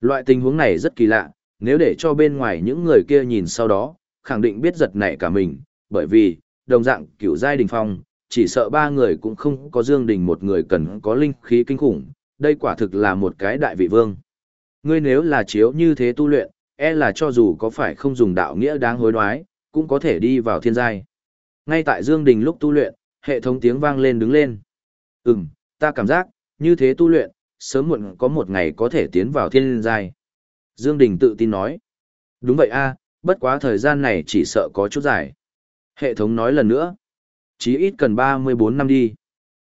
Loại tình huống này rất kỳ lạ, nếu để cho bên ngoài những người kia nhìn sau đó, khẳng định biết giật nảy cả mình, bởi vì, đồng dạng cửu giai đình phong, chỉ sợ ba người cũng không có Dương Đình một người cần có linh khí kinh khủng, đây quả thực là một cái đại vị vương. Ngươi nếu là chiếu như thế tu luyện, e là cho dù có phải không dùng đạo nghĩa đáng hối đoái, cũng có thể đi vào thiên giai. Ngay tại Dương Đình lúc tu luyện, hệ thống tiếng vang lên đứng lên. Ừm, ta cảm giác, như thế tu luyện, sớm muộn có một ngày có thể tiến vào thiên giai. Dương Đình tự tin nói. Đúng vậy a, bất quá thời gian này chỉ sợ có chút dài. Hệ thống nói lần nữa. Chí ít cần 34 năm đi.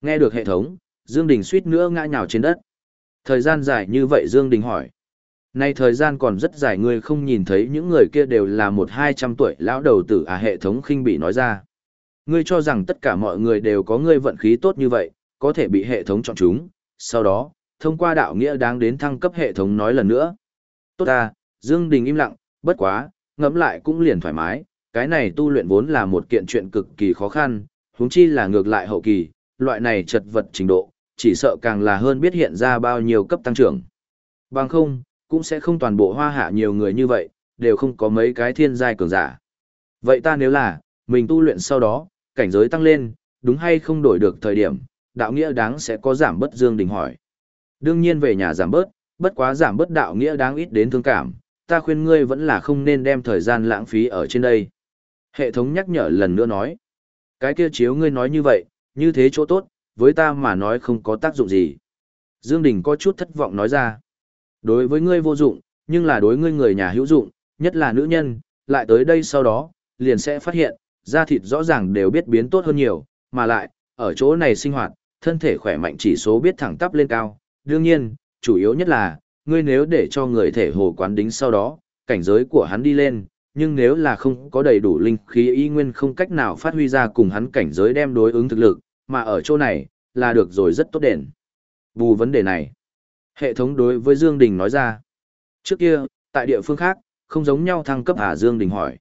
Nghe được hệ thống, Dương Đình suýt nữa ngã nhào trên đất. Thời gian dài như vậy Dương Đình hỏi. Nay thời gian còn rất dài ngươi không nhìn thấy những người kia đều là một hai trăm tuổi lão đầu tử à hệ thống khinh bị nói ra. Ngươi cho rằng tất cả mọi người đều có ngươi vận khí tốt như vậy, có thể bị hệ thống chọn chúng, sau đó, thông qua đạo nghĩa đáng đến thăng cấp hệ thống nói lần nữa. Tốt ta, Dương Đình im lặng, bất quá, ngẫm lại cũng liền thoải mái, cái này tu luyện vốn là một kiện chuyện cực kỳ khó khăn, huống chi là ngược lại hậu kỳ, loại này chật vật trình độ, chỉ sợ càng là hơn biết hiện ra bao nhiêu cấp tăng trưởng. Bằng không, cũng sẽ không toàn bộ hoa hạ nhiều người như vậy, đều không có mấy cái thiên giai cường giả. Vậy ta nếu là, mình tu luyện sau đó, cảnh giới tăng lên, đúng hay không đổi được thời điểm, đạo nghĩa đáng sẽ có giảm bất Dương Đình hỏi. Đương nhiên về nhà giảm bớt, bất quá giảm bớt đạo nghĩa đáng ít đến thương cảm, ta khuyên ngươi vẫn là không nên đem thời gian lãng phí ở trên đây. Hệ thống nhắc nhở lần nữa nói. Cái kia chiếu ngươi nói như vậy, như thế chỗ tốt, với ta mà nói không có tác dụng gì. Dương Đình có chút thất vọng nói ra. Đối với ngươi vô dụng, nhưng là đối ngươi người nhà hữu dụng, nhất là nữ nhân, lại tới đây sau đó, liền sẽ phát hiện, da thịt rõ ràng đều biết biến tốt hơn nhiều, mà lại, ở chỗ này sinh hoạt, thân thể khỏe mạnh chỉ số biết thẳng tắp lên cao. Đương nhiên, chủ yếu nhất là, ngươi nếu để cho người thể hồ quán đính sau đó, cảnh giới của hắn đi lên, nhưng nếu là không có đầy đủ linh khí y nguyên không cách nào phát huy ra cùng hắn cảnh giới đem đối ứng thực lực, mà ở chỗ này, là được rồi rất tốt đền. Bù vấn đề này, hệ thống đối với Dương Đình nói ra. Trước kia, tại địa phương khác, không giống nhau thăng cấp à Dương Đình hỏi.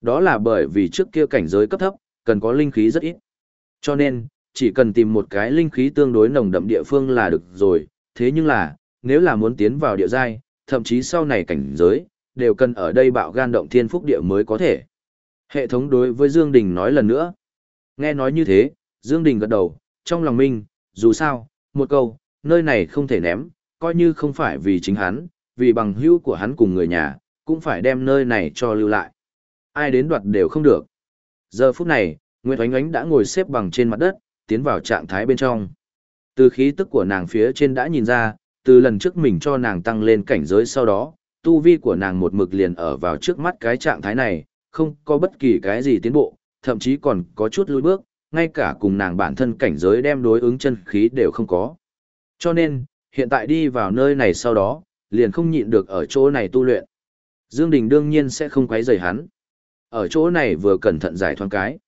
Đó là bởi vì trước kia cảnh giới cấp thấp, cần có linh khí rất ít. Cho nên, chỉ cần tìm một cái linh khí tương đối nồng đậm địa phương là được rồi, thế nhưng là, nếu là muốn tiến vào địa giai, thậm chí sau này cảnh giới, đều cần ở đây bạo gan động thiên phúc địa mới có thể. Hệ thống đối với Dương Đình nói lần nữa. Nghe nói như thế, Dương Đình gật đầu, trong lòng mình dù sao, một câu, nơi này không thể ném, coi như không phải vì chính hắn, vì bằng hữu của hắn cùng người nhà, cũng phải đem nơi này cho lưu lại. Ai đến đoạt đều không được. Giờ phút này, Nguyệt Oánh Oánh đã ngồi xếp bằng trên mặt đất, tiến vào trạng thái bên trong. Từ khí tức của nàng phía trên đã nhìn ra, từ lần trước mình cho nàng tăng lên cảnh giới sau đó, tu vi của nàng một mực liền ở vào trước mắt cái trạng thái này, không có bất kỳ cái gì tiến bộ, thậm chí còn có chút lùi bước, ngay cả cùng nàng bản thân cảnh giới đem đối ứng chân khí đều không có. Cho nên, hiện tại đi vào nơi này sau đó, liền không nhịn được ở chỗ này tu luyện. Dương Đình đương nhiên sẽ không quấy rầy hắn. Ở chỗ này vừa cẩn thận giải thoáng cái.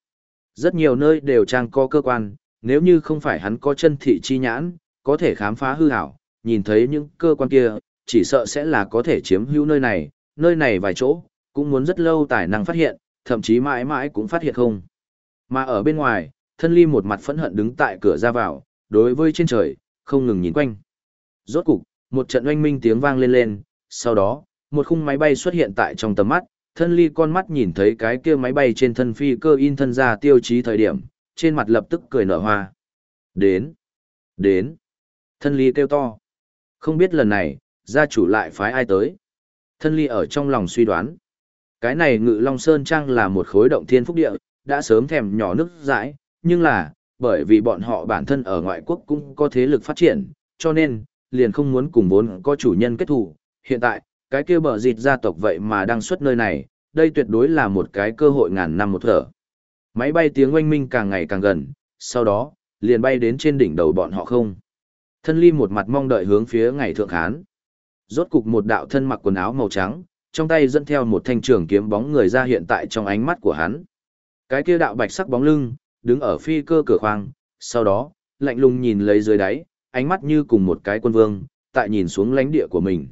Rất nhiều nơi đều trang có cơ quan, nếu như không phải hắn có chân thị chi nhãn, có thể khám phá hư hảo, nhìn thấy những cơ quan kia, chỉ sợ sẽ là có thể chiếm hữu nơi này, nơi này vài chỗ, cũng muốn rất lâu tài năng phát hiện, thậm chí mãi mãi cũng phát hiện không. Mà ở bên ngoài, thân ly một mặt phẫn hận đứng tại cửa ra vào, đối với trên trời, không ngừng nhìn quanh. Rốt cục, một trận oanh minh tiếng vang lên lên, sau đó, một khung máy bay xuất hiện tại trong tầm mắt, thân ly con mắt nhìn thấy cái kia máy bay trên thân phi cơ in thân ra tiêu chí thời điểm, trên mặt lập tức cười nở hoa. Đến! Đến! Thân ly kêu to. Không biết lần này, gia chủ lại phái ai tới. Thân ly ở trong lòng suy đoán. Cái này ngự Long Sơn Trang là một khối động thiên phúc địa, đã sớm thèm nhỏ nước dãi, nhưng là, bởi vì bọn họ bản thân ở ngoại quốc cũng có thế lực phát triển, cho nên, liền không muốn cùng vốn có chủ nhân kết thủ. Hiện tại, cái kia bờ dịt gia tộc vậy mà đang xuất nơi này, đây tuyệt đối là một cái cơ hội ngàn năm một thở. Máy bay tiếng oanh minh càng ngày càng gần, sau đó, liền bay đến trên đỉnh đầu bọn họ không. Thân ly một mặt mong đợi hướng phía ngày thượng hán. Rốt cục một đạo thân mặc quần áo màu trắng, trong tay dẫn theo một thanh trường kiếm bóng người ra hiện tại trong ánh mắt của hắn. Cái kia đạo bạch sắc bóng lưng, đứng ở phi cơ cửa khoang, sau đó, lạnh lùng nhìn lấy dưới đáy, ánh mắt như cùng một cái quân vương, tại nhìn xuống lãnh địa của mình.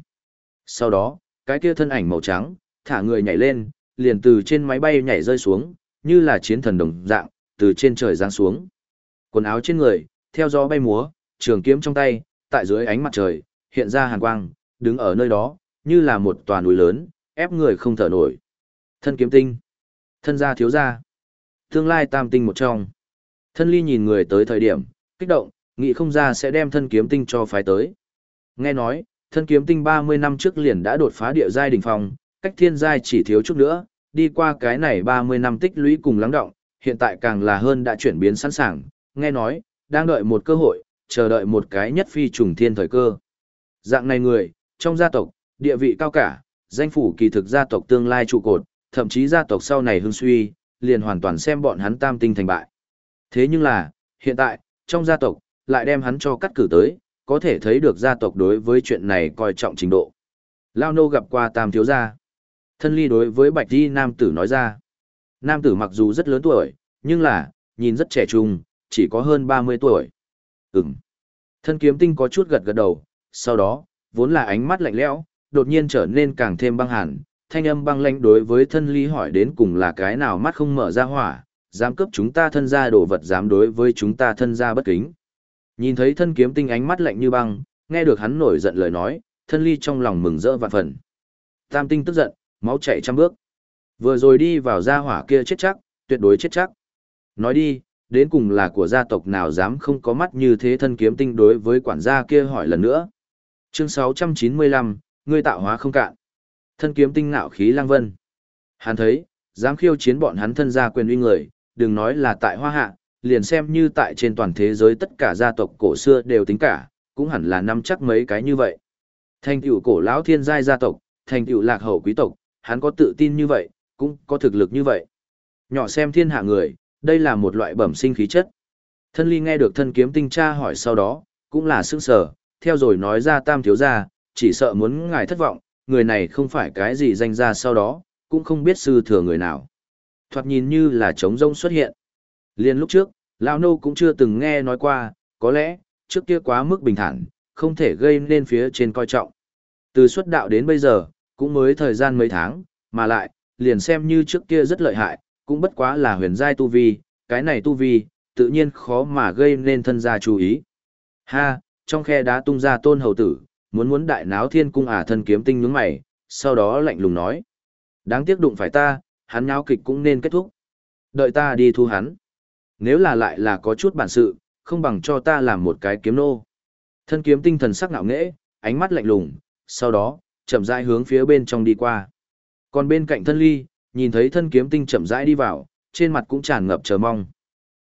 Sau đó, cái kia thân ảnh màu trắng, thả người nhảy lên, liền từ trên máy bay nhảy rơi xuống, như là chiến thần đồng dạng, từ trên trời giáng xuống. Quần áo trên người, theo gió bay múa, trường kiếm trong tay, tại dưới ánh mặt trời, hiện ra hàn quang, đứng ở nơi đó, như là một tòa núi lớn, ép người không thở nổi. Thân kiếm tinh, thân gia thiếu gia, tương lai tam tinh một trong. Thân ly nhìn người tới thời điểm, kích động, nghĩ không ra sẽ đem thân kiếm tinh cho phái tới. Nghe nói, thân kiếm tinh 30 năm trước liền đã đột phá địa giai đỉnh phong, cách thiên giai chỉ thiếu chút nữa, đi qua cái này 30 năm tích lũy cùng lắng động, hiện tại càng là hơn đã chuyển biến sẵn sàng, nghe nói, đang đợi một cơ hội, chờ đợi một cái nhất phi trùng thiên thời cơ. Dạng này người, trong gia tộc, địa vị cao cả, danh phủ kỳ thực gia tộc tương lai trụ cột, thậm chí gia tộc sau này hưng suy, liền hoàn toàn xem bọn hắn tam tinh thành bại. Thế nhưng là, hiện tại, trong gia tộc, lại đem hắn cho cắt cử tới, có thể thấy được gia tộc đối với chuyện này coi trọng trình độ. Lao nô gặp qua tam thiếu gia. Thân ly đối với bạch di nam tử nói ra. Nam tử mặc dù rất lớn tuổi, nhưng là, nhìn rất trẻ trung, chỉ có hơn 30 tuổi. Ừm. Thân kiếm tinh có chút gật gật đầu, sau đó, vốn là ánh mắt lạnh lẽo, đột nhiên trở nên càng thêm băng hẳn, thanh âm băng lãnh đối với thân ly hỏi đến cùng là cái nào mắt không mở ra hỏa, dám cướp chúng ta thân ra đồ vật dám đối với chúng ta thân ra bất kính. Nhìn thấy thân kiếm tinh ánh mắt lạnh như băng, nghe được hắn nổi giận lời nói, thân ly trong lòng mừng rỡ vạn phần. Tam tinh tức giận, máu chảy trăm bước. Vừa rồi đi vào gia hỏa kia chết chắc, tuyệt đối chết chắc. Nói đi, đến cùng là của gia tộc nào dám không có mắt như thế thân kiếm tinh đối với quản gia kia hỏi lần nữa. Chương 695, ngươi tạo hóa không cạn. Thân kiếm tinh ngạo khí lang vân. Hắn thấy, dám khiêu chiến bọn hắn thân gia quyền uy người, đừng nói là tại hoa hạ, liền xem như tại trên toàn thế giới tất cả gia tộc cổ xưa đều tính cả, cũng hẳn là năm chắc mấy cái như vậy. Thành tựu cổ lão thiên giai gia tộc, thành tựu lạc hậu quý tộc, hắn có tự tin như vậy, cũng có thực lực như vậy. Nhỏ xem thiên hạ người, đây là một loại bẩm sinh khí chất. Thân ly nghe được thân kiếm tinh tra hỏi sau đó, cũng là sức sờ, theo rồi nói ra tam thiếu gia, chỉ sợ muốn ngài thất vọng, người này không phải cái gì danh ra sau đó, cũng không biết sư thừa người nào. Thoạt nhìn như là trống rông xuất hiện. Liên lúc trước, lão nô cũng chưa từng nghe nói qua, có lẽ, trước kia quá mức bình thản, không thể gây nên phía trên coi trọng. Từ xuất đạo đến bây giờ, cũng mới thời gian mấy tháng, mà lại, liền xem như trước kia rất lợi hại, cũng bất quá là huyền giai tu vi, cái này tu vi, tự nhiên khó mà gây nên thân gia chú ý. Ha, trong khe đá tung ra tôn hầu tử, muốn muốn đại náo thiên cung à thân kiếm tinh nhướng mày, sau đó lạnh lùng nói. Đáng tiếc đụng phải ta, hắn náo kịch cũng nên kết thúc. Đợi ta đi thu hắn. Nếu là lại là có chút bản sự, không bằng cho ta làm một cái kiếm nô. Thân kiếm tinh thần sắc ngạo nghễ, ánh mắt lạnh lùng, sau đó, chậm rãi hướng phía bên trong đi qua. Còn bên cạnh thân ly, nhìn thấy thân kiếm tinh chậm rãi đi vào, trên mặt cũng tràn ngập chờ mong.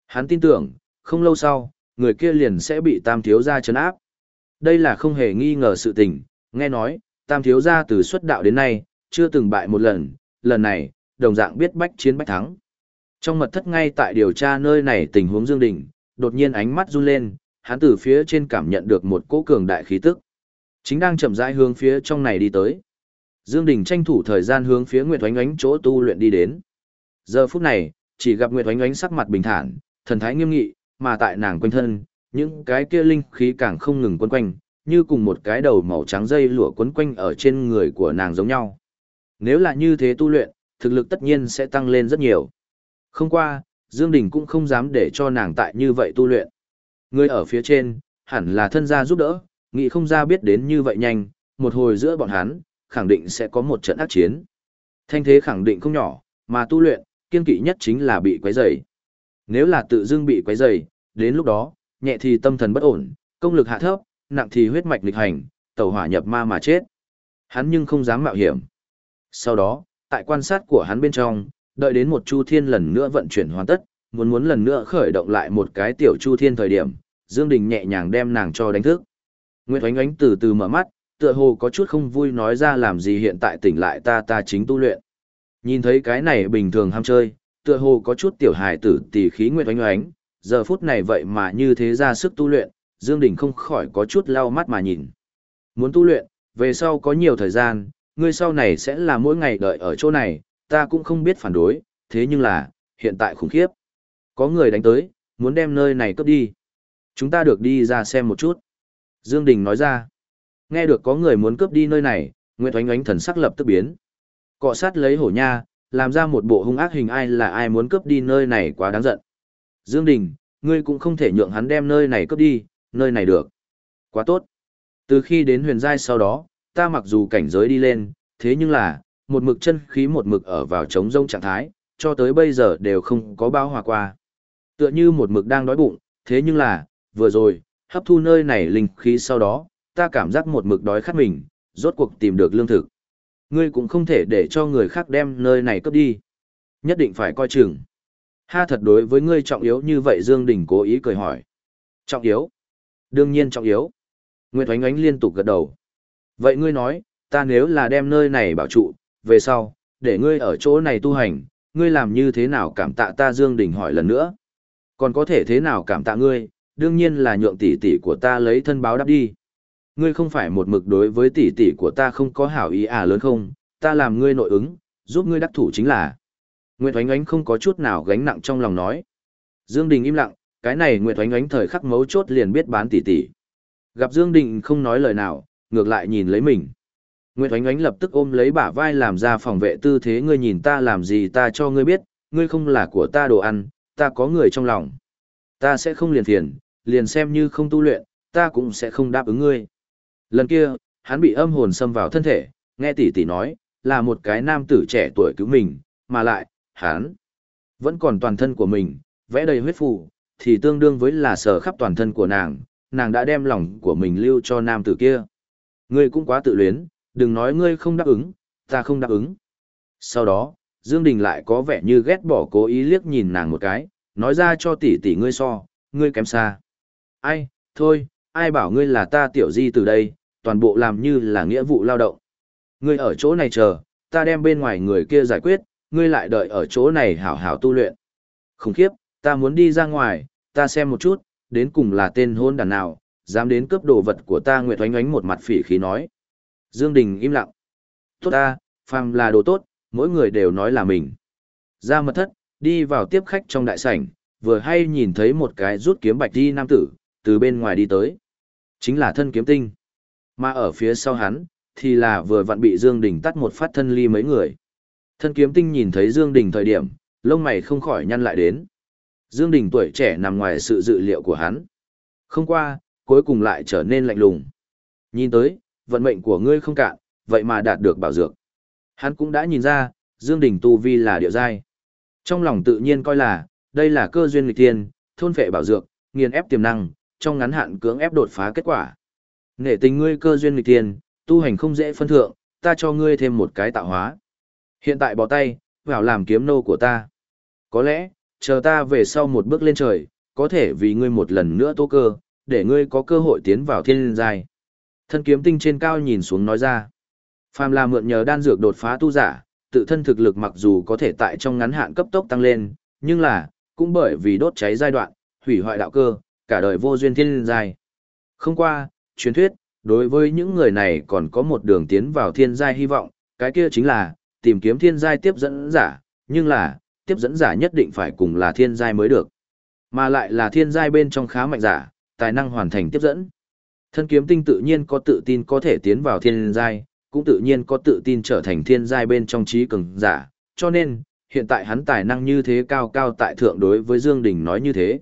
Hắn tin tưởng, không lâu sau, người kia liền sẽ bị tam thiếu gia chấn áp. Đây là không hề nghi ngờ sự tình, nghe nói, tam thiếu gia từ xuất đạo đến nay, chưa từng bại một lần, lần này, đồng dạng biết bách chiến bách thắng. Trong mật thất ngay tại điều tra nơi này tình huống Dương Đình, đột nhiên ánh mắt run lên, hắn từ phía trên cảm nhận được một cỗ cường đại khí tức. Chính đang chậm rãi hướng phía trong này đi tới. Dương Đình tranh thủ thời gian hướng phía Nguyệt Oánh Oánh chỗ tu luyện đi đến. Giờ phút này, chỉ gặp Nguyệt Oánh Oánh sắc mặt bình thản, thần thái nghiêm nghị, mà tại nàng quanh thân, những cái kia linh khí càng không ngừng quấn quanh, như cùng một cái đầu màu trắng dây lụa quấn quanh ở trên người của nàng giống nhau. Nếu là như thế tu luyện, thực lực tất nhiên sẽ tăng lên rất nhiều. Không qua, Dương Đình cũng không dám để cho nàng tại như vậy tu luyện. Người ở phía trên, hẳn là thân gia giúp đỡ, nghĩ không ra biết đến như vậy nhanh, một hồi giữa bọn hắn, khẳng định sẽ có một trận ác chiến. Thanh thế khẳng định không nhỏ, mà tu luyện, kiên kỵ nhất chính là bị quấy rầy. Nếu là tự dưng bị quấy rầy, đến lúc đó, nhẹ thì tâm thần bất ổn, công lực hạ thấp, nặng thì huyết mạch nghịch hành, tẩu hỏa nhập ma mà chết. Hắn nhưng không dám mạo hiểm. Sau đó, tại quan sát của hắn bên trong, đợi đến một chu thiên lần nữa vận chuyển hoàn tất, muốn muốn lần nữa khởi động lại một cái tiểu chu thiên thời điểm, Dương Đình nhẹ nhàng đem nàng cho đánh thức. Nguyệt Oánh Oánh từ từ mở mắt, tựa hồ có chút không vui nói ra làm gì hiện tại tỉnh lại ta ta chính tu luyện. Nhìn thấy cái này bình thường ham chơi, tựa hồ có chút tiểu hài tử tỷ khí Nguyệt Oánh Oánh, giờ phút này vậy mà như thế ra sức tu luyện, Dương Đình không khỏi có chút lau mắt mà nhìn. Muốn tu luyện, về sau có nhiều thời gian, ngươi sau này sẽ là mỗi ngày đợi ở chỗ này, ta cũng không biết phản đối, thế nhưng là, hiện tại khủng khiếp. Có người đánh tới, muốn đem nơi này cướp đi. Chúng ta được đi ra xem một chút. Dương Đình nói ra. Nghe được có người muốn cướp đi nơi này, Nguyệt Oánh Oánh thần sắc lập tức biến. Cọ sát lấy hổ nha, làm ra một bộ hung ác hình ai là ai muốn cướp đi nơi này quá đáng giận. Dương Đình, ngươi cũng không thể nhượng hắn đem nơi này cướp đi, nơi này được. Quá tốt. Từ khi đến huyền giai sau đó, ta mặc dù cảnh giới đi lên, thế nhưng là, một mực chân khí một mực ở vào trống rông trạng thái, cho tới bây giờ đều không có bao hòa qua. Tựa như một mực đang đói bụng, thế nhưng là, vừa rồi, hấp thu nơi này linh khí sau đó, ta cảm giác một mực đói khát mình, rốt cuộc tìm được lương thực. Ngươi cũng không thể để cho người khác đem nơi này cướp đi. Nhất định phải coi chừng. Ha thật đối với ngươi trọng yếu như vậy Dương Đình cố ý cười hỏi. Trọng yếu? Đương nhiên trọng yếu. Nguyệt Oánh Oánh liên tục gật đầu. Vậy ngươi nói, ta nếu là đem nơi này bảo trụ, về sau, để ngươi ở chỗ này tu hành, ngươi làm như thế nào cảm tạ ta Dương Đình hỏi lần nữa. Còn có thể thế nào cảm tạ ngươi, đương nhiên là nhượng tỷ tỷ của ta lấy thân báo đáp đi. Ngươi không phải một mực đối với tỷ tỷ của ta không có hảo ý à lớn không, ta làm ngươi nội ứng, giúp ngươi đắc thủ chính là. Nguyệt Oánh Oánh không có chút nào gánh nặng trong lòng nói. Dương Đình im lặng, cái này Nguyệt Oánh Oánh thời khắc mấu chốt liền biết bán tỷ tỷ. Gặp Dương Đình không nói lời nào, ngược lại nhìn lấy mình. Nguyệt Oánh Oánh lập tức ôm lấy bả vai làm ra phòng vệ tư thế ngươi nhìn ta làm gì ta cho ngươi biết, ngươi không là của ta đồ ăn, ta có người trong lòng. Ta sẽ không liền phiền, liền xem như không tu luyện, ta cũng sẽ không đáp ứng ngươi. Lần kia, hắn bị âm hồn xâm vào thân thể, nghe tỷ tỷ nói, là một cái nam tử trẻ tuổi cứu mình, mà lại, hắn vẫn còn toàn thân của mình, vẽ đầy huyết phù, thì tương đương với là sở khắp toàn thân của nàng, nàng đã đem lòng của mình lưu cho nam tử kia. Ngươi cũng quá tự luyến, đừng nói ngươi không đáp ứng, ta không đáp ứng. Sau đó, Dương Đình lại có vẻ như ghét bỏ cố ý liếc nhìn nàng một cái, nói ra cho tỷ tỷ ngươi so, ngươi kém xa. Ai, thôi, ai bảo ngươi là ta tiểu di từ đây, toàn bộ làm như là nghĩa vụ lao động. Ngươi ở chỗ này chờ, ta đem bên ngoài người kia giải quyết, ngươi lại đợi ở chỗ này hảo hảo tu luyện. Khủng khiếp, ta muốn đi ra ngoài, ta xem một chút, đến cùng là tên hôn đàn nào, dám đến cướp đồ vật của ta Nguyệt Oánh Oánh một mặt phỉ khí nói. Dương Đình im lặng. Tốt ta, phàm là đồ tốt, mỗi người đều nói là mình. Ra mật thất, đi vào tiếp khách trong đại sảnh, vừa hay nhìn thấy một cái rút kiếm bạch đi nam tử, từ bên ngoài đi tới. Chính là thân kiếm tinh. Mà ở phía sau hắn, thì là vừa vặn bị Dương Đình tắt một phát thân ly mấy người. Thân kiếm tinh nhìn thấy Dương Đình thời điểm, lông mày không khỏi nhăn lại đến. Dương Đình tuổi trẻ nằm ngoài sự dự liệu của hắn. Không qua, cuối cùng lại trở nên lạnh lùng. Nhìn tới, vận mệnh của ngươi không cạn, vậy mà đạt được bảo dược. Hắn cũng đã nhìn ra, Dương Đình tu vi là địa giai. Trong lòng tự nhiên coi là, đây là cơ duyên nghịch tiên, thôn phệ bảo dược, nghiền ép tiềm năng, trong ngắn hạn cưỡng ép đột phá kết quả. Nể tình ngươi cơ duyên nghịch tiền tu hành không dễ phân thượng, ta cho ngươi thêm một cái tạo hóa. Hiện tại bỏ tay, vào làm kiếm nô của ta. Có lẽ, chờ ta về sau một bước lên trời, có thể vì ngươi một lần nữa tô cơ, để ngươi có cơ hội tiến vào thiên giai. Thân kiếm tinh trên cao nhìn xuống nói ra. Phàm là mượn nhờ đan dược đột phá tu giả, tự thân thực lực mặc dù có thể tại trong ngắn hạn cấp tốc tăng lên, nhưng là, cũng bởi vì đốt cháy giai đoạn, hủy hoại đạo cơ, cả đời vô duyên thiên giai. Không qua, truyền thuyết, đối với những người này còn có một đường tiến vào thiên giai hy vọng, cái kia chính là, tìm kiếm thiên giai tiếp dẫn giả, nhưng là, tiếp dẫn giả nhất định phải cùng là thiên giai mới được. Mà lại là thiên giai bên trong khá mạnh giả, tài năng hoàn thành tiếp dẫn. Thân kiếm tinh tự nhiên có tự tin có thể tiến vào thiên giai, cũng tự nhiên có tự tin trở thành thiên giai bên trong trí cường giả, cho nên, hiện tại hắn tài năng như thế cao cao tại thượng đối với Dương Đình nói như thế.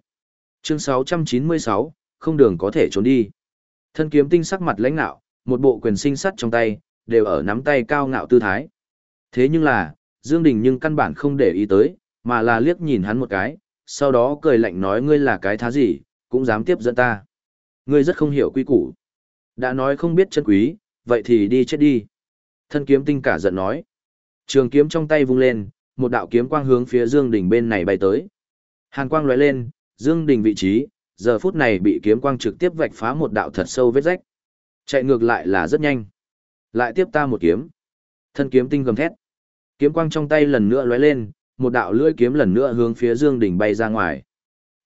Chương 696, không đường có thể trốn đi. Thân kiếm tinh sắc mặt lãnh nạo, một bộ quyền sinh sắt trong tay, đều ở nắm tay cao ngạo tư thái. Thế nhưng là, Dương Đình nhưng căn bản không để ý tới, mà là liếc nhìn hắn một cái, sau đó cười lạnh nói ngươi là cái thá gì, cũng dám tiếp dẫn ta. Ngươi rất không hiểu quy củ. Đã nói không biết chân quý, vậy thì đi chết đi. Thân kiếm tinh cả giận nói. Trường kiếm trong tay vung lên, một đạo kiếm quang hướng phía Dương Đình bên này bay tới. Hàn quang lóe lên, Dương Đình vị trí, giờ phút này bị kiếm quang trực tiếp vạch phá một đạo thật sâu vết rách. Chạy ngược lại là rất nhanh. Lại tiếp ta một kiếm. Thân kiếm tinh gầm thét. Kiếm quang trong tay lần nữa lóe lên, một đạo lưỡi kiếm lần nữa hướng phía Dương Đình bay ra ngoài.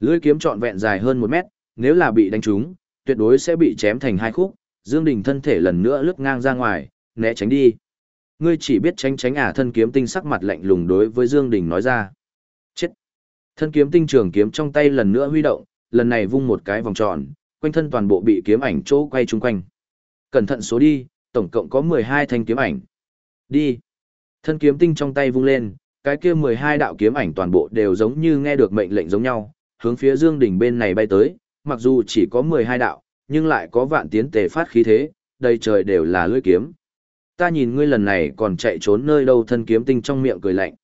Lưỡi kiếm trọn vẹn dài hơn một mét, nếu là bị đánh trúng, tuyệt đối sẽ bị chém thành hai khúc. Dương Đình thân thể lần nữa lướt ngang ra ngoài, né tránh đi. Ngươi chỉ biết tránh tránh à thân kiếm tinh sắc mặt lạnh lùng đối với Dương Đình nói ra. Thân kiếm tinh trường kiếm trong tay lần nữa huy động, lần này vung một cái vòng tròn, quanh thân toàn bộ bị kiếm ảnh chỗ quay chung quanh. Cẩn thận số đi, tổng cộng có 12 thanh kiếm ảnh. Đi! Thân kiếm tinh trong tay vung lên, cái kia 12 đạo kiếm ảnh toàn bộ đều giống như nghe được mệnh lệnh giống nhau, hướng phía Dương đỉnh bên này bay tới, mặc dù chỉ có 12 đạo, nhưng lại có vạn tiến tề phát khí thế, đầy trời đều là lưỡi kiếm. Ta nhìn ngươi lần này còn chạy trốn nơi đâu thân kiếm tinh trong miệng cười lạnh.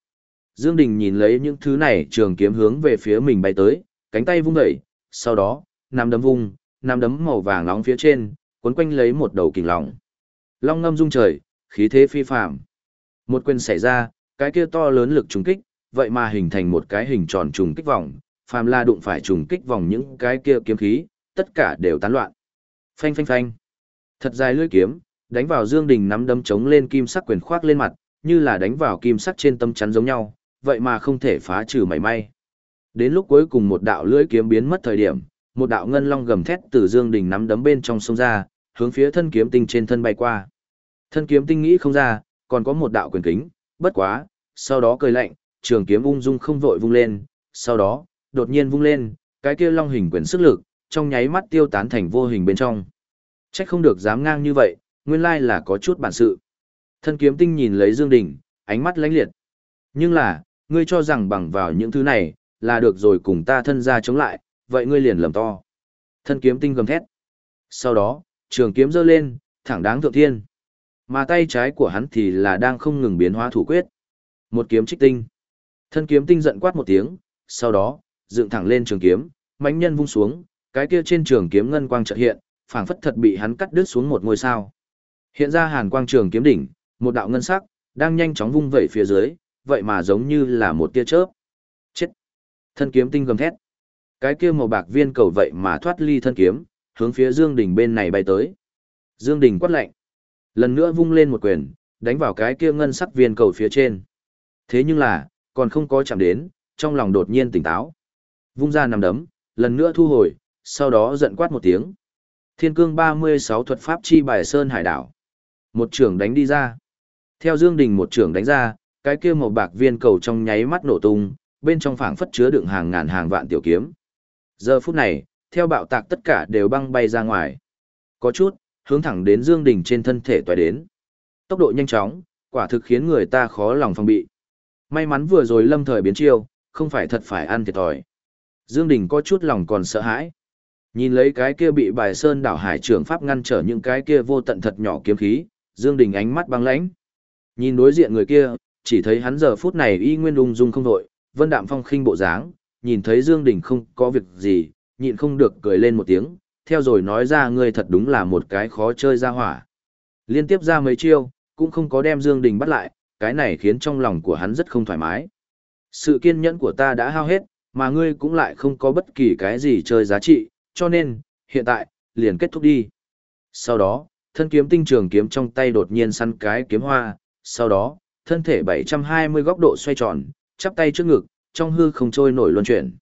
Dương Đình nhìn lấy những thứ này trường kiếm hướng về phía mình bay tới, cánh tay vung dậy, sau đó, nắm đấm vung, nắm đấm màu vàng nóng phía trên, cuốn quanh lấy một đầu kình long. Long ngâm rung trời, khí thế phi phàm. Một quyền xảy ra, cái kia to lớn lực trùng kích, vậy mà hình thành một cái hình tròn trùng kích vòng, phàm la đụng phải trùng kích vòng những cái kia kiếm khí, tất cả đều tán loạn. Phanh phanh phanh. Thật dài lưỡi kiếm, đánh vào Dương Đình nắm đấm chống lên kim sắc quyền khoác lên mặt, như là đánh vào kim sắc trên tâm chắn giống nhau, vậy mà không thể phá trừ mảy may. Đến lúc cuối cùng một đạo lưỡi kiếm biến mất thời điểm, một đạo ngân long gầm thét từ Dương Đình nắm đấm bên trong sông ra, hướng phía thân kiếm tinh trên thân bay qua. Thân kiếm tinh nghĩ không ra, còn có một đạo quyền kính, bất quá, sau đó cười lạnh, trường kiếm ung dung không vội vung lên, sau đó, đột nhiên vung lên, cái kia long hình quyền sức lực, trong nháy mắt tiêu tán thành vô hình bên trong. Trách không được dám ngang như vậy, nguyên lai là có chút bản sự. Thân kiếm tinh nhìn lấy Dương Đình, ánh mắt lãnh liệt. Nhưng là, ngươi cho rằng bằng vào những thứ này, là được rồi cùng ta thân ra chống lại, vậy ngươi liền lầm to. Thân kiếm tinh gầm thét. Sau đó, trường kiếm giơ lên, thẳng đáng thượng thiên. Mà tay trái của hắn thì là đang không ngừng biến hóa thủ quyết. Một kiếm trích tinh. Thân kiếm tinh giận quát một tiếng, sau đó, dựng thẳng lên trường kiếm, mãnh nhân vung xuống, cái kia trên trường kiếm ngân quang chợt hiện, phảng phất thật bị hắn cắt đứt xuống một ngôi sao. Hiện ra hàn quang trường kiếm đỉnh, một đạo ngân sắc, đang nhanh chóng vung vẩy phía dưới, vậy mà giống như là một tia chớp. Chết! Thân kiếm tinh gầm thét. Cái kia màu bạc viên cầu vậy mà thoát ly thân kiếm, hướng phía Dương Đình bên này bay tới. Dương Đình quát lạnh. Lần nữa vung lên một quyền, đánh vào cái kia ngân sắc viên cầu phía trên. Thế nhưng là, còn không có chạm đến, trong lòng đột nhiên tỉnh táo. Vung ra nằm đấm, lần nữa thu hồi, sau đó giận quát một tiếng. Thiên cương 36 thuật pháp chi bài sơn hải đảo. Một trưởng đánh đi ra. Theo Dương Đình một trưởng đánh ra, cái kia màu bạc viên cầu trong nháy mắt nổ tung, bên trong phảng phất chứa đựng hàng ngàn hàng vạn tiểu kiếm. Giờ phút này, theo bạo tạc tất cả đều băng bay ra ngoài. Có chút, hướng thẳng đến Dương Đình trên thân thể tỏa đến. Tốc độ nhanh chóng, quả thực khiến người ta khó lòng phòng bị. May mắn vừa rồi lâm thời biến chiêu, không phải thật phải ăn thiệt thòi. Dương Đình có chút lòng còn sợ hãi. Nhìn lấy cái kia bị bài sơn đảo hải trưởng pháp ngăn trở những cái kia vô tận thật nhỏ kiếm khí, Dương Đình ánh mắt băng lãnh. Nhìn đối diện người kia, chỉ thấy hắn giờ phút này y nguyên ung dung không đội, vân đạm phong khinh bộ dáng, nhìn thấy Dương Đình không có việc gì, nhịn không được cười lên một tiếng, theo rồi nói ra ngươi thật đúng là một cái khó chơi ra hỏa. Liên tiếp ra mấy chiêu, cũng không có đem Dương Đình bắt lại, cái này khiến trong lòng của hắn rất không thoải mái. Sự kiên nhẫn của ta đã hao hết, mà ngươi cũng lại không có bất kỳ cái gì chơi giá trị, cho nên, hiện tại, liền kết thúc đi. Sau đó, thân kiếm tinh trường kiếm trong tay đột nhiên săn cái kiếm hoa, sau đó, thân thể 720 góc độ xoay tròn, chắp tay trước ngực, trong hư không trôi nổi luân chuyển.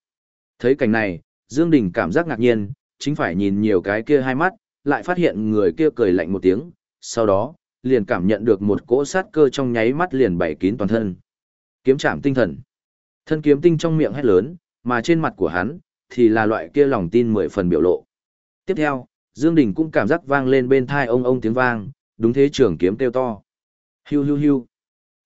Thấy cảnh này, Dương Đình cảm giác ngạc nhiên, chính phải nhìn nhiều cái kia hai mắt, lại phát hiện người kia cười lạnh một tiếng, sau đó, liền cảm nhận được một cỗ sát cơ trong nháy mắt liền bảy kín toàn thân. Kiếm chạm tinh thần. Thân kiếm tinh trong miệng hét lớn, mà trên mặt của hắn, thì là loại kia lòng tin mười phần biểu lộ. Tiếp theo, Dương Đình cũng cảm giác vang lên bên tai ông ông tiếng vang, đúng thế trường kiếm kêu to. Hiu hiu hiu.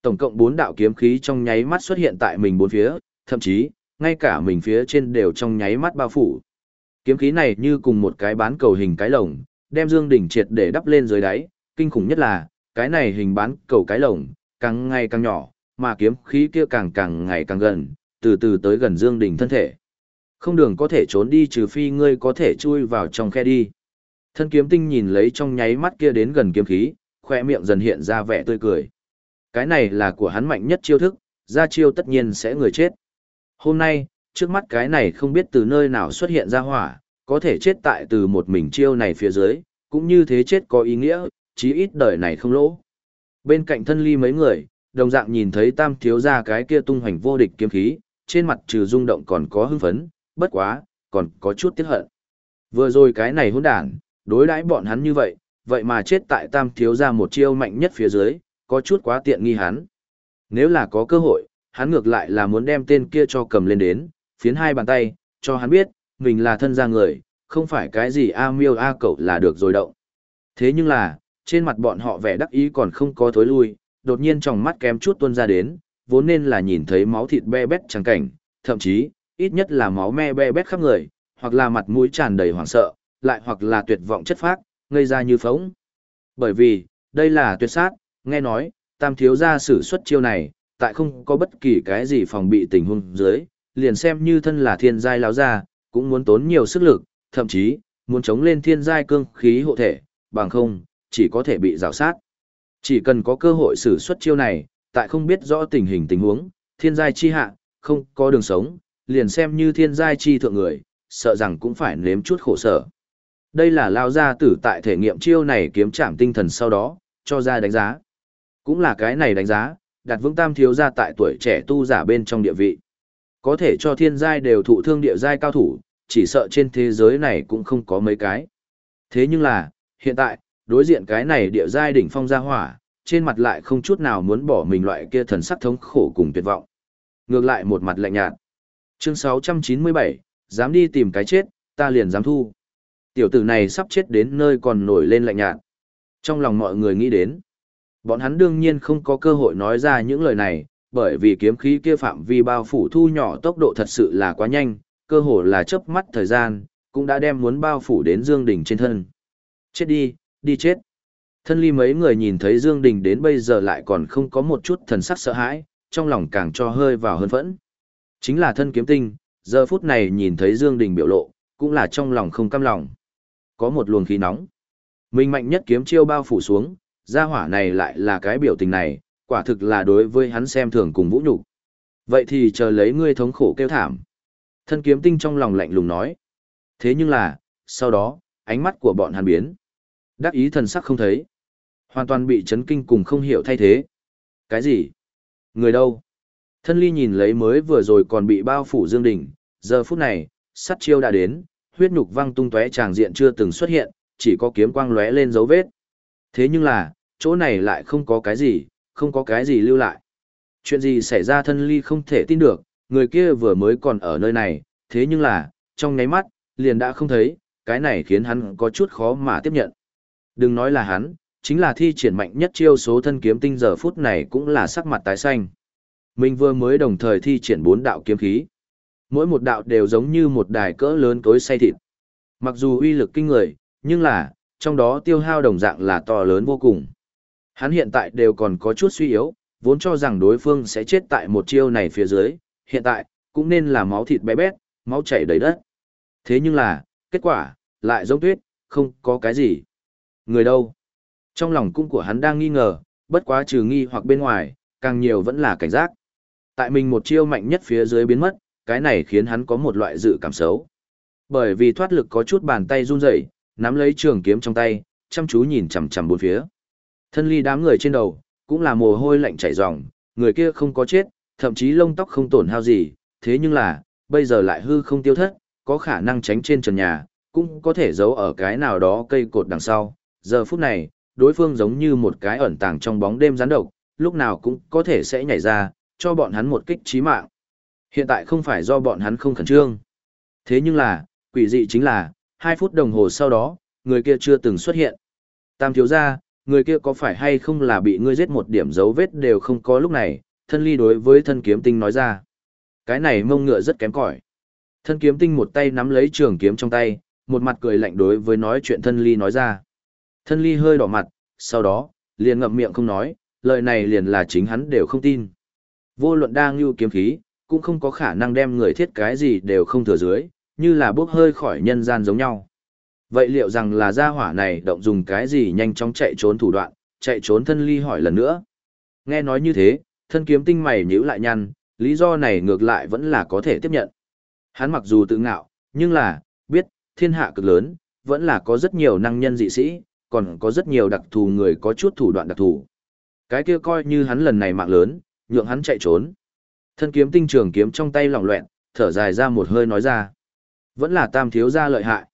Tổng cộng bốn đạo kiếm khí trong nháy mắt xuất hiện tại mình bốn phía, thậm chí, ngay cả mình phía trên đều trong nháy mắt bao phủ. Kiếm khí này như cùng một cái bán cầu hình cái lồng, đem Dương Đình triệt để đắp lên dưới đáy, kinh khủng nhất là, cái này hình bán cầu cái lồng, càng ngày càng nhỏ, mà kiếm khí kia càng càng ngày càng gần, từ từ tới gần Dương Đình thân thể. Không đường có thể trốn đi trừ phi ngươi có thể chui vào trong khe đi. Thân kiếm tinh nhìn lấy trong nháy mắt kia đến gần kiếm khí, khoe miệng dần hiện ra vẻ tươi cười. Cái này là của hắn mạnh nhất chiêu thức, ra chiêu tất nhiên sẽ người chết. Hôm nay, trước mắt cái này không biết từ nơi nào xuất hiện ra hỏa, có thể chết tại từ một mình chiêu này phía dưới, cũng như thế chết có ý nghĩa, chí ít đời này không lỗ. Bên cạnh thân ly mấy người, đồng dạng nhìn thấy tam thiếu ra cái kia tung hoành vô địch kiếm khí, trên mặt trừ rung động còn có hưng phấn, bất quá, còn có chút tiếc hận. Vừa rồi cái này hỗn đản, đối đãi bọn hắn như vậy, vậy mà chết tại tam thiếu ra một chiêu mạnh nhất phía dưới, có chút quá tiện nghi hắn. Nếu là có cơ hội, hắn ngược lại là muốn đem tên kia cho cầm lên đến, phiến hai bàn tay, cho hắn biết, mình là thân gia người, không phải cái gì A miêu A cậu là được rồi động. Thế nhưng là, trên mặt bọn họ vẻ đắc ý còn không có thối lui, đột nhiên trong mắt kém chút tuôn ra đến, vốn nên là nhìn thấy máu thịt be bét trắng cảnh, thậm chí, ít nhất là máu me be bét khắp người, hoặc là mặt mũi tràn đầy hoảng sợ, lại hoặc là tuyệt vọng chất phác, ngây ra như phóng. Bởi vì, đây là tuyệt sát, Nghe nói, tam thiếu gia sử xuất chiêu này, tại không có bất kỳ cái gì phòng bị tình huống dưới, liền xem như thân là thiên giai lão gia, cũng muốn tốn nhiều sức lực, thậm chí, muốn chống lên thiên giai cương khí hộ thể, bằng không, chỉ có thể bị rào sát. Chỉ cần có cơ hội sử xuất chiêu này, tại không biết rõ tình hình tình huống, thiên giai chi hạ, không có đường sống, liền xem như thiên giai chi thượng người, sợ rằng cũng phải nếm chút khổ sở. Đây là lao gia tử tại thể nghiệm chiêu này kiếm trảm tinh thần sau đó, cho ra đánh giá. Cũng là cái này đánh giá, đặt vững tam thiếu gia tại tuổi trẻ tu giả bên trong địa vị. Có thể cho thiên giai đều thụ thương địa giai cao thủ, chỉ sợ trên thế giới này cũng không có mấy cái. Thế nhưng là, hiện tại, đối diện cái này địa giai đỉnh phong gia hỏa, trên mặt lại không chút nào muốn bỏ mình loại kia thần sắc thống khổ cùng tuyệt vọng. Ngược lại một mặt lạnh nhạt. Chương 697, dám đi tìm cái chết, ta liền dám thu. Tiểu tử này sắp chết đến nơi còn nổi lên lạnh nhạt. Trong lòng mọi người nghĩ đến, bọn hắn đương nhiên không có cơ hội nói ra những lời này, bởi vì kiếm khí kia phạm vi bao phủ thu nhỏ tốc độ thật sự là quá nhanh, cơ hồ là chớp mắt thời gian, cũng đã đem muốn bao phủ đến Dương Đình trên thân. Chết đi, đi chết. Thân ly mấy người nhìn thấy Dương Đình đến bây giờ lại còn không có một chút thần sắc sợ hãi, trong lòng càng cho hơi vào hơn phẫn. Chính là thân kiếm tinh, giờ phút này nhìn thấy Dương Đình biểu lộ, cũng là trong lòng không cam lòng. Có một luồng khí nóng. Mình mạnh nhất kiếm chiêu bao phủ xuống, gia hỏa này lại là cái biểu tình này, quả thực là đối với hắn xem thường cùng vũ nhục. Vậy thì chờ lấy ngươi thống khổ kêu thảm. Thân kiếm tinh trong lòng lạnh lùng nói. Thế nhưng là, sau đó, ánh mắt của bọn hắn biến. Đắc ý thần sắc không thấy. Hoàn toàn bị chấn kinh cùng không hiểu thay thế. Cái gì? Người đâu? Thân ly nhìn lấy mới vừa rồi còn bị bao phủ dương đỉnh, giờ phút này, sắt chiêu đã đến, huyết nhục văng tung tóe tràng diện chưa từng xuất hiện, chỉ có kiếm quang lóe lên dấu vết. Thế nhưng là, chỗ này lại không có cái gì, không có cái gì lưu lại. Chuyện gì xảy ra thân ly không thể tin được, người kia vừa mới còn ở nơi này, thế nhưng là, trong nháy mắt, liền đã không thấy, cái này khiến hắn có chút khó mà tiếp nhận. Đừng nói là hắn, chính là thi triển mạnh nhất chiêu số thân kiếm tinh giờ phút này cũng là sắc mặt tái xanh. Mình vừa mới đồng thời thi triển bốn đạo kiếm khí. Mỗi một đạo đều giống như một đài cỡ lớn tối say thịt. Mặc dù uy lực kinh người, nhưng là, trong đó tiêu hao đồng dạng là to lớn vô cùng. Hắn hiện tại đều còn có chút suy yếu, vốn cho rằng đối phương sẽ chết tại một chiêu này phía dưới, hiện tại, cũng nên là máu thịt bé bét, máu chảy đầy đất. Thế nhưng là, kết quả, lại giống tuyết, không có cái gì. Người đâu? Trong lòng cung của hắn đang nghi ngờ, bất quá trừ nghi hoặc bên ngoài, càng nhiều vẫn là cảnh giác. Tại mình một chiêu mạnh nhất phía dưới biến mất, cái này khiến hắn có một loại dự cảm xấu. Bởi vì thoát lực có chút bàn tay run rẩy, nắm lấy trường kiếm trong tay, chăm chú nhìn chằm chằm bốn phía. Thân ly đám người trên đầu, cũng là mồ hôi lạnh chảy ròng, người kia không có chết, thậm chí lông tóc không tổn hao gì, thế nhưng là, bây giờ lại hư không tiêu thất, có khả năng tránh trên trần nhà, cũng có thể giấu ở cái nào đó cây cột đằng sau. Giờ phút này, đối phương giống như một cái ẩn tàng trong bóng đêm gián độc, lúc nào cũng có thể sẽ nhảy ra, cho bọn hắn một kích chí mạng. Hiện tại không phải do bọn hắn không khẩn trương. Thế nhưng là, quỷ dị chính là, hai phút đồng hồ sau đó, người kia chưa từng xuất hiện. Tam thiếu gia, người kia có phải hay không là bị ngươi giết một điểm dấu vết đều không có lúc này, thân ly đối với thân kiếm tinh nói ra. Cái này mông ngựa rất kém cỏi. Thân kiếm tinh một tay nắm lấy trường kiếm trong tay, một mặt cười lạnh đối với nói chuyện thân ly nói ra. Thân ly hơi đỏ mặt, sau đó, liền ngậm miệng không nói, lời này liền là chính hắn đều không tin. Vô luận đang ngưu kiếm khí, cũng không có khả năng đem người thiết cái gì đều không thừa dưới, như là bốc hơi khỏi nhân gian giống nhau. Vậy liệu rằng là gia hỏa này động dùng cái gì nhanh chóng chạy trốn thủ đoạn, chạy trốn thân ly hỏi lần nữa. Nghe nói như thế, thân kiếm tinh mày nhíu lại nhăn, lý do này ngược lại vẫn là có thể tiếp nhận. Hắn mặc dù tự ngạo, nhưng là, biết, thiên hạ cực lớn, vẫn là có rất nhiều năng nhân dị sĩ, còn có rất nhiều đặc thù người có chút thủ đoạn đặc thù. Cái kia coi như hắn lần này mạng lớn, nhượng hắn chạy trốn. Thân kiếm tinh trường kiếm trong tay lỏng loẹn, thở dài ra một hơi nói ra. Vẫn là tam thiếu gia lợi hại.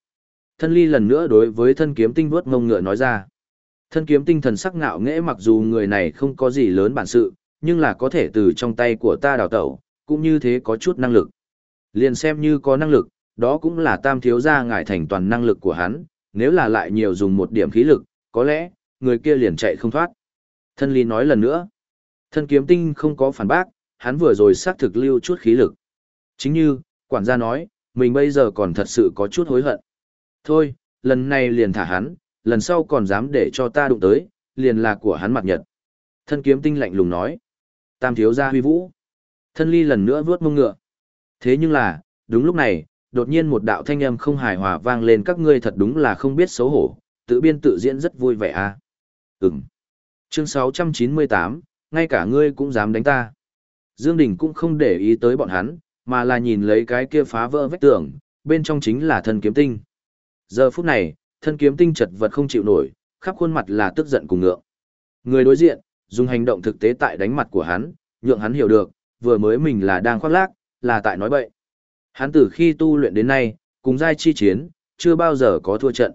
Thân ly lần nữa đối với thân kiếm tinh vớt ngông ngựa nói ra. Thân kiếm tinh thần sắc ngạo nghễ mặc dù người này không có gì lớn bản sự, nhưng là có thể từ trong tay của ta đào tẩu, cũng như thế có chút năng lực. Liền xem như có năng lực, đó cũng là tam thiếu gia ngải thành toàn năng lực của hắn, nếu là lại nhiều dùng một điểm khí lực, có lẽ, người kia liền chạy không thoát. Thân ly nói lần nữa, thân kiếm tinh không có phản bác, hắn vừa rồi xác thực lưu chút khí lực. Chính như, quản gia nói, mình bây giờ còn thật sự có chút hối hận. Thôi, lần này liền thả hắn, lần sau còn dám để cho ta đụng tới, liền là của hắn mặt nhật. Thân kiếm tinh lạnh lùng nói. Tam thiếu gia huy vũ. Thân ly lần nữa vuốt mông ngựa. Thế nhưng là, đúng lúc này, đột nhiên một đạo thanh âm không hài hòa vang lên các ngươi thật đúng là không biết xấu hổ, tự biên tự diễn rất vui vẻ à. Ừm. Chương 698, ngay cả ngươi cũng dám đánh ta. Dương Đình cũng không để ý tới bọn hắn, mà là nhìn lấy cái kia phá vỡ vách tường, bên trong chính là thân kiếm tinh. Giờ phút này, thân kiếm tinh chật vật không chịu nổi, khắp khuôn mặt là tức giận cùng ngượng. Người đối diện, dùng hành động thực tế tại đánh mặt của hắn, nhượng hắn hiểu được, vừa mới mình là đang khoác lác, là tại nói bậy. Hắn từ khi tu luyện đến nay, cùng giai chi chiến, chưa bao giờ có thua trận.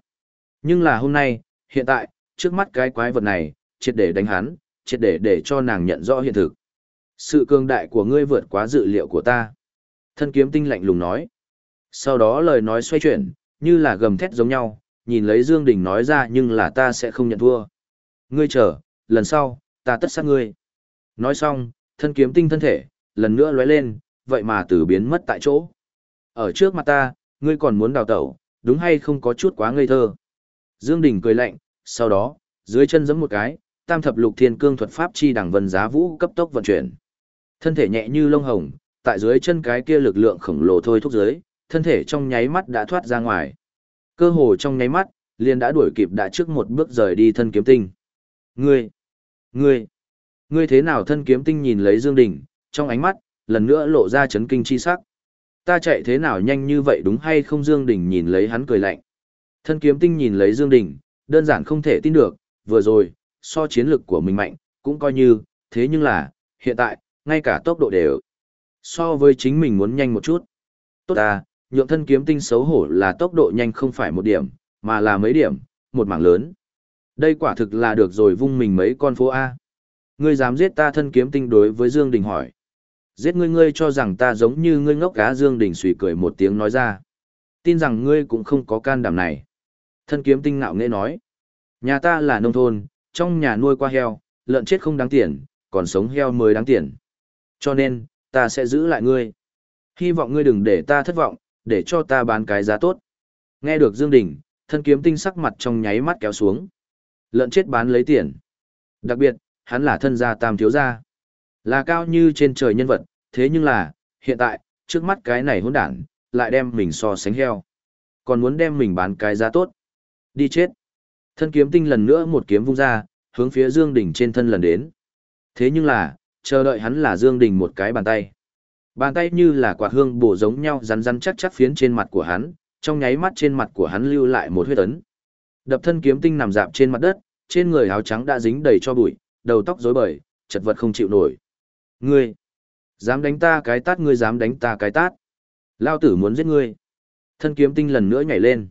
Nhưng là hôm nay, hiện tại, trước mắt cái quái vật này, triệt để đánh hắn, triệt để để cho nàng nhận rõ hiện thực. Sự cường đại của ngươi vượt quá dự liệu của ta. Thân kiếm tinh lạnh lùng nói. Sau đó lời nói xoay chuyển, như là gầm thét giống nhau, nhìn lấy Dương Đình nói ra nhưng là ta sẽ không nhận thua. Ngươi chờ, lần sau, ta tất sát ngươi. Nói xong, thân kiếm tinh thân thể, lần nữa lóe lên, vậy mà từ biến mất tại chỗ. Ở trước mặt ta, ngươi còn muốn đào tẩu, đúng hay không có chút quá ngây thơ. Dương Đình cười lạnh, sau đó, dưới chân giẫm một cái, tam thập lục thiên cương thuật pháp chi đẳng vân giá vũ cấp tốc vận chuyển. Thân thể nhẹ như lông hồng, tại dưới chân cái kia lực lượng khổng lồ thôi thúc dưới, thân thể trong nháy mắt đã thoát ra ngoài. Cơ hồ trong nháy mắt, liền đã đuổi kịp đã trước một bước rời đi thân kiếm tinh. Ngươi, ngươi, ngươi thế nào thân kiếm tinh nhìn lấy Dương Đình, trong ánh mắt, lần nữa lộ ra chấn kinh chi sắc. Ta chạy thế nào nhanh như vậy đúng hay không Dương Đình nhìn lấy hắn cười lạnh. Thân kiếm tinh nhìn lấy Dương Đình, đơn giản không thể tin được, vừa rồi, so chiến lực của mình mạnh, cũng coi như, thế nhưng là, hiện tại, ngay cả tốc độ đều so với chính mình muốn nhanh một chút. Tốt à, nhượng thân kiếm tinh xấu hổ là tốc độ nhanh không phải một điểm, mà là mấy điểm, một mảng lớn. Đây quả thực là được rồi vung mình mấy con phố A. Ngươi dám giết ta thân kiếm tinh đối với Dương Đình hỏi. Giết ngươi ngươi cho rằng ta giống như ngươi ngốc cá Dương Đình suy cười một tiếng nói ra. Tin rằng ngươi cũng không có can đảm này. Thân kiếm tinh ngạo nghễ nói. Nhà ta là nông thôn, trong nhà nuôi qua heo, lợn chết không đáng tiền, còn sống heo mới đáng tiền. Cho nên, ta sẽ giữ lại ngươi. Hy vọng ngươi đừng để ta thất vọng, để cho ta bán cái giá tốt. Nghe được Dương Đình, thân kiếm tinh sắc mặt trong nháy mắt kéo xuống. Lợn chết bán lấy tiền. Đặc biệt, hắn là thân gia tam thiếu gia. Là cao như trên trời nhân vật, thế nhưng là, hiện tại, trước mắt cái này hỗn đản, lại đem mình so sánh heo. Còn muốn đem mình bán cái giá tốt. Đi chết. Thân kiếm tinh lần nữa một kiếm vung ra, hướng phía Dương Đình trên thân lần đến. Thế nhưng là, chờ đợi hắn là Dương Đình một cái bàn tay. Bàn tay như là quả hương bổ giống nhau rắn rắn chắc chắc phiến trên mặt của hắn, trong nháy mắt trên mặt của hắn lưu lại một huyết ấn. Đập thân kiếm tinh nằm dạp trên mặt đất, trên người áo trắng đã dính đầy cho bụi, đầu tóc rối bời, chật vật không chịu nổi. Ngươi, dám đánh ta cái tát ngươi dám đánh ta cái tát. Lao tử muốn giết ngươi. Thân kiếm tinh lần nữa nhảy lên.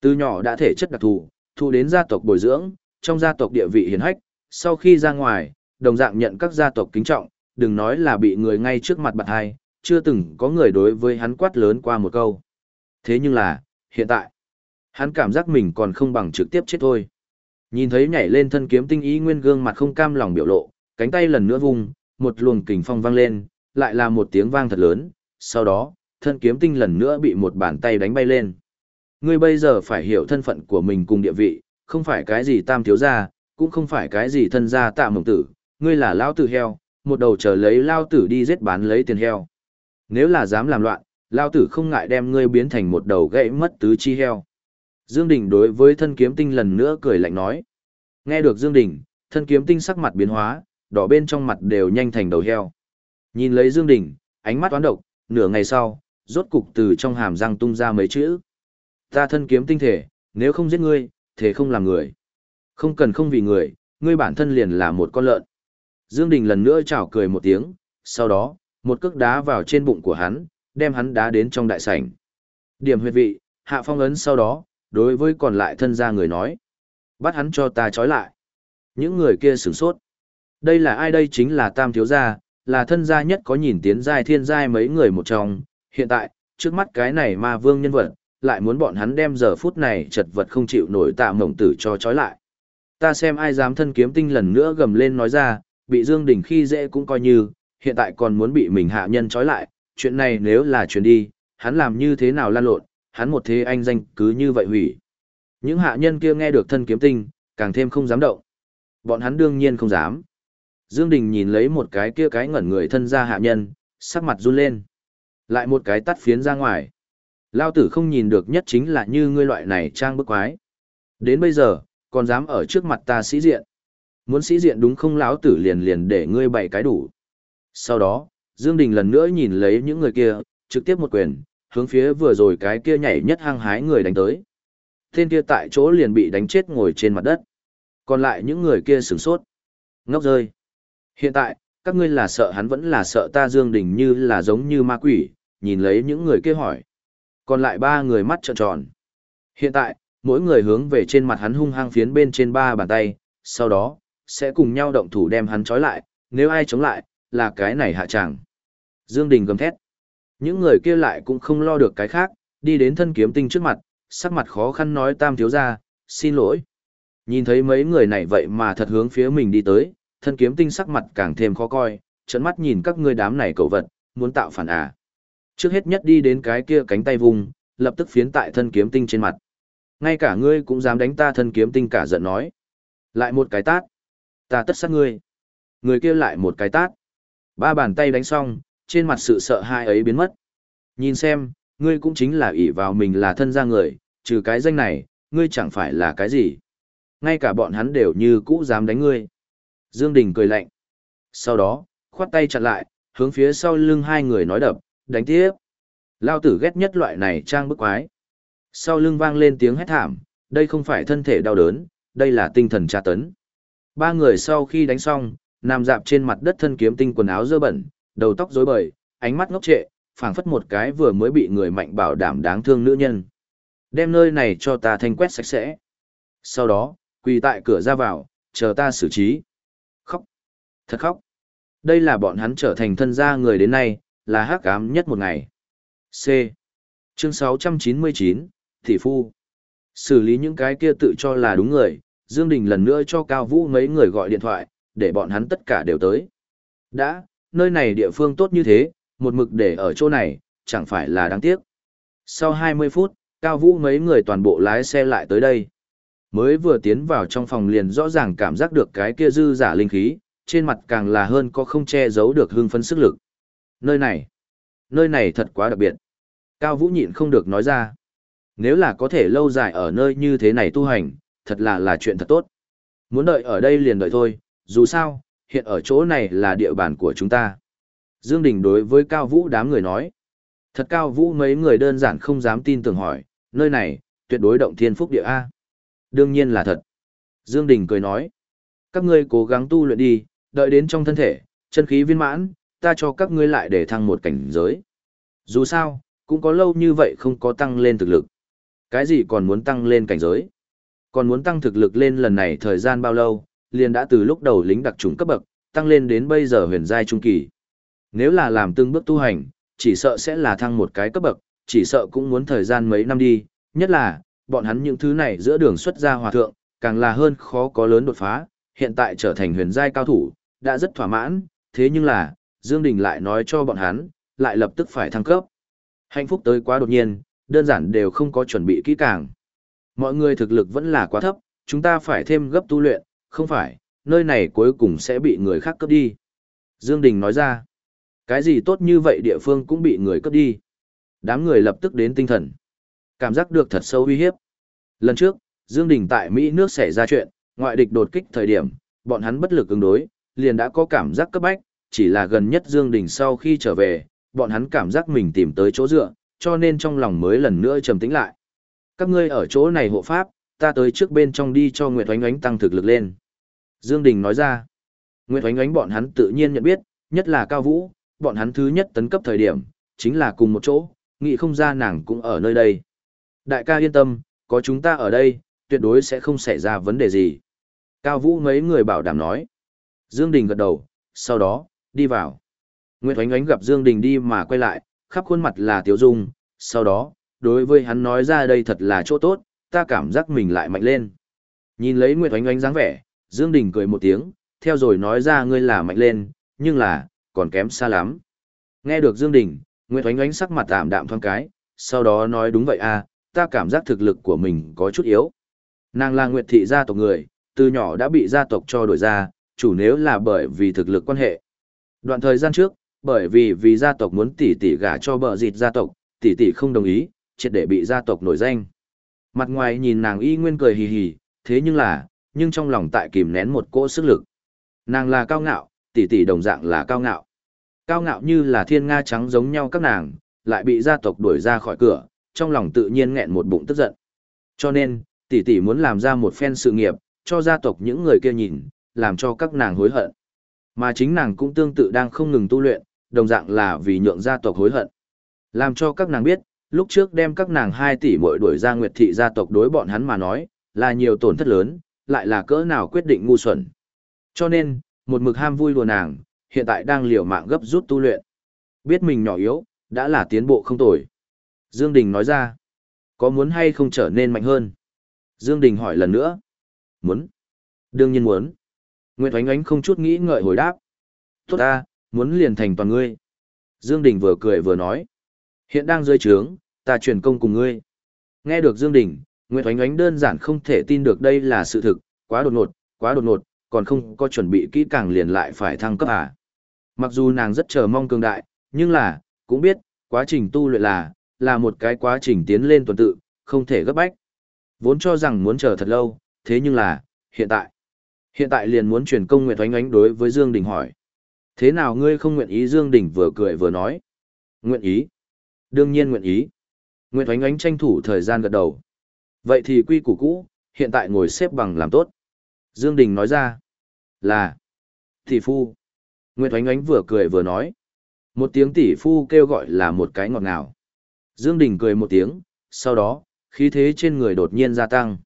Từ nhỏ đã thể chất đặc thù, thu đến gia tộc bồi dưỡng, trong gia tộc địa vị hiển hách, sau khi ra ngoài, đồng dạng nhận các gia tộc kính trọng, đừng nói là bị người ngay trước mặt bạn hai, chưa từng có người đối với hắn quát lớn qua một câu. Thế nhưng là, hiện tại, hắn cảm giác mình còn không bằng trực tiếp chết thôi. Nhìn thấy nhảy lên thân kiếm tinh ý nguyên gương mặt không cam lòng biểu lộ, cánh tay lần nữa vung, một luồng kình phong vang lên, lại là một tiếng vang thật lớn, sau đó, thân kiếm tinh lần nữa bị một bàn tay đánh bay lên. Ngươi bây giờ phải hiểu thân phận của mình cùng địa vị, không phải cái gì tam thiếu gia, cũng không phải cái gì thân gia tạ mộng tử, ngươi là lão tử heo, một đầu chờ lấy lao tử đi giết bán lấy tiền heo. Nếu là dám làm loạn, lao tử không ngại đem ngươi biến thành một đầu gãy mất tứ chi heo. Dương Đình đối với thân kiếm tinh lần nữa cười lạnh nói. Nghe được Dương Đình, thân kiếm tinh sắc mặt biến hóa, đỏ bên trong mặt đều nhanh thành đầu heo. Nhìn lấy Dương Đình, ánh mắt toán độc, nửa ngày sau, rốt cục từ trong hàm răng tung ra mấy chữ. Ta thân kiếm tinh thể, nếu không giết ngươi, thể không làm người. Không cần không vì người, ngươi bản thân liền là một con lợn. Dương Đình lần nữa chào cười một tiếng, sau đó, một cước đá vào trên bụng của hắn, đem hắn đá đến trong đại sảnh. Điểm huyệt vị, hạ phong ấn sau đó, đối với còn lại thân gia người nói. Bắt hắn cho ta trói lại. Những người kia sửng sốt. Đây là ai đây chính là tam thiếu gia, là thân gia nhất có nhìn tiến giai thiên giai mấy người một trong. Hiện tại, trước mắt cái này ma vương nhân vật, lại muốn bọn hắn đem giờ phút này chật vật không chịu nổi tạ mộng tử cho trói lại. Ta xem ai dám thân kiếm tinh lần nữa gầm lên nói ra, bị Dương Đình khi dễ cũng coi như, hiện tại còn muốn bị mình hạ nhân trói lại, chuyện này nếu là chuyển đi, hắn làm như thế nào lan lộn, hắn một thế anh danh cứ như vậy hủy. Những hạ nhân kia nghe được thân kiếm tinh, càng thêm không dám động. Bọn hắn đương nhiên không dám. Dương Đình nhìn lấy một cái kia cái ngẩn người thân ra hạ nhân, sắc mặt run lên. Lại một cái tắt phiến ra ngoài. Lao tử không nhìn được nhất chính là như ngươi loại này trang bức quái. Đến bây giờ, còn dám ở trước mặt ta sĩ diện. Muốn sĩ diện đúng không lão tử liền liền để ngươi bày cái đủ. Sau đó, Dương Đình lần nữa nhìn lấy những người kia, trực tiếp một quyền, hướng phía vừa rồi cái kia nhảy nhất hăng hái người đánh tới. Tên kia tại chỗ liền bị đánh chết ngồi trên mặt đất. Còn lại những người kia sửng sốt. Ngốc rơi. Hiện tại, các ngươi là sợ hắn vẫn là sợ ta Dương Đình như là giống như ma quỷ, nhìn lấy những người kia hỏi. Còn lại ba người mắt trợn tròn. Hiện tại, mỗi người hướng về trên mặt hắn hung hăng phiến bên trên ba bàn tay, sau đó, sẽ cùng nhau động thủ đem hắn trói lại, nếu ai chống lại, là cái này hạ chẳng. Dương Đình gầm thét. Những người kia lại cũng không lo được cái khác, đi đến thân kiếm tinh trước mặt, sắc mặt khó khăn nói tam thiếu gia, xin lỗi. Nhìn thấy mấy người này vậy mà thật hướng phía mình đi tới, thân kiếm tinh sắc mặt càng thêm khó coi, trợn mắt nhìn các ngươi đám này cầu vật, muốn tạo phản à. Trước hết nhất đi đến cái kia cánh tay vùng, lập tức phiến tại thân kiếm tinh trên mặt. Ngay cả ngươi cũng dám đánh ta thân kiếm tinh cả giận nói. Lại một cái tát. Ta tất sát ngươi. Người kia lại một cái tát. Ba bàn tay đánh xong, trên mặt sự sợ hãi ấy biến mất. Nhìn xem, ngươi cũng chính là ỷ vào mình là thân gia người, trừ cái danh này, ngươi chẳng phải là cái gì. Ngay cả bọn hắn đều như cũ dám đánh ngươi. Dương Đình cười lạnh. Sau đó, khoát tay chặn lại, hướng phía sau lưng hai người nói đập, đánh tiếp. Lao tử ghét nhất loại này trang bức quái. Sau lưng vang lên tiếng hét thảm, đây không phải thân thể đau đớn, đây là tinh thần tra tấn. Ba người sau khi đánh xong, nằm dạp trên mặt đất thân kiếm tinh quần áo dơ bẩn, đầu tóc rối bời, ánh mắt ngốc trệ, phảng phất một cái vừa mới bị người mạnh bảo đảm đáng thương nữ nhân. Đem nơi này cho ta thanh quét sạch sẽ. Sau đó, quỳ tại cửa ra vào, chờ ta xử trí. Khóc. Thật khóc. Đây là bọn hắn trở thành thân gia người đến nay, là hắc ám nhất một ngày. C. Chương 699, Thị Phu. Xử lý những cái kia tự cho là đúng người, Dương Đình lần nữa cho Cao Vũ mấy người gọi điện thoại, để bọn hắn tất cả đều tới. Đã, nơi này địa phương tốt như thế, một mực để ở chỗ này, chẳng phải là đáng tiếc. Sau 20 phút, Cao Vũ mấy người toàn bộ lái xe lại tới đây. Mới vừa tiến vào trong phòng liền rõ ràng cảm giác được cái kia dư giả linh khí, trên mặt càng là hơn có không che giấu được hương phấn sức lực. Nơi này, nơi này thật quá đặc biệt. Cao Vũ nhịn không được nói ra. Nếu là có thể lâu dài ở nơi như thế này tu hành, thật là là chuyện thật tốt. Muốn đợi ở đây liền đợi thôi, dù sao, hiện ở chỗ này là địa bàn của chúng ta. Dương Đình đối với Cao Vũ đám người nói. Thật Cao Vũ mấy người đơn giản không dám tin tưởng hỏi, nơi này, tuyệt đối động thiên phúc địa A. Đương nhiên là thật. Dương Đình cười nói. Các ngươi cố gắng tu luyện đi, đợi đến trong thân thể, chân khí viên mãn, ta cho các ngươi lại để thăng một cảnh giới. Dù sao, cũng có lâu như vậy không có tăng lên thực lực. Cái gì còn muốn tăng lên cảnh giới? Còn muốn tăng thực lực lên lần này thời gian bao lâu, liền đã từ lúc đầu lính đặc trùng cấp bậc, tăng lên đến bây giờ huyền giai trung kỳ. Nếu là làm từng bước tu hành, chỉ sợ sẽ là thăng một cái cấp bậc, chỉ sợ cũng muốn thời gian mấy năm đi, nhất là, bọn hắn những thứ này giữa đường xuất ra hòa thượng, càng là hơn khó có lớn đột phá, hiện tại trở thành huyền giai cao thủ, đã rất thỏa mãn, thế nhưng là, Dương Đình lại nói cho bọn hắn, lại lập tức phải thăng cấp. Hạnh phúc tới quá đột nhiên, đơn giản đều không có chuẩn bị kỹ càng. Mọi người thực lực vẫn là quá thấp, chúng ta phải thêm gấp tu luyện, không phải, nơi này cuối cùng sẽ bị người khác cướp đi. Dương Đình nói ra, cái gì tốt như vậy địa phương cũng bị người cướp đi. Đám người lập tức đến tinh thần. Cảm giác được thật sâu uy hiếp. Lần trước, Dương Đình tại Mỹ nước xảy ra chuyện, ngoại địch đột kích thời điểm, bọn hắn bất lực ứng đối, liền đã có cảm giác cấp bách, chỉ là gần nhất Dương Đình sau khi trở về, bọn hắn cảm giác mình tìm tới chỗ dựa, cho nên trong lòng mới lần nữa trầm tĩnh lại. Các ngươi ở chỗ này hộ pháp, ta tới trước bên trong đi cho Nguyệt Oánh Oánh tăng thực lực lên. Dương Đình nói ra, Nguyệt Oánh Oánh bọn hắn tự nhiên nhận biết, nhất là Cao Vũ, bọn hắn thứ nhất tấn cấp thời điểm, chính là cùng một chỗ, nghĩ không ra nàng cũng ở nơi đây. Đại ca yên tâm, có chúng ta ở đây, tuyệt đối sẽ không xảy ra vấn đề gì. Cao Vũ mấy người bảo đảm nói. Dương Đình gật đầu, sau đó, đi vào. Nguyệt Oánh Oánh gặp Dương Đình đi mà quay lại, khắp khuôn mặt là tiếu dung, sau đó, đối với hắn nói ra đây thật là chỗ tốt, ta cảm giác mình lại mạnh lên. Nhìn lấy Nguyệt Oánh Oánh dáng vẻ, Dương Đình cười một tiếng, theo rồi nói ra ngươi là mạnh lên, nhưng là, còn kém xa lắm. Nghe được Dương Đình, Nguyệt Oánh Oánh sắc mặt tạm đạm thoáng cái, sau đó nói đúng vậy à, ta cảm giác thực lực của mình có chút yếu. Nàng là Nguyệt thị gia tộc người, từ nhỏ đã bị gia tộc cho đổi ra, chủ nếu là bởi vì thực lực quan hệ. Đoạn thời gian trước, bởi vì vì gia tộc muốn tỷ tỷ gả cho bợ dịt gia tộc, tỷ tỷ không đồng ý, triệt để bị gia tộc nổi danh. Mặt ngoài nhìn nàng y nguyên cười hì hì, thế nhưng là, nhưng trong lòng tại kìm nén một cỗ sức lực. Nàng là cao ngạo, tỷ tỷ đồng dạng là cao ngạo. Cao ngạo như là thiên nga trắng giống nhau các nàng, lại bị gia tộc đuổi ra khỏi cửa, trong lòng tự nhiên nghẹn một bụng tức giận. Cho nên, tỷ tỷ muốn làm ra một phen sự nghiệp, cho gia tộc những người kia nhìn, làm cho các nàng hối hận. Mà chính nàng cũng tương tự đang không ngừng tu luyện, đồng dạng là vì nhượng gia tộc hối hận. Làm cho các nàng biết, lúc trước đem các nàng 2 tỷ mỗi đuổi ra Nguyệt thị gia tộc đối bọn hắn mà nói, là nhiều tổn thất lớn, lại là cỡ nào quyết định ngu xuẩn. Cho nên, một mực ham vui đùa nàng, hiện tại đang liều mạng gấp rút tu luyện. Biết mình nhỏ yếu, đã là tiến bộ không tồi. Dương Đình nói ra, có muốn hay không trở nên mạnh hơn? Dương Đình hỏi lần nữa. Muốn. Đương nhiên muốn. Nguyệt Oánh Oánh không chút nghĩ ngợi hồi đáp. Tốt ta, muốn liền thành toàn ngươi. Dương Đình vừa cười vừa nói. Hiện đang dưới trướng, ta truyền công cùng ngươi. Nghe được Dương Đình, Nguyệt Oánh Oánh đơn giản không thể tin được đây là sự thực, quá đột ngột, quá đột ngột, còn không có chuẩn bị kỹ càng liền lại phải thăng cấp à. Mặc dù nàng rất chờ mong cường đại, nhưng là, cũng biết, quá trình tu luyện là, là một cái quá trình tiến lên tuần tự, không thể gấp bách. Vốn cho rằng muốn chờ thật lâu, thế nhưng là, hiện tại. Hiện tại liền muốn truyền công Nguyệt Oánh Oánh đối với Dương Đình hỏi. Thế nào ngươi không nguyện ý Dương Đình vừa cười vừa nói. Nguyện ý. Đương nhiên nguyện ý. Nguyễn Oánh Oánh tranh thủ thời gian gật đầu. Vậy thì quy củ cũ, hiện tại ngồi xếp bằng làm tốt. Dương Đình nói ra. Là. Tỷ phu. Nguyễn Oánh Oánh vừa cười vừa nói. Một tiếng tỷ phu kêu gọi là một cái ngọt ngào. Dương Đình cười một tiếng, sau đó, khí thế trên người đột nhiên gia tăng.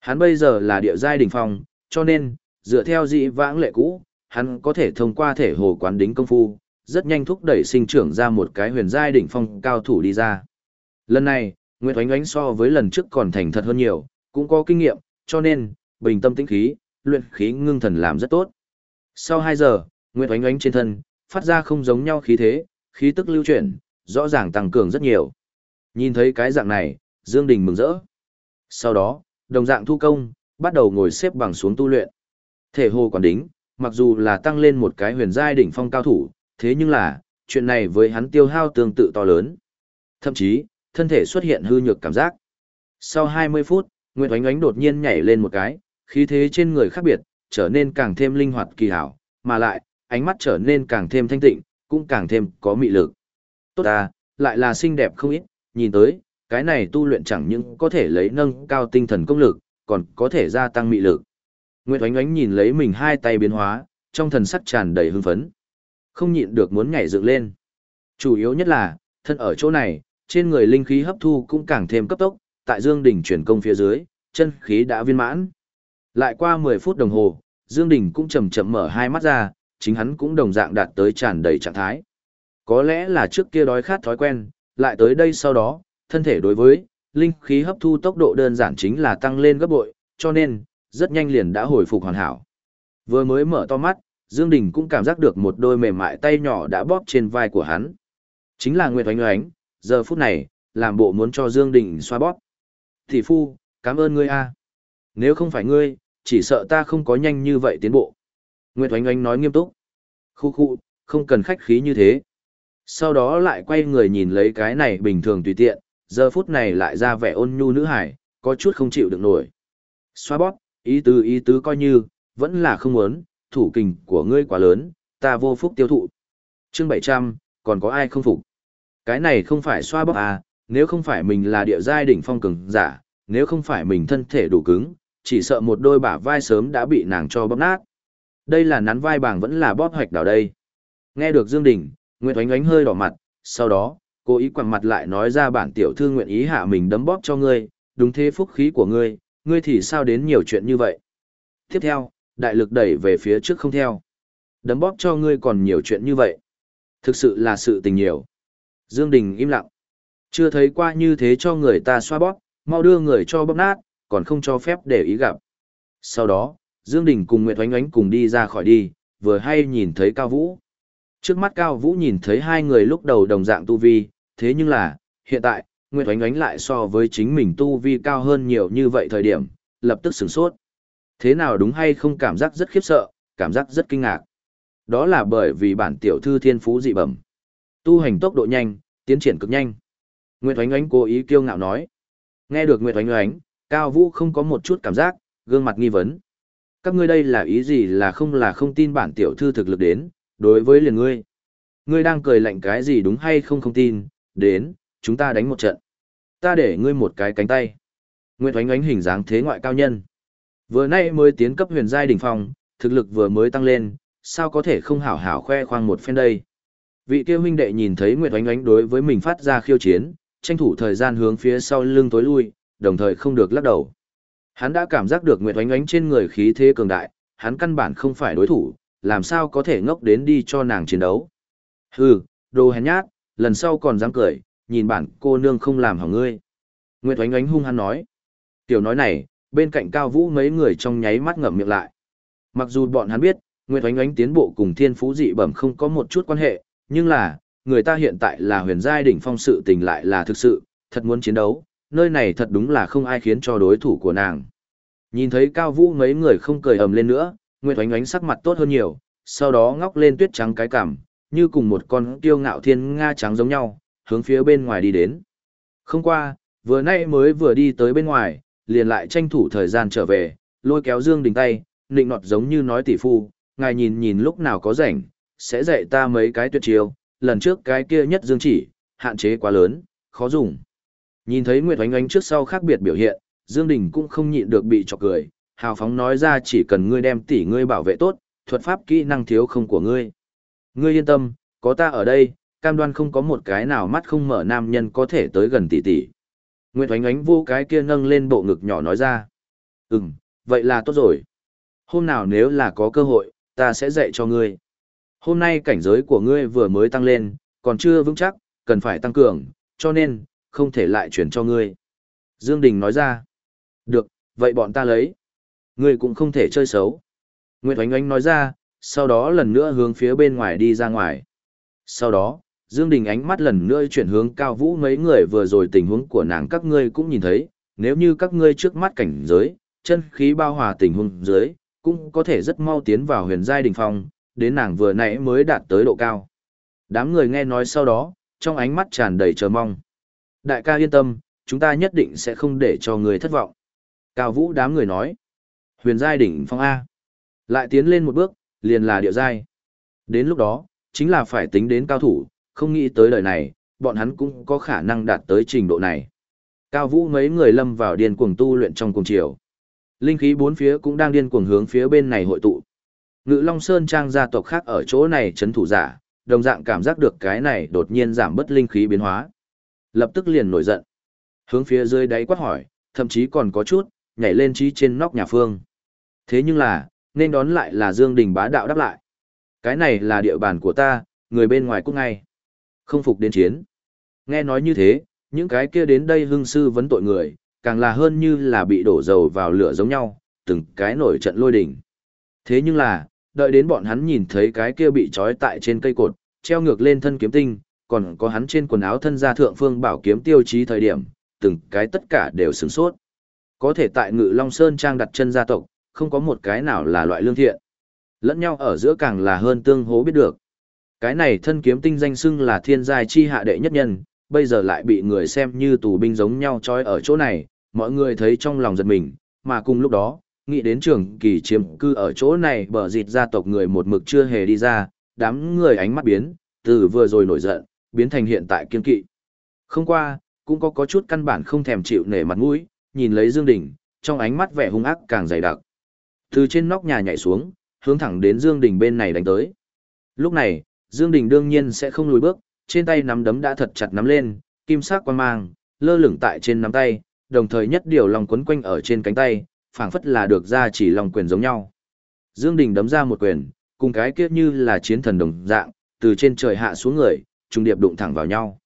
Hắn bây giờ là địa giai đỉnh phong, cho nên, dựa theo dị vãng lệ cũ, hắn có thể thông qua thể hồ quán đính công phu, rất nhanh thúc đẩy sinh trưởng ra một cái huyền giai đỉnh phong cao thủ đi ra. Lần này, Nguyệt Oánh Oánh so với lần trước còn thành thật hơn nhiều, cũng có kinh nghiệm, cho nên, bình tâm tĩnh khí, luyện khí ngưng thần làm rất tốt. Sau 2 giờ, Nguyệt Oánh Oánh trên thân, phát ra không giống nhau khí thế, khí tức lưu chuyển, rõ ràng tăng cường rất nhiều. Nhìn thấy cái dạng này, Dương Đình mừng rỡ. Sau đó, đồng dạng thu công, bắt đầu ngồi xếp bằng xuống tu luyện. Thể hồ quản đính, mặc dù là tăng lên một cái huyền giai đỉnh phong cao thủ, thế nhưng là, chuyện này với hắn tiêu hao tương tự to lớn. Thậm chí, thân thể xuất hiện hư nhược cảm giác. Sau 20 phút, Nguyệt Oánh Oánh đột nhiên nhảy lên một cái, khí thế trên người khác biệt, trở nên càng thêm linh hoạt kỳ hảo, mà lại, ánh mắt trở nên càng thêm thanh tịnh, cũng càng thêm có mị lực. Tốt à, lại là xinh đẹp không ít, nhìn tới, cái này tu luyện chẳng những có thể lấy nâng cao tinh thần công lực, còn có thể gia tăng mị lực. Nguyệt Oánh Oánh nhìn lấy mình hai tay biến hóa, trong thần sắc tràn đầy hưng phấn. Không nhịn được muốn nhảy dựng lên. Chủ yếu nhất là, thân ở chỗ này, trên người linh khí hấp thu cũng càng thêm cấp tốc, tại Dương Đình chuyển công phía dưới, chân khí đã viên mãn. Lại qua 10 phút đồng hồ, Dương Đình cũng chậm chậm mở hai mắt ra, chính hắn cũng đồng dạng đạt tới tràn đầy trạng thái. Có lẽ là trước kia đói khát thói quen, lại tới đây sau đó, thân thể đối với linh khí hấp thu tốc độ đơn giản chính là tăng lên gấp bội, cho nên rất nhanh liền đã hồi phục hoàn hảo. Vừa mới mở to mắt, Dương Đình cũng cảm giác được một đôi mềm mại tay nhỏ đã bóp trên vai của hắn. Chính là Nguyệt Oánh Oánh, giờ phút này, làm bộ muốn cho Dương Đình xoa bóp. Thị phu, cảm ơn ngươi a. Nếu không phải ngươi, chỉ sợ ta không có nhanh như vậy tiến bộ. Nguyệt Oánh Oánh nói nghiêm túc. Khu khu, không cần khách khí như thế. Sau đó lại quay người nhìn lấy cái này bình thường tùy tiện, giờ phút này lại ra vẻ ôn nhu nữ hải, có chút không chịu được nổi. Xoa bóp, ý tứ ý tứ coi như, vẫn là không muốn, thủ kình của ngươi quá lớn, ta vô phúc tiêu thụ. Chương 700, còn có ai không phục? Cái này không phải xoa bóp à, nếu không phải mình là địa giai đỉnh phong cường giả, nếu không phải mình thân thể đủ cứng, chỉ sợ một đôi bả vai sớm đã bị nàng cho bóp nát. Đây là nắn vai bảng vẫn là bóp hoạch đảo đây. Nghe được Dương Đình, Nguyệt Oánh Oánh hơi đỏ mặt, sau đó, cô ý quẳng mặt lại nói ra bản tiểu thư nguyện ý hạ mình đấm bóp cho ngươi, đúng thế phúc khí của ngươi, ngươi thì sao đến nhiều chuyện như vậy. Tiếp theo, đại lực đẩy về phía trước không theo. Đấm bóp cho ngươi còn nhiều chuyện như vậy. Thực sự là sự tình nhiều. Dương Đình im lặng. Chưa thấy qua như thế cho người ta xoa bóp, mau đưa người cho bóp nát, còn không cho phép để ý gặp. Sau đó, Dương Đình cùng Nguyệt Oánh Oánh cùng đi ra khỏi đi, vừa hay nhìn thấy Cao Vũ. Trước mắt Cao Vũ nhìn thấy hai người lúc đầu đồng dạng tu vi, thế nhưng là, hiện tại, Nguyệt Oánh Oánh lại so với chính mình tu vi cao hơn nhiều như vậy thời điểm, lập tức sửng sốt. Thế nào đúng hay không cảm giác rất khiếp sợ, cảm giác rất kinh ngạc. Đó là bởi vì bản tiểu thư thiên phú dị bẩm. Tu hành tốc độ nhanh, tiến triển cực nhanh. Nguyệt Oánh Oánh cố ý kiêu ngạo nói. Nghe được Nguyệt Oánh Oánh, Cao Vũ không có một chút cảm giác, gương mặt nghi vấn. Các ngươi đây là ý gì là không là không tin bản tiểu thư thực lực đến, đối với liền ngươi. Ngươi đang cười lạnh cái gì đúng hay không không tin, đến, chúng ta đánh một trận. Ta để ngươi một cái cánh tay. Nguyệt Oánh Oánh hình dáng thế ngoại cao nhân. Vừa nay mới tiến cấp huyền giai đỉnh phong, thực lực vừa mới tăng lên, sao có thể không hảo hảo khoe khoang một phen đây. Vị kia huynh đệ nhìn thấy Nguyệt Oánh Oánh đối với mình phát ra khiêu chiến, tranh thủ thời gian hướng phía sau lưng tối lui, đồng thời không được lắc đầu. Hắn đã cảm giác được Nguyệt Oánh Oánh trên người khí thế cường đại, hắn căn bản không phải đối thủ, làm sao có thể ngốc đến đi cho nàng chiến đấu. Hừ, đồ hèn nhát, lần sau còn dám cười, nhìn bản cô nương không làm hỏng ngươi. Nguyệt Oánh Oánh hung hăng nói. Tiểu nói này, bên cạnh Cao Vũ mấy người trong nháy mắt ngậm miệng lại. Mặc dù bọn hắn biết, Nguyệt Oánh Oánh tiến bộ cùng Thiên Phú dị bẩm không có một chút quan hệ, nhưng là, người ta hiện tại là huyền giai đỉnh phong sự tình lại là thực sự, thật muốn chiến đấu, nơi này thật đúng là không ai khiến cho đối thủ của nàng. Nhìn thấy Cao Vũ mấy người không cười ầm lên nữa, Nguyệt Oánh Oánh sắc mặt tốt hơn nhiều, sau đó ngóc lên tuyết trắng cái cằm, như cùng một con tiêu ngạo thiên nga trắng giống nhau, hướng phía bên ngoài đi đến. Không qua, vừa nay mới vừa đi tới bên ngoài, liền lại tranh thủ thời gian trở về, lôi kéo Dương Đình tay, nịnh nọt giống như nói tỷ phu, ngài nhìn nhìn lúc nào có rảnh, sẽ dạy ta mấy cái tuyệt chiêu, lần trước cái kia nhất Dương chỉ, hạn chế quá lớn, khó dùng. Nhìn thấy Nguyệt Oánh Oánh trước sau khác biệt biểu hiện, Dương Đình cũng không nhịn được bị chọc cười, hào phóng nói ra chỉ cần ngươi đem tỷ ngươi bảo vệ tốt, thuật pháp kỹ năng thiếu không của ngươi. Ngươi yên tâm, có ta ở đây, cam đoan không có một cái nào mắt không mở nam nhân có thể tới gần tỷ tỷ. Nguyệt Oánh Oánh vô cái kia nâng lên bộ ngực nhỏ nói ra. Ừm, vậy là tốt rồi. Hôm nào nếu là có cơ hội, ta sẽ dạy cho ngươi. Hôm nay cảnh giới của ngươi vừa mới tăng lên, còn chưa vững chắc, cần phải tăng cường, cho nên, không thể lại chuyển cho ngươi. Dương Đình nói ra. Được, vậy bọn ta lấy. Ngươi cũng không thể chơi xấu. Nguyệt Oánh Oánh nói ra, sau đó lần nữa hướng phía bên ngoài đi ra ngoài. Sau đó, Dương Đình ánh mắt lần nữa chuyển hướng cao vũ mấy người vừa rồi tình huống của nàng các ngươi cũng nhìn thấy, nếu như các ngươi trước mắt cảnh giới, chân khí bao hòa tình huống dưới, cũng có thể rất mau tiến vào huyền giai đỉnh phong, đến nàng vừa nãy mới đạt tới độ cao. Đám người nghe nói sau đó, trong ánh mắt tràn đầy chờ mong. Đại ca yên tâm, chúng ta nhất định sẽ không để cho người thất vọng. Cao vũ đám người nói. Huyền giai đỉnh phong A. Lại tiến lên một bước, liền là địa giai. Đến lúc đó, chính là phải tính đến cao thủ, không nghĩ tới đời này, bọn hắn cũng có khả năng đạt tới trình độ này. Cao vũ mấy người lâm vào điên cuồng tu luyện trong cùng chiều. Linh khí bốn phía cũng đang điên cuồng hướng phía bên này hội tụ. Ngự Long Sơn trang gia tộc khác ở chỗ này chấn thủ giả, đồng dạng cảm giác được cái này đột nhiên giảm bất linh khí biến hóa. Lập tức liền nổi giận. Hướng phía dưới đáy quát hỏi, thậm chí còn có chút, nhảy lên trí trên nóc nhà phương. Thế nhưng là, nên đón lại là Dương Đình bá đạo đáp lại. Cái này là địa bàn của ta, người bên ngoài cũng ngay. Không phục đến chiến. Nghe nói như thế, những cái kia đến đây hưng sư vấn tội người, càng là hơn như là bị đổ dầu vào lửa giống nhau, từng cái nổi trận lôi đỉnh. Thế nhưng là, đợi đến bọn hắn nhìn thấy cái kia bị trói tại trên cây cột, treo ngược lên thân kiếm tinh, còn có hắn trên quần áo thân gia thượng phương bảo kiếm tiêu chí thời điểm, từng cái tất cả đều sửng sốt. Có thể tại Ngự Long Sơn trang đặt chân gia tộc, không có một cái nào là loại lương thiện. Lẫn nhau ở giữa càng là hơn tương hố biết được. Cái này thân kiếm tinh danh xưng là thiên giai chi hạ đệ nhất nhân, bây giờ lại bị người xem như tù binh giống nhau trói ở chỗ này, mọi người thấy trong lòng giật mình, mà cùng lúc đó, nghĩ đến trường kỳ chiếm cư ở chỗ này bờ dịt gia tộc người một mực chưa hề đi ra, đám người ánh mắt biến, từ vừa rồi nổi giận, biến thành hiện tại kiên kỵ. Không qua, cũng có có chút căn bản không thèm chịu nể mặt mũi, nhìn lấy Dương Đình, trong ánh mắt vẻ hung ác càng dày đặc. Từ trên nóc nhà nhảy xuống, hướng thẳng đến Dương Đình bên này đánh tới. Lúc này, Dương Đình đương nhiên sẽ không lùi bước, trên tay nắm đấm đã thật chặt nắm lên, kim sắc quan mang, lơ lửng tại trên nắm tay, đồng thời nhất điều lòng quấn quanh ở trên cánh tay, phảng phất là được ra chỉ lòng quyền giống nhau. Dương Đình đấm ra một quyền, cùng cái kia như là chiến thần đồng dạng, từ trên trời hạ xuống người, trùng điệp đụng thẳng vào nhau.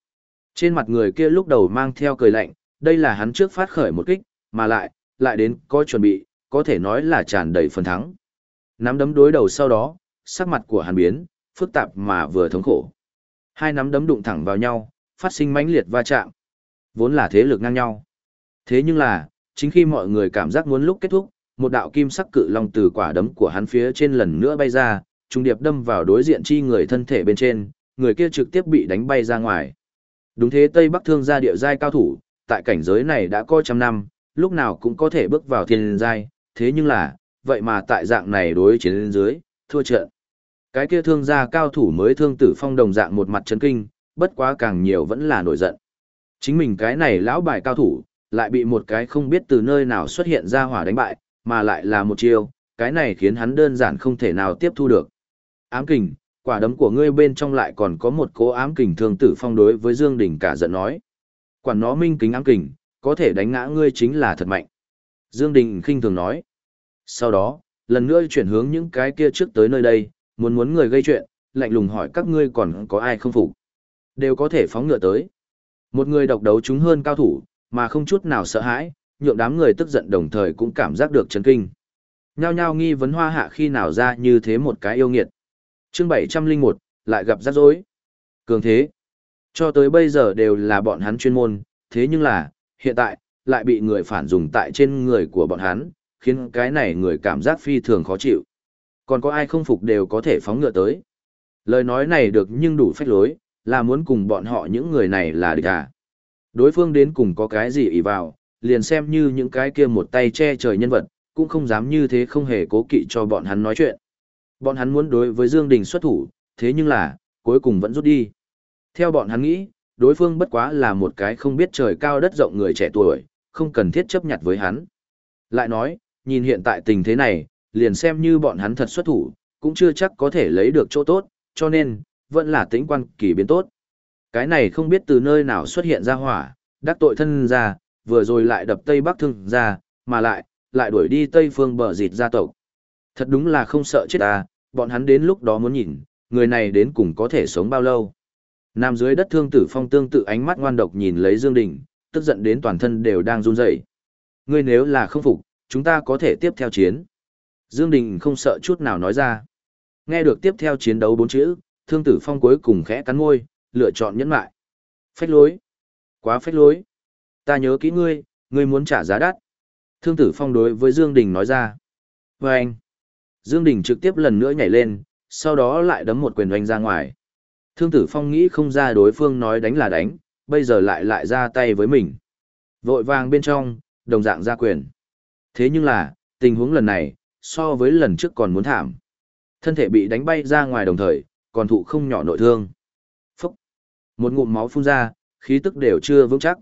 Trên mặt người kia lúc đầu mang theo cười lạnh, đây là hắn trước phát khởi một kích, mà lại, lại đến có chuẩn bị, có thể nói là tràn đầy phần thắng. Nắm đấm đối đầu sau đó, sắc mặt của hắn biến, phức tạp mà vừa thống khổ. Hai nắm đấm đụng thẳng vào nhau, phát sinh mãnh liệt va chạm. Vốn là thế lực ngang nhau. Thế nhưng là, chính khi mọi người cảm giác muốn lúc kết thúc, một đạo kim sắc cự long từ quả đấm của hắn phía trên lần nữa bay ra, trung điệp đâm vào đối diện chi người thân thể bên trên, người kia trực tiếp bị đánh bay ra ngoài. Đúng thế Tây Bắc thương gia địa giai cao thủ, tại cảnh giới này đã có trăm năm, lúc nào cũng có thể bước vào thiên giai, thế nhưng là, vậy mà tại dạng này đối chiến lên dưới, thua trận. Cái kia thương gia cao thủ mới thương tử phong đồng dạng một mặt chấn kinh, bất quá càng nhiều vẫn là nổi giận. Chính mình cái này lão bài cao thủ, lại bị một cái không biết từ nơi nào xuất hiện ra hỏa đánh bại, mà lại là một chiêu, cái này khiến hắn đơn giản không thể nào tiếp thu được. Ám kình, quả đấm của ngươi bên trong lại còn có một cố ám kình thương tử phong đối với Dương Đình cả giận nói. Quản nó minh kính ám kình, có thể đánh ngã ngươi chính là thật mạnh. Dương Đình khinh thường nói. Sau đó, lần nữa chuyển hướng những cái kia trước tới nơi đây, muốn muốn người gây chuyện, lạnh lùng hỏi các ngươi còn có ai không phục. Đều có thể phóng ngựa tới. Một người độc đấu chúng hơn cao thủ, mà không chút nào sợ hãi, nhượng đám người tức giận đồng thời cũng cảm giác được chấn kinh. Nhao nhao nghi vấn hoa hạ khi nào ra như thế một cái yêu nghiệt. chương 701, lại gặp rắc rối. Cường thế. Cho tới bây giờ đều là bọn hắn chuyên môn, thế nhưng là, hiện tại, lại bị người phản dùng tại trên người của bọn hắn, khiến cái này người cảm giác phi thường khó chịu. Còn có ai không phục đều có thể phóng ngựa tới. Lời nói này được nhưng đủ phách lối, là muốn cùng bọn họ những người này là địch à. Đối phương đến cùng có cái gì ỷ vào, liền xem như những cái kia một tay che trời nhân vật, cũng không dám như thế không hề cố kỵ cho bọn hắn nói chuyện. Bọn hắn muốn đối với Dương Đình xuất thủ, thế nhưng là, cuối cùng vẫn rút đi. Theo bọn hắn nghĩ, đối phương bất quá là một cái không biết trời cao đất rộng người trẻ tuổi, không cần thiết chấp nhặt với hắn. Lại nói, nhìn hiện tại tình thế này, liền xem như bọn hắn thật xuất thủ, cũng chưa chắc có thể lấy được chỗ tốt, cho nên, vẫn là tính quan kỳ biến tốt. Cái này không biết từ nơi nào xuất hiện ra hỏa, đắc tội thân ra, vừa rồi lại đập Tây Bắc thương ra, mà lại, lại đuổi đi Tây phương bờ dịt gia tộc. Thật đúng là không sợ chết ta, bọn hắn đến lúc đó muốn nhìn, người này đến cùng có thể sống bao lâu. Nam dưới đất thương tử phong tương tự ánh mắt ngoan độc nhìn lấy Dương Đình, tức giận đến toàn thân đều đang run rẩy. Ngươi nếu là không phục, chúng ta có thể tiếp theo chiến. Dương Đình không sợ chút nào nói ra. Nghe được tiếp theo chiến đấu bốn chữ, thương tử phong cuối cùng khẽ cắn môi, lựa chọn nhẫn lại. Phách lối. Quá phách lối. Ta nhớ kỹ ngươi, ngươi muốn trả giá đắt. Thương tử phong đối với Dương Đình nói ra. Và anh. Dương Đình trực tiếp lần nữa nhảy lên, sau đó lại đấm một quyền oanh ra ngoài. Thương tử phong nghĩ không ra đối phương nói đánh là đánh, bây giờ lại lại ra tay với mình. Vội vàng bên trong, đồng dạng ra quyền. Thế nhưng là, tình huống lần này, so với lần trước còn muốn thảm. Thân thể bị đánh bay ra ngoài đồng thời, còn thụ không nhỏ nội thương. Một ngụm máu phun ra, khí tức đều chưa vững chắc.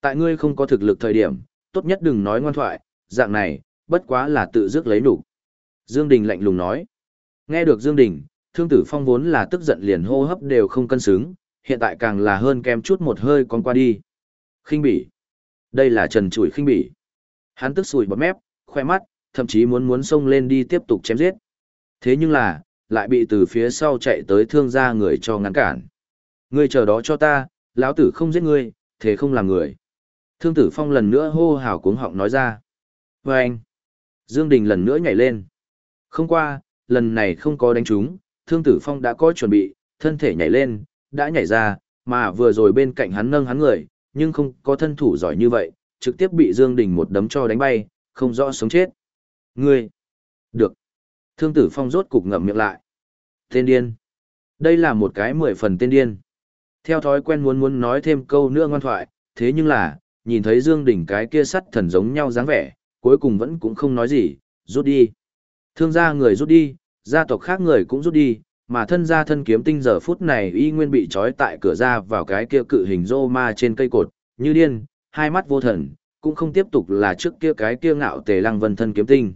Tại ngươi không có thực lực thời điểm, tốt nhất đừng nói ngoan thoại, dạng này, bất quá là tự dứt lấy đủ. Dương Đình lạnh lùng nói. Nghe được Dương Đình, thương tử phong vốn là tức giận liền hô hấp đều không cân xứng, hiện tại càng là hơn kem chút một hơi con qua đi. Khinh bỉ. Đây là trần chủi khinh bỉ. Hắn tức sùi bọt mép, khoe mắt, thậm chí muốn muốn xông lên đi tiếp tục chém giết. Thế nhưng là, lại bị từ phía sau chạy tới thương gia người cho ngăn cản. Ngươi chờ đó cho ta, lão tử không giết ngươi, thế không làm người. Thương tử phong lần nữa hô hào cuống họng nói ra. Và anh, Dương Đình lần nữa nhảy lên. Không qua, lần này không có đánh trúng, thương tử phong đã có chuẩn bị, thân thể nhảy lên, đã nhảy ra, mà vừa rồi bên cạnh hắn nâng hắn người, nhưng không có thân thủ giỏi như vậy, trực tiếp bị Dương Đình một đấm cho đánh bay, không rõ sống chết. Ngươi! Được! Thương tử phong rốt cục ngậm miệng lại. Tên điên! Đây là một cái mười phần tên điên. Theo thói quen muốn muốn nói thêm câu nữa ngoan thoại, thế nhưng là, nhìn thấy Dương Đình cái kia sắt thần giống nhau dáng vẻ, cuối cùng vẫn cũng không nói gì, rút đi. Thương gia người rút đi, gia tộc khác người cũng rút đi, mà thân gia thân kiếm tinh giờ phút này y nguyên bị trói tại cửa ra vào cái kia cự hình rô ma trên cây cột, như điên, hai mắt vô thần, cũng không tiếp tục là trước kia cái kia ngạo tề lăng vân thân kiếm tinh.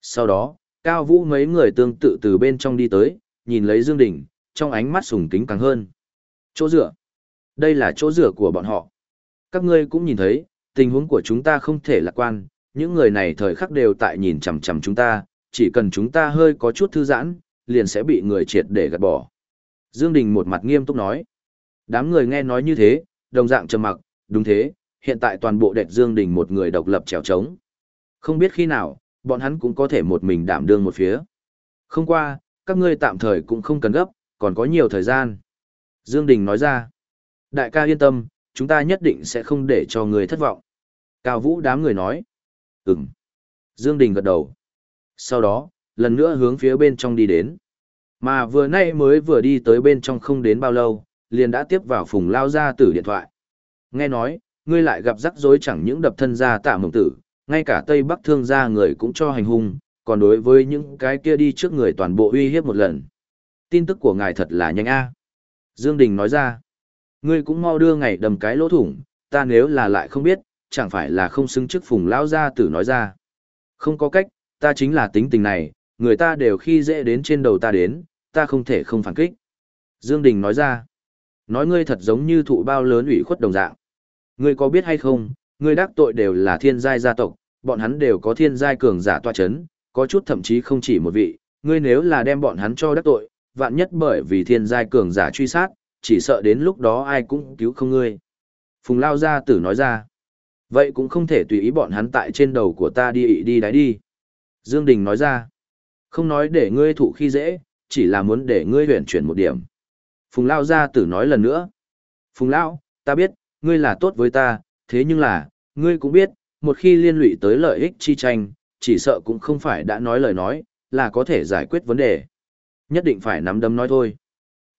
Sau đó, cao vũ mấy người tương tự từ bên trong đi tới, nhìn lấy Dương Đình, trong ánh mắt sùng kính càng hơn. Chỗ dựa. Đây là chỗ dựa của bọn họ. Các ngươi cũng nhìn thấy, tình huống của chúng ta không thể lạc quan, những người này thời khắc đều tại nhìn chằm chằm chúng ta, chỉ cần chúng ta hơi có chút thư giãn, liền sẽ bị người triệt để gạt bỏ. Dương Đình một mặt nghiêm túc nói. Đám người nghe nói như thế, đồng dạng trầm mặc, đúng thế, hiện tại toàn bộ đệt Dương Đình một người độc lập trèo trống. Không biết khi nào, bọn hắn cũng có thể một mình đảm đương một phía. Không qua, các ngươi tạm thời cũng không cần gấp, còn có nhiều thời gian. Dương Đình nói ra. Đại ca yên tâm, chúng ta nhất định sẽ không để cho người thất vọng. Cao Vũ đám người nói. Ừm. Dương Đình gật đầu. Sau đó, lần nữa hướng phía bên trong đi đến. Mà vừa nay mới vừa đi tới bên trong không đến bao lâu, liền đã tiếp vào phùng lao gia tử điện thoại. Nghe nói, ngươi lại gặp rắc rối chẳng những đập thân gia tạ mộng tử, ngay cả Tây Bắc thương gia người cũng cho hành hung, còn đối với những cái kia đi trước người toàn bộ uy hiếp một lần. Tin tức của ngài thật là nhanh a. Dương Đình nói ra, ngươi cũng mau đưa ngày đầm cái lỗ thủng, ta nếu là lại không biết, chẳng phải là không xứng trước phùng Lão gia tử nói ra. Không có cách, ta chính là tính tình này, người ta đều khi dễ đến trên đầu ta đến, ta không thể không phản kích. Dương Đình nói ra, nói ngươi thật giống như thụ bao lớn ủy khuất đồng dạng. Ngươi có biết hay không, ngươi đắc tội đều là thiên giai gia tộc, bọn hắn đều có thiên giai cường giả tọa chấn, có chút thậm chí không chỉ một vị, ngươi nếu là đem bọn hắn cho đắc tội, vạn nhất bởi vì thiên giai cường giả truy sát, chỉ sợ đến lúc đó ai cũng cứu không ngươi. Phùng Lao Gia Tử nói ra, vậy cũng không thể tùy ý bọn hắn tại trên đầu của ta đi ị đi đáy đi. Dương Đình nói ra, không nói để ngươi thụ khi dễ, chỉ là muốn để ngươi huyển chuyển một điểm. Phùng Lao Gia Tử nói lần nữa, Phùng Lao, ta biết, ngươi là tốt với ta, thế nhưng là, ngươi cũng biết, một khi liên lụy tới lợi ích chi tranh, chỉ sợ cũng không phải đã nói lời nói, là có thể giải quyết vấn đề. Nhất định phải nắm đấm nói thôi.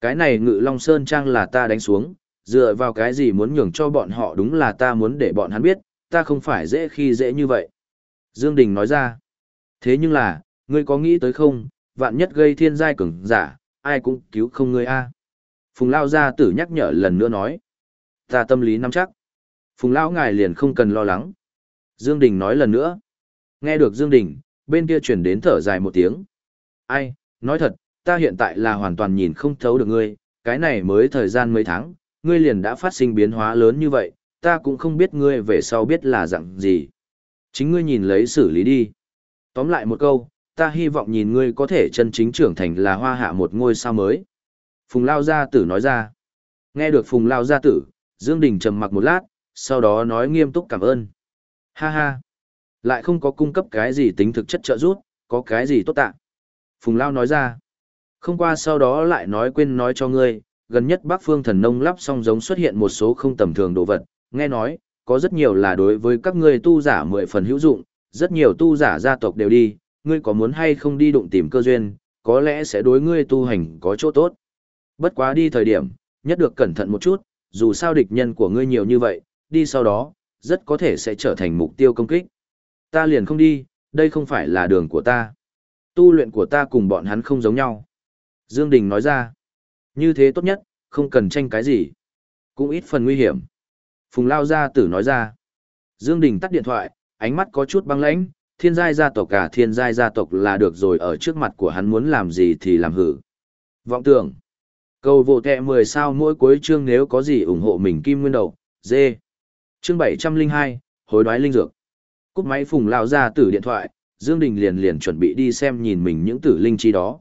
Cái này ngự Long Sơn Trang là ta đánh xuống, dựa vào cái gì muốn nhường cho bọn họ đúng là ta muốn để bọn hắn biết, ta không phải dễ khi dễ như vậy. Dương Đình nói ra. Thế nhưng là, ngươi có nghĩ tới không, vạn nhất gây thiên giai cường giả, ai cũng cứu không ngươi a. Phùng Lao gia tử nhắc nhở lần nữa nói. Ta tâm lý nắm chắc. Phùng Lão ngài liền không cần lo lắng. Dương Đình nói lần nữa. Nghe được Dương Đình, bên kia truyền đến thở dài một tiếng. Ai, nói thật, ta hiện tại là hoàn toàn nhìn không thấu được ngươi, cái này mới thời gian mấy tháng, ngươi liền đã phát sinh biến hóa lớn như vậy, ta cũng không biết ngươi về sau biết là dạng gì. Chính ngươi nhìn lấy xử lý đi. Tóm lại một câu, ta hy vọng nhìn ngươi có thể chân chính trưởng thành là hoa hạ một ngôi sao mới. Phùng Lao Gia Tử nói ra. Nghe được Phùng Lao Gia Tử, Dương Đình trầm mặc một lát, sau đó nói nghiêm túc cảm ơn. Ha ha. Lại không có cung cấp cái gì tính thực chất trợ giúp, có cái gì tốt tạ. Phùng Lao nói ra. Không qua sau đó lại nói quên nói cho ngươi, gần nhất Bắc Phương Thần Nông lắp xong giống xuất hiện một số không tầm thường đồ vật, nghe nói, có rất nhiều là đối với các ngươi tu giả mười phần hữu dụng, rất nhiều tu giả gia tộc đều đi, ngươi có muốn hay không đi đụng tìm cơ duyên, có lẽ sẽ đối ngươi tu hành có chỗ tốt. Bất quá đi thời điểm, nhất được cẩn thận một chút, dù sao địch nhân của ngươi nhiều như vậy, đi sau đó, rất có thể sẽ trở thành mục tiêu công kích. Ta liền không đi, đây không phải là đường của ta. Tu luyện của ta cùng bọn hắn không giống nhau. Dương Đình nói ra, như thế tốt nhất, không cần tranh cái gì. Cũng ít phần nguy hiểm. Phùng Lao Gia Tử nói ra. Dương Đình tắt điện thoại, ánh mắt có chút băng lãnh, thiên giai gia tộc cả thiên giai gia tộc là được rồi ở trước mặt của hắn muốn làm gì thì làm hử. Vọng tưởng. Cầu vô kẹ 10 sao mỗi cuối chương nếu có gì ủng hộ mình kim nguyên đầu, dê. Chương 702, hối đoái linh dược. Cúp máy phùng lao gia tử điện thoại, Dương Đình liền liền chuẩn bị đi xem nhìn mình những tử linh chi đó.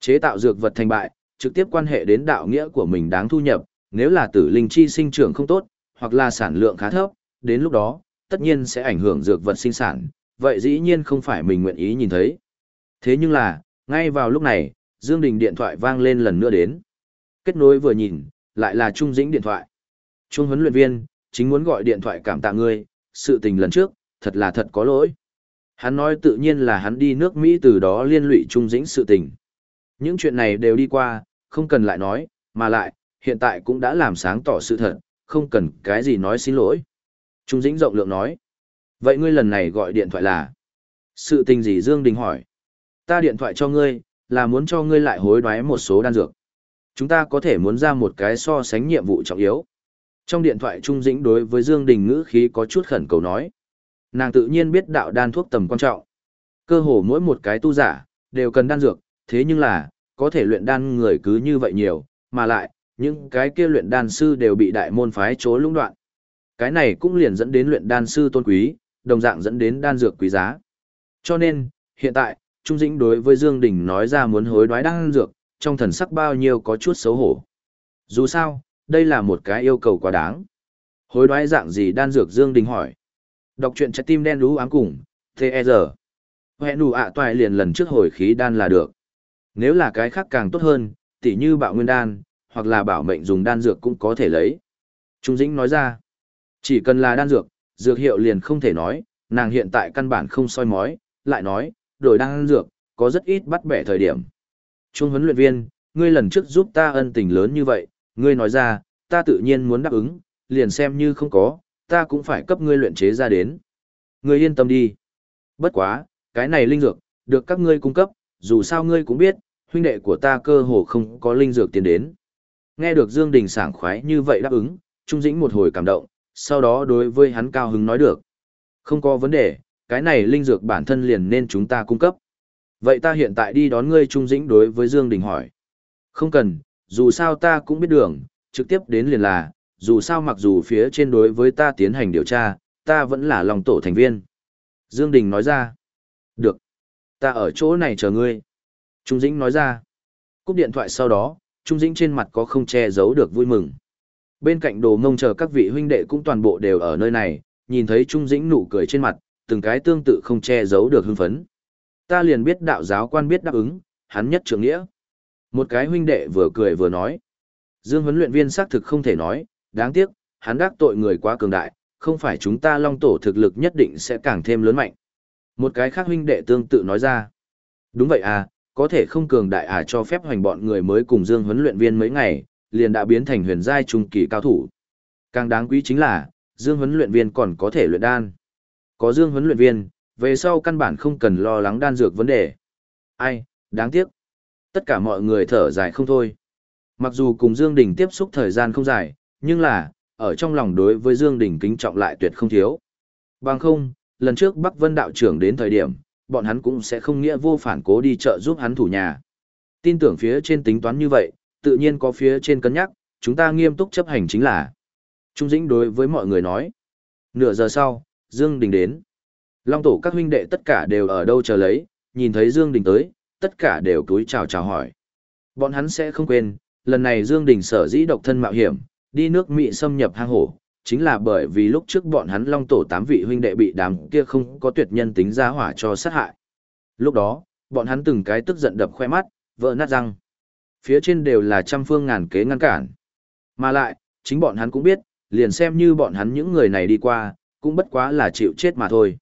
Chế tạo dược vật thành bại, trực tiếp quan hệ đến đạo nghĩa của mình đáng thu nhập, nếu là tử linh chi sinh trưởng không tốt, hoặc là sản lượng khá thấp, đến lúc đó, tất nhiên sẽ ảnh hưởng dược vật sinh sản, vậy dĩ nhiên không phải mình nguyện ý nhìn thấy. Thế nhưng là, ngay vào lúc này, Dương Đình điện thoại vang lên lần nữa đến. Kết nối vừa nhìn, lại là Trung Dĩnh điện thoại. Trung huấn luyện viên, chính muốn gọi điện thoại cảm tạ ngươi, sự tình lần trước, thật là thật có lỗi. Hắn nói tự nhiên là hắn đi nước Mỹ từ đó liên lụy Trung Dĩnh sự tình. Những chuyện này đều đi qua, không cần lại nói, mà lại, hiện tại cũng đã làm sáng tỏ sự thật, không cần cái gì nói xin lỗi. Trung Dĩnh rộng lượng nói. Vậy ngươi lần này gọi điện thoại là? Sự tình gì Dương Đình hỏi? Ta điện thoại cho ngươi, là muốn cho ngươi lại hối đoái một số đan dược. Chúng ta có thể muốn ra một cái so sánh nhiệm vụ trọng yếu. Trong điện thoại Trung Dĩnh đối với Dương Đình ngữ khí có chút khẩn cầu nói. Nàng tự nhiên biết đạo đan thuốc tầm quan trọng. Cơ hồ mỗi một cái tu giả, đều cần đan dược, thế nhưng là, có thể luyện đan người cứ như vậy nhiều, mà lại, những cái kia luyện đan sư đều bị đại môn phái chố lũng đoạn. Cái này cũng liền dẫn đến luyện đan sư tôn quý, đồng dạng dẫn đến đan dược quý giá. Cho nên, hiện tại, Trung Dĩnh đối với Dương Đình nói ra muốn hối đoái đan dược, trong thần sắc bao nhiêu có chút xấu hổ. Dù sao, đây là một cái yêu cầu quá đáng. Hối đoái dạng gì đan dược Dương Đình hỏi. Đọc truyện trái tim đen đú ám cùng, T.E.G. Hẹn đủ ạ toại liền lần trước hồi khí đan là được. Nếu là cái khác càng tốt hơn, tỉ như bạo nguyên đan, hoặc là bảo mệnh dùng đan dược cũng có thể lấy. Trung Dĩnh nói ra, chỉ cần là đan dược, dược hiệu liền không thể nói, nàng hiện tại căn bản không soi mói, lại nói, đổi đang ăn dược, có rất ít bắt bẻ thời điểm. Trung huấn luyện viên, ngươi lần trước giúp ta ân tình lớn như vậy, ngươi nói ra, ta tự nhiên muốn đáp ứng, liền xem như không có, ta cũng phải cấp ngươi luyện chế ra đến. Ngươi yên tâm đi. Bất quá, cái này linh dược, được các ngươi cung cấp, dù sao ngươi cũng biết, huynh đệ của ta cơ hồ không có linh dược tiền đến. Nghe được Dương Đình sảng khoái như vậy đáp ứng, Trung Dĩnh một hồi cảm động, sau đó đối với hắn cao hứng nói được. Không có vấn đề, cái này linh dược bản thân liền nên chúng ta cung cấp. Vậy ta hiện tại đi đón ngươi Trung Dĩnh đối với Dương Đình hỏi. Không cần, dù sao ta cũng biết đường, trực tiếp đến liền là, dù sao mặc dù phía trên đối với ta tiến hành điều tra, ta vẫn là lòng tổ thành viên. Dương Đình nói ra. Được. Ta ở chỗ này chờ ngươi. Trung Dĩnh nói ra. Cúp điện thoại sau đó, Trung Dĩnh trên mặt có không che giấu được vui mừng. Bên cạnh đồ mông chờ các vị huynh đệ cũng toàn bộ đều ở nơi này, nhìn thấy Trung Dĩnh nụ cười trên mặt, từng cái tương tự không che giấu được hưng phấn. Ta liền biết đạo giáo quan biết đáp ứng, hắn nhất trưởng nghĩa. Một cái huynh đệ vừa cười vừa nói. Dương huấn luyện viên xác thực không thể nói, đáng tiếc, hắn đắc tội người quá cường đại, không phải chúng ta long tổ thực lực nhất định sẽ càng thêm lớn mạnh. Một cái khác huynh đệ tương tự nói ra. Đúng vậy à, có thể không cường đại à cho phép hoành bọn người mới cùng Dương huấn luyện viên mấy ngày, liền đã biến thành huyền giai trung kỳ cao thủ. Càng đáng quý chính là, Dương huấn luyện viên còn có thể luyện đan. Có Dương huấn luyện viên, về sau căn bản không cần lo lắng đan dược vấn đề. Ai, đáng tiếc. Tất cả mọi người thở dài không thôi. Mặc dù cùng Dương Đình tiếp xúc thời gian không dài, nhưng là, ở trong lòng đối với Dương Đình kính trọng lại tuyệt không thiếu. Bằng không, lần trước Bắc Vân đạo trưởng đến thời điểm, bọn hắn cũng sẽ không nghĩa vô phản cố đi chợ giúp hắn thủ nhà. Tin tưởng phía trên tính toán như vậy, tự nhiên có phía trên cân nhắc, chúng ta nghiêm túc chấp hành chính là. Trung Dĩnh đối với mọi người nói. Nửa giờ sau, Dương Đình đến. Long tổ các huynh đệ tất cả đều ở đâu chờ lấy, nhìn thấy Dương Đình tới, tất cả đều túi chào chào hỏi. Bọn hắn sẽ không quên, lần này Dương Đình sở dĩ độc thân mạo hiểm, đi nước Mỹ xâm nhập hang hổ, chính là bởi vì lúc trước bọn hắn long tổ tám vị huynh đệ bị đám kia không có tuyệt nhân tính ra hỏa cho sát hại. Lúc đó, bọn hắn từng cái tức giận đập khoe mắt, vỡ nát răng. Phía trên đều là trăm phương ngàn kế ngăn cản. Mà lại, chính bọn hắn cũng biết, liền xem như bọn hắn những người này đi qua, cũng bất quá là chịu chết mà thôi.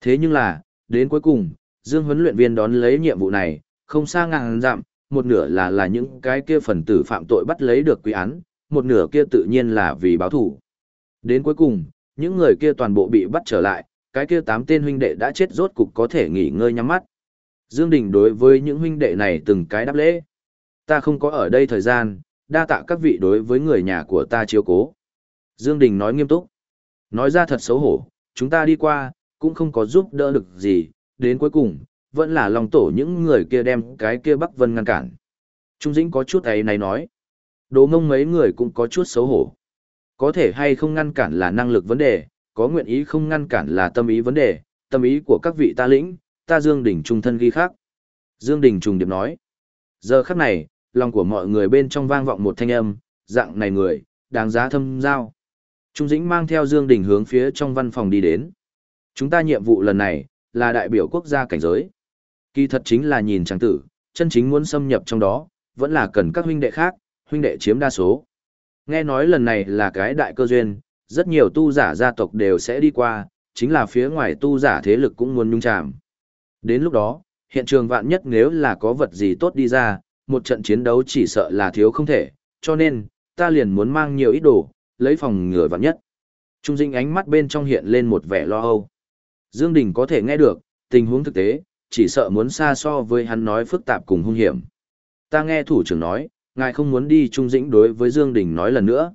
Thế nhưng là, đến cuối cùng, Dương huấn luyện viên đón lấy nhiệm vụ này, không xa ngàn dặm, một nửa là là những cái kia phần tử phạm tội bắt lấy được quy án, một nửa kia tự nhiên là vì báo thủ. Đến cuối cùng, những người kia toàn bộ bị bắt trở lại, cái kia tám tên huynh đệ đã chết rốt cục có thể nghỉ ngơi nhắm mắt. Dương Đình đối với những huynh đệ này từng cái đáp lễ. Ta không có ở đây thời gian, đa tạ các vị đối với người nhà của ta chiếu cố. Dương Đình nói nghiêm túc. Nói ra thật xấu hổ, chúng ta đi qua, cũng không có giúp đỡ được gì, đến cuối cùng, vẫn là lòng tổ những người kia đem cái kia Bắc Vân ngăn cản. Trung Dĩnh có chút ấy này nói. Đồ mông mấy người cũng có chút xấu hổ. Có thể hay không ngăn cản là năng lực vấn đề, có nguyện ý không ngăn cản là tâm ý vấn đề, tâm ý của các vị ta lĩnh, ta Dương Đình trung thân ghi khác. Dương Đình trùng điệp nói. Giờ khắc này, lòng của mọi người bên trong vang vọng một thanh âm, dạng này người, đáng giá thâm giao. Trung Dĩnh mang theo Dương Đình hướng phía trong văn phòng đi đến. Chúng ta nhiệm vụ lần này, là đại biểu quốc gia cảnh giới. Kỳ thật chính là nhìn trang tử, chân chính muốn xâm nhập trong đó, vẫn là cần các huynh đệ khác, huynh đệ chiếm đa số. Nghe nói lần này là cái đại cơ duyên, rất nhiều tu giả gia tộc đều sẽ đi qua, chính là phía ngoài tu giả thế lực cũng muốn nhung chạm. Đến lúc đó, hiện trường vạn nhất nếu là có vật gì tốt đi ra, một trận chiến đấu chỉ sợ là thiếu không thể, cho nên, ta liền muốn mang nhiều ít đồ, lấy phòng ngừa vạn nhất. Trung Dinh ánh mắt bên trong hiện lên một vẻ lo âu. Dương Đình có thể nghe được, tình huống thực tế, chỉ sợ muốn xa so với hắn nói phức tạp cùng hung hiểm. Ta nghe thủ trưởng nói, ngài không muốn đi trung dĩnh đối với Dương Đình nói lần nữa.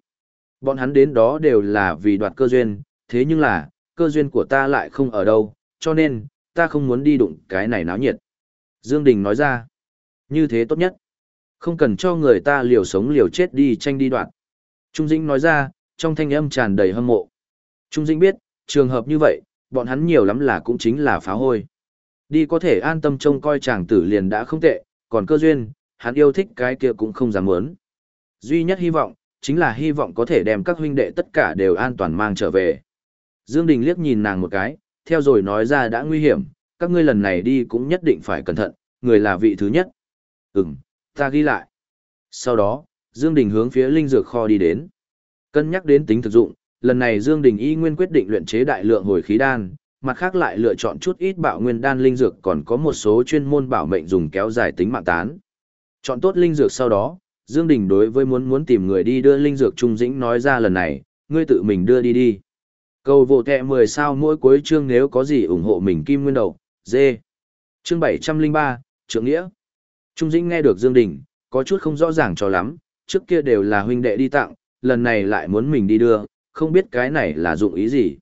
Bọn hắn đến đó đều là vì đoạt cơ duyên, thế nhưng là, cơ duyên của ta lại không ở đâu, cho nên, ta không muốn đi đụng cái này náo nhiệt. Dương Đình nói ra, như thế tốt nhất. Không cần cho người ta liều sống liều chết đi tranh đi đoạn. Trung Dĩnh nói ra, trong thanh âm tràn đầy hâm mộ. Trung Dĩnh biết, trường hợp như vậy, bọn hắn nhiều lắm là cũng chính là phá hôi. Đi có thể an tâm trông coi chàng tử liền đã không tệ, còn cơ duyên, hắn yêu thích cái kia cũng không dám muốn. Duy nhất hy vọng, chính là hy vọng có thể đem các huynh đệ tất cả đều an toàn mang trở về. Dương Đình liếc nhìn nàng một cái, theo rồi nói ra đã nguy hiểm, các ngươi lần này đi cũng nhất định phải cẩn thận, người là vị thứ nhất. Ừm, ta ghi lại. Sau đó, Dương Đình hướng phía linh dược kho đi đến. Cân nhắc đến tính thực dụng, lần này Dương Đình y nguyên quyết định luyện chế đại lượng hồi khí đan, mặt khác lại lựa chọn chút ít bạo nguyên đan linh dược còn có một số chuyên môn bảo mệnh dùng kéo dài tính mạng tán. Chọn tốt linh dược sau đó, Dương Đình đối với muốn muốn tìm người đi đưa linh dược trung dĩnh nói ra lần này, ngươi tự mình đưa đi đi. Cầu vô kẹ 10 sao mỗi cuối chương nếu có gì ủng hộ mình kim nguyên đầu, dê. Chương 703, Trượng Nghĩa. Trung dĩnh nghe được Dương Đình, có chút không rõ ràng cho lắm, trước kia đều là huynh đệ đi tặng, lần này lại muốn mình đi đưa, không biết cái này là dụng ý gì.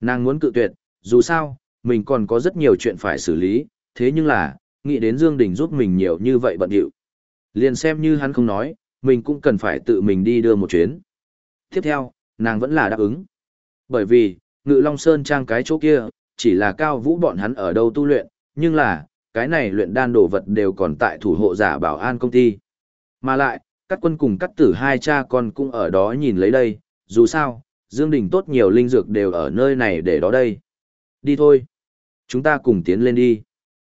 Nàng muốn cự tuyệt, dù sao, mình còn có rất nhiều chuyện phải xử lý, thế nhưng là, nghĩ đến Dương Đình giúp mình nhiều như vậy bận điệu. Liền xem như hắn không nói, mình cũng cần phải tự mình đi đưa một chuyến. Tiếp theo, nàng vẫn là đáp ứng. Bởi vì, Ngự Long Sơn trang cái chỗ kia, chỉ là cao vũ bọn hắn ở đâu tu luyện, nhưng là, cái này luyện đan đồ vật đều còn tại thủ hộ giả bảo an công ty. Mà lại, các quân cùng cắt tử hai cha con cũng ở đó nhìn lấy đây, dù sao, Dương Đình tốt nhiều linh dược đều ở nơi này để đó đây. Đi thôi. Chúng ta cùng tiến lên đi.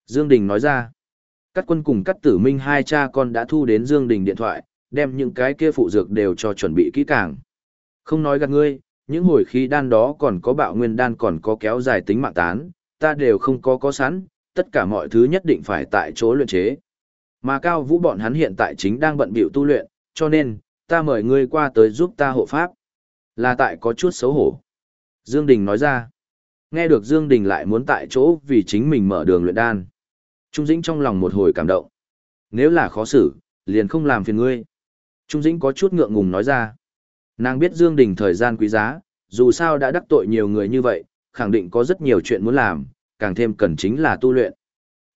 Dương Đình nói ra. Cắt quân cùng cắt tử minh hai cha con đã thu đến Dương Đình điện thoại, đem những cái kia phụ dược đều cho chuẩn bị kỹ càng. Không nói gạt ngươi, những hồi khí đan đó còn có bạo nguyên đan còn có kéo dài tính mạng tán, ta đều không có có sẵn, tất cả mọi thứ nhất định phải tại chỗ luyện chế. Mà cao vũ bọn hắn hiện tại chính đang bận bịu tu luyện, cho nên, ta mời ngươi qua tới giúp ta hộ pháp. Là tại có chút xấu hổ. Dương Đình nói ra. Nghe được Dương Đình lại muốn tại chỗ vì chính mình mở đường luyện đan. Trung Dĩnh trong lòng một hồi cảm động. Nếu là khó xử, liền không làm phiền ngươi. Trung Dĩnh có chút ngượng ngùng nói ra. Nàng biết Dương Đình thời gian quý giá, dù sao đã đắc tội nhiều người như vậy, khẳng định có rất nhiều chuyện muốn làm, càng thêm cần chính là tu luyện.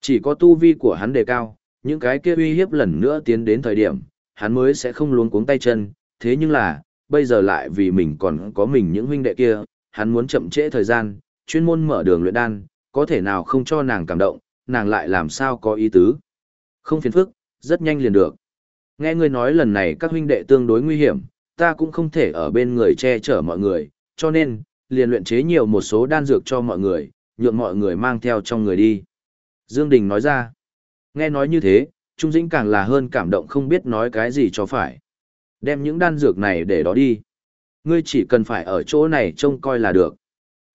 Chỉ có tu vi của hắn đề cao, những cái kia uy hiếp lần nữa tiến đến thời điểm, hắn mới sẽ không luống cuống tay chân, thế nhưng là, bây giờ lại vì mình còn có mình những huynh đệ kia, hắn muốn chậm trễ thời gian, chuyên môn mở đường luyện đan, có thể nào không cho nàng cảm động, nàng lại làm sao có ý tứ. Không phiền phức, rất nhanh liền được. Nghe ngươi nói lần này các huynh đệ tương đối nguy hiểm, ta cũng không thể ở bên người che chở mọi người, cho nên, liền luyện chế nhiều một số đan dược cho mọi người, nhượng mọi người mang theo trong người đi. Dương Đình nói ra, nghe nói như thế, Trung Dĩnh càng là hơn cảm động không biết nói cái gì cho phải. Đem những đan dược này để đó đi. Ngươi chỉ cần phải ở chỗ này trông coi là được.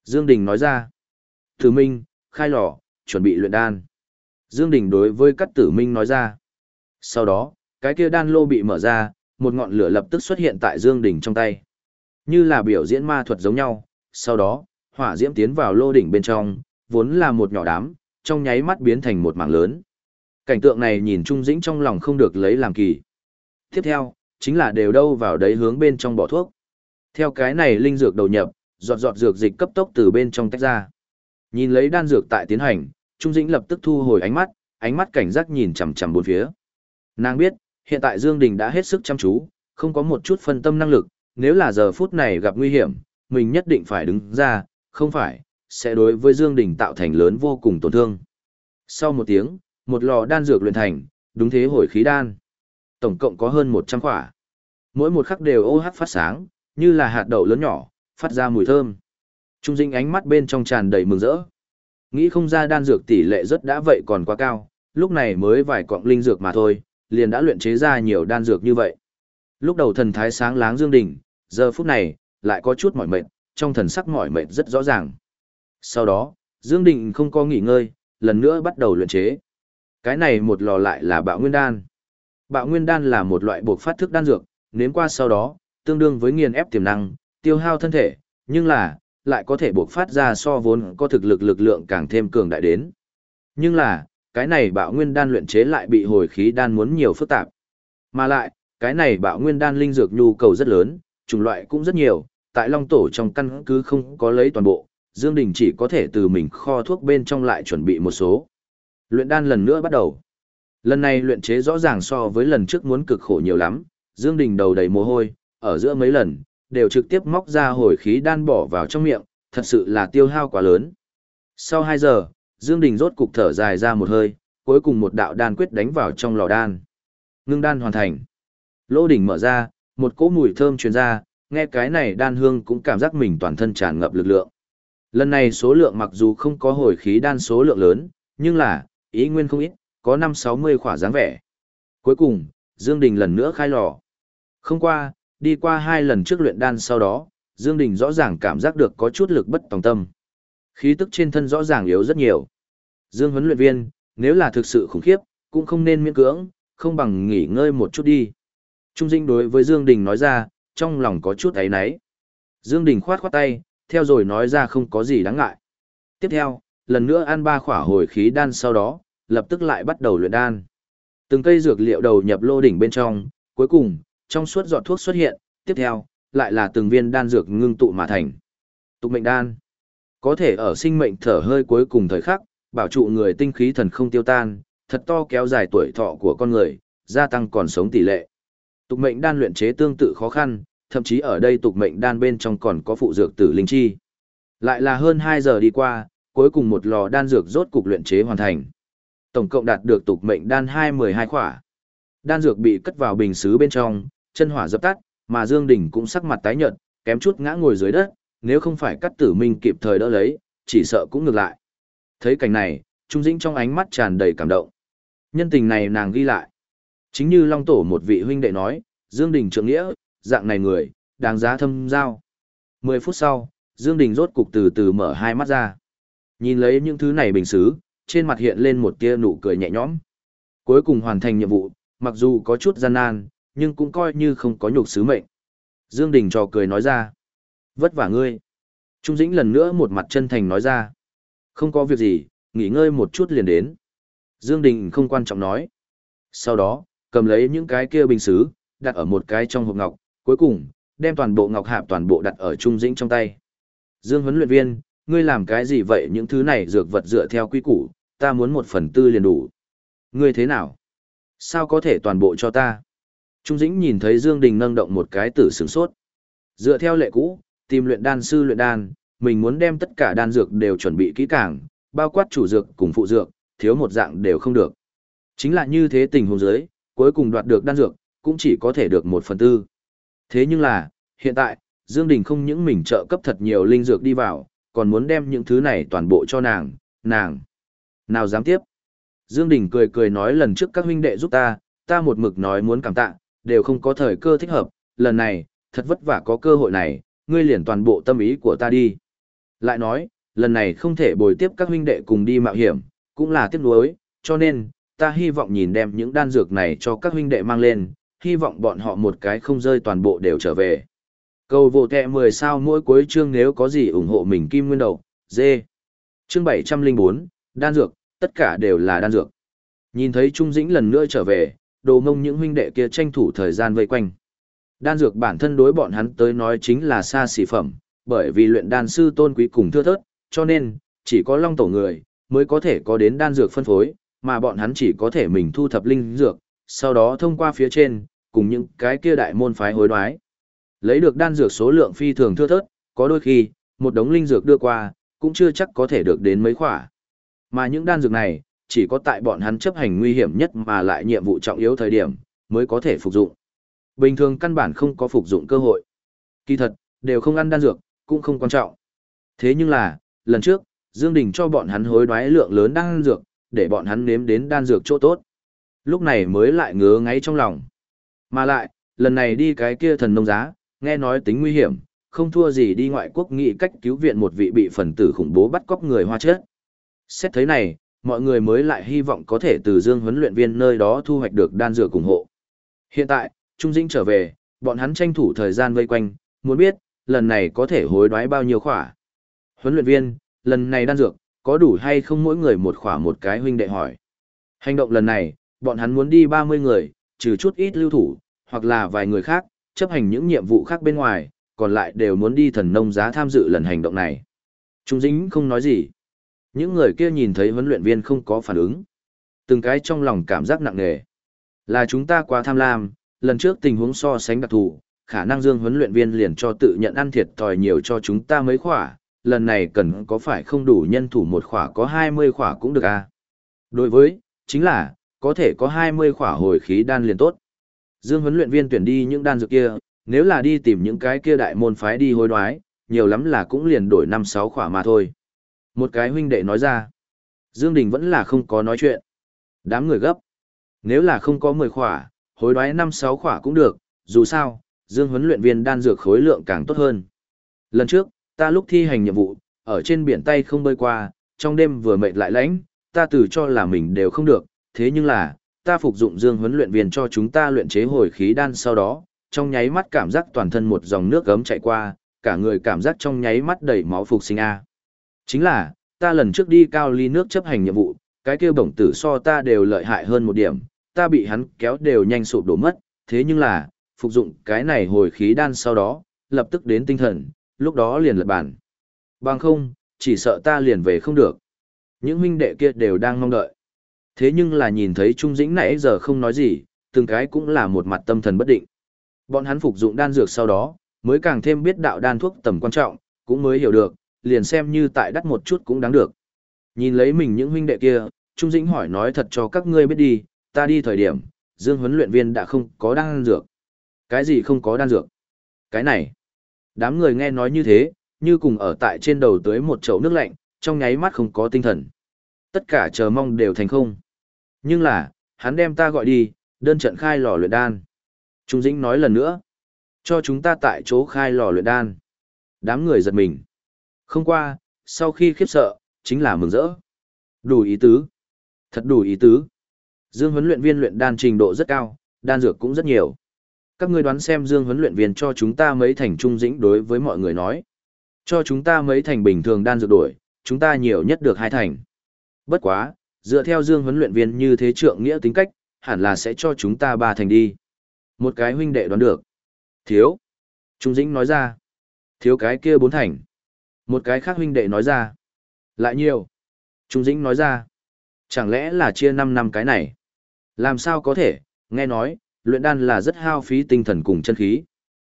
Dương Đình nói ra. Tử Minh, khai lò, chuẩn bị luyện đan. Dương Đình đối với Cát Tử Minh nói ra. Sau đó, cái kia đan lô bị mở ra, một ngọn lửa lập tức xuất hiện tại Dương Đình trong tay. Như là biểu diễn ma thuật giống nhau, sau đó, hỏa diễm tiến vào lô đỉnh bên trong, vốn là một nhỏ đám, trong nháy mắt biến thành một mảng lớn. Cảnh tượng này nhìn Trung Dĩnh trong lòng không được lấy làm kỳ. Tiếp theo, chính là đều đâu vào đấy hướng bên trong bỏ thuốc. Theo cái này linh dược đầu nhập, giọt giọt dược dịch cấp tốc từ bên trong tách ra. Nhìn lấy đan dược tại tiến hành, Trung Dĩnh lập tức thu hồi ánh mắt, ánh mắt cảnh giác nhìn chằm chằm bốn phía. Nàng biết, hiện tại Dương Đình đã hết sức chăm chú, không có một chút phân tâm năng lực, nếu là giờ phút này gặp nguy hiểm, mình nhất định phải đứng ra, không phải, sẽ đối với Dương Đình tạo thành lớn vô cùng tổn thương. Sau một tiếng, một lò đan dược luyện thành, đúng thế hồi khí đan. Tổng cộng có hơn 100 quả. Mỗi một khắc đều ô OH phát sáng, như là hạt đậu lớn nhỏ, phát ra mùi thơm. Trung Dĩnh ánh mắt bên trong tràn đầy mừng rỡ. Nghĩ không ra đan dược tỷ lệ rất đã vậy còn quá cao, lúc này mới vài quặng linh dược mà thôi, liền đã luyện chế ra nhiều đan dược như vậy. Lúc đầu thần thái sáng láng Dương Đình, giờ phút này, lại có chút mỏi mệt, trong thần sắc mỏi mệt rất rõ ràng. Sau đó, Dương Đình không có nghỉ ngơi, lần nữa bắt đầu luyện chế. Cái này một lò lại là bạo nguyên đan. Bạo nguyên đan là một loại buộc phát thức đan dược, nếm qua sau đó, tương đương với nghiền ép tiềm năng, tiêu hao thân thể, nhưng là, lại có thể buộc phát ra so vốn có thực lực lực lượng càng thêm cường đại đến. Nhưng là, cái này bạo nguyên đan luyện chế lại bị hồi khí đan muốn nhiều phức tạp. Mà lại, cái này bạo nguyên đan linh dược nhu cầu rất lớn, chủng loại cũng rất nhiều, tại Long Tổ trong căn cứ không có lấy toàn bộ, Dương Đình chỉ có thể từ mình kho thuốc bên trong lại chuẩn bị một số. Luyện đan lần nữa bắt đầu. Lần này luyện chế rõ ràng so với lần trước muốn cực khổ nhiều lắm, Dương Đình đầu đầy mồ hôi, ở giữa mấy lần, đều trực tiếp móc ra hồi khí đan bỏ vào trong miệng, thật sự là tiêu hao quá lớn. Sau 2 giờ, Dương Đình rốt cục thở dài ra một hơi, cuối cùng một đạo đan quyết đánh vào trong lò đan. Ngưng đan hoàn thành. Lô đỉnh mở ra, một cỗ mùi thơm truyền ra, nghe cái này đan hương cũng cảm giác mình toàn thân tràn ngập lực lượng. Lần này số lượng mặc dù không có hồi khí đan số lượng lớn, nhưng là, ý nguyên không ít, có 5-60 khỏa dáng vẻ. Cuối cùng, Dương Đình lần nữa khai lò. Không qua, đi qua hai lần trước luyện đan sau đó, Dương Đình rõ ràng cảm giác được có chút lực bất tòng tâm. Khí tức trên thân rõ ràng yếu rất nhiều. Dương huấn luyện viên, nếu là thực sự khủng khiếp, cũng không nên miễn cưỡng, không bằng nghỉ ngơi một chút đi. Trung Dĩnh đối với Dương Đình nói ra, trong lòng có chút ấy nấy. Dương Đình khoát khoát tay, theo rồi nói ra không có gì đáng ngại. Tiếp theo, lần nữa ăn ba khỏa hồi khí đan sau đó, lập tức lại bắt đầu luyện đan. Từng cây dược liệu đầu nhập lô đỉnh bên trong, cuối cùng, trong suốt giọt thuốc xuất hiện, tiếp theo, lại là từng viên đan dược ngưng tụ mà thành. Tục mệnh đan. Có thể ở sinh mệnh thở hơi cuối cùng thời khắc, bảo trụ người tinh khí thần không tiêu tan, thật to kéo dài tuổi thọ của con người, gia tăng còn sống tỷ lệ. Tục mệnh đan luyện chế tương tự khó khăn, thậm chí ở đây tục mệnh đan bên trong còn có phụ dược tử linh chi. Lại là hơn 2 giờ đi qua, cuối cùng một lò đan dược rốt cục luyện chế hoàn thành. Tổng cộng đạt được tục mệnh đan 212 khỏa. Đan dược bị cất vào bình sứ bên trong, chân hỏa dập tắt, mà Dương Đình cũng sắc mặt tái nhợt, kém chút ngã ngồi dưới đất, nếu không phải cắt tử minh kịp thời đỡ lấy, chỉ sợ cũng ngược lại. Thấy cảnh này, Trung Dĩnh trong ánh mắt tràn đầy cảm động. Nhân tình này nàng ghi lại. Chính như Long Tổ một vị huynh đệ nói, Dương Đình trượng nghĩa, dạng này người, đáng giá thâm giao. Mười phút sau, Dương Đình rốt cục từ từ mở hai mắt ra. Nhìn lấy những thứ này bình xứ, trên mặt hiện lên một tia nụ cười nhẹ nhõm. Cuối cùng hoàn thành nhiệm vụ, mặc dù có chút gian nan, nhưng cũng coi như không có nhục sứ mệnh. Dương Đình trò cười nói ra. Vất vả ngươi. Trung Dĩnh lần nữa một mặt chân thành nói ra. Không có việc gì, nghỉ ngơi một chút liền đến. Dương Đình không quan trọng nói. Sau đó, cầm lấy những cái kia bình sứ đặt ở một cái trong hộp ngọc, cuối cùng, đem toàn bộ ngọc hạp toàn bộ đặt ở Trung Dĩnh trong tay. Dương huấn luyện viên, ngươi làm cái gì vậy những thứ này dược vật dựa theo quy củ, ta muốn một phần tư liền đủ. Ngươi thế nào? Sao có thể toàn bộ cho ta? Trung Dĩnh nhìn thấy Dương Đình nâng động một cái tử sướng sốt. Dựa theo lệ cũ, tìm luyện đan sư luyện đan, mình muốn đem tất cả đan dược đều chuẩn bị kỹ càng, bao quát chủ dược cùng phụ dược, thiếu một dạng đều không được. Chính là như thế tình huống dưới, cuối cùng đoạt được đan dược, cũng chỉ có thể được một phần tư. Thế nhưng là, hiện tại, Dương Đình không những mình trợ cấp thật nhiều linh dược đi vào, còn muốn đem những thứ này toàn bộ cho nàng, nàng. Nào dám tiếp. Dương Đình cười cười nói lần trước các huynh đệ giúp ta, ta một mực nói muốn cảm tạ, đều không có thời cơ thích hợp, lần này, thật vất vả có cơ hội này, ngươi liền toàn bộ tâm ý của ta đi. Lại nói, lần này không thể bồi tiếp các huynh đệ cùng đi mạo hiểm, cũng là tiếc nuối, cho nên, ta hy vọng nhìn đem những đan dược này cho các huynh đệ mang lên, hy vọng bọn họ một cái không rơi toàn bộ đều trở về. Cầu vô kẹ 10 sao mỗi cuối chương nếu có gì ủng hộ mình kim nguyên đầu, dê. Chương 704, đan dược, tất cả đều là đan dược. Nhìn thấy Trung Dĩnh lần nữa trở về, đồ mông những huynh đệ kia tranh thủ thời gian vây quanh. Đan dược bản thân đối bọn hắn tới nói chính là xa xỉ phẩm, bởi vì luyện đan sư tôn quý cùng thưa thớt, cho nên, chỉ có long tổ người, mới có thể có đến đan dược phân phối, mà bọn hắn chỉ có thể mình thu thập linh dược, sau đó thông qua phía trên, cùng những cái kia đại môn phái hối đoái. Lấy được đan dược số lượng phi thường thưa thớt, có đôi khi, một đống linh dược đưa qua, cũng chưa chắc có thể được đến mấy khỏa. Mà những đan dược này, chỉ có tại bọn hắn chấp hành nguy hiểm nhất mà lại nhiệm vụ trọng yếu thời điểm, mới có thể phục dụng. Bình thường căn bản không có phục dụng cơ hội. Kỳ thật, đều không ăn đan dược, cũng không quan trọng. Thế nhưng là, lần trước, Dương Đình cho bọn hắn hối đoái lượng lớn đan dược, để bọn hắn nếm đến đan dược chỗ tốt. Lúc này mới lại ngứa ngáy trong lòng. Mà lại, lần này đi cái kia thần nông giá, nghe nói tính nguy hiểm, không thua gì đi ngoại quốc nghị cách cứu viện một vị bị phần tử khủng bố bắt cóc người hoa chết. Xét thấy này, mọi người mới lại hy vọng có thể từ dương huấn luyện viên nơi đó thu hoạch được đan dược ủng hộ. Hiện tại, Trung Dĩnh trở về, bọn hắn tranh thủ thời gian vây quanh, muốn biết, lần này có thể hối đoái bao nhiêu khỏa. Huấn luyện viên, lần này đan dược, có đủ hay không mỗi người một khỏa một cái huynh đệ hỏi. Hành động lần này, bọn hắn muốn đi 30 người, trừ chút ít lưu thủ, hoặc là vài người khác, chấp hành những nhiệm vụ khác bên ngoài, còn lại đều muốn đi thần nông giá tham dự lần hành động này. Trung Dĩnh không nói gì. Những người kia nhìn thấy huấn luyện viên không có phản ứng. Từng cái trong lòng cảm giác nặng nề. Là chúng ta quá tham lam, lần trước tình huống so sánh đặc thù, khả năng dương huấn luyện viên liền cho tự nhận ăn thiệt thòi nhiều cho chúng ta mấy khỏa, lần này cần có phải không đủ nhân thủ một khỏa có 20 khỏa cũng được à. Đối với, chính là, có thể có 20 khỏa hồi khí đan liền tốt. Dương huấn luyện viên tuyển đi những đan dược kia, nếu là đi tìm những cái kia đại môn phái đi hối đoái, nhiều lắm là cũng liền đổi 5-6 khỏa mà thôi. Một cái huynh đệ nói ra. Dương Đình vẫn là không có nói chuyện. Đám người gấp. Nếu là không có 10 khỏa, hối đoái 5-6 khỏa cũng được, dù sao, Dương huấn luyện viên đan dược khối lượng càng tốt hơn. Lần trước, ta lúc thi hành nhiệm vụ, ở trên biển tay không bơi qua, trong đêm vừa mệt lại lãnh, ta tự cho là mình đều không được, thế nhưng là, ta phục dụng dương huấn luyện viên cho chúng ta luyện chế hồi khí đan sau đó, trong nháy mắt cảm giác toàn thân một dòng nước gấm chạy qua, cả người cảm giác trong nháy mắt đầy máu phục sinh a. Chính là, ta lần trước đi cao ly nước chấp hành nhiệm vụ, cái kia bổng tử so ta đều lợi hại hơn một điểm, ta bị hắn kéo đều nhanh sụp đổ mất, thế nhưng là, phục dụng cái này hồi khí đan sau đó, lập tức đến tinh thần, lúc đó liền lật bản. Bằng không, chỉ sợ ta liền về không được. Những huynh đệ kia đều đang mong đợi. Thế nhưng là nhìn thấy Trung Dĩnh nãy giờ không nói gì, từng cái cũng là một mặt tâm thần bất định. Bọn hắn phục dụng đan dược sau đó, mới càng thêm biết đạo đan thuốc tầm quan trọng, cũng mới hiểu được, liền xem như tại đắt một chút cũng đáng được. Nhìn lấy mình những huynh đệ kia, Trung Dĩnh hỏi nói thật cho các ngươi biết đi, ta đi thời điểm, Dương huấn luyện viên đã không có đan dược. Cái gì không có đan dược? Cái này. Đám người nghe nói như thế, như cùng ở tại trên đầu tới một chậu nước lạnh, trong nháy mắt không có tinh thần. Tất cả chờ mong đều thành không. Nhưng là, hắn đem ta gọi đi, đơn trận khai lò luyện đan. Trung Dĩnh nói lần nữa. Cho chúng ta tại chỗ khai lò luyện đan. Đám người giật mình. Không qua, sau khi khiếp sợ, chính là mừng rỡ. Đủ ý tứ. Thật đủ ý tứ. Dương huấn luyện viên luyện đan trình độ rất cao, đan dược cũng rất nhiều. Các ngươi đoán xem Dương huấn luyện viên cho chúng ta mấy thành trung dĩnh đối với mọi người nói. Cho chúng ta mấy thành bình thường đan dược đổi, chúng ta nhiều nhất được hai thành. Bất quá, dựa theo Dương huấn luyện viên như thế trượng nghĩa tính cách, hẳn là sẽ cho chúng ta ba thành đi. Một cái huynh đệ đoán được. Thiếu. Trung dĩnh nói ra. Thiếu cái kia bốn thành. Một cái khác huynh đệ nói ra. Lại nhiều. Trung dĩnh nói ra. Chẳng lẽ là chia 5 năm cái này? Làm sao có thể, nghe nói, luyện đan là rất hao phí tinh thần cùng chân khí.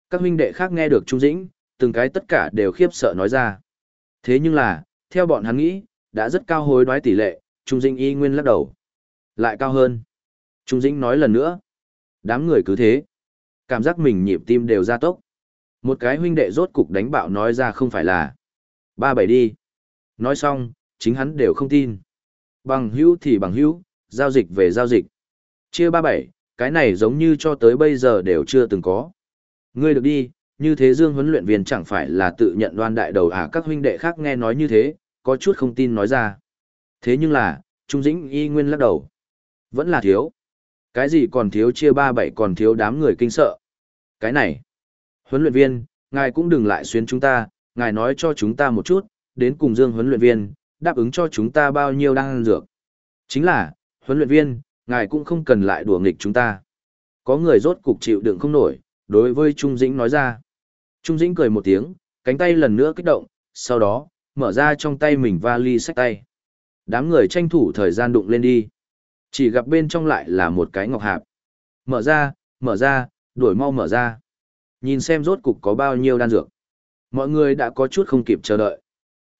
Các huynh đệ khác nghe được Trung Dĩnh, từng cái tất cả đều khiếp sợ nói ra. Thế nhưng là, theo bọn hắn nghĩ, đã rất cao hối đoái tỷ lệ, Trung Dĩnh y nguyên lắc đầu. Lại cao hơn. Trung Dĩnh nói lần nữa. Đám người cứ thế. Cảm giác mình nhịp tim đều ra tốc. Một cái huynh đệ rốt cục đánh bạo nói ra không phải là. Ba bảy đi. Nói xong, chính hắn đều không tin. Bằng hữu thì bằng hữu, giao dịch về giao dịch. Chia ba bảy, cái này giống như cho tới bây giờ đều chưa từng có. Ngươi được đi, như thế Dương huấn luyện viên chẳng phải là tự nhận đoan đại đầu à các huynh đệ khác nghe nói như thế, có chút không tin nói ra. Thế nhưng là, Trung Dĩnh y nguyên lắc đầu. Vẫn là thiếu. Cái gì còn thiếu chia ba bảy còn thiếu đám người kinh sợ. Cái này. Huấn luyện viên, ngài cũng đừng lại xuyên chúng ta, ngài nói cho chúng ta một chút, đến cùng Dương huấn luyện viên, đáp ứng cho chúng ta bao nhiêu đang dược. Chính là, huấn luyện viên, ngài cũng không cần lại đùa nghịch chúng ta. Có người rốt cục chịu đựng không nổi, đối với Trung Dĩnh nói ra. Trung Dĩnh cười một tiếng, cánh tay lần nữa kích động, sau đó, mở ra trong tay mình vali sách tay. Đám người tranh thủ thời gian đụng lên đi. Chỉ gặp bên trong lại là một cái ngọc hạp. Mở ra, mở ra, đuổi mau mở ra. Nhìn xem rốt cục có bao nhiêu đan dược. Mọi người đã có chút không kịp chờ đợi.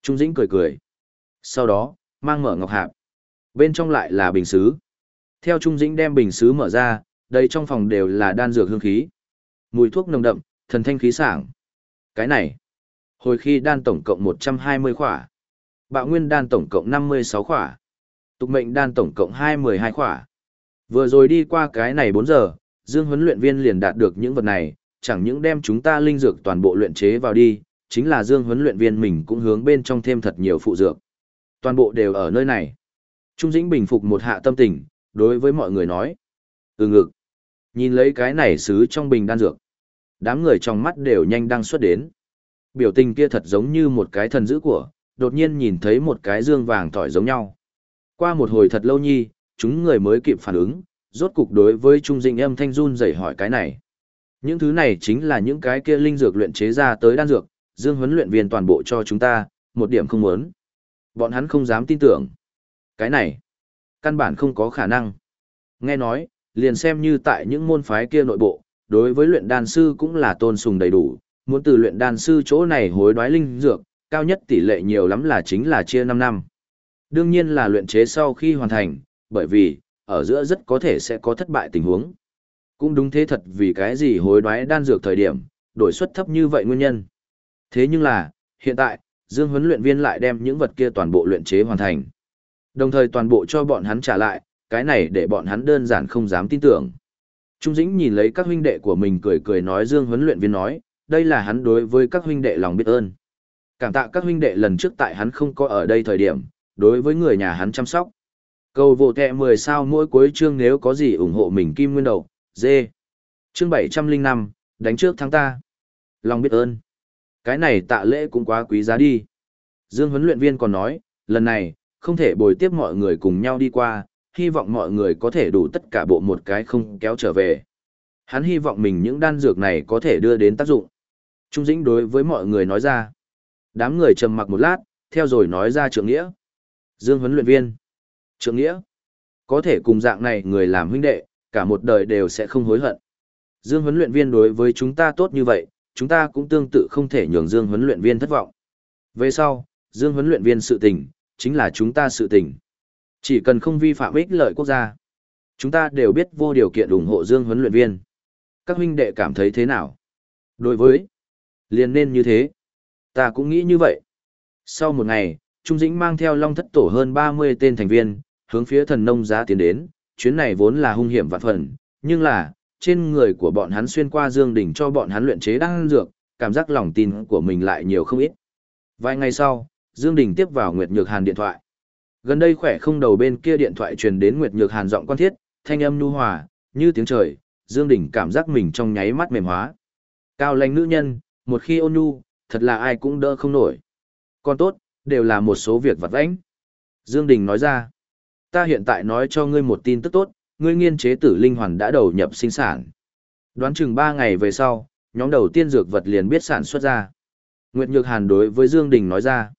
Trung Dĩnh cười cười. Sau đó, mang mở ngọc hạp. Bên trong lại là bình xứ. Theo Trung Dĩnh đem bình xứ mở ra, đây trong phòng đều là đan dược hương khí. Mùi thuốc nồng đậm, thần thanh khí sảng. Cái này, hồi khi đan tổng cộng 120 khỏa. Bạo nguyên đan tổng cộng 56 khỏa. Tục mệnh đan tổng cộng 212 khỏa. Vừa rồi đi qua cái này 4 giờ, Dương huấn luyện viên liền đạt được những vật này, chẳng những đem chúng ta linh dược toàn bộ luyện chế vào đi, chính là Dương huấn luyện viên mình cũng hướng bên trong thêm thật nhiều phụ dược. Toàn bộ đều ở nơi này. Trung Dĩnh bình phục một hạ tâm tình, đối với mọi người nói. Ừ ngực. Nhìn lấy cái này xứ trong bình đan dược. Đám người trong mắt đều nhanh đăng xuất đến. Biểu tình kia thật giống như một cái thần dữ của, đột nhiên nhìn thấy một cái dương vàng tỏi giống nhau. Qua một hồi thật lâu nhi, chúng người mới kịp phản ứng, rốt cục đối với Trung Dĩnh âm thanh run rẩy hỏi cái này. Những thứ này chính là những cái kia linh dược luyện chế ra tới đan dược, dương huấn luyện viên toàn bộ cho chúng ta, một điểm không muốn. Bọn hắn không dám tin tưởng. Cái này, căn bản không có khả năng. Nghe nói, liền xem như tại những môn phái kia nội bộ, đối với luyện đan sư cũng là tôn sùng đầy đủ, muốn từ luyện đan sư chỗ này hối đoái linh dược, cao nhất tỷ lệ nhiều lắm là chính là chia 5 năm. Đương nhiên là luyện chế sau khi hoàn thành, bởi vì, ở giữa rất có thể sẽ có thất bại tình huống. Cũng đúng thế thật vì cái gì hối đoái đan dược thời điểm, đổi suất thấp như vậy nguyên nhân. Thế nhưng là, hiện tại, Dương huấn luyện viên lại đem những vật kia toàn bộ luyện chế hoàn thành. Đồng thời toàn bộ cho bọn hắn trả lại, cái này để bọn hắn đơn giản không dám tin tưởng. Trung Dĩnh nhìn lấy các huynh đệ của mình cười cười nói Dương huấn luyện viên nói, đây là hắn đối với các huynh đệ lòng biết ơn. Cảm tạ các huynh đệ lần trước tại hắn không có ở đây thời điểm, đối với người nhà hắn chăm sóc. Cầu vô kẹ 10 sao mỗi cuối chương nếu có gì ủng hộ mình kim nguyên đầu, dê. Chương 705, đánh trước thắng ta. Lòng biết ơn. Cái này tạ lễ cũng quá quý giá đi. Dương huấn luyện viên còn nói, lần này, không thể bồi tiếp mọi người cùng nhau đi qua, hy vọng mọi người có thể đủ tất cả bộ một cái không kéo trở về. Hắn hy vọng mình những đan dược này có thể đưa đến tác dụng. Trung Dĩnh đối với mọi người nói ra. Đám người trầm mặc một lát, theo rồi nói ra trượng nghĩa. Dương huấn luyện viên. Trượng nghĩa. Có thể cùng dạng này người làm huynh đệ, cả một đời đều sẽ không hối hận. Dương huấn luyện viên đối với chúng ta tốt như vậy, chúng ta cũng tương tự không thể nhường Dương huấn luyện viên thất vọng. Về sau, Dương huấn luyện viên sự tình, chính là chúng ta sự tình. Chỉ cần không vi phạm ích lợi quốc gia, chúng ta đều biết vô điều kiện ủng hộ Dương huấn luyện viên. Các huynh đệ cảm thấy thế nào? Đối với, liền nên như thế. Ta cũng nghĩ như vậy. Sau một ngày, Trung Dĩnh mang theo Long Thất Tổ hơn 30 tên thành viên, hướng phía thần nông giá tiến đến, chuyến này vốn là hung hiểm vạn phần, nhưng là, trên người của bọn hắn xuyên qua Dương Đỉnh cho bọn hắn luyện chế đan dược, cảm giác lòng tin của mình lại nhiều không ít. Vài ngày sau, Dương Đình tiếp vào Nguyệt Nhược Hàn điện thoại. Gần đây khỏe không đầu bên kia điện thoại truyền đến Nguyệt Nhược Hàn giọng quan thiết, thanh âm nhu hòa, như tiếng trời, Dương Đình cảm giác mình trong nháy mắt mềm hóa. Cao lãnh nữ nhân, một khi ôn nhu, thật là ai cũng đỡ không nổi. Còn tốt, đều là một số việc vặt vãnh. Dương Đình nói ra, ta hiện tại nói cho ngươi một tin tức tốt, ngươi nghiên chế tử linh hoàn đã đầu nhập sinh sản. Đoán chừng 3 ngày về sau, nhóm đầu tiên dược vật liền biết sản xuất ra. Nguyệt Nhược Hàn đối với Dương Đình nói ra.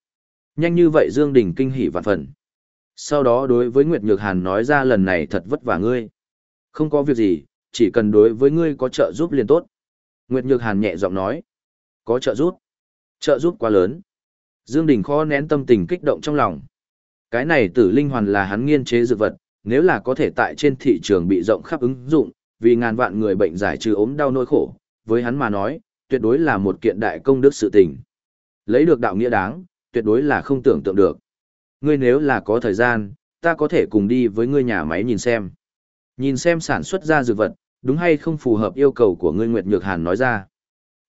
Nhanh như vậy Dương Đình kinh hỉ vạn phần. Sau đó đối với Nguyệt Nhược Hàn nói ra lần này thật vất vả ngươi. Không có việc gì, chỉ cần đối với ngươi có trợ giúp liền tốt. Nguyệt Nhược Hàn nhẹ giọng nói. Có trợ giúp. Trợ giúp quá lớn. Dương Đình khó nén tâm tình kích động trong lòng. Cái này tử linh hoàn là hắn nghiên chế dược vật, nếu là có thể tại trên thị trường bị rộng khắp ứng dụng, vì ngàn vạn người bệnh giải trừ ốm đau nỗi khổ, với hắn mà nói, tuyệt đối là một kiện đại công đức sự tình. Lấy được đạo nghĩa đáng, tuyệt đối là không tưởng tượng được. Ngươi nếu là có thời gian, ta có thể cùng đi với ngươi nhà máy nhìn xem. Nhìn xem sản xuất ra dược vật, đúng hay không phù hợp yêu cầu của ngươi Nguyệt Nhược Hàn nói ra.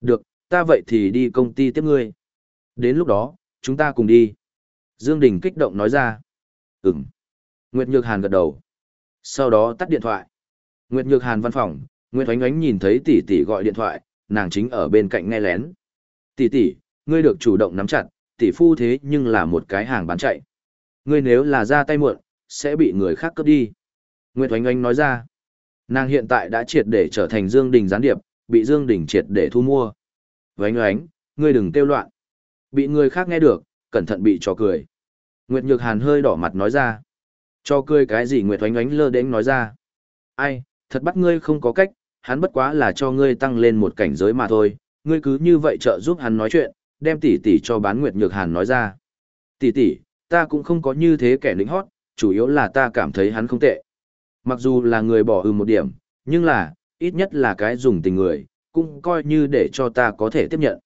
Được, ta vậy thì đi công ty tiếp ngươi. Đến lúc đó, chúng ta cùng đi. Dương Đình kích động nói ra. Ừm. Nguyệt Nhược Hàn gật đầu. Sau đó tắt điện thoại. Nguyệt Nhược Hàn văn phòng, Nguyệt Oánh Oánh nhìn thấy tỷ tỷ gọi điện thoại, nàng chính ở bên cạnh nghe lén. Tỷ tỷ, ngươi được chủ động nắm chặt, tỷ phu thế nhưng là một cái hàng bán chạy. Ngươi nếu là ra tay muộn, sẽ bị người khác cướp đi. Nguyệt Oánh Oánh nói ra. Nàng hiện tại đã triệt để trở thành Dương Đình gián điệp, bị Dương Đình triệt để thu mua. Oánh Oánh, ngươi đừng kêu loạn. Bị người khác nghe được, cẩn thận bị trò cười. Nguyệt Nhược Hàn hơi đỏ mặt nói ra. Cho cười cái gì Nguyệt Oánh Oánh lơ đến nói ra. Ai, thật bắt ngươi không có cách, hắn bất quá là cho ngươi tăng lên một cảnh giới mà thôi, ngươi cứ như vậy trợ giúp hắn nói chuyện, đem tỷ tỷ cho bán Nguyệt Nhược Hàn nói ra. Tỷ tỷ, ta cũng không có như thế kẻ lính hót, chủ yếu là ta cảm thấy hắn không tệ. Mặc dù là người bỏ ư một điểm, nhưng là, ít nhất là cái dùng tình người, cũng coi như để cho ta có thể tiếp nhận.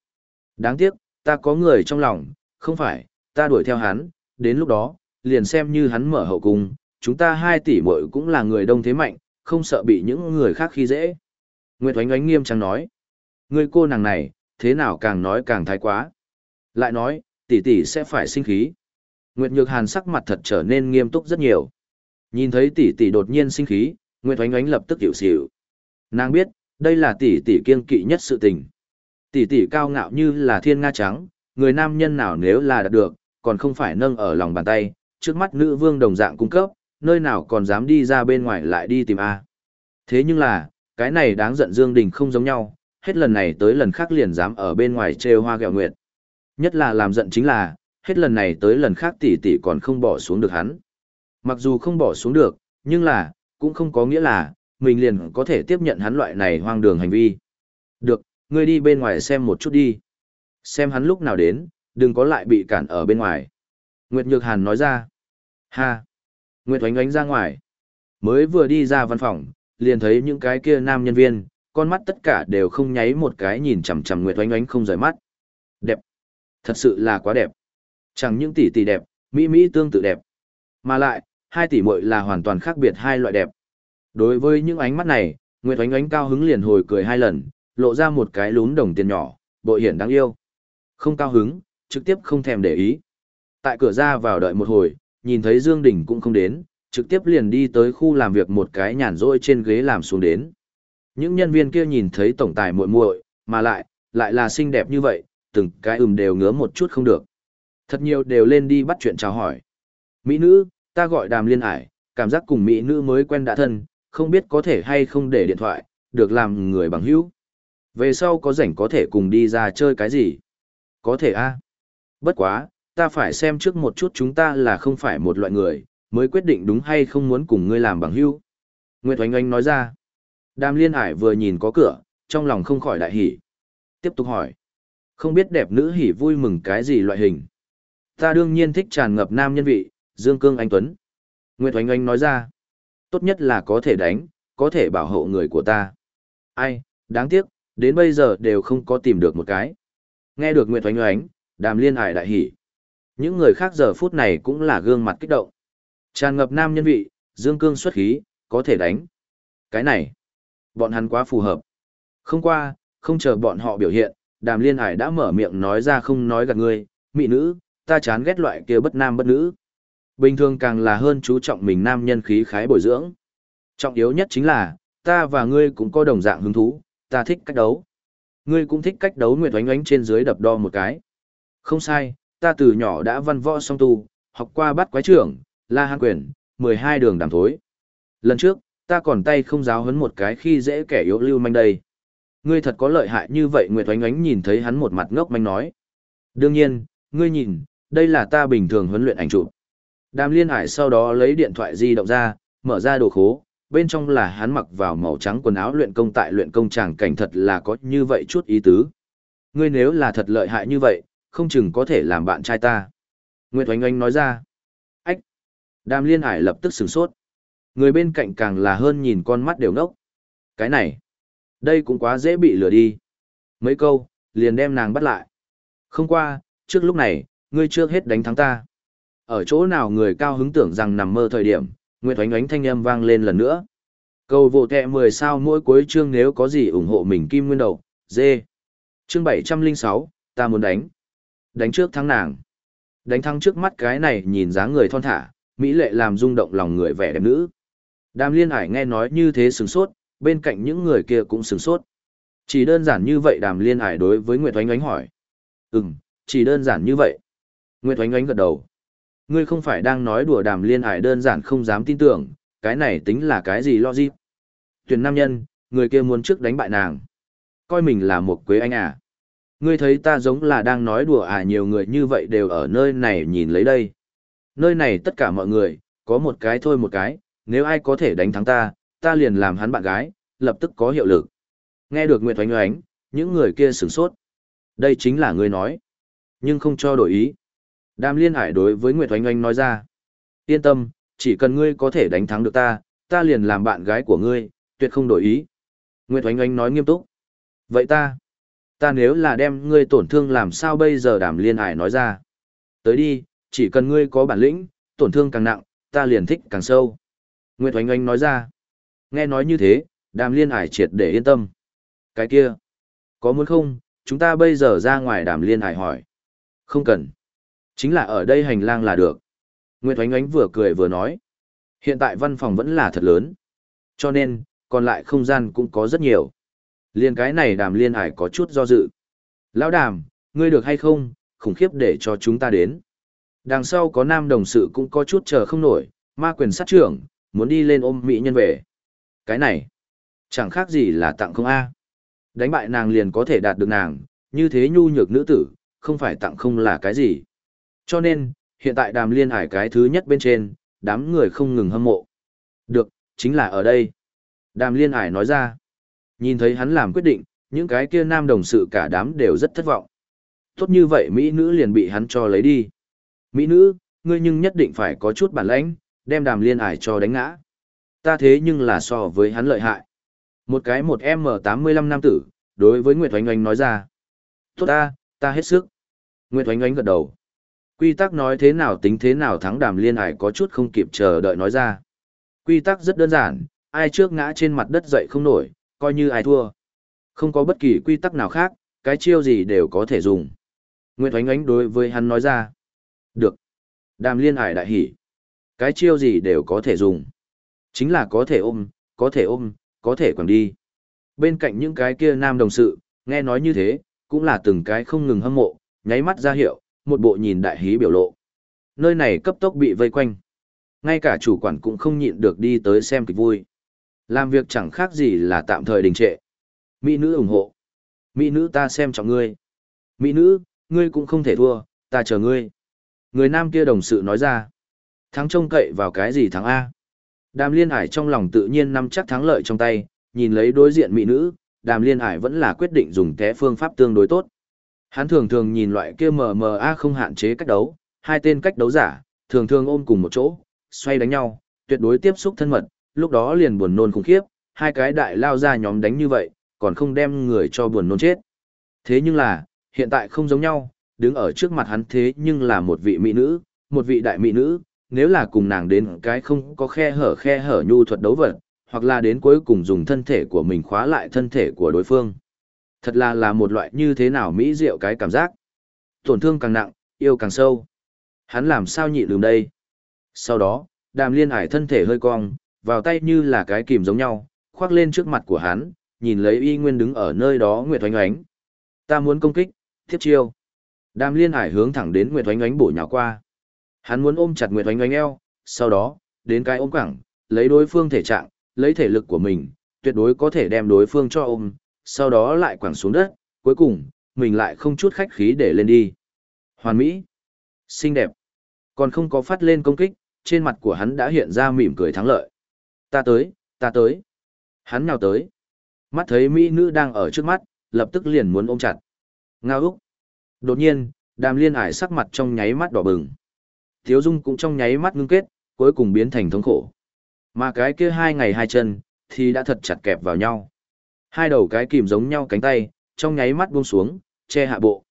Đáng tiếc, ta có người trong lòng, không phải, ta đuổi theo hắn, đến lúc đó, liền xem như hắn mở hậu cung, chúng ta hai tỷ muội cũng là người đông thế mạnh, không sợ bị những người khác khi dễ. Nguyệt Oánh Oánh nghiêm trang nói, người cô nàng này, thế nào càng nói càng thái quá. Lại nói, tỷ tỷ sẽ phải sinh khí. Nguyệt Nhược Hàn sắc mặt thật trở nên nghiêm túc rất nhiều. Nhìn thấy tỷ tỷ đột nhiên sinh khí, Nguyệt Oánh Oánh lập tức hiểu xỉu. Nàng biết, đây là tỷ tỷ kiên kỵ nhất sự tình. Tỷ tỷ cao ngạo như là thiên nga trắng, người nam nhân nào nếu là đạt được, còn không phải nâng ở lòng bàn tay, trước mắt nữ vương đồng dạng cung cấp, nơi nào còn dám đi ra bên ngoài lại đi tìm A. Thế nhưng là, cái này đáng giận Dương Đình không giống nhau, hết lần này tới lần khác liền dám ở bên ngoài trêu hoa gẹo nguyệt. Nhất là làm giận chính là, hết lần này tới lần khác tỷ tỷ còn không bỏ xuống được hắn. Mặc dù không bỏ xuống được, nhưng là, cũng không có nghĩa là, mình liền có thể tiếp nhận hắn loại này hoang đường hành vi. Được, ngươi đi bên ngoài xem một chút đi. Xem hắn lúc nào đến, đừng có lại bị cản ở bên ngoài. Nguyệt Nhược Hàn nói ra. Ha! Nguyệt Oánh Oánh ra ngoài. Mới vừa đi ra văn phòng, liền thấy những cái kia nam nhân viên, con mắt tất cả đều không nháy một cái nhìn chằm chằm Nguyệt Oánh Oánh không rời mắt. Đẹp! Thật sự là quá đẹp. Chẳng những tỷ tỷ đẹp, mỹ mỹ tương tự đẹp. Mà lại, hai tỷ muội là hoàn toàn khác biệt hai loại đẹp. Đối với những ánh mắt này, Nguyệt Oánh Oánh cao hứng liền hồi cười hai lần, lộ ra một cái lún đồng tiền nhỏ, bội hiển đáng yêu. Không cao hứng, trực tiếp không thèm để ý. Tại cửa ra vào đợi một hồi, nhìn thấy Dương Đình cũng không đến, trực tiếp liền đi tới khu làm việc một cái nhàn rỗi trên ghế làm xuống đến. Những nhân viên kia nhìn thấy tổng tài muội muội, mà lại, lại là xinh đẹp như vậy, từng cái ừm đều ngứa một chút không được. Thật nhiều đều lên đi bắt chuyện chào hỏi. Mỹ nữ, ta gọi đàm liên ải, cảm giác cùng mỹ nữ mới quen đã thân, không biết có thể hay không để điện thoại, được làm người bằng hữu. Về sau có rảnh có thể cùng đi ra chơi cái gì? Có thể a. Bất quá, ta phải xem trước một chút chúng ta là không phải một loại người, mới quyết định đúng hay không muốn cùng ngươi làm bằng hữu. Nguyệt Oanh Oanh nói ra. Đàm Liên Hải vừa nhìn có cửa, trong lòng không khỏi đại hỉ. Tiếp tục hỏi. Không biết đẹp nữ hỉ vui mừng cái gì loại hình. Ta đương nhiên thích tràn ngập nam nhân vị, Dương Cương Anh Tuấn. Nguyệt Oanh Oanh nói ra. Tốt nhất là có thể đánh, có thể bảo hộ người của ta. Ai, đáng tiếc, đến bây giờ đều không có tìm được một cái. Nghe được Nguyệt Oanh Oanh, đàm liên hải đại hỉ. Những người khác giờ phút này cũng là gương mặt kích động. Tràn ngập nam nhân vị, dương cương xuất khí, có thể đánh. Cái này, bọn hắn quá phù hợp. Không qua, không chờ bọn họ biểu hiện, đàm liên hải đã mở miệng nói ra không nói gạt ngươi, mỹ nữ, ta chán ghét loại kia bất nam bất nữ. Bình thường càng là hơn chú trọng mình nam nhân khí khái bồi dưỡng. Trọng yếu nhất chính là, ta và ngươi cũng có đồng dạng hứng thú, ta thích cách đấu. Ngươi cũng thích cách đấu nguyệt oánh oánh trên dưới đập đo một cái. Không sai, ta từ nhỏ đã văn võ song tu, học qua bắt quái trưởng, la hán quyền, 12 đường đàm thối. Lần trước, ta còn tay không giáo hấn một cái khi dễ kẻ yếu lưu manh đây. Ngươi thật có lợi hại như vậy Nguyệt Oánh Oánh nhìn thấy hắn một mặt ngốc manh nói. Đương nhiên, ngươi nhìn, đây là ta bình thường huấn luyện ảnh chụp. Đàm liên hải sau đó lấy điện thoại di động ra, mở ra đồ khố, bên trong là hắn mặc vào màu trắng quần áo luyện công tại luyện công tràng cảnh thật là có như vậy chút ý tứ. Ngươi nếu là thật lợi hại như vậy, không chừng có thể làm bạn trai ta. Nguyệt Oanh Oanh nói ra. Ách! Đàm liên hải lập tức sửng sốt. Người bên cạnh càng là hơn nhìn con mắt đều ngốc. Cái này! Đây cũng quá dễ bị lừa đi. Mấy câu, liền đem nàng bắt lại. Không qua, trước lúc này, ngươi trước hết đánh thắng ta. Ở chỗ nào người cao hứng tưởng rằng nằm mơ thời điểm, Nguyệt Oánh Oánh thanh âm vang lên lần nữa. Cầu vô tệ 10 sao mỗi cuối chương nếu có gì ủng hộ mình kim nguyên đầu, dê. Chương 706, ta muốn đánh. Đánh trước thắng nàng. Đánh thắng trước mắt cái này nhìn dáng người thon thả, mỹ lệ làm rung động lòng người vẻ đẹp nữ. Đàm liên Hải nghe nói như thế sừng sốt, bên cạnh những người kia cũng sừng sốt. Chỉ đơn giản như vậy đàm liên Hải đối với Nguyệt Oánh Oánh hỏi. Ừm, chỉ đơn giản như vậy. Nguyệt Oánh Oánh gật đầu. Ngươi không phải đang nói đùa đàm liên Hải đơn giản không dám tin tưởng, cái này tính là cái gì logic. Tuyển nam nhân, người kia muốn trước đánh bại nàng. Coi mình là một quế anh à. Ngươi thấy ta giống là đang nói đùa à nhiều người như vậy đều ở nơi này nhìn lấy đây. Nơi này tất cả mọi người, có một cái thôi một cái, nếu ai có thể đánh thắng ta, ta liền làm hắn bạn gái, lập tức có hiệu lực. Nghe được Nguyệt Oánh Oánh, những người kia sửng sốt. Đây chính là ngươi nói. Nhưng không cho đổi ý. Đàm Liên Hải đối với Nguyệt Oánh Oánh nói ra. Yên tâm, chỉ cần ngươi có thể đánh thắng được ta, ta liền làm bạn gái của ngươi, tuyệt không đổi ý. Nguyệt Oánh Oánh nói nghiêm túc. Vậy ta, ta nếu là đem ngươi tổn thương làm sao bây giờ Đàm Liên Hải nói ra. Tới đi, chỉ cần ngươi có bản lĩnh, tổn thương càng nặng, ta liền thích càng sâu. Nguyệt Oanh Oanh nói ra. Nghe nói như thế, Đàm Liên Hải triệt để yên tâm. Cái kia, có muốn không, chúng ta bây giờ ra ngoài Đàm Liên Hải hỏi. Không cần. Chính là ở đây hành lang là được. Nguyệt Oanh Oanh vừa cười vừa nói. Hiện tại văn phòng vẫn là thật lớn. Cho nên, còn lại không gian cũng có rất nhiều. Liên cái này đàm liên hải có chút do dự. Lão đàm, ngươi được hay không, khủng khiếp để cho chúng ta đến. Đằng sau có nam đồng sự cũng có chút chờ không nổi, ma quyền sát trưởng, muốn đi lên ôm mỹ nhân về. Cái này, chẳng khác gì là tặng không a Đánh bại nàng liền có thể đạt được nàng, như thế nhu nhược nữ tử, không phải tặng không là cái gì. Cho nên, hiện tại đàm liên hải cái thứ nhất bên trên, đám người không ngừng hâm mộ. Được, chính là ở đây. Đàm liên hải nói ra. Nhìn thấy hắn làm quyết định, những cái kia nam đồng sự cả đám đều rất thất vọng. Tốt như vậy Mỹ nữ liền bị hắn cho lấy đi. Mỹ nữ, ngươi nhưng nhất định phải có chút bản lãnh, đem đàm liên hải cho đánh ngã. Ta thế nhưng là so với hắn lợi hại. Một cái một M85 nam tử, đối với Nguyệt Oanh Oanh nói ra. Tốt ta, ta hết sức. Nguyệt Oanh Oanh gật đầu. Quy tắc nói thế nào tính thế nào thắng đàm liên ải có chút không kịp chờ đợi nói ra. Quy tắc rất đơn giản, ai trước ngã trên mặt đất dậy không nổi, coi như ai thua. Không có bất kỳ quy tắc nào khác, cái chiêu gì đều có thể dùng. Nguyệt Oánh Ánh đối với hắn nói ra. Được. Đàm liên ải đại hỉ. Cái chiêu gì đều có thể dùng. Chính là có thể ôm, có thể ôm, có thể quẳng đi. Bên cạnh những cái kia nam đồng sự, nghe nói như thế, cũng là từng cái không ngừng hâm mộ, nháy mắt ra hiệu, một bộ nhìn đại hí biểu lộ. Nơi này cấp tốc bị vây quanh. Ngay cả chủ quản cũng không nhịn được đi tới xem kịch vui. Làm việc chẳng khác gì là tạm thời đình trệ. Mỹ nữ ủng hộ. Mỹ nữ ta xem trọng ngươi. Mỹ nữ, ngươi cũng không thể thua, ta chờ ngươi. Người nam kia đồng sự nói ra. Thắng trông cậy vào cái gì thắng A. Đàm liên Hải trong lòng tự nhiên nắm chắc thắng lợi trong tay, nhìn lấy đối diện mỹ nữ, đàm liên Hải vẫn là quyết định dùng té phương pháp tương đối tốt. Hắn thường thường nhìn loại kia MMA không hạn chế cách đấu, hai tên cách đấu giả, thường thường ôm cùng một chỗ, xoay đánh nhau, tuyệt đối tiếp xúc thân mật, lúc đó liền buồn nôn khủng khiếp, hai cái đại lao ra nhóm đánh như vậy, còn không đem người cho buồn nôn chết. Thế nhưng là, hiện tại không giống nhau, đứng ở trước mặt hắn thế nhưng là một vị mỹ nữ, một vị đại mỹ nữ, nếu là cùng nàng đến cái không có khe hở khe hở nhu thuật đấu vật, hoặc là đến cuối cùng dùng thân thể của mình khóa lại thân thể của đối phương. Thật là là một loại như thế nào mỹ diệu cái cảm giác. Tổn thương càng nặng, yêu càng sâu. Hắn làm sao nhịn đường đây? Sau đó, đàm liên hải thân thể hơi cong, vào tay như là cái kìm giống nhau, khoác lên trước mặt của hắn, nhìn lấy y nguyên đứng ở nơi đó Nguyệt Oánh Oánh. Ta muốn công kích, tiếp chiêu. Đàm liên Hải hướng thẳng đến Nguyệt Oánh Oánh bổ nhào qua. Hắn muốn ôm chặt Nguyệt Oánh Oánh eo, sau đó, đến cái ôm quẳng, lấy đối phương thể trạng, lấy thể lực của mình, tuyệt đối có thể đem đối phương cho ôm, sau đó lại quẳng xuống đất, cuối cùng, mình lại không chút khách khí để lên đi. Hoàn mỹ, xinh đẹp, còn không có phát lên công kích, trên mặt của hắn đã hiện ra mỉm cười thắng lợi. Ta tới, ta tới. Hắn nào tới. Mắt thấy mỹ nữ đang ở trước mắt, lập tức liền muốn ôm chặt. Ngao úc. Đột nhiên, đàm liên ải sắc mặt trong nháy mắt đỏ bừng. Thiếu dung cũng trong nháy mắt ngưng kết, cuối cùng biến thành thống khổ. Mà cái kia hai ngày hai chân, thì đã thật chặt kẹp vào nhau. Hai đầu cái kìm giống nhau cánh tay, trong nháy mắt buông xuống, che hạ bộ.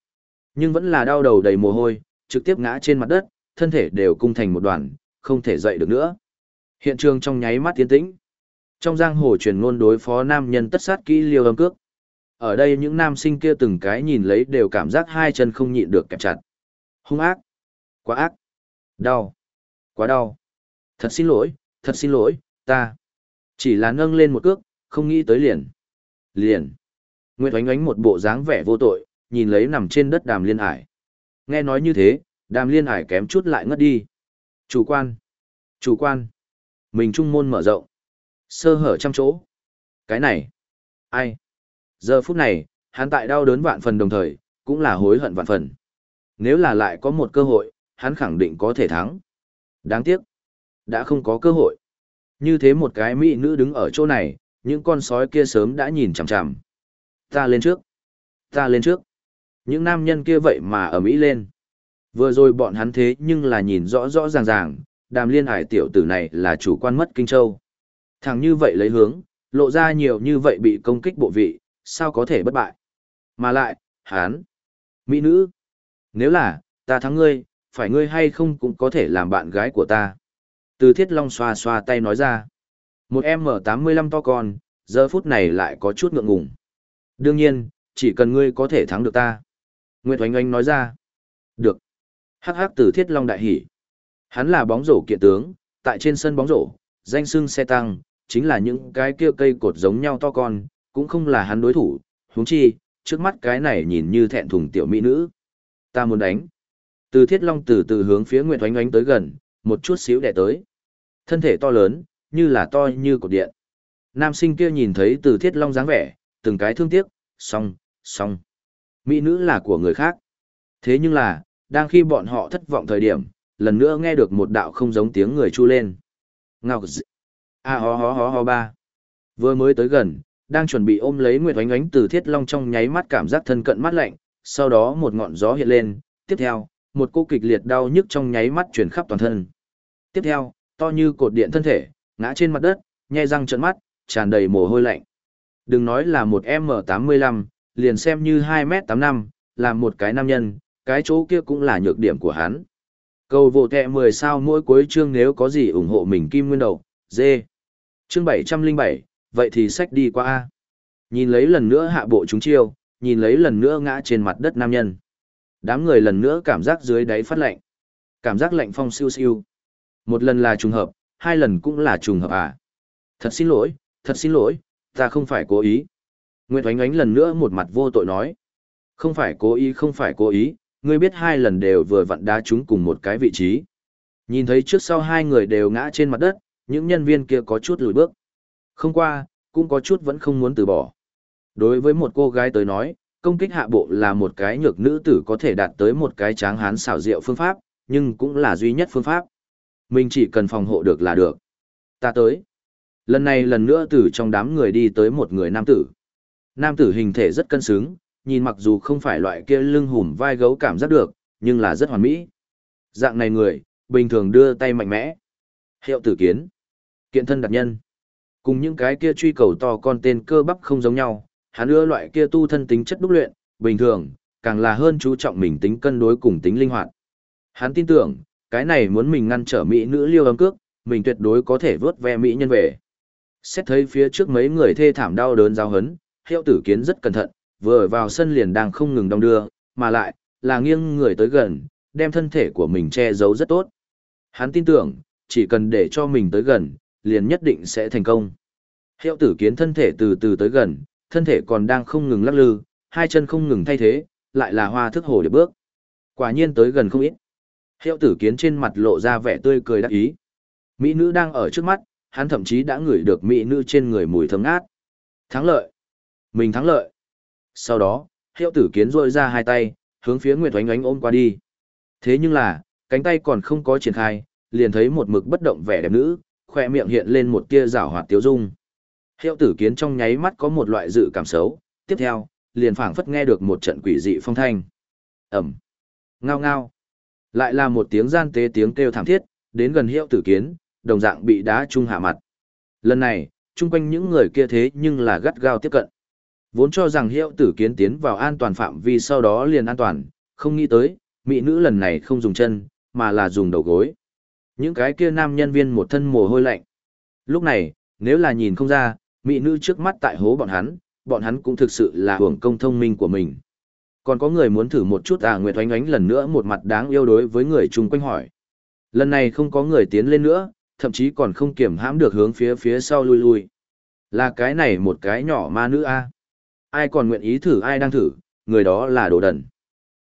Nhưng vẫn là đau đầu đầy mồ hôi, trực tiếp ngã trên mặt đất, thân thể đều cung thành một đoàn, không thể dậy được nữa. Hiện trường trong nháy mắt tiến tĩnh. Trong giang hồ truyền ngôn đối phó nam nhân tất sát kỹ liêu âm cước. Ở đây những nam sinh kia từng cái nhìn lấy đều cảm giác hai chân không nhịn được kẹp chặt. Hung ác. Quá ác. Đau. Quá đau. Thật xin lỗi, thật xin lỗi, ta. Chỉ là nâng lên một cước, không nghĩ tới liền. Liền. Nguyệt oánh oánh một bộ dáng vẻ vô tội, nhìn lấy nằm trên đất đàm liên ải. Nghe nói như thế, đàm liên ải kém chút lại ngất đi. Chủ quan. Chủ quan. Mình trung môn mở rộng. Sơ hở trăm chỗ. Cái này. Ai? Giờ phút này, hắn tại đau đớn vạn phần đồng thời, cũng là hối hận vạn phần. Nếu là lại có một cơ hội, hắn khẳng định có thể thắng. Đáng tiếc. Đã không có cơ hội. Như thế một cái mỹ nữ đứng ở chỗ này, những con sói kia sớm đã nhìn chằm chằm. Ta lên trước. Ta lên trước. Những nam nhân kia vậy mà ở Mỹ lên. Vừa rồi bọn hắn thế nhưng là nhìn rõ rõ ràng ràng, đàm liên hải tiểu tử này là chủ quan mất Kinh Châu. Thằng như vậy lấy hướng, lộ ra nhiều như vậy bị công kích bộ vị, sao có thể bất bại. Mà lại, hán, mỹ nữ, nếu là, ta thắng ngươi, phải ngươi hay không cũng có thể làm bạn gái của ta. Từ thiết long xoa xoa tay nói ra. Một em M85 to con, giờ phút này lại có chút ngượng ngùng. Đương nhiên, chỉ cần ngươi có thể thắng được ta. Nguyệt Oanh Oanh nói ra. Được. Hắc hắc từ thiết long đại hỉ. Hắn là bóng rổ kiện tướng, tại trên sân bóng rổ, danh xưng xe tăng, chính là những cái kia cây cột giống nhau to con, cũng không là hắn đối thủ, huống chi, trước mắt cái này nhìn như thẹn thùng tiểu mỹ nữ. Ta muốn đánh. Từ thiết long từ từ hướng phía Nguyệt Oánh Oánh tới gần, một chút xíu đẻ tới. Thân thể to lớn, như là to như cột điện. Nam sinh kia nhìn thấy từ thiết long dáng vẻ, từng cái thương tiếc, song, song. Mỹ nữ là của người khác. Thế nhưng là, đang khi bọn họ thất vọng thời điểm, lần nữa nghe được một đạo không giống tiếng người chu lên. Ngọc dị. A ho ho ho ho ba. Vừa mới tới gần, đang chuẩn bị ôm lấy Nguyệt Oánh Oánh từ thiết long trong nháy mắt cảm giác thân cận mát lạnh, sau đó một ngọn gió hiện lên, tiếp theo, một cô kịch liệt đau nhức trong nháy mắt truyền khắp toàn thân. Tiếp theo, to như cột điện thân thể, ngã trên mặt đất, nhai răng trợn mắt, tràn đầy mồ hôi lạnh. Đừng nói là một M85, liền xem như 2m85, là một cái nam nhân, cái chỗ kia cũng là nhược điểm của hắn. Cầu vô tệ 10 sao mỗi cuối chương nếu có gì ủng hộ mình kim nguyên đầu, dê. Chương 707, vậy thì sách đi qua A. Nhìn lấy lần nữa hạ bộ chúng chiêu, nhìn lấy lần nữa ngã trên mặt đất nam nhân. Đám người lần nữa cảm giác dưới đáy phát lạnh. Cảm giác lạnh phong siêu siêu. Một lần là trùng hợp, hai lần cũng là trùng hợp à. Thật xin lỗi, thật xin lỗi, ta không phải cố ý. Nguyệt Oánh Ánh lần nữa một mặt vô tội nói. Không phải cố ý không phải cố ý, ngươi biết hai lần đều vừa vặn đá chúng cùng một cái vị trí. Nhìn thấy trước sau hai người đều ngã trên mặt đất, những nhân viên kia có chút lùi bước. Không qua, cũng có chút vẫn không muốn từ bỏ. Đối với một cô gái tới nói, công kích hạ bộ là một cái nhược nữ tử có thể đạt tới một cái tráng hán xảo diệu phương pháp, nhưng cũng là duy nhất phương pháp. Mình chỉ cần phòng hộ được là được. Ta tới. Lần này lần nữa từ trong đám người đi tới một người nam tử. Nam tử hình thể rất cân xứng, nhìn mặc dù không phải loại kia lưng hùm vai gấu cảm giác được, nhưng là rất hoàn mỹ. Dạng này người, bình thường đưa tay mạnh mẽ. Hiệu tử kiến. Kiện thân đặc nhân. Cùng những cái kia truy cầu to con tên cơ bắp không giống nhau, hắn ưa loại kia tu thân tính chất đúc luyện, bình thường, càng là hơn chú trọng mình tính cân đối cùng tính linh hoạt. Hắn tin tưởng, cái này muốn mình ngăn trở mỹ nữ liêu âm cước, mình tuyệt đối có thể vớt ve mỹ nhân về. Xét thấy phía trước mấy người thê thảm đau đớn giao hấn, hiệu tử kiến rất cẩn thận, vừa vào sân liền đang không ngừng đong đưa, mà lại, là nghiêng người tới gần, đem thân thể của mình che giấu rất tốt. Hắn tin tưởng, chỉ cần để cho mình tới gần, liền nhất định sẽ thành công. Hiệu tử kiến thân thể từ từ tới gần, thân thể còn đang không ngừng lắc lư, hai chân không ngừng thay thế, lại là hoa thức hồ để bước. Quả nhiên tới gần không ít. Hiệu tử kiến trên mặt lộ ra vẻ tươi cười đắc ý. Mỹ nữ đang ở trước mắt, hắn thậm chí đã ngửi được mỹ nữ trên người mùi thơm ngát. Thắng lợi. Mình thắng lợi. Sau đó, hiệu tử kiến rôi ra hai tay, hướng phía Nguyệt Oánh Oánh ôm qua đi. Thế nhưng là, cánh tay còn không có triển khai, liền thấy một mực bất động vẻ đẹp nữ, khỏe miệng hiện lên một tia rảo hoạt tiếu dung. Hiệu tử kiến trong nháy mắt có một loại dự cảm xấu, tiếp theo, liền phảng phất nghe được một trận quỷ dị phong thanh. Ẩm. Ngao ngao. Lại là một tiếng gian tế tiếng kêu thảm thiết, đến gần hiệu tử kiến, đồng dạng bị đá trung hạ mặt. Lần này, chung quanh những người kia thế nhưng là gắt gao tiếp cận. Vốn cho rằng hiệu tử kiến tiến vào an toàn phạm vi sau đó liền an toàn, không nghĩ tới, mỹ nữ lần này không dùng chân, mà là dùng đầu gối. Những cái kia nam nhân viên một thân mồ hôi lạnh. Lúc này, nếu là nhìn không ra, mỹ nữ trước mắt tại hố bọn hắn, bọn hắn cũng thực sự là hưởng công thông minh của mình. Còn có người muốn thử một chút à Nguyệt Oánh Oánh lần nữa một mặt đáng yêu đối với người chung quanh hỏi. Lần này không có người tiến lên nữa, thậm chí còn không kiểm hãm được hướng phía phía sau lui lui. Là cái này một cái nhỏ ma nữ a Ai còn nguyện ý thử ai đang thử, người đó là đồ đần.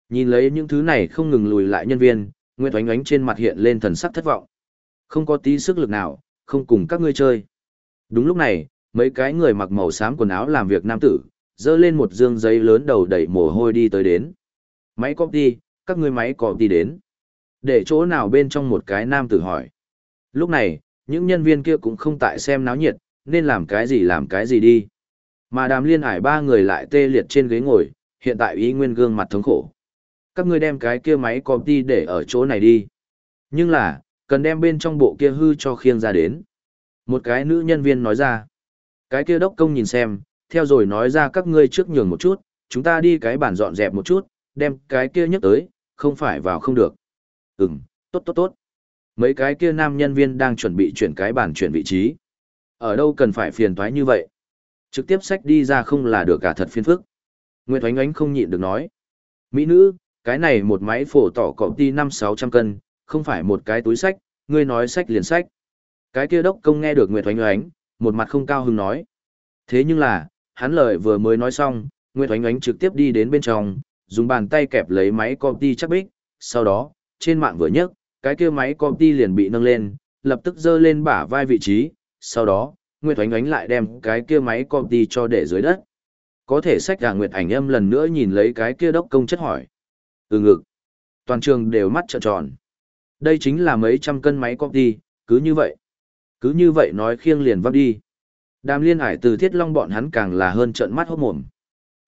Nhìn lấy những thứ này không ngừng lùi lại nhân viên, Nguyệt Oánh Oánh trên mặt hiện lên thần sắc thất vọng. Không có tí sức lực nào, không cùng các ngươi chơi. Đúng lúc này, mấy cái người mặc màu xám quần áo làm việc nam tử, dơ lên một dương giấy lớn đầu đẩy mồ hôi đi tới đến. Máy copy, các ngươi máy copy đến. Để chỗ nào bên trong một cái nam tử hỏi. Lúc này, những nhân viên kia cũng không tại xem náo nhiệt, nên làm cái gì làm cái gì đi. Mà đàm liên hải ba người lại tê liệt trên ghế ngồi, hiện tại ý nguyên gương mặt thống khổ. Các ngươi đem cái kia máy copy để ở chỗ này đi. Nhưng là, cần đem bên trong bộ kia hư cho khiêng ra đến. Một cái nữ nhân viên nói ra. Cái kia đốc công nhìn xem, theo rồi nói ra các ngươi trước nhường một chút, chúng ta đi cái bản dọn dẹp một chút, đem cái kia nhấc tới, không phải vào không được. Ừm, tốt tốt tốt. Mấy cái kia nam nhân viên đang chuẩn bị chuyển cái bản chuyển vị trí. Ở đâu cần phải phiền toái như vậy? Trực tiếp sách đi ra không là được cả thật phiền phức. Nguyệt Oánh Oánh không nhịn được nói. Mỹ nữ, cái này một máy phổ tỏ cọp ti năm sáu trăm cân, không phải một cái túi sách, ngươi nói sách liền sách. Cái kia đốc công nghe được Nguyệt Oánh Oánh, một mặt không cao hứng nói. Thế nhưng là, hắn lời vừa mới nói xong, Nguyệt Oánh Oánh trực tiếp đi đến bên trong, dùng bàn tay kẹp lấy máy copy chắc bích, sau đó, trên mạng vừa nhấc, cái kia máy copy liền bị nâng lên, lập tức dơ lên bả vai vị trí, sau đó, Nguyệt Oánh Oánh lại đem cái kia máy copy cho để dưới đất. Có thể sách gà Nguyệt ảnh âm lần nữa nhìn lấy cái kia đốc công chất hỏi. Ừ ngực. Toàn trường đều mắt trợn tròn. Đây chính là mấy trăm cân máy copy, cứ như vậy. Cứ như vậy nói khiêng liền vấp đi. Đàm liên hải từ thiết long bọn hắn càng là hơn trợn mắt hốt mồm.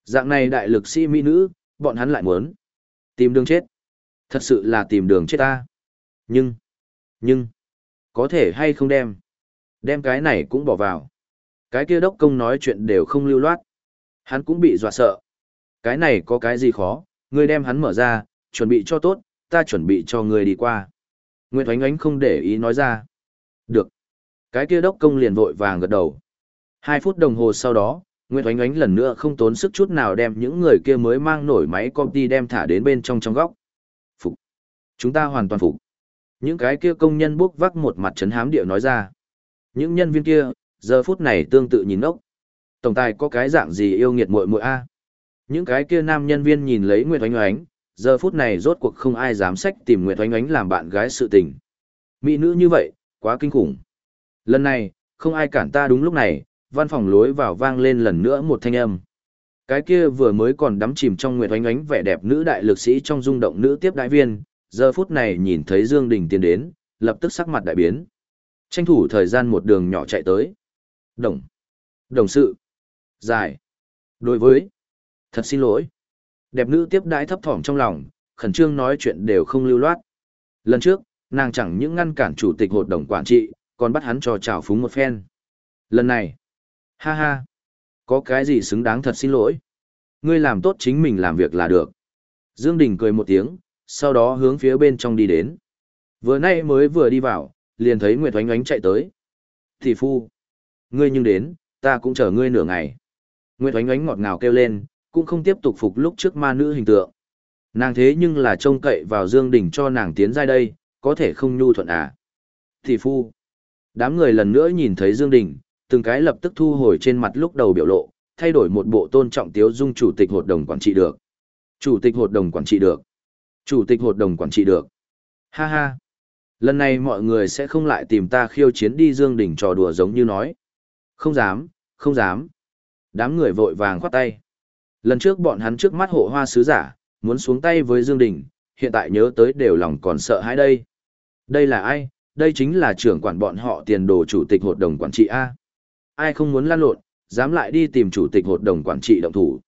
Dạng này đại lực sĩ mỹ nữ, bọn hắn lại muốn. Tìm đường chết. Thật sự là tìm đường chết ta. Nhưng, nhưng, có thể hay không đem. Đem cái này cũng bỏ vào. Cái kia đốc công nói chuyện đều không lưu loát. Hắn cũng bị dọa sợ. Cái này có cái gì khó, ngươi đem hắn mở ra, chuẩn bị cho tốt, ta chuẩn bị cho ngươi đi qua. Nguyệt Oánh Oánh không để ý nói ra. Được. Cái kia đốc công liền vội vàng gật đầu. Hai phút đồng hồ sau đó, Nguyệt Oánh Oánh lần nữa không tốn sức chút nào đem những người kia mới mang nổi máy công ty đem thả đến bên trong trong góc. Phục. Chúng ta hoàn toàn phục. Những cái kia công nhân bốc vác một mặt chấn hám điệu nói ra. Những nhân viên kia, giờ phút này tương tự nhìn ốc. Tổng tài có cái dạng gì yêu nghiệt muội muội a? Những cái kia nam nhân viên nhìn lấy Nguyệt Oánh Oánh, giờ phút này rốt cuộc không ai dám sách tìm Nguyệt Oánh Oánh làm bạn gái sự tình. Mỹ nữ như vậy, quá kinh khủng. Lần này, không ai cản ta đúng lúc này, văn phòng lối vào vang lên lần nữa một thanh âm. Cái kia vừa mới còn đắm chìm trong nguyệt oánh oánh vẻ đẹp nữ đại lực sĩ trong rung động nữ tiếp đại viên, giờ phút này nhìn thấy Dương Đình tiến đến, lập tức sắc mặt đại biến. Tranh thủ thời gian một đường nhỏ chạy tới. Đồng. Đồng sự. Dài. Đối với. Thật xin lỗi. Đẹp nữ tiếp đãi thấp thỏm trong lòng, khẩn trương nói chuyện đều không lưu loát. Lần trước, nàng chẳng những ngăn cản chủ tịch hội đồng quản trị, còn bắt hắn cho trào phúng một phen. Lần này, Ha ha, có cái gì xứng đáng thật xin lỗi. Ngươi làm tốt chính mình làm việc là được. Dương Đình cười một tiếng, sau đó hướng phía bên trong đi đến. Vừa nay mới vừa đi vào, liền thấy Nguyệt Oánh Oánh chạy tới. Thị phu, ngươi nhưng đến, ta cũng chờ ngươi nửa ngày. Nguyệt Oánh Oánh ngọt ngào kêu lên, cũng không tiếp tục phục lúc trước ma nữ hình tượng. Nàng thế nhưng là trông cậy vào Dương Đình cho nàng tiến ra đây, có thể không nhu thuận à. Thị phu, đám người lần nữa nhìn thấy Dương Đình, từng cái lập tức thu hồi trên mặt lúc đầu biểu lộ, thay đổi một bộ tôn trọng tiếu dung chủ tịch hội đồng quản trị được. Chủ tịch hội đồng quản trị được. Chủ tịch hội đồng quản trị được. Ha ha. Lần này mọi người sẽ không lại tìm ta khiêu chiến đi Dương Đình trò đùa giống như nói. Không dám, không dám. Đám người vội vàng khoát tay. Lần trước bọn hắn trước mắt hộ hoa sứ giả, muốn xuống tay với Dương Đình, hiện tại nhớ tới đều lòng còn sợ hãi đây. Đây là ai? Đây chính là trưởng quản bọn họ tiền đồ chủ tịch hội đồng quản trị A ai không muốn lan lộn, dám lại đi tìm chủ tịch hội đồng quản trị động thủ.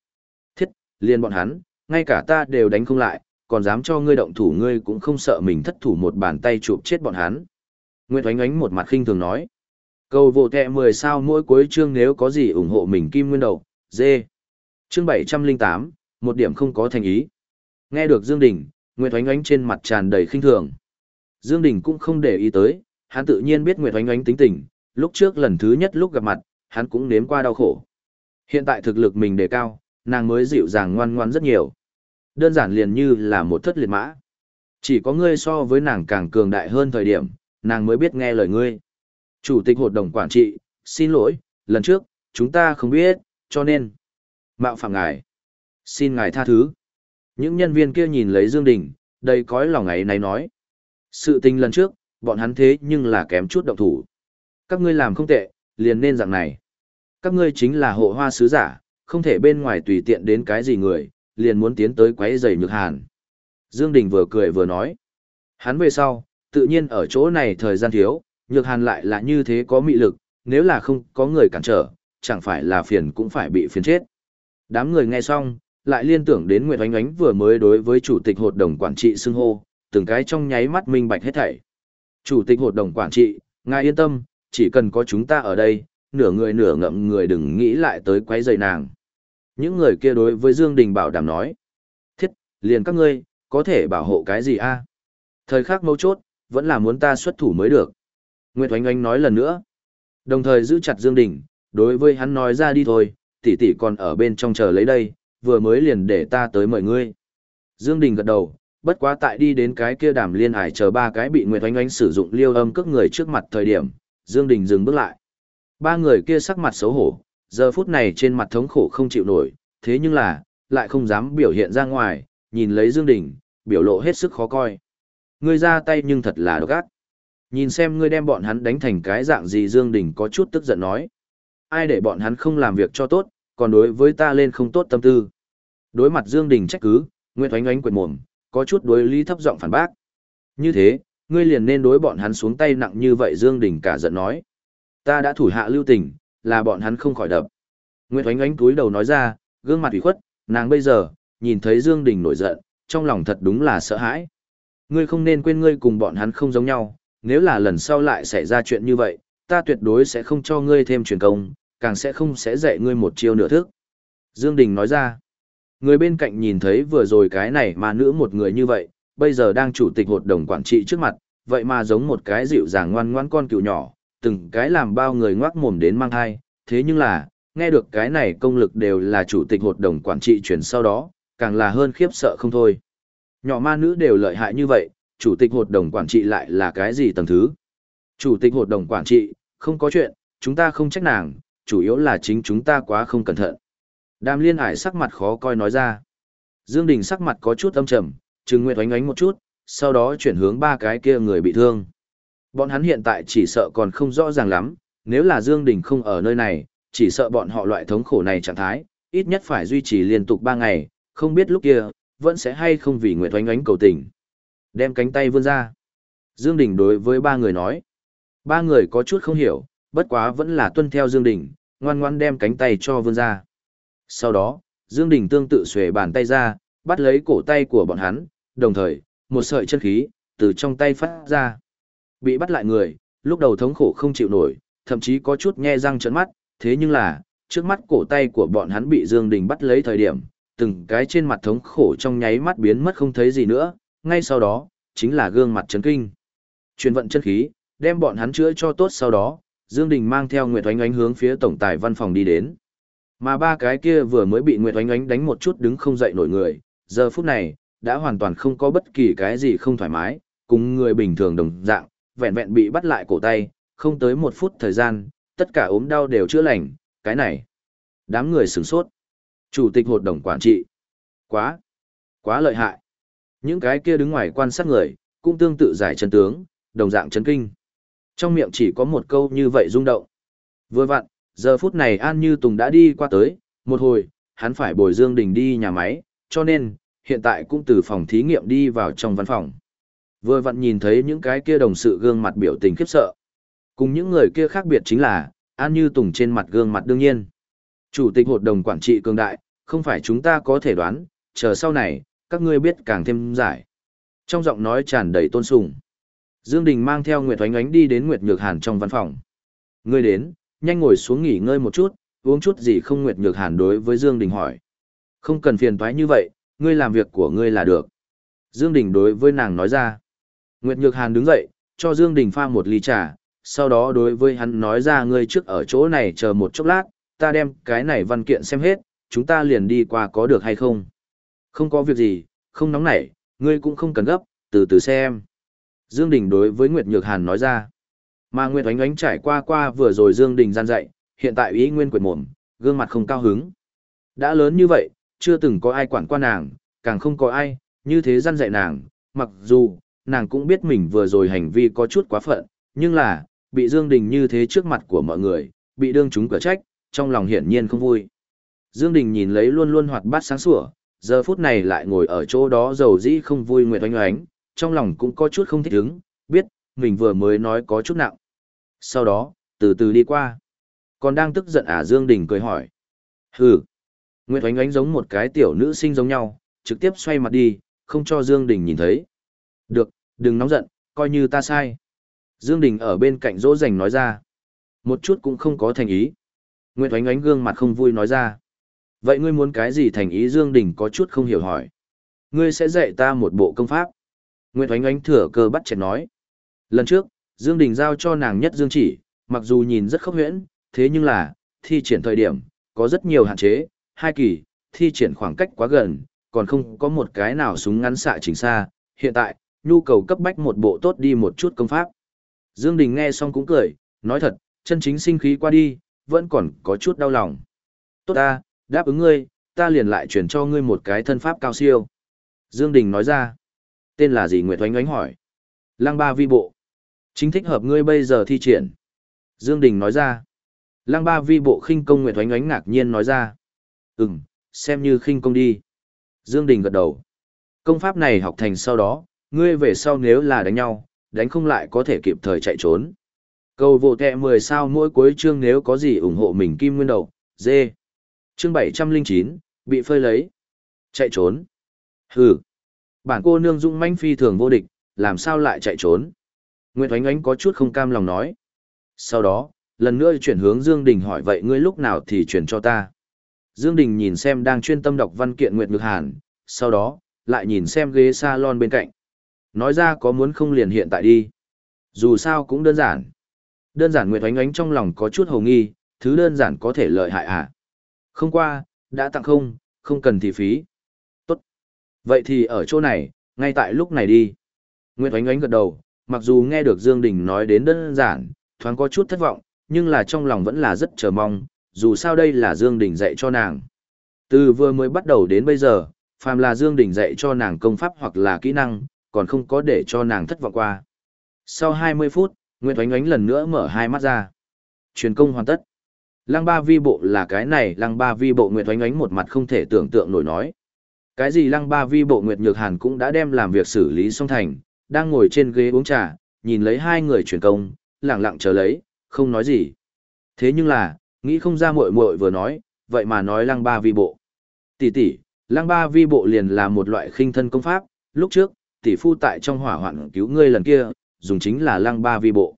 Thiết, liền bọn hắn, ngay cả ta đều đánh không lại, còn dám cho ngươi động thủ ngươi cũng không sợ mình thất thủ một bàn tay chụp chết bọn hắn. Nguyệt Oánh Ánh một mặt khinh thường nói. Cầu vô tệ 10 sao mỗi cuối chương nếu có gì ủng hộ mình kim nguyên đầu, dê. Chương 708, một điểm không có thành ý. Nghe được Dương Đình, Nguyệt Oánh Ánh trên mặt tràn đầy khinh thường. Dương Đình cũng không để ý tới, hắn tự nhiên biết Nguyệt Oánh Ánh tính tình, lúc trước lần thứ nhất lúc gặp mặt, hắn cũng nếm qua đau khổ. Hiện tại thực lực mình đề cao, nàng mới dịu dàng ngoan ngoan rất nhiều. Đơn giản liền như là một thất liệt mã. Chỉ có ngươi so với nàng càng cường đại hơn thời điểm, nàng mới biết nghe lời ngươi. Chủ tịch hội đồng quản trị, xin lỗi, lần trước, chúng ta không biết, cho nên. Mạo phạm ngài. Xin ngài tha thứ. Những nhân viên kia nhìn lấy Dương Đình, đầy cõi lòng ấy này nói. Sự tình lần trước, bọn hắn thế nhưng là kém chút động thủ. Các ngươi làm không tệ, liền nên dạng này. Các ngươi chính là hộ hoa sứ giả, không thể bên ngoài tùy tiện đến cái gì người, liền muốn tiến tới quấy giày nhược hàn. Dương Đình vừa cười vừa nói. Hắn về sau, tự nhiên ở chỗ này thời gian thiếu, nhược hàn lại là như thế có mị lực, nếu là không có người cản trở, chẳng phải là phiền cũng phải bị phiền chết. Đám người nghe xong, lại liên tưởng đến Nguyệt Oánh Oánh vừa mới đối với chủ tịch hội đồng quản trị xưng hô, từng cái trong nháy mắt minh bạch hết thảy. Chủ tịch hội đồng quản trị, ngài yên tâm, chỉ cần có chúng ta ở đây, nửa người nửa ngậm người đừng nghĩ lại tới quấy rầy nàng. Những người kia đối với Dương Đình bảo đảm nói. Thiết, liền các ngươi, có thể bảo hộ cái gì a? Thời khắc mấu chốt, vẫn là muốn ta xuất thủ mới được. Nguyệt Oanh Oanh nói lần nữa. Đồng thời giữ chặt Dương Đình, đối với hắn nói ra đi thôi, tỷ tỷ còn ở bên trong chờ lấy đây, vừa mới liền để ta tới mời ngươi. Dương Đình gật đầu, bất quá tại đi đến cái kia đàm liên hải chờ ba cái bị Nguyệt Oanh Oanh sử dụng liêu âm cước người trước mặt thời điểm, Dương Đình dừng bước lại. Ba người kia sắc mặt xấu hổ, giờ phút này trên mặt thống khổ không chịu nổi, thế nhưng là, lại không dám biểu hiện ra ngoài, nhìn lấy Dương Đình, biểu lộ hết sức khó coi. Ngươi ra tay nhưng thật là độc ác. Nhìn xem ngươi đem bọn hắn đánh thành cái dạng gì Dương Đình có chút tức giận nói. Ai để bọn hắn không làm việc cho tốt, còn đối với ta lên không tốt tâm tư. Đối mặt Dương Đình trách cứ, Nguyễn Thoánh Oánh quệt mồm, có chút đối lý thấp giọng phản bác. Như thế, ngươi liền nên đối bọn hắn xuống tay nặng như vậy Dương Đình cả giận nói. Ta đã thủ hạ lưu tình, là bọn hắn không khỏi đập. Nguyệt Oánh Oánh túi đầu nói ra, gương mặt ủy khuất, nàng bây giờ, nhìn thấy Dương Đình nổi giận, trong lòng thật đúng là sợ hãi. Ngươi không nên quên ngươi cùng bọn hắn không giống nhau, nếu là lần sau lại xảy ra chuyện như vậy, ta tuyệt đối sẽ không cho ngươi thêm truyền công, càng sẽ không sẽ dạy ngươi một chiêu nửa thức. Dương Đình nói ra, người bên cạnh nhìn thấy vừa rồi cái này mà nữ một người như vậy, bây giờ đang chủ tịch hội đồng quản trị trước mặt, vậy mà giống một cái dịu dàng ngoan ngoãn con cựu nhỏ, từng cái làm bao người ngoác mồm đến mang thai, thế nhưng là, nghe được cái này công lực đều là chủ tịch hội đồng quản trị chuyển sau đó, càng là hơn khiếp sợ không thôi. Nhỏ ma nữ đều lợi hại như vậy, chủ tịch hội đồng quản trị lại là cái gì tầng thứ? Chủ tịch hội đồng quản trị, không có chuyện, chúng ta không trách nàng, chủ yếu là chính chúng ta quá không cẩn thận. Đàm liên ải sắc mặt khó coi nói ra. Dương Đình sắc mặt có chút âm trầm, trừng nguyệt oánh oánh một chút, sau đó chuyển hướng ba cái kia người bị thương. Bọn hắn hiện tại chỉ sợ còn không rõ ràng lắm, nếu là Dương Đình không ở nơi này, chỉ sợ bọn họ loại thống khổ này trạng thái, ít nhất phải duy trì liên tục ba ngày, không biết lúc kia, vẫn sẽ hay không vì Nguyệt Oánh Oánh cầu tình. Đem cánh tay vươn ra. Dương Đình đối với ba người nói. Ba người có chút không hiểu, bất quá vẫn là tuân theo Dương Đình, ngoan ngoan đem cánh tay cho vươn ra. Sau đó, Dương Đình tương tự xuề bàn tay ra, bắt lấy cổ tay của bọn hắn, đồng thời, một sợi chân khí, từ trong tay phát ra. Bị bắt lại người, lúc đầu thống khổ không chịu nổi, thậm chí có chút nhe răng trợn mắt, thế nhưng là, trước mắt cổ tay của bọn hắn bị Dương Đình bắt lấy thời điểm, từng cái trên mặt thống khổ trong nháy mắt biến mất không thấy gì nữa, ngay sau đó, chính là gương mặt chấn kinh. Truyền vận chân khí, đem bọn hắn chữa cho tốt sau đó, Dương Đình mang theo Nguyệt Oánh Oánh hướng phía tổng tài văn phòng đi đến. Mà ba cái kia vừa mới bị Nguyệt Oánh Oánh đánh một chút đứng không dậy nổi người, giờ phút này, đã hoàn toàn không có bất kỳ cái gì không thoải mái, cùng người bình thường đồng dạng, vẹn vẹn bị bắt lại cổ tay, không tới một phút thời gian, tất cả ốm đau đều chữa lành, cái này. Đám người sửng sốt. Chủ tịch hội đồng quản trị. Quá, quá lợi hại. Những cái kia đứng ngoài quan sát người, cũng tương tự giải chân tướng, đồng dạng chấn kinh. Trong miệng chỉ có một câu như vậy rung động. Vừa vặn, giờ phút này An Như Tùng đã đi qua tới, một hồi, hắn phải bồi Dương Đình đi nhà máy, cho nên, hiện tại cũng từ phòng thí nghiệm đi vào trong văn phòng. Vừa vặn nhìn thấy những cái kia đồng sự gương mặt biểu tình khiếp sợ. Cùng những người kia khác biệt chính là, An Như Tùng trên mặt gương mặt đương nhiên. Chủ tịch hội đồng quản trị cường đại, không phải chúng ta có thể đoán, chờ sau này, các ngươi biết càng thêm giải. Trong giọng nói tràn đầy tôn sùng. Dương Đình mang theo Nguyệt Oánh Oánh đi đến Nguyệt Nhược Hàn trong văn phòng. Ngươi đến, nhanh ngồi xuống nghỉ ngơi một chút, uống chút gì không Nguyệt Nhược Hàn đối với Dương Đình hỏi. Không cần phiền toái như vậy, ngươi làm việc của ngươi là được. Dương Đình đối với nàng nói ra. Nguyệt Nhược Hàn đứng dậy, cho Dương Đình pha một ly trà, sau đó đối với hắn nói ra ngươi trước ở chỗ này chờ một chốc lát, ta đem cái này văn kiện xem hết, chúng ta liền đi qua có được hay không. Không có việc gì, không nóng nảy, ngươi cũng không cần gấp, từ từ xem. Dương Đình đối với Nguyệt Nhược Hàn nói ra. Mà Nguyệt Oánh Oánh trải qua qua vừa rồi Dương Đình gian dạy, hiện tại ý nguyên quyệt mồm, gương mặt không cao hứng. Đã lớn như vậy, chưa từng có ai quản qua nàng, càng không có ai, như thế gian dạy nàng, mặc dù, nàng cũng biết mình vừa rồi hành vi có chút quá phận, nhưng là, bị Dương Đình như thế trước mặt của mọi người, bị đương chúng cửa trách, trong lòng hiển nhiên không vui. Dương Đình nhìn lấy luôn luôn hoạt bát sáng sủa, giờ phút này lại ngồi ở chỗ đó dầu dĩ không vui Nguyệt oanh Oánh, trong lòng cũng có chút không thích ứng, biết, mình vừa mới nói có chút nặng. Sau đó, từ từ đi qua. Còn đang tức giận à Dương Đình cười hỏi. Hừ. Nguyệt Oánh Oánh giống một cái tiểu nữ sinh giống nhau, trực tiếp xoay mặt đi, không cho Dương Đình nhìn thấy. Được, đừng nóng giận, coi như ta sai. Dương Đình ở bên cạnh dỗ dành nói ra. Một chút cũng không có thành ý. Nguyệt Oánh Oánh gương mặt không vui nói ra. Vậy ngươi muốn cái gì thành ý Dương Đình có chút không hiểu hỏi. Ngươi sẽ dạy ta một bộ công pháp. Nguyệt Oánh Oánh thừa cơ bắt chẹt nói. Lần trước, Dương Đình giao cho nàng nhất Dương chỉ, mặc dù nhìn rất khốc huyễn, thế nhưng là, thi triển thời điểm, có rất nhiều hạn chế, hai kỳ, thi triển khoảng cách quá gần, còn không có một cái nào súng ngắn xạ chỉnh xa, hiện tại, nhu cầu cấp bách một bộ tốt đi một chút công pháp. Dương Đình nghe xong cũng cười, nói thật, chân chính sinh khí qua đi, vẫn còn có chút đau lòng. Tốt ta, đáp ứng ngươi, ta liền lại chuyển cho ngươi một cái thân pháp cao siêu. Dương Đình nói ra. Tên là gì Nguyệt Oánh Oánh hỏi. Lăng ba vi bộ. Chính thích hợp ngươi bây giờ thi triển. Dương Đình nói ra. Lăng ba vi bộ khinh công Nguyệt Oánh Oánh ngạc nhiên nói ra. Ừm, xem như khinh công đi. Dương Đình gật đầu. Công pháp này học thành sau đó, ngươi về sau nếu là đánh nhau, đánh không lại có thể kịp thời chạy trốn. Cầu vô kẹ 10 sao mỗi cuối chương nếu có gì ủng hộ mình kim nguyên đầu, dê. Chương 709, bị phơi lấy. Chạy trốn. Hừ. Bản cô nương dung manh phi thường vô địch, làm sao lại chạy trốn. Nguyệt Oánh Oánh có chút không cam lòng nói. Sau đó, lần nữa chuyển hướng Dương Đình hỏi vậy ngươi lúc nào thì chuyển cho ta. Dương Đình nhìn xem đang chuyên tâm đọc văn kiện Nguyệt Ngược Hàn, sau đó, lại nhìn xem ghế salon bên cạnh. Nói ra có muốn không liền hiện tại đi. Dù sao cũng đơn giản. Đơn giản Nguyệt Oánh Oánh trong lòng có chút hồ nghi, thứ đơn giản có thể lợi hại à? Không qua, đã tặng không, không cần thì phí. Tốt. Vậy thì ở chỗ này, ngay tại lúc này đi. Nguyệt Oánh Oánh gật đầu, mặc dù nghe được Dương Đình nói đến đơn giản, thoáng có chút thất vọng, nhưng là trong lòng vẫn là rất chờ mong, dù sao đây là Dương Đình dạy cho nàng. Từ vừa mới bắt đầu đến bây giờ, phàm là Dương Đình dạy cho nàng công pháp hoặc là kỹ năng, còn không có để cho nàng thất vọng qua. Sau 20 phút, Nguyệt Oánh Oánh lần nữa mở hai mắt ra. Truyền công hoàn tất. Lăng ba vi bộ là cái này, lăng ba vi bộ Nguyệt Oánh Oánh một mặt không thể tưởng tượng nổi nói. Cái gì lăng ba vi bộ Nguyệt Nhược Hàn cũng đã đem làm việc xử lý xong thành, đang ngồi trên ghế uống trà, nhìn lấy hai người truyền công, lặng lặng chờ lấy, không nói gì. Thế nhưng là, nghĩ không ra muội muội vừa nói, vậy mà nói lăng ba vi bộ. Tỷ tỷ, lăng ba vi bộ liền là một loại khinh thân công pháp, lúc trước, tỷ phu tại trong hỏa hoạn cứu ngươi lần kia, dùng chính là lăng ba vi bộ.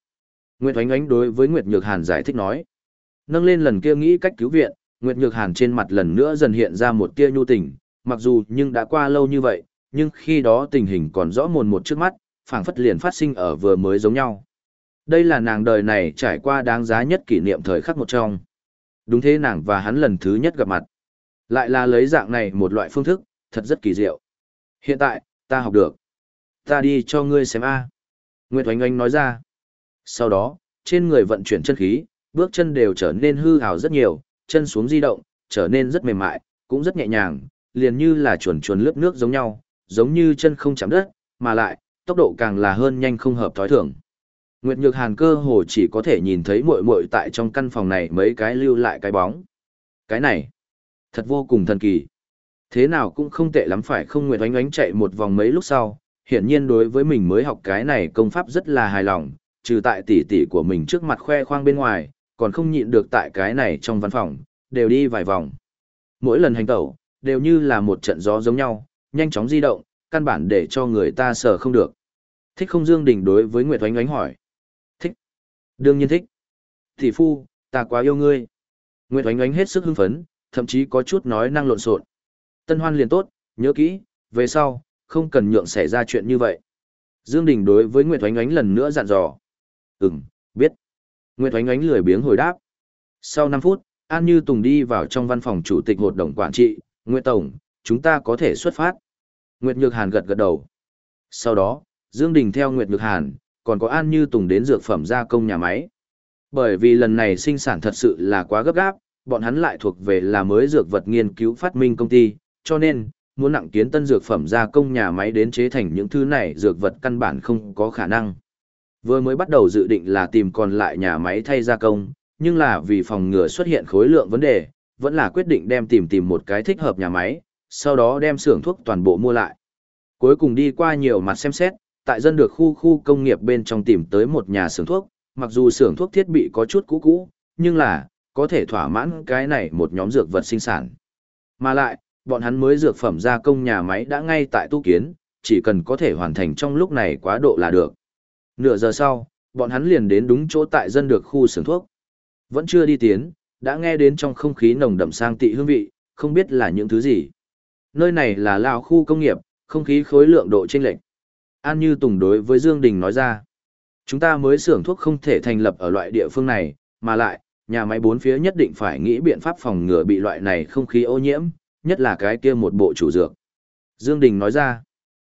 Nguyệt Oánh Oánh đối với Nguyệt Nhược Hàn giải thích nói. Nâng lên lần kia nghĩ cách cứu viện, Nguyệt Nhược Hàn trên mặt lần nữa dần hiện ra một tia nhu tình, mặc dù nhưng đã qua lâu như vậy, nhưng khi đó tình hình còn rõ mồn một trước mắt, phảng phất liền phát sinh ở vừa mới giống nhau. Đây là nàng đời này trải qua đáng giá nhất kỷ niệm thời khắc một trong. Đúng thế nàng và hắn lần thứ nhất gặp mặt. Lại là lấy dạng này một loại phương thức, thật rất kỳ diệu. Hiện tại, ta học được. Ta đi cho ngươi xem A. Nguyệt Oanh Oanh nói ra. Sau đó, trên người vận chuyển chân khí, bước chân đều trở nên hư hào rất nhiều, chân xuống di động, trở nên rất mềm mại, cũng rất nhẹ nhàng, liền như là chuồn chuồn lướt nước giống nhau, giống như chân không chạm đất, mà lại, tốc độ càng là hơn nhanh không hợp thói thường. Nguyệt Nhược Hàn cơ hồ chỉ có thể nhìn thấy muội muội tại trong căn phòng này mấy cái lưu lại cái bóng. Cái này, thật vô cùng thần kỳ. Thế nào cũng không tệ lắm phải không Nguyệt Oánh Oánh chạy một vòng mấy lúc sau, hiển nhiên đối với mình mới học cái này công pháp rất là hài lòng, trừ tại tỷ tỷ của mình trước mặt khoe khoang bên ngoài, còn không nhịn được tại cái này trong văn phòng, đều đi vài vòng. Mỗi lần hành tẩu, đều như là một trận gió giống nhau, nhanh chóng di động, căn bản để cho người ta sợ không được. Thích không Dương Đình đối với Nguyệt Oánh Oánh hỏi. Thích. Đương nhiên thích. Tỷ phu, ta quá yêu ngươi. Nguyệt Oánh Oánh hết sức hưng phấn, thậm chí có chút nói năng lộn xộn. Tân hoan liền tốt, nhớ kỹ, về sau, không cần nhượng xảy ra chuyện như vậy. Dương Đình đối với Nguyệt Oánh Oánh lần nữa dặn dò. Ừm, biết. Nguyệt Oánh Oánh lười biếng hồi đáp. Sau 5 phút, An Như Tùng đi vào trong văn phòng chủ tịch hội đồng quản trị. Nguyệt Tổng, chúng ta có thể xuất phát. Nguyệt Nhược Hàn gật gật đầu. Sau đó, Dương Đình theo Nguyệt Nhược Hàn, còn có An Như Tùng đến dược phẩm gia công nhà máy. Bởi vì lần này sinh sản thật sự là quá gấp gáp, bọn hắn lại thuộc về là mới dược vật nghiên cứu phát minh công ty, cho nên, muốn nặng kiến tân dược phẩm gia công nhà máy đến chế thành những thứ này dược vật căn bản không có khả năng. Vừa mới bắt đầu dự định là tìm còn lại nhà máy thay gia công, nhưng là vì phòng ngừa xuất hiện khối lượng vấn đề, vẫn là quyết định đem tìm tìm một cái thích hợp nhà máy, sau đó đem xưởng thuốc toàn bộ mua lại. Cuối cùng đi qua nhiều mặt xem xét, tại dân được khu khu công nghiệp bên trong tìm tới một nhà xưởng thuốc, mặc dù xưởng thuốc thiết bị có chút cũ cũ, nhưng là, có thể thỏa mãn cái này một nhóm dược vật sinh sản. Mà lại, bọn hắn mới dược phẩm gia công nhà máy đã ngay tại tu kiến, chỉ cần có thể hoàn thành trong lúc này quá độ là được. Nửa giờ sau, bọn hắn liền đến đúng chỗ tại dân được khu xưởng thuốc. Vẫn chưa đi tiến, đã nghe đến trong không khí nồng đậm sang tị hương vị, không biết là những thứ gì. Nơi này là lao khu công nghiệp, không khí khối lượng độ chênh lệch. An Như Tùng đối với Dương Đình nói ra, chúng ta mới xưởng thuốc không thể thành lập ở loại địa phương này, mà lại, nhà máy bốn phía nhất định phải nghĩ biện pháp phòng ngừa bị loại này không khí ô nhiễm, nhất là cái kia một bộ chủ dược. Dương Đình nói ra,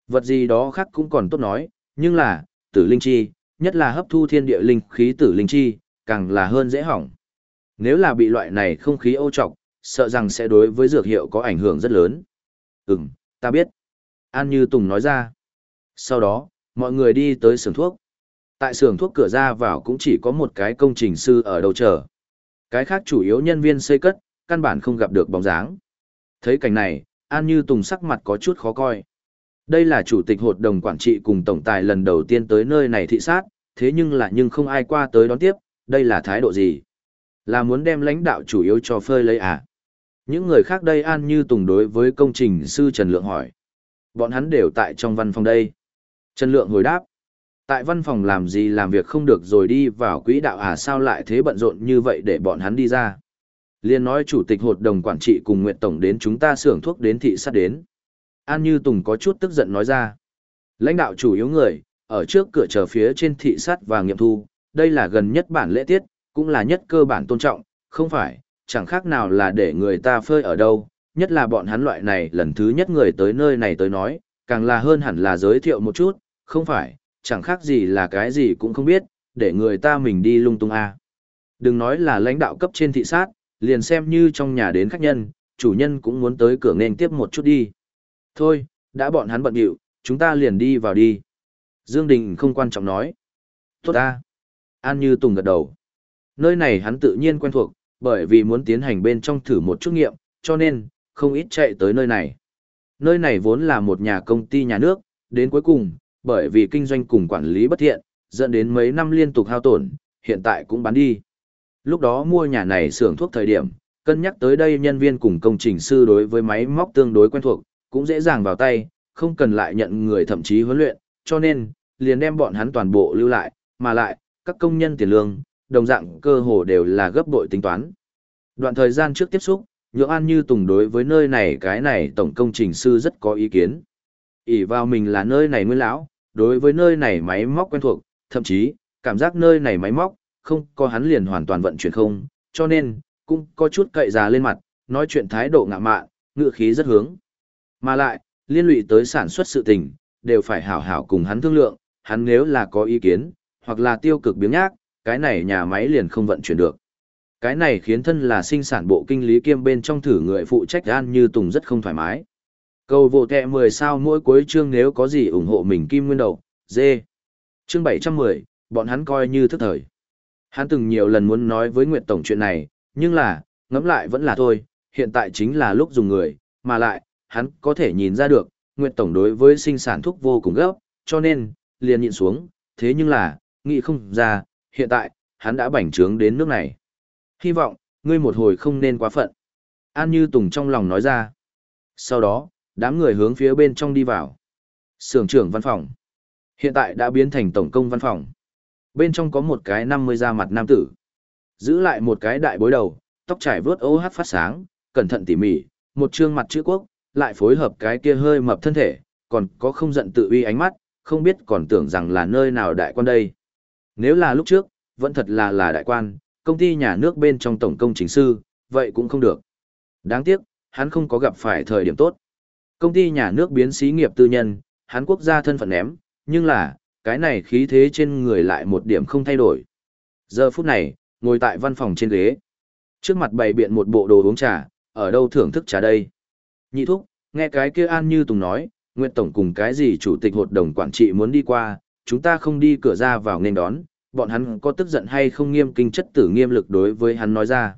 vật gì đó khác cũng còn tốt nói, nhưng là, tử linh chi, nhất là hấp thu thiên địa linh khí tử linh chi, càng là hơn dễ hỏng. Nếu là bị loại này không khí ô trọc, sợ rằng sẽ đối với dược hiệu có ảnh hưởng rất lớn. Ừm, ta biết. An Như Tùng nói ra. Sau đó, mọi người đi tới xưởng thuốc. Tại xưởng thuốc cửa ra vào cũng chỉ có một cái công trình sư ở đầu chờ. Cái khác chủ yếu nhân viên xây cất, căn bản không gặp được bóng dáng. Thấy cảnh này, An Như Tùng sắc mặt có chút khó coi. Đây là chủ tịch hội đồng quản trị cùng tổng tài lần đầu tiên tới nơi này thị sát, thế nhưng là nhưng không ai qua tới đón tiếp, đây là thái độ gì? Là muốn đem lãnh đạo chủ yếu cho phơi lấy à? Những người khác đây An Như Tùng đối với công trình sư Trần Lượng hỏi. Bọn hắn đều tại trong văn phòng đây. Trần Lượng hồi đáp. Tại văn phòng làm gì làm việc không được rồi đi vào quỹ đạo à sao lại thế bận rộn như vậy để bọn hắn đi ra. Liên nói chủ tịch hội đồng quản trị cùng Nguyệt Tổng đến chúng ta xưởng thuốc đến thị sát đến. An Như Tùng có chút tức giận nói ra. Lãnh đạo chủ yếu người, ở trước cửa chờ phía trên thị sát và nghiệm thu, đây là gần nhất bản lễ tiết, cũng là nhất cơ bản tôn trọng, không phải, chẳng khác nào là để người ta phơi ở đâu, nhất là bọn hắn loại này lần thứ nhất người tới nơi này tới nói, càng là hơn hẳn là giới thiệu một chút, không phải, chẳng khác gì là cái gì cũng không biết, để người ta mình đi lung tung a. Đừng nói là lãnh đạo cấp trên thị sát, liền xem như trong nhà đến khách nhân, chủ nhân cũng muốn tới cửa nên tiếp một chút đi. Thôi, đã bọn hắn bận điệu, chúng ta liền đi vào đi. Dương Đình không quan trọng nói. Tốt ta. An Như Tùng gật đầu. Nơi này hắn tự nhiên quen thuộc, bởi vì muốn tiến hành bên trong thử một chút nghiệm, cho nên, không ít chạy tới nơi này. Nơi này vốn là một nhà công ty nhà nước, đến cuối cùng, bởi vì kinh doanh cùng quản lý bất thiện, dẫn đến mấy năm liên tục hao tổn, hiện tại cũng bán đi. Lúc đó mua nhà này xưởng thuốc thời điểm, cân nhắc tới đây nhân viên cùng công trình sư đối với máy móc tương đối quen thuộc, cũng dễ dàng vào tay, không cần lại nhận người thậm chí huấn luyện, cho nên, liền đem bọn hắn toàn bộ lưu lại, mà lại, các công nhân tiền lương, đồng dạng cơ hồ đều là gấp bội tính toán. Đoạn thời gian trước tiếp xúc, Nhượng An Như Tùng đối với nơi này cái này tổng công trình sư rất có ý kiến. ỉ vào mình là nơi này nguyên lão, đối với nơi này máy móc quen thuộc, thậm chí, cảm giác nơi này máy móc, không có hắn liền hoàn toàn vận chuyển không, cho nên, cũng có chút cậy già lên mặt, nói chuyện thái độ ngạ mạn, ngựa khí rất hướng. Mà lại, liên lụy tới sản xuất sự tình, đều phải hảo hảo cùng hắn thương lượng, hắn nếu là có ý kiến, hoặc là tiêu cực biếng nhác, cái này nhà máy liền không vận chuyển được. Cái này khiến thân là sinh sản bộ kinh lý kiêm bên trong thử người phụ trách An Như Tùng rất không thoải mái. Cầu vô tệ 10 sao mỗi cuối chương nếu có gì ủng hộ mình kim nguyên đầu, dê. Chương 710, bọn hắn coi như thức thời. Hắn từng nhiều lần muốn nói với Nguyệt Tổng chuyện này, nhưng là, ngẫm lại vẫn là thôi, hiện tại chính là lúc dùng người, mà lại, hắn có thể nhìn ra được, Nguyệt Tổng đối với sinh sản thuốc vô cùng gấp, cho nên, liền nhịn xuống, thế nhưng là, nghĩ không ra, hiện tại, hắn đã bảnh trướng đến nước này. Hy vọng, ngươi một hồi không nên quá phận. An Như Tùng trong lòng nói ra. Sau đó, đám người hướng phía bên trong đi vào. Sưởng trưởng văn phòng. Hiện tại đã biến thành tổng công văn phòng. Bên trong có một cái năm mươi da mặt nam tử. Giữ lại một cái đại bối đầu, tóc trải vướt ô hát phát sáng, cẩn thận tỉ mỉ, một trương mặt chữ quốc, lại phối hợp cái kia hơi mập thân thể, còn có không giận tự uy ánh mắt, không biết còn tưởng rằng là nơi nào đại quan đây. Nếu là lúc trước, vẫn thật là là đại quan, công ty nhà nước bên trong tổng công chính sư, vậy cũng không được. Đáng tiếc, hắn không có gặp phải thời điểm tốt. Công ty nhà nước biến xí nghiệp tư nhân, hắn quốc gia thân phận ném, nhưng là, cái này khí thế trên người lại một điểm không thay đổi. Giờ phút này, ngồi tại văn phòng trên ghế. Trước mặt bày biện một bộ đồ uống trà, ở đâu thưởng thức trà đây. Nhị thúc, nghe cái kia An Như Tùng nói, Nguyệt Tổng cùng cái gì chủ tịch hội đồng quản trị muốn đi qua, chúng ta không đi cửa ra vào nên đón, bọn hắn có tức giận hay không nghiêm kinh chất tử nghiêm lực đối với hắn nói ra.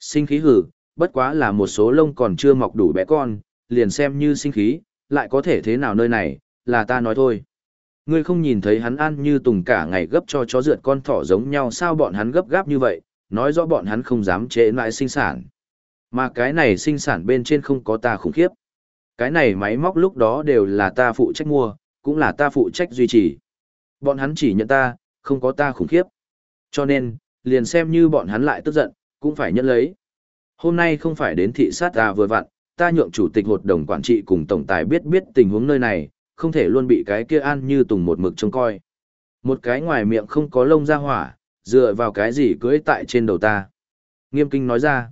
Sinh khí hử, bất quá là một số lông còn chưa mọc đủ bé con, liền xem như sinh khí, lại có thể thế nào nơi này, là ta nói thôi. Ngươi không nhìn thấy hắn ăn như tùng cả ngày gấp cho chó rượt con thỏ giống nhau sao bọn hắn gấp gáp như vậy, nói rõ bọn hắn không dám chế lại sinh sản. Mà cái này sinh sản bên trên không có ta khủng khiếp. Cái này máy móc lúc đó đều là ta phụ trách mua, cũng là ta phụ trách duy trì. Bọn hắn chỉ nhận ta, không có ta khủng khiếp. Cho nên, liền xem như bọn hắn lại tức giận, cũng phải nhận lấy. Hôm nay không phải đến thị sát ta vừa vặn, ta nhượng chủ tịch hội đồng quản trị cùng tổng tài biết biết tình huống nơi này, không thể luôn bị cái kia an như tùng một mực trông coi. Một cái ngoài miệng không có lông ra hỏa, dựa vào cái gì cưới tại trên đầu ta. Nghiêm kinh nói ra.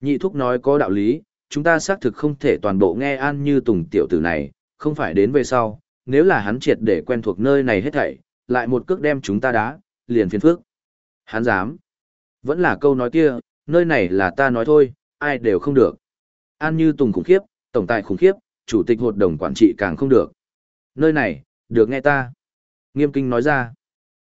Nhị thúc nói có đạo lý, chúng ta xác thực không thể toàn bộ nghe an như tùng tiểu tử này, không phải đến về sau, nếu là hắn triệt để quen thuộc nơi này hết thảy, lại một cước đem chúng ta đá, liền phiền phước. Hắn dám. Vẫn là câu nói kia, nơi này là ta nói thôi, ai đều không được. An như tùng khủng khiếp, tổng tài khủng khiếp, chủ tịch hội đồng quản trị càng không được. Nơi này, được nghe ta. Nghiêm kinh nói ra.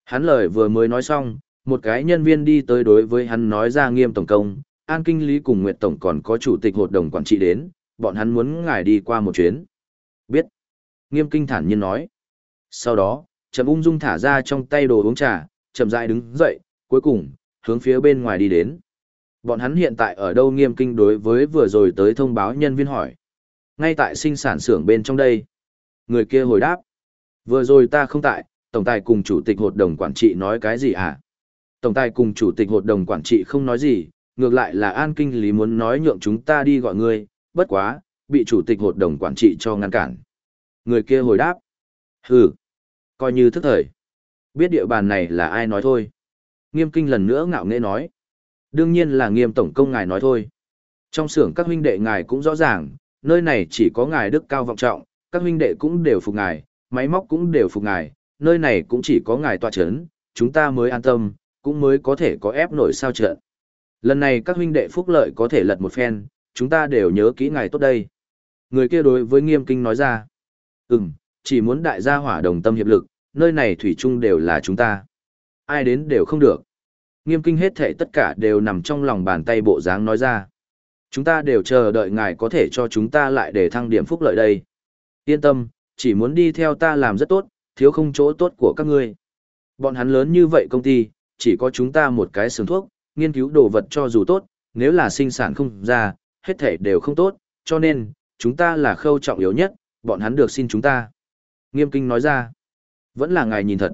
Hắn lời vừa mới nói xong, một cái nhân viên đi tới đối với hắn nói ra nghiêm tổng công, an kinh lý cùng nguyệt tổng còn có chủ tịch hội đồng quản trị đến, bọn hắn muốn ngài đi qua một chuyến. Biết. Nghiêm kinh thản nhiên nói. Sau đó, chậm ung dung thả ra trong tay đồ uống trà, chậm rãi đứng dậy, cuối cùng, hướng phía bên ngoài đi đến. Bọn hắn hiện tại ở đâu nghiêm kinh đối với vừa rồi tới thông báo nhân viên hỏi. Ngay tại sinh sản xưởng bên trong đây. Người kia hồi đáp. Vừa rồi ta không tại, tổng tài cùng chủ tịch hội đồng quản trị nói cái gì hả? Tổng tài cùng chủ tịch hội đồng quản trị không nói gì, ngược lại là an kinh lý muốn nói nhượng chúng ta đi gọi ngươi, bất quá, bị chủ tịch hội đồng quản trị cho ngăn cản. Người kia hồi đáp. Hừ, coi như thức thời. Biết địa bàn này là ai nói thôi. Nghiêm kinh lần nữa ngạo nghễ nói. Đương nhiên là nghiêm tổng công ngài nói thôi. Trong xưởng các huynh đệ ngài cũng rõ ràng, nơi này chỉ có ngài đức cao vọng trọng, các huynh đệ cũng đều phục ngài, máy móc cũng đều phục ngài, nơi này cũng chỉ có ngài tọa chấn, chúng ta mới an tâm, cũng mới có thể có ép nổi sao trận. Lần này các huynh đệ phúc lợi có thể lật một phen, chúng ta đều nhớ kỹ ngài tốt đây. Người kia đối với nghiêm kinh nói ra. Ừm, chỉ muốn đại gia hỏa đồng tâm hiệp lực, nơi này thủy chung đều là chúng ta. Ai đến đều không được. Nghiêm kinh hết thể tất cả đều nằm trong lòng bàn tay bộ dáng nói ra. Chúng ta đều chờ đợi ngài có thể cho chúng ta lại để thăng điểm phúc lợi đây. Yên tâm, chỉ muốn đi theo ta làm rất tốt, thiếu không chỗ tốt của các ngươi. Bọn hắn lớn như vậy công ty, chỉ có chúng ta một cái xưởng thuốc, nghiên cứu đồ vật cho dù tốt, nếu là sinh sản không ra, hết thể đều không tốt, cho nên, chúng ta là khâu trọng yếu nhất, bọn hắn được xin chúng ta. Nghiêm kinh nói ra, vẫn là ngài nhìn thật.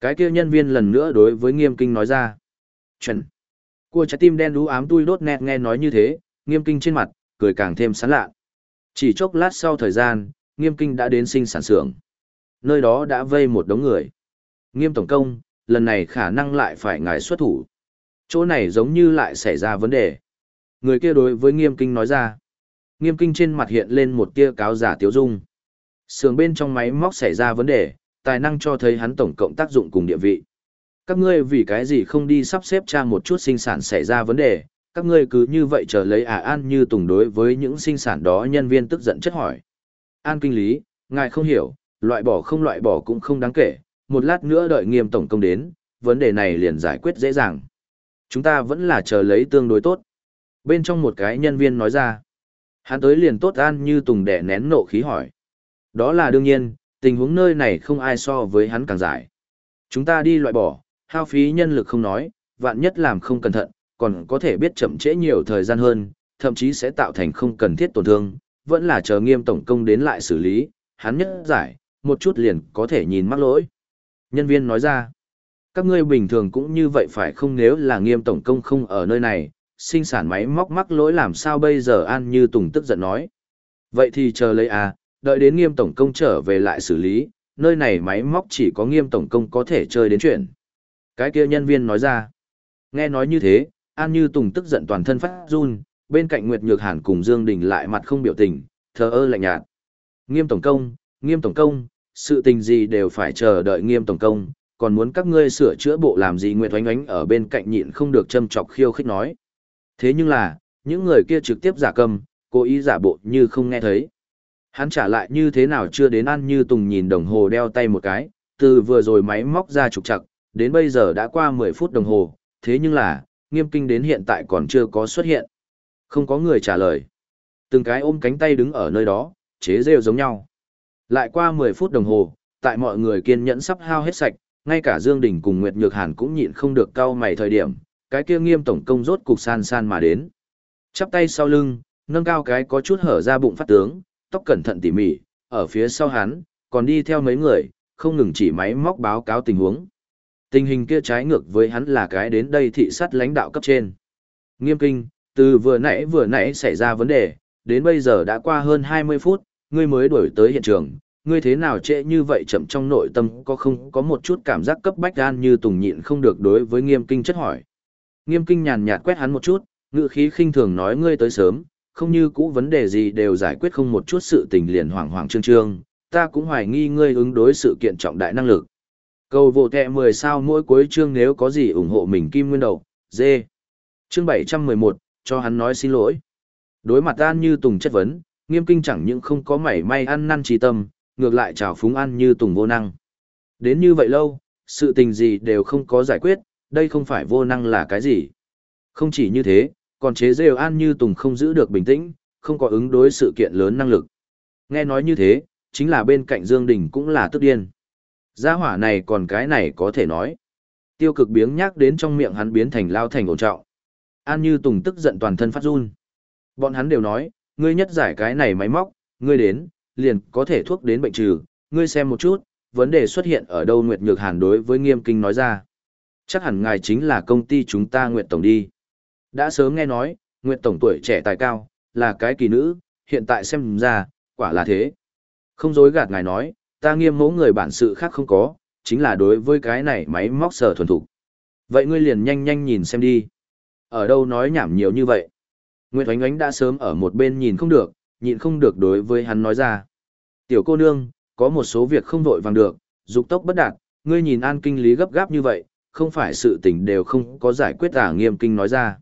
Cái kia nhân viên lần nữa đối với nghiêm kinh nói ra. Chuẩn. Cua trái tim đen đú ám tui đốt nẹt nghe nói như thế, nghiêm kinh trên mặt, cười càng thêm sán lạ. Chỉ chốc lát sau thời gian, nghiêm kinh đã đến sinh sản xưởng. Nơi đó đã vây một đống người. Nghiêm tổng công, lần này khả năng lại phải ngài xuất thủ. Chỗ này giống như lại xảy ra vấn đề. Người kia đối với nghiêm kinh nói ra. Nghiêm kinh trên mặt hiện lên một tia cáo giả tiếu dung. Sườn bên trong máy móc xảy ra vấn đề, tài năng cho thấy hắn tổng cộng tác dụng cùng địa vị. Các ngươi vì cái gì không đi sắp xếp tra một chút sinh sản xảy ra vấn đề, các ngươi cứ như vậy chờ lấy ả an như tùng đối với những sinh sản đó nhân viên tức giận chất hỏi. An kinh lý, ngài không hiểu, loại bỏ không loại bỏ cũng không đáng kể, một lát nữa đợi nghiêm tổng công đến, vấn đề này liền giải quyết dễ dàng. Chúng ta vẫn là chờ lấy tương đối tốt. Bên trong một cái nhân viên nói ra, hắn tới liền tốt an như tùng đẻ nén nộ khí hỏi. Đó là đương nhiên, tình huống nơi này không ai so với hắn càng giải. Chúng ta đi loại bỏ, hao phí nhân lực không nói, vạn nhất làm không cẩn thận, còn có thể biết chậm trễ nhiều thời gian hơn, thậm chí sẽ tạo thành không cần thiết tổn thương, vẫn là chờ nghiêm tổng công đến lại xử lý, hắn nhất giải, một chút liền có thể nhìn mắc lỗi. Nhân viên nói ra, các ngươi bình thường cũng như vậy phải không nếu là nghiêm tổng công không ở nơi này, sinh sản máy móc mắc lỗi làm sao bây giờ An Như Tùng tức giận nói. Vậy thì chờ lấy à, đợi đến nghiêm tổng công trở về lại xử lý, nơi này máy móc chỉ có nghiêm tổng công có thể chơi đến chuyện. Cái kia nhân viên nói ra, nghe nói như thế, An Như Tùng tức giận toàn thân phát run, bên cạnh Nguyệt Nhược Hàn cùng Dương Đình lại mặt không biểu tình, thờ ơ lạnh nhạt. Nghiêm tổng công, nghiêm tổng công, sự tình gì đều phải chờ đợi nghiêm tổng công, còn muốn các ngươi sửa chữa bộ làm gì Nguyệt Oánh Oánh ở bên cạnh nhịn không được châm chọc khiêu khích nói. Thế nhưng là, những người kia trực tiếp giả cầm, cố ý giả bộ như không nghe thấy. Hắn trả lại như thế nào chưa đến ăn như Tùng nhìn đồng hồ đeo tay một cái, từ vừa rồi máy móc ra trục chặt, đến bây giờ đã qua 10 phút đồng hồ, thế nhưng là, nghiêm kinh đến hiện tại còn chưa có xuất hiện. Không có người trả lời. Từng cái ôm cánh tay đứng ở nơi đó, chế rêu giống nhau. Lại qua 10 phút đồng hồ, tại mọi người kiên nhẫn sắp hao hết sạch, ngay cả Dương Đình cùng Nguyệt Nhược Hàn cũng nhịn không được cau mày thời điểm, cái kia nghiêm tổng công rốt cục san san mà đến. Chắp tay sau lưng, nâng cao cái có chút hở ra bụng phát tướng, tóc cẩn thận tỉ mỉ, ở phía sau hắn, còn đi theo mấy người, không ngừng chỉ máy móc báo cáo tình huống. Tình hình kia trái ngược với hắn là cái đến đây thị sát lãnh đạo cấp trên. Nghiêm kinh, từ vừa nãy vừa nãy xảy ra vấn đề, đến bây giờ đã qua hơn 20 phút, ngươi mới đuổi tới hiện trường, ngươi thế nào trễ như vậy chậm trong nội tâm có không có một chút cảm giác cấp bách gan như tùng nhịn không được đối với nghiêm kinh chất hỏi. Nghiêm kinh nhàn nhạt quét hắn một chút, ngữ khí khinh thường nói ngươi tới sớm, không như cũ vấn đề gì đều giải quyết không một chút sự tình liền hoảng hoảng trương trương, ta cũng hoài nghi ngươi ứng đối sự kiện trọng đại năng lực. Cầu vô kẹ 10 sao mỗi cuối chương nếu có gì ủng hộ mình kim nguyên đầu, dê. Chương 711, cho hắn nói xin lỗi. Đối mặt An Như Tùng chất vấn, nghiêm kinh chẳng những không có mảy may ăn năn trí tâm, ngược lại chào phúng An Như Tùng vô năng. Đến như vậy lâu, sự tình gì đều không có giải quyết, đây không phải vô năng là cái gì. Không chỉ như thế, còn chế rêu An Như Tùng không giữ được bình tĩnh, không có ứng đối sự kiện lớn năng lực. Nghe nói như thế, chính là bên cạnh Dương Đình cũng là tức điên. Gia hỏa này còn cái này có thể nói. Tiêu cực biếng nhắc đến trong miệng hắn biến thành lao thành ổn trọng. An Như Tùng tức giận toàn thân phát run. Bọn hắn đều nói, ngươi nhất giải cái này máy móc, ngươi đến, liền có thể thuốc đến bệnh trừ, ngươi xem một chút, vấn đề xuất hiện ở đâu Nguyệt Nhược Hàn đối với Nghiêm Kinh nói ra. Chắc hẳn ngài chính là công ty chúng ta Nguyệt Tổng đi. Đã sớm nghe nói, Nguyệt Tổng tuổi trẻ tài cao, là cái kỳ nữ, hiện tại xem ra, quả là thế. Không dối gạt ngài nói, ta nghiêm mẫu người bản sự khác không có, chính là đối với cái này máy móc sở thuần thục. Vậy ngươi liền nhanh nhanh nhìn xem đi. Ở đâu nói nhảm nhiều như vậy? Nguyệt Oánh Oánh đã sớm ở một bên nhìn không được, nhịn không được đối với hắn nói ra. Tiểu cô nương, có một số việc không vội vàng được, dục tốc bất đạt, ngươi nhìn an kinh lý gấp gáp như vậy, không phải sự tình đều không có giải quyết à nghiêm kinh nói ra.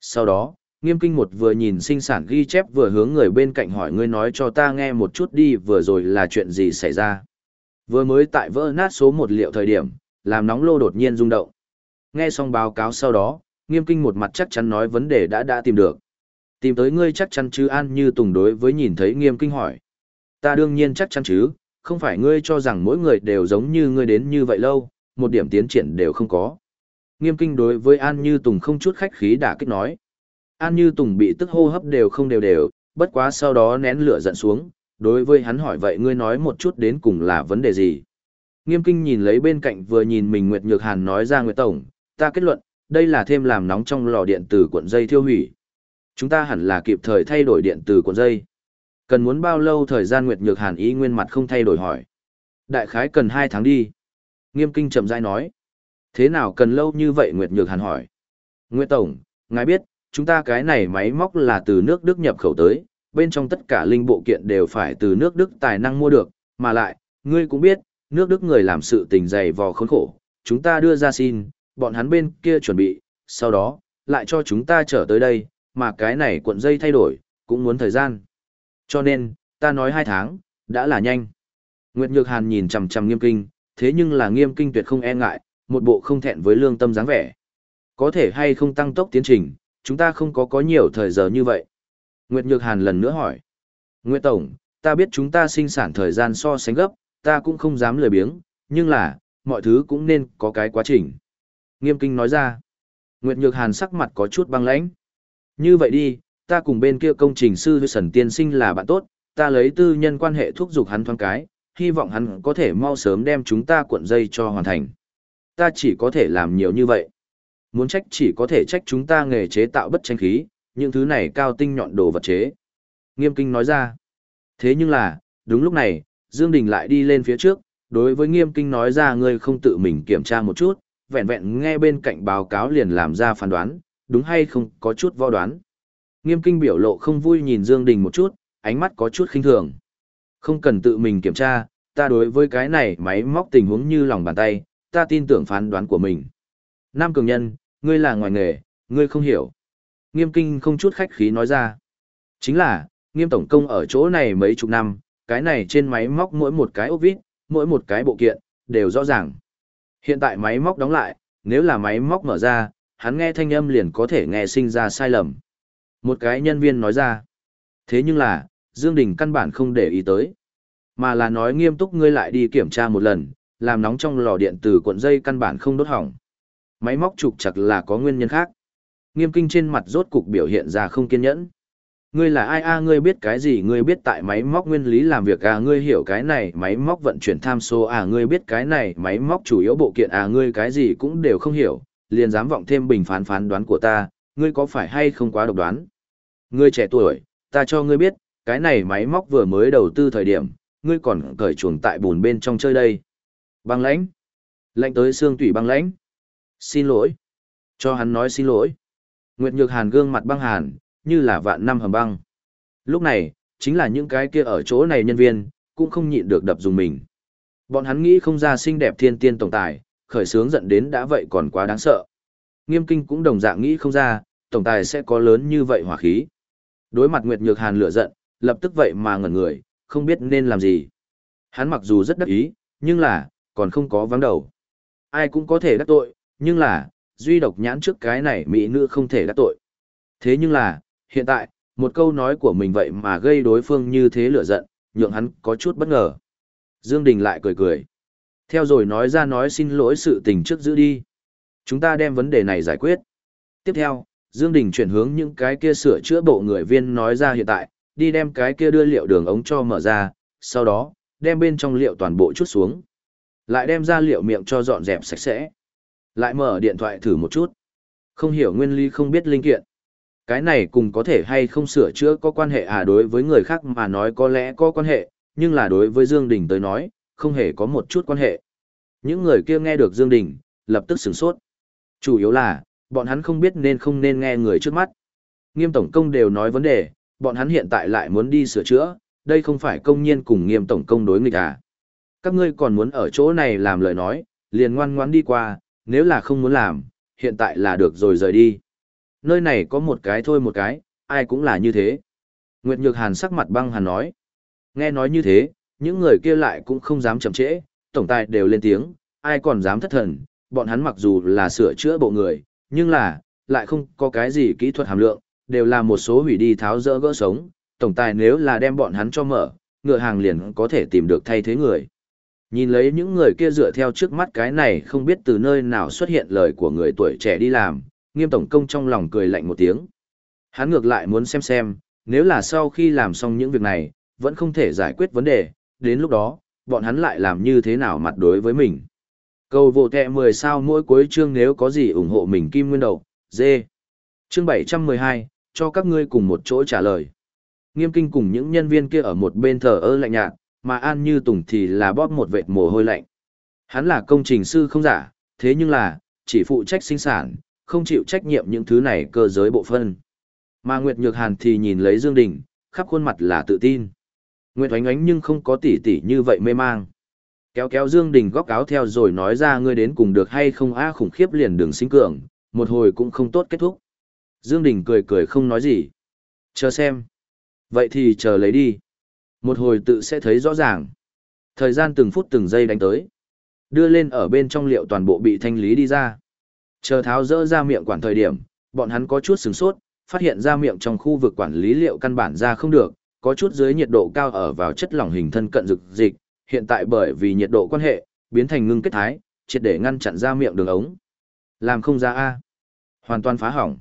Sau đó, nghiêm kinh một vừa nhìn sinh sản ghi chép vừa hướng người bên cạnh hỏi ngươi nói cho ta nghe một chút đi vừa rồi là chuyện gì xảy ra. Vừa mới tại vỡ nát số một liệu thời điểm, làm nóng lô đột nhiên rung động. Nghe xong báo cáo sau đó, nghiêm kinh một mặt chắc chắn nói vấn đề đã đã tìm được. Tìm tới ngươi chắc chắn chứ an như tùng đối với nhìn thấy nghiêm kinh hỏi. Ta đương nhiên chắc chắn chứ, không phải ngươi cho rằng mỗi người đều giống như ngươi đến như vậy lâu, một điểm tiến triển đều không có. Nghiêm kinh đối với An Như Tùng không chút khách khí đả kích nói. An Như Tùng bị tức hô hấp đều không đều đều, bất quá sau đó nén lửa giận xuống, đối với hắn hỏi vậy ngươi nói một chút đến cùng là vấn đề gì. Nghiêm kinh nhìn lấy bên cạnh vừa nhìn mình Nguyệt Nhược Hàn nói ra Nguyệt Tổng, ta kết luận, đây là thêm làm nóng trong lò điện từ cuộn dây thiêu hủy. Chúng ta hẳn là kịp thời thay đổi điện từ cuộn dây. Cần muốn bao lâu thời gian Nguyệt Nhược Hàn ý nguyên mặt không thay đổi hỏi. Đại khái cần 2 tháng đi. Nghiêm kinh chậm rãi nói. Thế nào cần lâu như vậy Nguyệt Nhược Hàn hỏi. Nguyệt Tổng, ngài biết, chúng ta cái này máy móc là từ nước Đức nhập khẩu tới, bên trong tất cả linh bộ kiện đều phải từ nước Đức tài năng mua được, mà lại, ngươi cũng biết, nước Đức người làm sự tình dày vò khốn khổ, chúng ta đưa ra xin, bọn hắn bên kia chuẩn bị, sau đó, lại cho chúng ta trở tới đây, mà cái này cuộn dây thay đổi, cũng muốn thời gian. Cho nên, ta nói hai tháng, đã là nhanh. Nguyệt Nhược Hàn nhìn chằm chằm nghiêm kinh, thế nhưng là nghiêm kinh tuyệt không e ngại, một bộ không thẹn với lương tâm dáng vẻ. Có thể hay không tăng tốc tiến trình, chúng ta không có có nhiều thời giờ như vậy. Nguyệt Nhược Hàn lần nữa hỏi. Nguyệt Tổng, ta biết chúng ta sinh sản thời gian so sánh gấp, ta cũng không dám lười biếng, nhưng là, mọi thứ cũng nên có cái quá trình. Nghiêm kinh nói ra. Nguyệt Nhược Hàn sắc mặt có chút băng lãnh. Như vậy đi, ta cùng bên kia công trình sư Sần Tiên Sinh là bạn tốt, ta lấy tư nhân quan hệ thúc giục hắn thoáng cái, hy vọng hắn có thể mau sớm đem chúng ta cuộn dây cho hoàn thành. Ta chỉ có thể làm nhiều như vậy. Muốn trách chỉ có thể trách chúng ta nghề chế tạo bất tranh khí, những thứ này cao tinh nhọn đồ vật chế. Nghiêm kinh nói ra. Thế nhưng là, đúng lúc này, Dương Đình lại đi lên phía trước, đối với nghiêm kinh nói ra ngươi không tự mình kiểm tra một chút, vẹn vẹn nghe bên cạnh báo cáo liền làm ra phán đoán, đúng hay không có chút võ đoán. Nghiêm kinh biểu lộ không vui nhìn Dương Đình một chút, ánh mắt có chút khinh thường. Không cần tự mình kiểm tra, ta đối với cái này máy móc tình huống như lòng bàn tay, ta tin tưởng phán đoán của mình. Nam cường nhân, ngươi là ngoài nghề, ngươi không hiểu. Nghiêm kinh không chút khách khí nói ra. Chính là, nghiêm tổng công ở chỗ này mấy chục năm, cái này trên máy móc mỗi một cái ốc vít, mỗi một cái bộ kiện, đều rõ ràng. Hiện tại máy móc đóng lại, nếu là máy móc mở ra, hắn nghe thanh âm liền có thể nghe sinh ra sai lầm. Một cái nhân viên nói ra. Thế nhưng là, Dương Đình căn bản không để ý tới. Mà là nói nghiêm túc ngươi lại đi kiểm tra một lần, làm nóng trong lò điện từ cuộn dây căn bản không đốt hỏng. Máy móc trục chặt là có nguyên nhân khác. Nghiêm kinh trên mặt rốt cục biểu hiện ra không kiên nhẫn. Ngươi là ai a ngươi biết cái gì ngươi biết tại máy móc nguyên lý làm việc à ngươi hiểu cái này máy móc vận chuyển tham số à ngươi biết cái này máy móc chủ yếu bộ kiện à ngươi cái gì cũng đều không hiểu, liền dám vọng thêm bình phán phán đoán của ta, ngươi có phải hay không quá độc đoán. Ngươi trẻ tuổi, ta cho ngươi biết, cái này máy móc vừa mới đầu tư thời điểm, ngươi còn cởi chuồng tại bùn bên trong chơi đây. Băng lãnh. Lạnh tới xương tủy băng lãnh. Xin lỗi. Cho hắn nói xin lỗi. Nguyệt Nhược Hàn gương mặt băng hàn, như là vạn năm hầm băng. Lúc này, chính là những cái kia ở chỗ này nhân viên, cũng không nhịn được đập dùng mình. Bọn hắn nghĩ không ra xinh đẹp thiên tiên tổng tài, khởi sướng giận đến đã vậy còn quá đáng sợ. Nghiêm kinh cũng đồng dạng nghĩ không ra, tổng tài sẽ có lớn như vậy hỏa khí. Đối mặt Nguyệt Nhược Hàn lửa giận, lập tức vậy mà ngẩn người, không biết nên làm gì. Hắn mặc dù rất đắc ý, nhưng là, còn không có vắng đầu. Ai cũng có thể đắc tội, nhưng là, duy độc nhãn trước cái này mỹ nữ không thể đắc tội. Thế nhưng là, hiện tại, một câu nói của mình vậy mà gây đối phương như thế lửa giận, nhượng hắn có chút bất ngờ. Dương Đình lại cười cười. Theo rồi nói ra nói xin lỗi sự tình trước giữ đi. Chúng ta đem vấn đề này giải quyết. Tiếp theo, Dương Đình chuyển hướng những cái kia sửa chữa bộ người viên nói ra hiện tại, đi đem cái kia đưa liệu đường ống cho mở ra, sau đó, đem bên trong liệu toàn bộ chút xuống. Lại đem ra liệu miệng cho dọn dẹp sạch sẽ. Lại mở điện thoại thử một chút. Không hiểu nguyên lý không biết linh kiện. Cái này cùng có thể hay không sửa chữa có quan hệ à đối với người khác mà nói có lẽ có quan hệ, nhưng là đối với Dương Đình tới nói, không hề có một chút quan hệ. Những người kia nghe được Dương Đình, lập tức sửng sốt. Chủ yếu là, bọn hắn không biết nên không nên nghe người trước mắt. Nghiêm tổng công đều nói vấn đề, bọn hắn hiện tại lại muốn đi sửa chữa, đây không phải công nhiên cùng nghiêm tổng công đối nghịch à. Các ngươi còn muốn ở chỗ này làm lời nói, liền ngoan ngoãn đi qua, nếu là không muốn làm, hiện tại là được rồi rời đi. Nơi này có một cái thôi một cái, ai cũng là như thế. Nguyệt Nhược Hàn sắc mặt băng hàn nói. Nghe nói như thế, những người kia lại cũng không dám chậm trễ, tổng tài đều lên tiếng, ai còn dám thất thần, bọn hắn mặc dù là sửa chữa bộ người, nhưng là, lại không có cái gì kỹ thuật hàm lượng, đều là một số hủy đi tháo rỡ gỡ sống, tổng tài nếu là đem bọn hắn cho mở, ngựa hàng liền có thể tìm được thay thế người. Nhìn lấy những người kia dựa theo trước mắt cái này không biết từ nơi nào xuất hiện lời của người tuổi trẻ đi làm, nghiêm tổng công trong lòng cười lạnh một tiếng. Hắn ngược lại muốn xem xem, nếu là sau khi làm xong những việc này, vẫn không thể giải quyết vấn đề, đến lúc đó, bọn hắn lại làm như thế nào mặt đối với mình. Cầu vô kẹ 10 sao mỗi cuối chương nếu có gì ủng hộ mình Kim Nguyên Đầu, dê. Chương 712, cho các ngươi cùng một chỗ trả lời. Nghiêm kinh cùng những nhân viên kia ở một bên thờ ơ lạnh nhạt, mà An Như Tùng thì là bóp một vệt mồ hôi lạnh. Hắn là công trình sư không giả, thế nhưng là, chỉ phụ trách sinh sản, không chịu trách nhiệm những thứ này cơ giới bộ phân. Mà Nguyệt Nhược Hàn thì nhìn lấy Dương Đình, khắp khuôn mặt là tự tin. Nguyệt oánh oánh nhưng không có tỉ tỉ như vậy mê mang. Kéo kéo Dương Đình góc áo theo rồi nói ra ngươi đến cùng được hay không a khủng khiếp liền đường sinh cường, một hồi cũng không tốt kết thúc. Dương Đình cười cười không nói gì. Chờ xem. Vậy thì chờ lấy đi. Một hồi tự sẽ thấy rõ ràng. Thời gian từng phút từng giây đánh tới. Đưa lên ở bên trong liệu toàn bộ bị thanh lý đi ra. Chờ tháo dỡ ra miệng quản thời điểm, bọn hắn có chút sửng sốt, phát hiện ra miệng trong khu vực quản lý liệu căn bản ra không được, có chút dưới nhiệt độ cao ở vào chất lỏng hình thân cận dực dịch, hiện tại bởi vì nhiệt độ quan hệ, biến thành ngưng kết thái, triệt để ngăn chặn ra miệng đường ống. Làm không ra A. Hoàn toàn phá hỏng.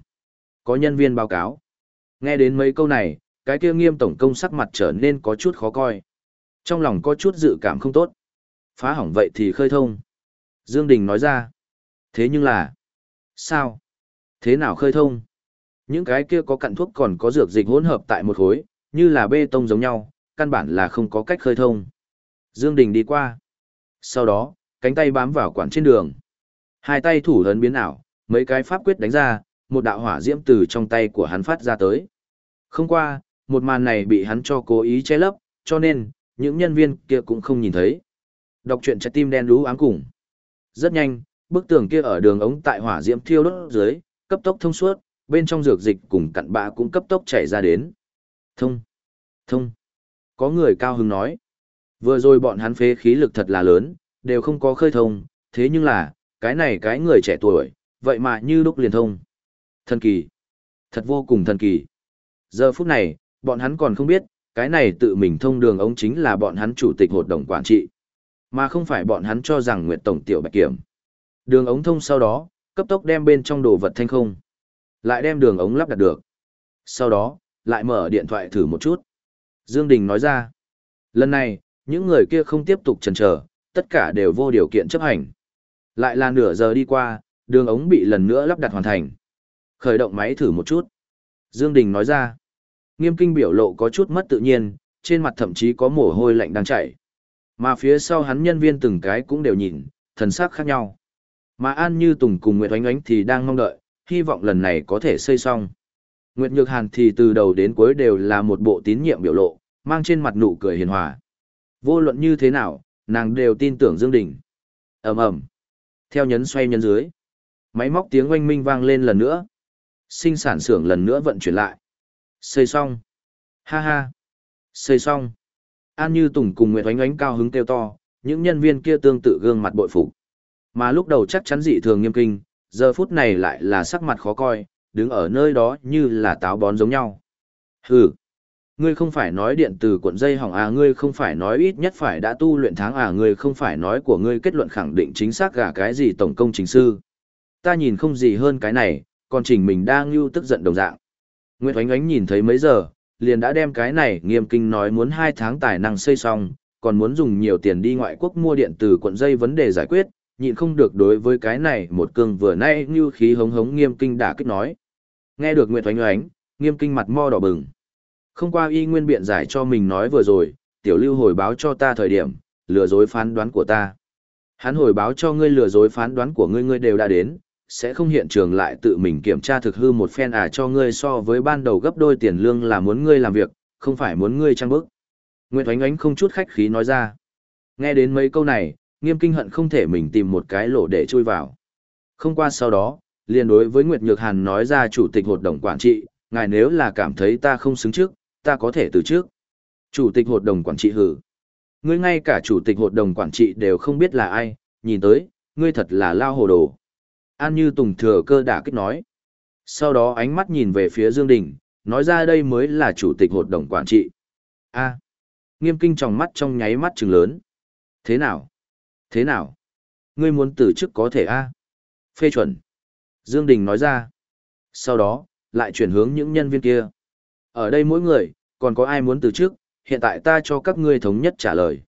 Có nhân viên báo cáo. Nghe đến mấy câu này, cái kia nghiêm tổng công sắc mặt trở nên có chút khó coi. Trong lòng có chút dự cảm không tốt. Phá hỏng vậy thì khơi thông. Dương Đình nói ra. Thế nhưng là... Sao? Thế nào khơi thông? Những cái kia có cặn thuốc còn có dược dịch hỗn hợp tại một khối, như là bê tông giống nhau, căn bản là không có cách khơi thông. Dương Đình đi qua. Sau đó, cánh tay bám vào quản trên đường. Hai tay thủ ấn biến ảo, mấy cái pháp quyết đánh ra, một đạo hỏa diễm từ trong tay của hắn phát ra tới. Không qua, một màn này bị hắn cho cố ý che lấp, cho nên, những nhân viên kia cũng không nhìn thấy. Đọc truyện trái tim đen đú áng cùng. Rất nhanh, bức tường kia ở đường ống tại hỏa diễm thiêu đốt dưới, cấp tốc thông suốt, bên trong dược dịch cùng cặn bã cũng cấp tốc chảy ra đến. Thông, thông. Có người cao hứng nói. Vừa rồi bọn hắn phế khí lực thật là lớn, đều không có khơi thông, thế nhưng là, cái này cái người trẻ tuổi, vậy mà như lúc liền thông. Thần kỳ. Thật vô cùng thần kỳ. Giờ phút này, bọn hắn còn không biết, cái này tự mình thông đường ống chính là bọn hắn chủ tịch hội đồng quản trị. Mà không phải bọn hắn cho rằng Nguyệt Tổng Tiểu Bạch Kiểm. Đường ống thông sau đó, cấp tốc đem bên trong đồ vật thanh không. Lại đem đường ống lắp đặt được. Sau đó, lại mở điện thoại thử một chút. Dương Đình nói ra. Lần này, những người kia không tiếp tục chần chờ, tất cả đều vô điều kiện chấp hành. Lại là nửa giờ đi qua, đường ống bị lần nữa lắp đặt hoàn thành. Khởi động máy thử một chút. Dương Đình nói ra. Nghiêm kinh biểu lộ có chút mất tự nhiên, trên mặt thậm chí có mồ hôi lạnh đang chảy. Mà phía sau hắn nhân viên từng cái cũng đều nhìn, thần sắc khác nhau. Mà An Như Tùng cùng Nguyệt Oánh Oánh thì đang mong đợi, hy vọng lần này có thể xây xong. Nguyệt Nhược Hàn thì từ đầu đến cuối đều là một bộ tín nhiệm biểu lộ, mang trên mặt nụ cười hiền hòa. Vô luận như thế nào, nàng đều tin tưởng Dương Đình. ầm ầm, theo nhấn xoay nhấn dưới, máy móc tiếng oanh minh vang lên lần nữa. Sinh sản xưởng lần nữa vận chuyển lại. Xây xong. Ha ha. Xây xong. An Như Tùng cùng Nguyệt Oánh Oánh cao hứng kêu to, những nhân viên kia tương tự gương mặt bội phục. Mà lúc đầu chắc chắn dị thường nghiêm kinh, giờ phút này lại là sắc mặt khó coi, đứng ở nơi đó như là táo bón giống nhau. Hừ. Ngươi không phải nói điện từ cuộn dây hỏng à, ngươi không phải nói ít nhất phải đã tu luyện tháng à, ngươi không phải nói của ngươi kết luận khẳng định chính xác cả cái gì tổng công trình sư. Ta nhìn không gì hơn cái này, còn trình mình đang lưu tức giận đồng dạng. Nguyệt Oánh Oánh nhìn thấy mấy giờ, liền đã đem cái này nghiêm kinh nói muốn hai tháng tài năng xây xong, còn muốn dùng nhiều tiền đi ngoại quốc mua điện từ cuộn dây vấn đề giải quyết, nhịn không được đối với cái này một cương vừa nay như khí hống hống nghiêm kinh đã kích nói. Nghe được Nguyệt Oánh Oánh, nghiêm kinh mặt mo đỏ bừng. Không qua y nguyên biện giải cho mình nói vừa rồi, tiểu lưu hồi báo cho ta thời điểm, lừa dối phán đoán của ta. Hắn hồi báo cho ngươi lừa dối phán đoán của ngươi ngươi đều đã đến, sẽ không hiện trường lại tự mình kiểm tra thực hư một phen à cho ngươi so với ban đầu gấp đôi tiền lương là muốn ngươi làm việc, không phải muốn ngươi trang bức. Nguyệt Oánh Oánh không chút khách khí nói ra. Nghe đến mấy câu này, nghiêm kinh hận không thể mình tìm một cái lỗ để chui vào. Không qua sau đó, liền đối với Nguyệt Nhược Hàn nói ra chủ tịch hội đồng quản trị, ngài nếu là cảm thấy ta không xứng trước, ta có thể từ trước. Chủ tịch hội đồng quản trị hử. Ngươi ngay cả chủ tịch hội đồng quản trị đều không biết là ai, nhìn tới, ngươi thật là lao hồ đồ. An Như Tùng thừa cơ đả kích nói. Sau đó ánh mắt nhìn về phía Dương Đình, nói ra đây mới là chủ tịch hội đồng quản trị. A. Nghiêm kinh trong mắt trong nháy mắt trừng lớn. Thế nào? Thế nào? Ngươi muốn từ chức có thể a? Phê chuẩn. Dương Đình nói ra. Sau đó, lại chuyển hướng những nhân viên kia. Ở đây mỗi người, còn có ai muốn từ chức, hiện tại ta cho các ngươi thống nhất trả lời.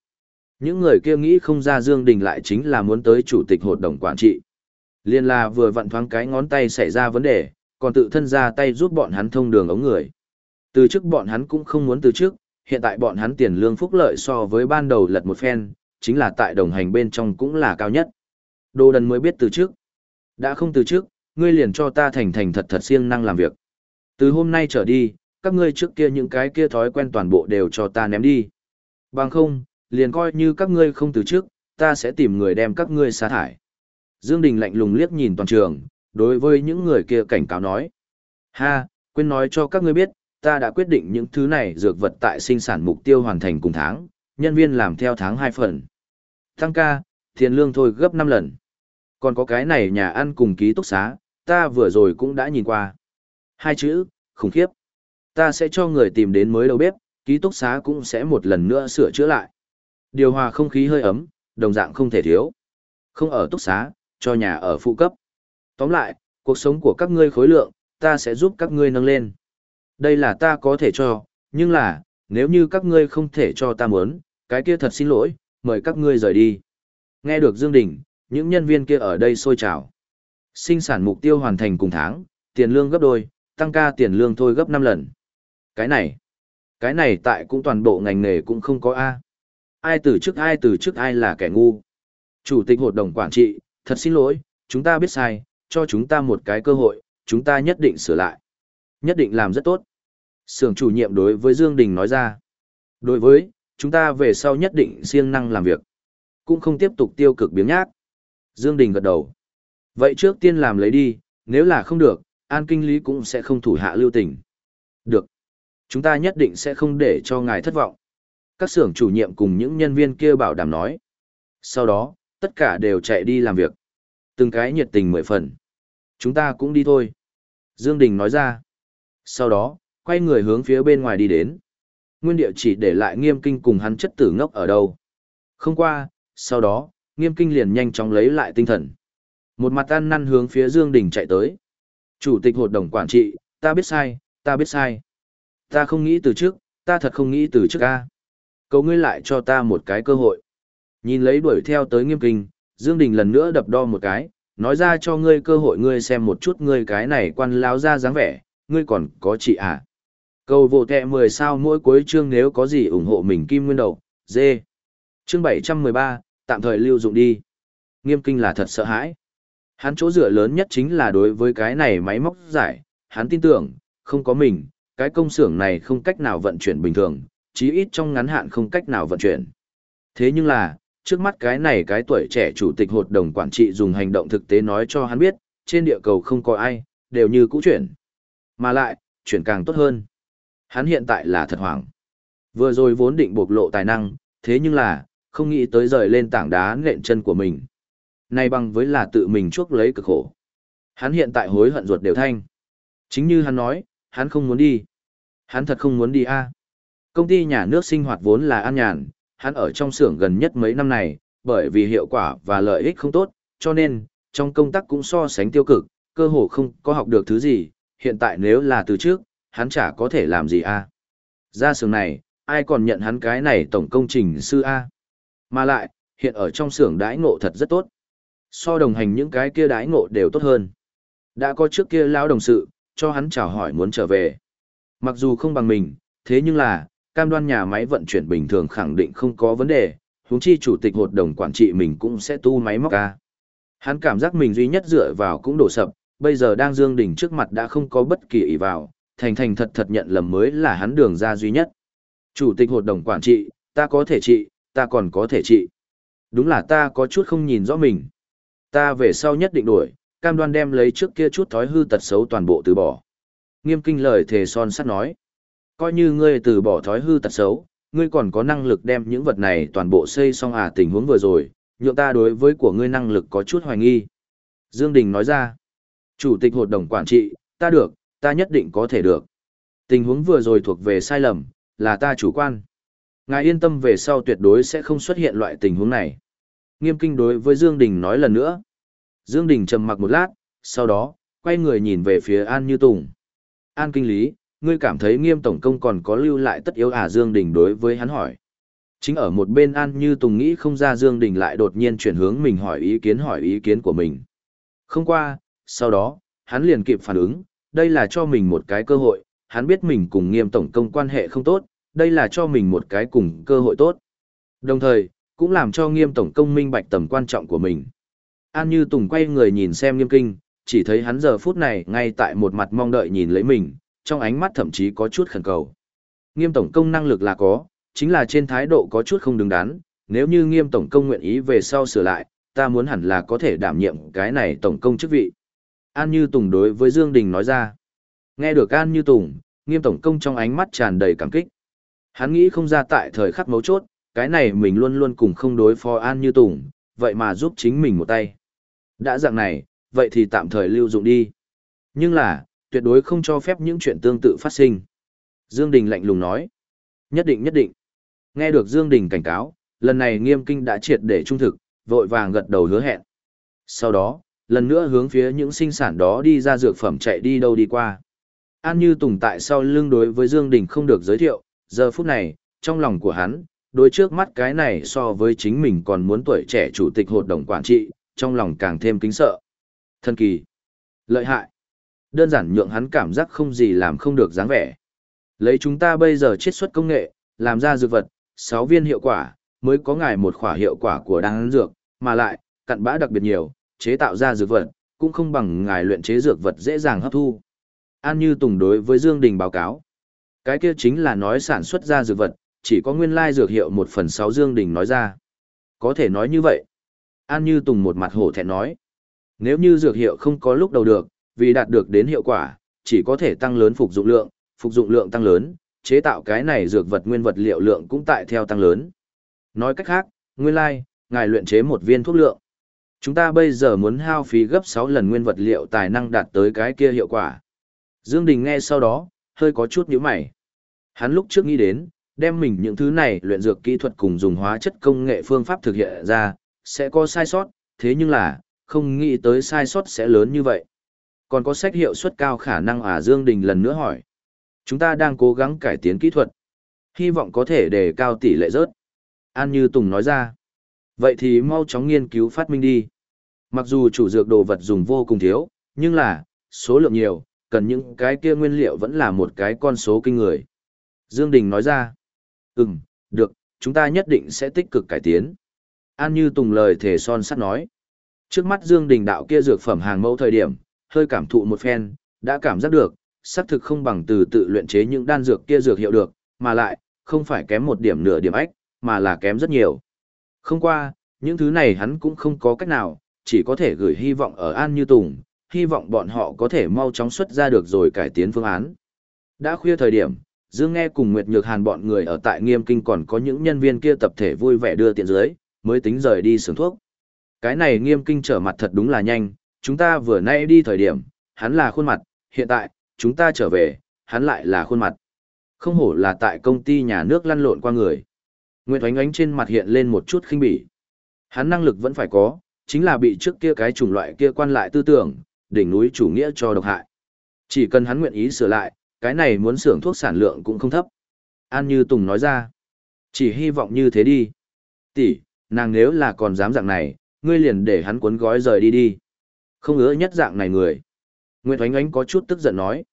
Những người kia nghĩ không ra Dương Đình lại chính là muốn tới chủ tịch hội đồng quản trị. Liên là vừa vặn thoáng cái ngón tay xảy ra vấn đề, còn tự thân ra tay giúp bọn hắn thông đường ống người. Từ trước bọn hắn cũng không muốn từ trước, hiện tại bọn hắn tiền lương phúc lợi so với ban đầu lật một phen, chính là tại đồng hành bên trong cũng là cao nhất. Đồ đần mới biết từ trước. Đã không từ trước, ngươi liền cho ta thành thành thật thật siêng năng làm việc. Từ hôm nay trở đi, các ngươi trước kia những cái kia thói quen toàn bộ đều cho ta ném đi. Bằng không, liền coi như các ngươi không từ trước, ta sẽ tìm người đem các ngươi sa thải. Dương Đình lạnh lùng liếc nhìn toàn trường, đối với những người kia cảnh cáo nói. Ha, quên nói cho các ngươi biết, ta đã quyết định những thứ này dược vật tại sinh sản mục tiêu hoàn thành cùng tháng, nhân viên làm theo tháng 2 phần. Tăng ca, tiền lương thôi gấp 5 lần. Còn có cái này nhà ăn cùng ký túc xá, ta vừa rồi cũng đã nhìn qua. Hai chữ, khủng khiếp. Ta sẽ cho người tìm đến mới đầu bếp, ký túc xá cũng sẽ một lần nữa sửa chữa lại. Điều hòa không khí hơi ấm, đồng dạng không thể thiếu. Không ở túc xá, cho nhà ở phụ cấp. Tóm lại, cuộc sống của các ngươi khối lượng, ta sẽ giúp các ngươi nâng lên. Đây là ta có thể cho, nhưng là, nếu như các ngươi không thể cho ta muốn, cái kia thật xin lỗi, mời các ngươi rời đi. Nghe được Dương Đình, những nhân viên kia ở đây sôi trào. Sinh sản mục tiêu hoàn thành cùng tháng, tiền lương gấp đôi, tăng ca tiền lương thôi gấp 5 lần. Cái này, cái này tại cũng toàn bộ ngành nghề cũng không có A. Ai từ chức ai từ chức ai là kẻ ngu. Chủ tịch hội đồng quản trị, thật xin lỗi, chúng ta biết sai, cho chúng ta một cái cơ hội, chúng ta nhất định sửa lại. Nhất định làm rất tốt. Sưởng chủ nhiệm đối với Dương Đình nói ra. Đối với, chúng ta về sau nhất định siêng năng làm việc. Cũng không tiếp tục tiêu cực biếng nhác. Dương Đình gật đầu. Vậy trước tiên làm lấy đi, nếu là không được, an kinh lý cũng sẽ không thủ hạ lưu tình. Được. Chúng ta nhất định sẽ không để cho ngài thất vọng. Các xưởng chủ nhiệm cùng những nhân viên kia bảo đảm nói. Sau đó, tất cả đều chạy đi làm việc. Từng cái nhiệt tình mười phần. Chúng ta cũng đi thôi. Dương Đình nói ra. Sau đó, quay người hướng phía bên ngoài đi đến. Nguyên địa chỉ để lại nghiêm kinh cùng hắn chất tử ngốc ở đâu. Không qua, sau đó, nghiêm kinh liền nhanh chóng lấy lại tinh thần. Một mặt ăn năn hướng phía Dương Đình chạy tới. Chủ tịch hội đồng quản trị, ta biết sai, ta biết sai. Ta không nghĩ từ trước, ta thật không nghĩ từ trước a. Cầu ngươi lại cho ta một cái cơ hội. Nhìn lấy đuổi theo tới nghiêm kinh, Dương Đình lần nữa đập đo một cái, nói ra cho ngươi cơ hội ngươi xem một chút ngươi cái này quan láo ra dáng vẻ, ngươi còn có chị à. Cầu vô tệ 10 sao mỗi cuối chương nếu có gì ủng hộ mình kim nguyên đầu, dê. Chương 713, tạm thời lưu dụng đi. Nghiêm kinh là thật sợ hãi. Hắn chỗ dựa lớn nhất chính là đối với cái này máy móc giải, hắn tin tưởng, không có mình, cái công xưởng này không cách nào vận chuyển bình thường, chí ít trong ngắn hạn không cách nào vận chuyển. Thế nhưng là, trước mắt cái này cái tuổi trẻ chủ tịch hội đồng quản trị dùng hành động thực tế nói cho hắn biết, trên địa cầu không có ai, đều như cũ chuyển. Mà lại, chuyển càng tốt hơn. Hắn hiện tại là thật hoảng. Vừa rồi vốn định bộc lộ tài năng, thế nhưng là, không nghĩ tới rời lên tảng đá nện chân của mình. Này bằng với là tự mình chuốc lấy cực khổ. Hắn hiện tại hối hận ruột đều thanh. Chính như hắn nói, hắn không muốn đi. Hắn thật không muốn đi a. Công ty nhà nước sinh hoạt vốn là an nhàn, hắn ở trong xưởng gần nhất mấy năm này, bởi vì hiệu quả và lợi ích không tốt, cho nên, trong công tác cũng so sánh tiêu cực, cơ hồ không có học được thứ gì, hiện tại nếu là từ trước, hắn chả có thể làm gì a. Ra xưởng này, ai còn nhận hắn cái này tổng công trình sư a. Mà lại, hiện ở trong xưởng đãi ngộ thật rất tốt. So đồng hành những cái kia đãi ngộ đều tốt hơn. Đã có trước kia lão đồng sự, cho hắn chào hỏi muốn trở về. Mặc dù không bằng mình, thế nhưng là, cam đoan nhà máy vận chuyển bình thường khẳng định không có vấn đề, huống chi chủ tịch hội đồng quản trị mình cũng sẽ tu máy móc ca. Hắn cảm giác mình duy nhất dựa vào cũng đổ sập, bây giờ đang Dương Đình trước mặt đã không có bất kỳ ý vào, thành thành thật thật nhận lầm mới là hắn đường ra duy nhất. Chủ tịch hội đồng quản trị, ta có thể trị, ta còn có thể trị. Đúng là ta có chút không nhìn rõ mình. Ta về sau nhất định đổi, cam đoan đem lấy trước kia chút thói hư tật xấu toàn bộ từ bỏ. Nghiêm kinh lời thề son sắt nói. Coi như ngươi từ bỏ thói hư tật xấu, ngươi còn có năng lực đem những vật này toàn bộ xây xong à tình huống vừa rồi, nhượng ta đối với của ngươi năng lực có chút hoài nghi. Dương Đình nói ra, Chủ tịch hội đồng quản trị, ta được, ta nhất định có thể được. Tình huống vừa rồi thuộc về sai lầm, là ta chủ quan. Ngài yên tâm về sau tuyệt đối sẽ không xuất hiện loại tình huống này. Nghiêm kinh đối với Dương Đình nói lần nữa. Dương Đình trầm mặc một lát, sau đó, quay người nhìn về phía An Như Tùng. An kinh lý, ngươi cảm thấy nghiêm tổng công còn có lưu lại tất yếu à Dương Đình đối với hắn hỏi. Chính ở một bên An Như Tùng nghĩ không ra Dương Đình lại đột nhiên chuyển hướng mình hỏi ý kiến hỏi ý kiến của mình. Không qua, sau đó, hắn liền kịp phản ứng, đây là cho mình một cái cơ hội, hắn biết mình cùng nghiêm tổng công quan hệ không tốt, đây là cho mình một cái cùng cơ hội tốt. Đồng thời, cũng làm cho nghiêm tổng công minh bạch tầm quan trọng của mình. An Như Tùng quay người nhìn xem nghiêm kinh, chỉ thấy hắn giờ phút này ngay tại một mặt mong đợi nhìn lấy mình, trong ánh mắt thậm chí có chút khẩn cầu. Nghiêm tổng công năng lực là có, chính là trên thái độ có chút không đứng đắn, nếu như nghiêm tổng công nguyện ý về sau sửa lại, ta muốn hẳn là có thể đảm nhiệm cái này tổng công chức vị. An Như Tùng đối với Dương Đình nói ra. Nghe được An Như Tùng, nghiêm tổng công trong ánh mắt tràn đầy cảm kích. Hắn nghĩ không ra tại thời khắc mấu chốt, cái này mình luôn luôn cùng không đối phó An Như Tùng, vậy mà giúp chính mình một tay. Đã dạng này, vậy thì tạm thời lưu dụng đi. Nhưng là, tuyệt đối không cho phép những chuyện tương tự phát sinh. Dương Đình lạnh lùng nói. Nhất định nhất định. Nghe được Dương Đình cảnh cáo, lần này nghiêm kinh đã triệt để trung thực, vội vàng gật đầu hứa hẹn. Sau đó, lần nữa hướng phía những sinh sản đó đi ra dược phẩm chạy đi đâu đi qua. An Như Tùng tại sau lưng đối với Dương Đình không được giới thiệu, giờ phút này, trong lòng của hắn, đối trước mắt cái này so với chính mình còn muốn tuổi trẻ chủ tịch hội đồng quản trị, trong lòng càng thêm kính sợ. Thân kỳ, lợi hại, đơn giản nhượng hắn cảm giác không gì làm không được dáng vẻ. Lấy chúng ta bây giờ chiết xuất công nghệ, làm ra dược vật, 6 viên hiệu quả, mới có ngài một khỏa hiệu quả của đan dược, mà lại, cặn bã đặc biệt nhiều, chế tạo ra dược vật, cũng không bằng ngài luyện chế dược vật dễ dàng hấp thu. An Như Tùng đối với Dương Đình báo cáo. Cái kia chính là nói sản xuất ra dược vật, chỉ có nguyên lai dược hiệu một phần sáu Dương Đình nói ra. Có thể nói như vậy. An Như Tùng một mặt hổ thẹn nói. Nếu như dược hiệu không có lúc đầu được, vì đạt được đến hiệu quả, chỉ có thể tăng lớn phục dụng lượng, phục dụng lượng tăng lớn, chế tạo cái này dược vật nguyên vật liệu lượng cũng tại theo tăng lớn. Nói cách khác, nguyên lai, ngài luyện chế một viên thuốc lượng. Chúng ta bây giờ muốn hao phí gấp 6 lần nguyên vật liệu tài năng đạt tới cái kia hiệu quả. Dương Đình nghe sau đó, hơi có chút nhíu mày. Hắn lúc trước nghĩ đến, đem mình những thứ này luyện dược kỹ thuật cùng dùng hóa chất công nghệ phương pháp thực hiện ra, sẽ có sai sót, thế nhưng là, không nghĩ tới sai sót sẽ lớn như vậy. Còn có sách hiệu suất cao khả năng à Dương Đình lần nữa hỏi. Chúng ta đang cố gắng cải tiến kỹ thuật. Hy vọng có thể đề cao tỷ lệ rớt. An Như Tùng nói ra. Vậy thì mau chóng nghiên cứu phát minh đi. Mặc dù chủ dược đồ vật dùng vô cùng thiếu, nhưng là, số lượng nhiều, cần những cái kia nguyên liệu vẫn là một cái con số kinh người. Dương Đình nói ra. Ừm, được, chúng ta nhất định sẽ tích cực cải tiến. An Như Tùng lời thể son sắt nói. Trước mắt Dương Đình đạo kia dược phẩm hàng mẫu thời điểm, hơi cảm thụ một phen, đã cảm giác được, xác thực không bằng từ tự luyện chế những đan dược kia dược hiệu được, mà lại, không phải kém một điểm nửa điểm ách, mà là kém rất nhiều. Không qua, những thứ này hắn cũng không có cách nào, chỉ có thể gửi hy vọng ở An Như Tùng, hy vọng bọn họ có thể mau chóng xuất ra được rồi cải tiến phương án. Đã khuya thời điểm, Dương nghe cùng Nguyệt Nhược Hàn bọn người ở tại Nghiêm Kinh còn có những nhân viên kia tập thể vui vẻ đưa tiện dưới, mới tính rời đi sướng thuốc. Cái này Nghiêm Kinh trở mặt thật đúng là nhanh, chúng ta vừa nay đi thời điểm, hắn là khuôn mặt, hiện tại, chúng ta trở về, hắn lại là khuôn mặt. Không hổ là tại công ty nhà nước lăn lộn qua người. Nguyệt Oánh Oánh trên mặt hiện lên một chút khinh bỉ. Hắn năng lực vẫn phải có, chính là bị trước kia cái chủng loại kia quan lại tư tưởng, đỉnh núi chủ nghĩa cho độc hại. Chỉ cần hắn nguyện ý sửa lại, cái này muốn xưởng thuốc sản lượng cũng không thấp. An Như Tùng nói ra, chỉ hy vọng như thế đi. Tỷ, nàng nếu là còn dám dạng này, ngươi liền để hắn cuốn gói rời đi đi. Không ứa nhất dạng này người. Nguyệt Oánh Oánh có chút tức giận nói.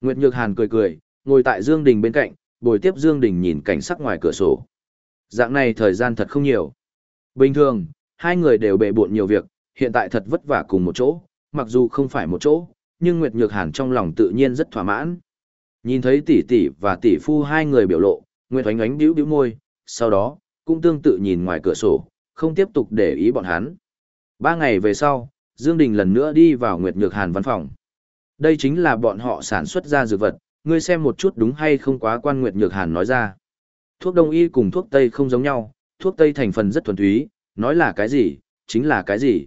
Nguyệt Nhược Hàn cười cười, ngồi tại Dương Đình bên cạnh, bồi tiếp Dương Đình nhìn cảnh sắc ngoài cửa sổ. Dạng này thời gian thật không nhiều. Bình thường, hai người đều bề bộn nhiều việc, hiện tại thật vất vả cùng một chỗ, mặc dù không phải một chỗ, nhưng Nguyệt Nhược Hàn trong lòng tự nhiên rất thỏa mãn. Nhìn thấy tỷ tỷ và tỷ phu hai người biểu lộ, Nguyệt Oánh Oánh bĩu bĩu môi, sau đó, cũng tương tự nhìn ngoài cửa sổ, không tiếp tục để ý bọn hắn. Ba ngày về sau, Dương Đình lần nữa đi vào Nguyệt Nhược Hàn văn phòng. Đây chính là bọn họ sản xuất ra dược vật, ngươi xem một chút đúng hay không quá quan Nguyệt Nhược Hàn nói ra. Thuốc đông y cùng thuốc tây không giống nhau, thuốc tây thành phần rất thuần túy, nói là cái gì, chính là cái gì.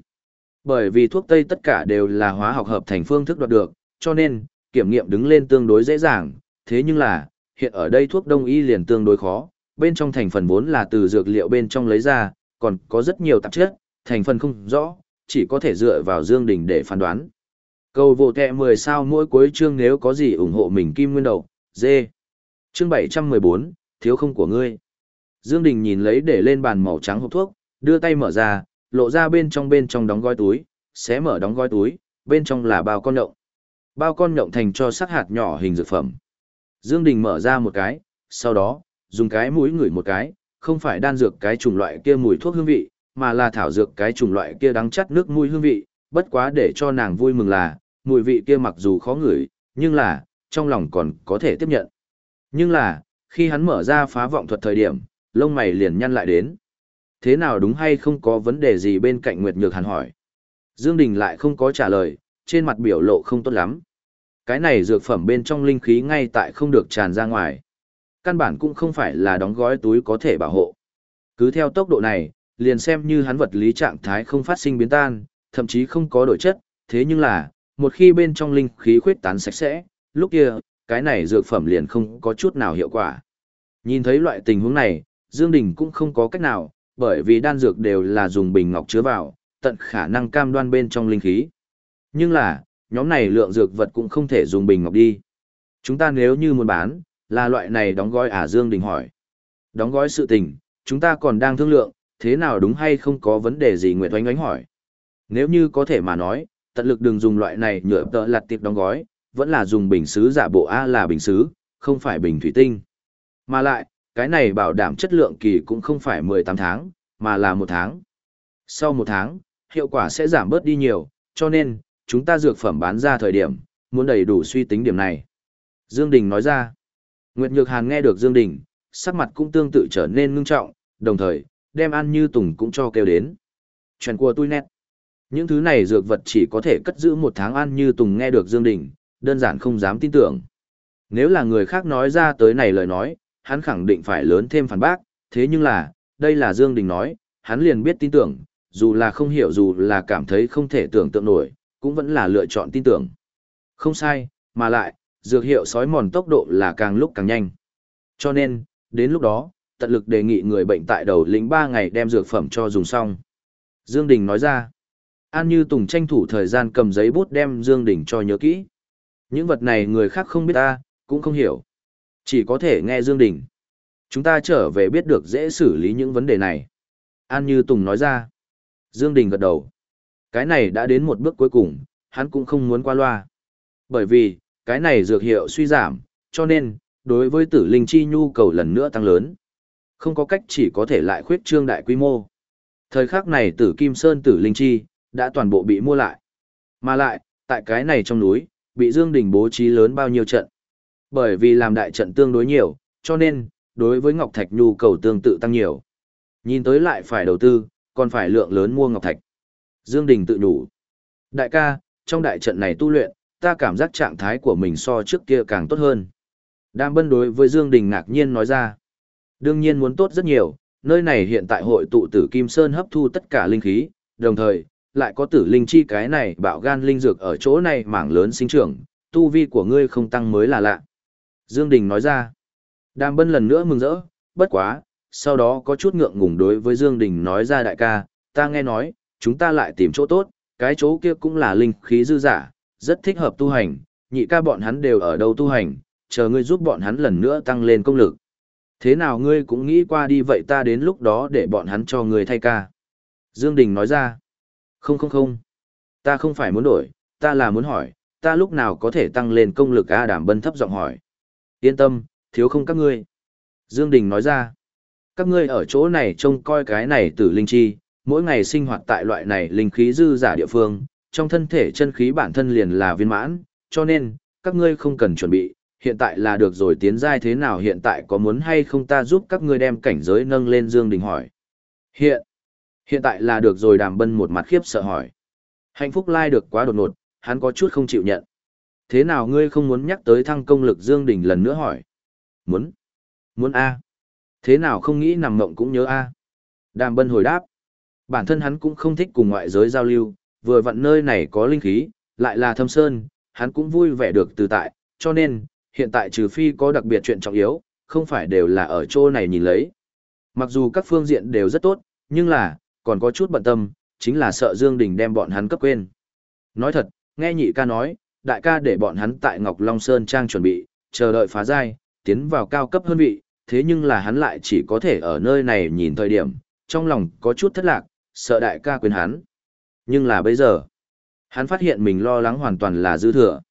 Bởi vì thuốc tây tất cả đều là hóa học hợp thành phương thức đoạt được, cho nên, kiểm nghiệm đứng lên tương đối dễ dàng, thế nhưng là, hiện ở đây thuốc đông y liền tương đối khó, bên trong thành phần vốn là từ dược liệu bên trong lấy ra, còn có rất nhiều tạp chất, thành phần không rõ, chỉ có thể dựa vào Dương Đình để phán đoán. Cầu vô kẹ 10 sao mỗi cuối chương nếu có gì ủng hộ mình kim nguyên đầu, dê. Chương 714, thiếu không của ngươi. Dương Đình nhìn lấy để lên bàn màu trắng hộp thuốc, đưa tay mở ra, lộ ra bên trong bên trong đóng gói túi, xé mở đóng gói túi, bên trong là bao con nhộng. Bao con nhộng thành cho sắc hạt nhỏ hình dược phẩm. Dương Đình mở ra một cái, sau đó, dùng cái mũi ngửi một cái, không phải đan dược cái chủng loại kia mùi thuốc hương vị, mà là thảo dược cái chủng loại kia đắng chắt nước mùi hương vị, bất quá để cho nàng vui mừng là, mùi vị kia mặc dù khó ngửi, nhưng là, trong lòng còn có thể tiếp nhận. Nhưng là, khi hắn mở ra phá vọng thuật thời điểm, lông mày liền nhăn lại đến. Thế nào đúng hay không có vấn đề gì bên cạnh Nguyệt Nhược Hàn hỏi. Dương Đình lại không có trả lời, trên mặt biểu lộ không tốt lắm. Cái này dược phẩm bên trong linh khí ngay tại không được tràn ra ngoài. Căn bản cũng không phải là đóng gói túi có thể bảo hộ. Cứ theo tốc độ này, liền xem như hắn vật lý trạng thái không phát sinh biến tan, thậm chí không có đổi chất, thế nhưng là, một khi bên trong linh khí khuyết tán sạch sẽ, lúc kia, cái này dược phẩm liền không có chút nào hiệu quả. Nhìn thấy loại tình huống này, Dương Đình cũng không có cách nào, bởi vì đan dược đều là dùng bình ngọc chứa vào, tận khả năng cam đoan bên trong linh khí. Nhưng là, nhóm này lượng dược vật cũng không thể dùng bình ngọc đi. Chúng ta nếu như muốn bán, là loại này đóng gói à Dương Đình hỏi. Đóng gói sự tình, chúng ta còn đang thương lượng, thế nào đúng hay không có vấn đề gì Nguyệt Oanh Oanh hỏi. Nếu như có thể mà nói, tận lực đừng dùng loại này nhựa tợ lặt tiệp đóng gói, vẫn là dùng bình sứ giả bộ A là bình sứ không phải bình thủy tinh. Mà lại, cái này bảo đảm chất lượng kỳ cũng không phải 18 tháng, mà là một tháng. Sau một tháng, hiệu quả sẽ giảm bớt đi nhiều, cho nên, chúng ta dược phẩm bán ra thời điểm, muốn đầy đủ suy tính điểm này. Dương Đình nói ra, Nguyệt Nhược Hàn nghe được Dương Đình, sắc mặt cũng tương tự trở nên ngưng trọng, đồng thời, đem ăn Như Tùng cũng cho kêu đến. Chuyện của tôi nét. Những thứ này dược vật chỉ có thể cất giữ một tháng ăn Như Tùng nghe được Dương Đình, đơn giản không dám tin tưởng. Nếu là người khác nói ra tới này lời nói, hắn khẳng định phải lớn thêm phản bác, thế nhưng là, đây là Dương Đình nói, hắn liền biết tin tưởng, dù là không hiểu dù là cảm thấy không thể tưởng tượng nổi, cũng vẫn là lựa chọn tin tưởng. Không sai, mà lại, dược hiệu sói mòn tốc độ là càng lúc càng nhanh. Cho nên, đến lúc đó, tận lực đề nghị người bệnh tại đầu lĩnh 3 ngày đem dược phẩm cho dùng xong. Dương Đình nói ra, An Như Tùng tranh thủ thời gian cầm giấy bút đem Dương Đình cho nhớ kỹ. Những vật này người khác không biết ta, cũng không hiểu. Chỉ có thể nghe Dương Đình. Chúng ta trở về biết được dễ xử lý những vấn đề này. An Như Tùng nói ra. Dương Đình gật đầu. Cái này đã đến một bước cuối cùng, hắn cũng không muốn qua loa. Bởi vì, cái này dược hiệu suy giảm, cho nên, đối với tử linh chi nhu cầu lần nữa tăng lớn. Không có cách chỉ có thể lại khuyết trương đại quy mô. Thời khắc này tử Kim Sơn tử linh chi, đã toàn bộ bị mua lại. Mà lại, tại cái này trong núi, bị Dương Đình bố trí lớn bao nhiêu trận. Bởi vì làm đại trận tương đối nhiều, cho nên, đối với Ngọc Thạch nhu cầu tương tự tăng nhiều. Nhìn tới lại phải đầu tư, còn phải lượng lớn mua Ngọc Thạch. Dương Đình tự nhủ. Đại ca, trong đại trận này tu luyện, ta cảm giác trạng thái của mình so trước kia càng tốt hơn. Đam bân đối với Dương Đình ngạc nhiên nói ra. Đương nhiên muốn tốt rất nhiều, nơi này hiện tại hội tụ tử Kim Sơn hấp thu tất cả linh khí, đồng thời, lại có tử linh chi cái này bạo gan linh dược ở chỗ này mảng lớn sinh trưởng, tu vi của ngươi không tăng mới là lạ. Dương Đình nói ra. Đàm bân lần nữa mừng rỡ, bất quá, sau đó có chút ngượng ngùng đối với Dương Đình nói ra đại ca, ta nghe nói, chúng ta lại tìm chỗ tốt, cái chỗ kia cũng là linh khí dư giả, rất thích hợp tu hành, nhị ca bọn hắn đều ở đâu tu hành, chờ ngươi giúp bọn hắn lần nữa tăng lên công lực. Thế nào ngươi cũng nghĩ qua đi vậy ta đến lúc đó để bọn hắn cho ngươi thay ca. Dương Đình nói ra, không không không, ta không phải muốn đổi, ta là muốn hỏi, ta lúc nào có thể tăng lên công lực A Đàm Bân thấp giọng hỏi. Yên tâm, thiếu không các ngươi. Dương Đình nói ra, các ngươi ở chỗ này trông coi cái này tử linh chi, mỗi ngày sinh hoạt tại loại này linh khí dư giả địa phương, trong thân thể chân khí bản thân liền là viên mãn, cho nên, các ngươi không cần chuẩn bị, hiện tại là được rồi tiến giai thế nào hiện tại có muốn hay không ta giúp các ngươi đem cảnh giới nâng lên Dương Đình hỏi. Hiện, hiện tại là được rồi đàm bân một mặt khiếp sợ hỏi. Hạnh phúc lai được quá đột ngột, hắn có chút không chịu nhận. Thế nào ngươi không muốn nhắc tới thăng công lực Dương Đình lần nữa hỏi. Muốn. Muốn A. Thế nào không nghĩ nằm mộng cũng nhớ A. Đàm bân hồi đáp. Bản thân hắn cũng không thích cùng ngoại giới giao lưu, vừa vặn nơi này có linh khí, lại là thâm sơn, hắn cũng vui vẻ được từ tại, cho nên, hiện tại trừ phi có đặc biệt chuyện trọng yếu, không phải đều là ở chỗ này nhìn lấy. Mặc dù các phương diện đều rất tốt, nhưng là, còn có chút bận tâm, chính là sợ Dương Đình đem bọn hắn cấp quên. Nói thật, nghe nhị ca nói, đại ca để bọn hắn tại Ngọc Long Sơn Trang chuẩn bị, chờ đợi phá giai, tiến vào cao cấp hơn vị, thế nhưng là hắn lại chỉ có thể ở nơi này nhìn thời điểm, trong lòng có chút thất lạc, sợ đại ca quên hắn. Nhưng là bây giờ, hắn phát hiện mình lo lắng hoàn toàn là dư thừa.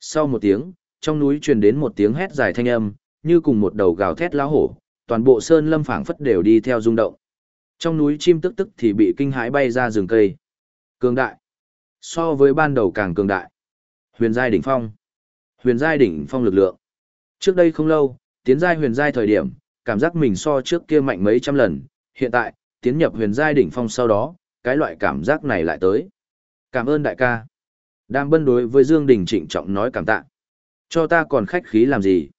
Sau một tiếng, trong núi truyền đến một tiếng hét dài thanh âm, như cùng một đầu gào thét lao hổ, toàn bộ sơn lâm phảng phất đều đi theo rung động. Trong núi chim tức tức thì bị kinh hãi bay ra rừng cây. Cường đại. So với ban đầu càng cường đại. Huyền giai đỉnh phong. Huyền giai đỉnh phong lực lượng. Trước đây không lâu, tiến giai huyền giai thời điểm, cảm giác mình so trước kia mạnh mấy trăm lần, hiện tại, tiến nhập huyền giai đỉnh phong sau đó, cái loại cảm giác này lại tới. Cảm ơn đại ca. Đam bân đối với Dương Đình trịnh trọng nói cảm tạ. Cho ta còn khách khí làm gì?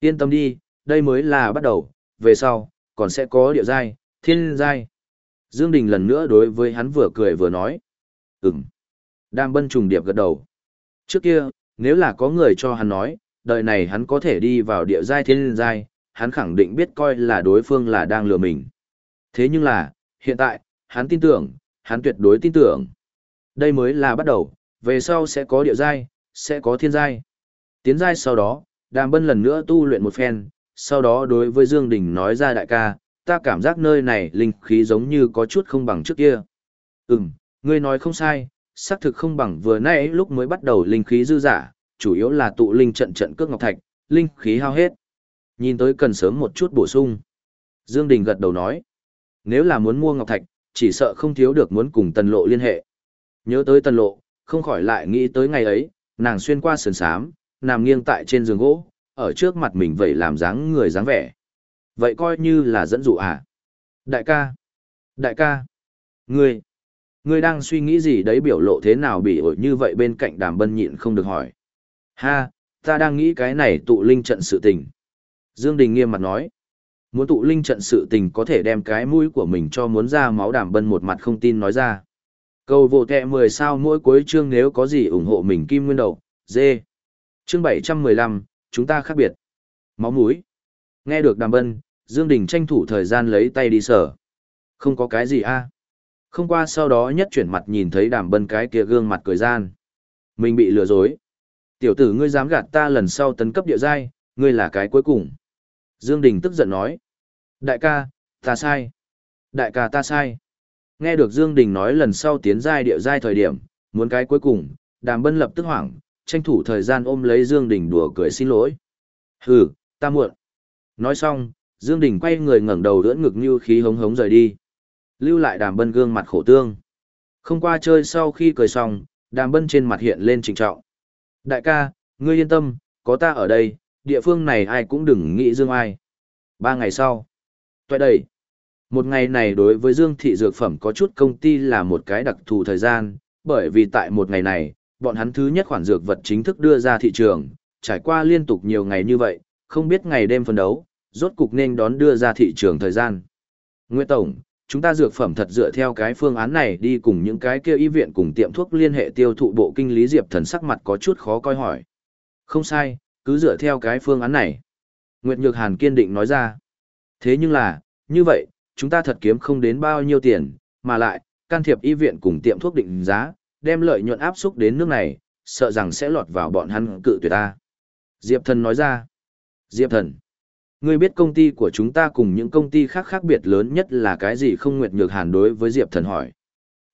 Yên tâm đi, đây mới là bắt đầu, về sau, còn sẽ có địa giai, thiên giai. Dương Đình lần nữa đối với hắn vừa cười vừa nói. Ừm. Đam bân trùng điệp gật đầu. Trước kia, nếu là có người cho hắn nói, đời này hắn có thể đi vào địa giai thiên giai, hắn khẳng định biết coi là đối phương là đang lừa mình. Thế nhưng là, hiện tại, hắn tin tưởng, hắn tuyệt đối tin tưởng. Đây mới là bắt đầu, về sau sẽ có địa giai, sẽ có thiên giai. Tiến giai sau đó, Đàm Bân lần nữa tu luyện một phen, sau đó đối với Dương Đình nói ra đại ca, ta cảm giác nơi này linh khí giống như có chút không bằng trước kia. Ừm, ngươi nói không sai, xác thực không bằng vừa nãy lúc mới bắt đầu linh khí dư giả, chủ yếu là tụ linh trận trận cước ngọc thạch, linh khí hao hết. Nhìn tới cần sớm một chút bổ sung. Dương Đình gật đầu nói, nếu là muốn mua ngọc thạch, chỉ sợ không thiếu được muốn cùng tần lộ liên hệ. Nhớ tới tần lộ, không khỏi lại nghĩ tới ngày ấy, nàng xuyên qua sườn sám, nằm nghiêng tại trên giường gỗ, ở trước mặt mình vậy làm dáng người dáng vẻ. Vậy coi như là dẫn dụ à? Đại ca! Đại ca! Ngươi! Ngươi đang suy nghĩ gì đấy biểu lộ thế nào bị ổi như vậy bên cạnh đàm bân nhịn không được hỏi. Ha, ta đang nghĩ cái này tụ linh trận sự tình. Dương Đình nghiêm mặt nói. Muốn tụ linh trận sự tình có thể đem cái mũi của mình cho muốn ra máu đàm bân một mặt không tin nói ra. Cầu vô kẹ 10 sao mỗi cuối chương nếu có gì ủng hộ mình kim nguyên đầu, dê. Chương 715, chúng ta khác biệt. Máu mũi. Nghe được đàm bân, Dương Đình tranh thủ thời gian lấy tay đi sở. Không có cái gì a. Không qua sau đó nhất chuyển mặt nhìn thấy đàm bân cái kia gương mặt cười gian. Mình bị lừa dối. Tiểu tử ngươi dám gạt ta lần sau tấn cấp địa giai, ngươi là cái cuối cùng. Dương Đình tức giận nói. Đại ca, ta sai. Đại ca ta sai. Nghe được Dương Đình nói lần sau tiến giai địa giai thời điểm, muốn cái cuối cùng, đàm bân lập tức hoảng, tranh thủ thời gian ôm lấy Dương Đình đùa cười xin lỗi. Hừ, ta muộn. Nói xong, Dương Đình quay người ngẩng đầu đỡ ngực như khí hống hống rời đi. Lưu lại đàm bân gương mặt khổ tương. Không qua chơi sau khi cười xong, đàm bân trên mặt hiện lên trịnh trọng. Đại ca, ngươi yên tâm, có ta ở đây, địa phương này ai cũng đừng nghĩ Dương ai. Ba ngày sau. Tuệ đầy. Một ngày này đối với Dương Thị Dược Phẩm có chút công ty là một cái đặc thù thời gian, bởi vì tại một ngày này, bọn hắn thứ nhất khoản dược vật chính thức đưa ra thị trường, trải qua liên tục nhiều ngày như vậy, không biết ngày đêm phân đấu, rốt cục nên đón đưa ra thị trường thời gian. Nguyễn Tổng, chúng ta dược phẩm thật dựa theo cái phương án này đi cùng những cái kia y viện cùng tiệm thuốc liên hệ tiêu thụ bộ kinh lý Diệp Thần sắc mặt có chút khó coi hỏi. Không sai, cứ dựa theo cái phương án này. Nguyệt Nhược Hàn kiên định nói ra. Thế nhưng là, như vậy, chúng ta thật kiếm không đến bao nhiêu tiền, mà lại, can thiệp y viện cùng tiệm thuốc định giá, đem lợi nhuận áp xúc đến nước này, sợ rằng sẽ lọt vào bọn hắn cự tuyệt ta. Diệp Thần nói ra. Diệp Thần. Ngươi biết công ty của chúng ta cùng những công ty khác khác biệt lớn nhất là cái gì không Nguyệt Nhược Hàn đối với Diệp Thần hỏi.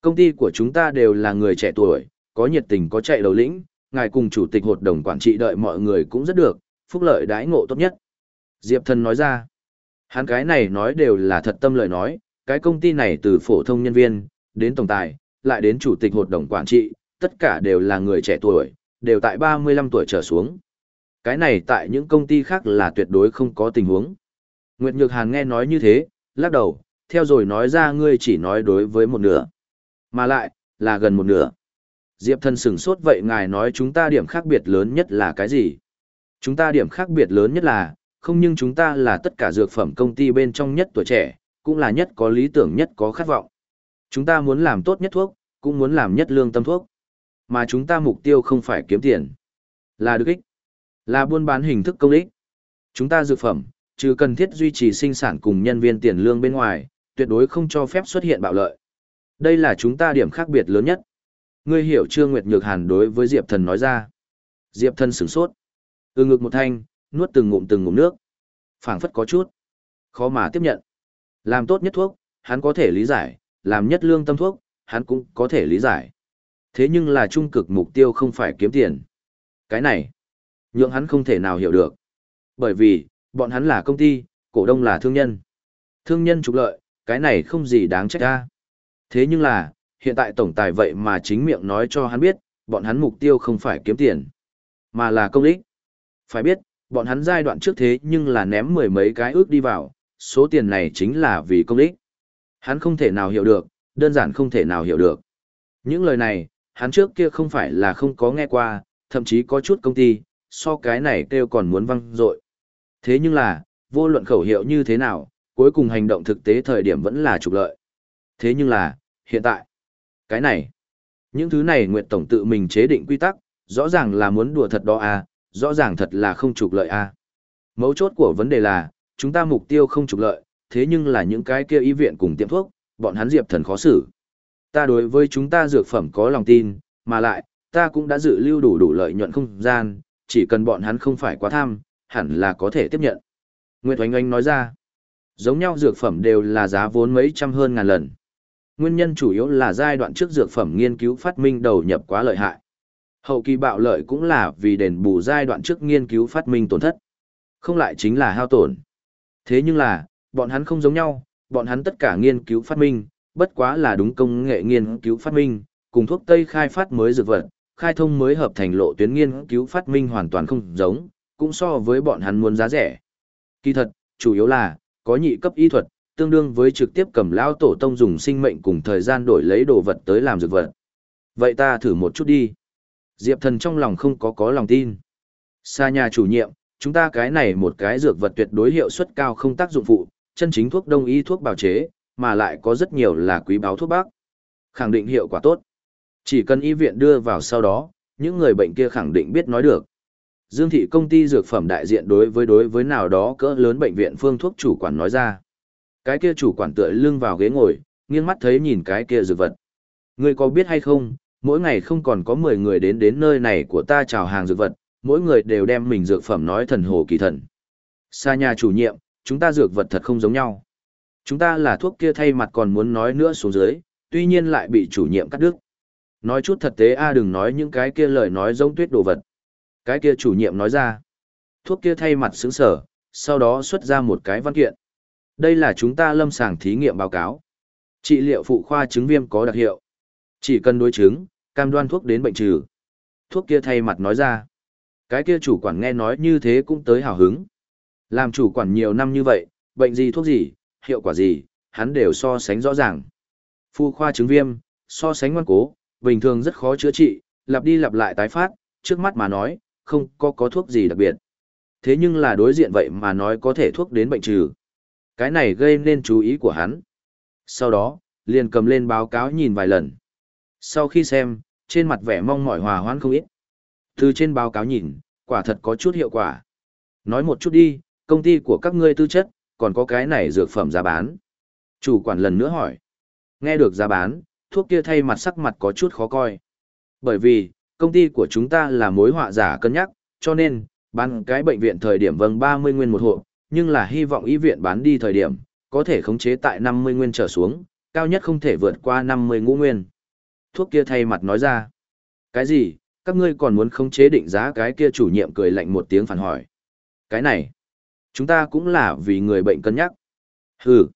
Công ty của chúng ta đều là người trẻ tuổi, có nhiệt tình có chạy đầu lĩnh, ngài cùng chủ tịch hội đồng quản trị đợi mọi người cũng rất được, phúc lợi đãi ngộ tốt nhất. Diệp Thần nói ra. Hắn cái này nói đều là thật tâm lời nói, cái công ty này từ phổ thông nhân viên, đến tổng tài, lại đến chủ tịch hội đồng quản trị, tất cả đều là người trẻ tuổi, đều tại 35 tuổi trở xuống. Cái này tại những công ty khác là tuyệt đối không có tình huống. Nguyệt Nhược Hàn nghe nói như thế, lắc đầu, theo rồi nói ra ngươi chỉ nói đối với một nửa. Mà lại, là gần một nửa. Diệp thân sửng sốt vậy ngài nói chúng ta điểm khác biệt lớn nhất là cái gì? Chúng ta điểm khác biệt lớn nhất là, không nhưng chúng ta là tất cả dược phẩm công ty bên trong nhất tuổi trẻ, cũng là nhất có lý tưởng nhất có khát vọng. Chúng ta muốn làm tốt nhất thuốc, cũng muốn làm nhất lương tâm thuốc. Mà chúng ta mục tiêu không phải kiếm tiền, là được ích, là buôn bán hình thức công ích. Chúng ta dược phẩm, trừ cần thiết duy trì sinh sản cùng nhân viên tiền lương bên ngoài, tuyệt đối không cho phép xuất hiện bạo lợi. Đây là chúng ta điểm khác biệt lớn nhất. Ngươi hiểu chưa Nguyệt Nhược Hàn đối với Diệp Thần nói ra. Diệp Thần sửng sốt. Ừ ngực một thanh, nuốt từng ngụm từng ngụm nước. phảng phất có chút. Khó mà tiếp nhận. Làm tốt nhất thuốc, hắn có thể lý giải, làm nhất lương tâm thuốc, hắn cũng có thể lý giải. Thế nhưng là trung cực mục tiêu không phải kiếm tiền. Cái này, nhượng hắn không thể nào hiểu được. Bởi vì, bọn hắn là công ty, cổ đông là thương nhân. Thương nhân trục lợi, cái này không gì đáng trách ra. Thế nhưng là, hiện tại tổng tài vậy mà chính miệng nói cho hắn biết, bọn hắn mục tiêu không phải kiếm tiền, mà là công ích. Phải biết, bọn hắn giai đoạn trước thế nhưng là ném mười mấy cái ước đi vào, số tiền này chính là vì công ích. Hắn không thể nào hiểu được, đơn giản không thể nào hiểu được. Những lời này, hắn trước kia không phải là không có nghe qua, thậm chí có chút công ty, so cái này kêu còn muốn văng dội. Thế nhưng là, vô luận khẩu hiệu như thế nào, cuối cùng hành động thực tế thời điểm vẫn là trục lợi. Thế nhưng là, hiện tại, cái này, những thứ này Nguyệt Tổng tự mình chế định quy tắc, rõ ràng là muốn đùa thật đó à, rõ ràng thật là không trục lợi à. Mấu chốt của vấn đề là, chúng ta mục tiêu không trục lợi, thế nhưng là những cái kia y viện cùng tiệm thuốc, bọn hắn diệp thần khó xử. Ta đối với chúng ta dược phẩm có lòng tin, mà lại, ta cũng đã dự lưu đủ đủ lợi nhuận không gian, chỉ cần bọn hắn không phải quá tham, hẳn là có thể tiếp nhận. Nguyệt Oanh Oanh nói ra, giống nhau dược phẩm đều là giá vốn mấy trăm hơn ngàn lần. Nguyên nhân chủ yếu là giai đoạn trước dược phẩm nghiên cứu phát minh đầu nhập quá lợi hại. Hậu kỳ bạo lợi cũng là vì đền bù giai đoạn trước nghiên cứu phát minh tổn thất. Không lại chính là hao tổn. Thế nhưng là, bọn hắn không giống nhau, bọn hắn tất cả nghiên cứu phát minh, bất quá là đúng công nghệ nghiên cứu phát minh, cùng thuốc Tây khai phát mới dược vật, khai thông mới hợp thành lộ tuyến nghiên cứu phát minh hoàn toàn không giống, cũng so với bọn hắn muốn giá rẻ. Kỳ thật, chủ yếu là, có nhị cấp y thuật, tương đương với trực tiếp cầm lao tổ tông dùng sinh mệnh cùng thời gian đổi lấy đồ vật tới làm dược vật. Vậy ta thử một chút đi. Diệp thần trong lòng không có có lòng tin. Xa nhà chủ nhiệm, chúng ta cái này một cái dược vật tuyệt đối hiệu suất cao không tác dụng phụ, chân chính thuốc đông y thuốc bào chế, mà lại có rất nhiều là quý báo thuốc bắc. Khẳng định hiệu quả tốt. Chỉ cần y viện đưa vào sau đó, những người bệnh kia khẳng định biết nói được. Dương thị công ty dược phẩm đại diện đối với đối với nào đó cỡ lớn bệnh viện phương thuốc chủ quản nói ra. Cái kia chủ quản tựa lưng vào ghế ngồi, nghiêng mắt thấy nhìn cái kia dược vật. Ngươi có biết hay không, mỗi ngày không còn có 10 người đến đến nơi này của ta chào hàng dược vật, mỗi người đều đem mình dược phẩm nói thần hồ kỳ thần. Xa nhà chủ nhiệm, chúng ta dược vật thật không giống nhau. Chúng ta là thuốc kia thay mặt còn muốn nói nữa xuống dưới, tuy nhiên lại bị chủ nhiệm cắt đứt. Nói chút thật tế a à, đừng nói những cái kia lời nói giống tuyết đồ vật. Cái kia chủ nhiệm nói ra. Thuốc kia thay mặt xứng sở, sau đó xuất ra một cái văn kiện. Đây là chúng ta lâm sàng thí nghiệm báo cáo. Trị liệu phụ khoa chứng viêm có đặc hiệu. Chỉ cần đối chứng, cam đoan thuốc đến bệnh trừ. Thuốc kia thay mặt nói ra. Cái kia chủ quản nghe nói như thế cũng tới hào hứng. Làm chủ quản nhiều năm như vậy, bệnh gì thuốc gì, hiệu quả gì, hắn đều so sánh rõ ràng. Phu khoa chứng viêm, so sánh ngoan cố, bình thường rất khó chữa trị, lặp đi lặp lại tái phát, trước mắt mà nói, không có có thuốc gì đặc biệt. Thế nhưng là đối diện vậy mà nói có thể thuốc đến bệnh trừ. Cái này gây nên chú ý của hắn. Sau đó, liền cầm lên báo cáo nhìn vài lần. Sau khi xem, trên mặt vẻ mong mỏi hòa hoãn không ít. Từ trên báo cáo nhìn, quả thật có chút hiệu quả. Nói một chút đi, công ty của các ngươi tư chất, còn có cái này dược phẩm giá bán. Chủ quản lần nữa hỏi. Nghe được giá bán, thuốc kia thay mặt sắc mặt có chút khó coi. Bởi vì, công ty của chúng ta là mối họa giả cân nhắc, cho nên, bán cái bệnh viện thời điểm vâng 30 nguyên một hộp, nhưng là hy vọng y viện bán đi thời điểm, có thể khống chế tại 50 nguyên trở xuống, cao nhất không thể vượt qua 50 ngũ nguyên. Thuốc kia thay mặt nói ra. Cái gì, các ngươi còn muốn khống chế định giá cái kia chủ nhiệm cười lạnh một tiếng phản hỏi. Cái này, chúng ta cũng là vì người bệnh cân nhắc. Hừ,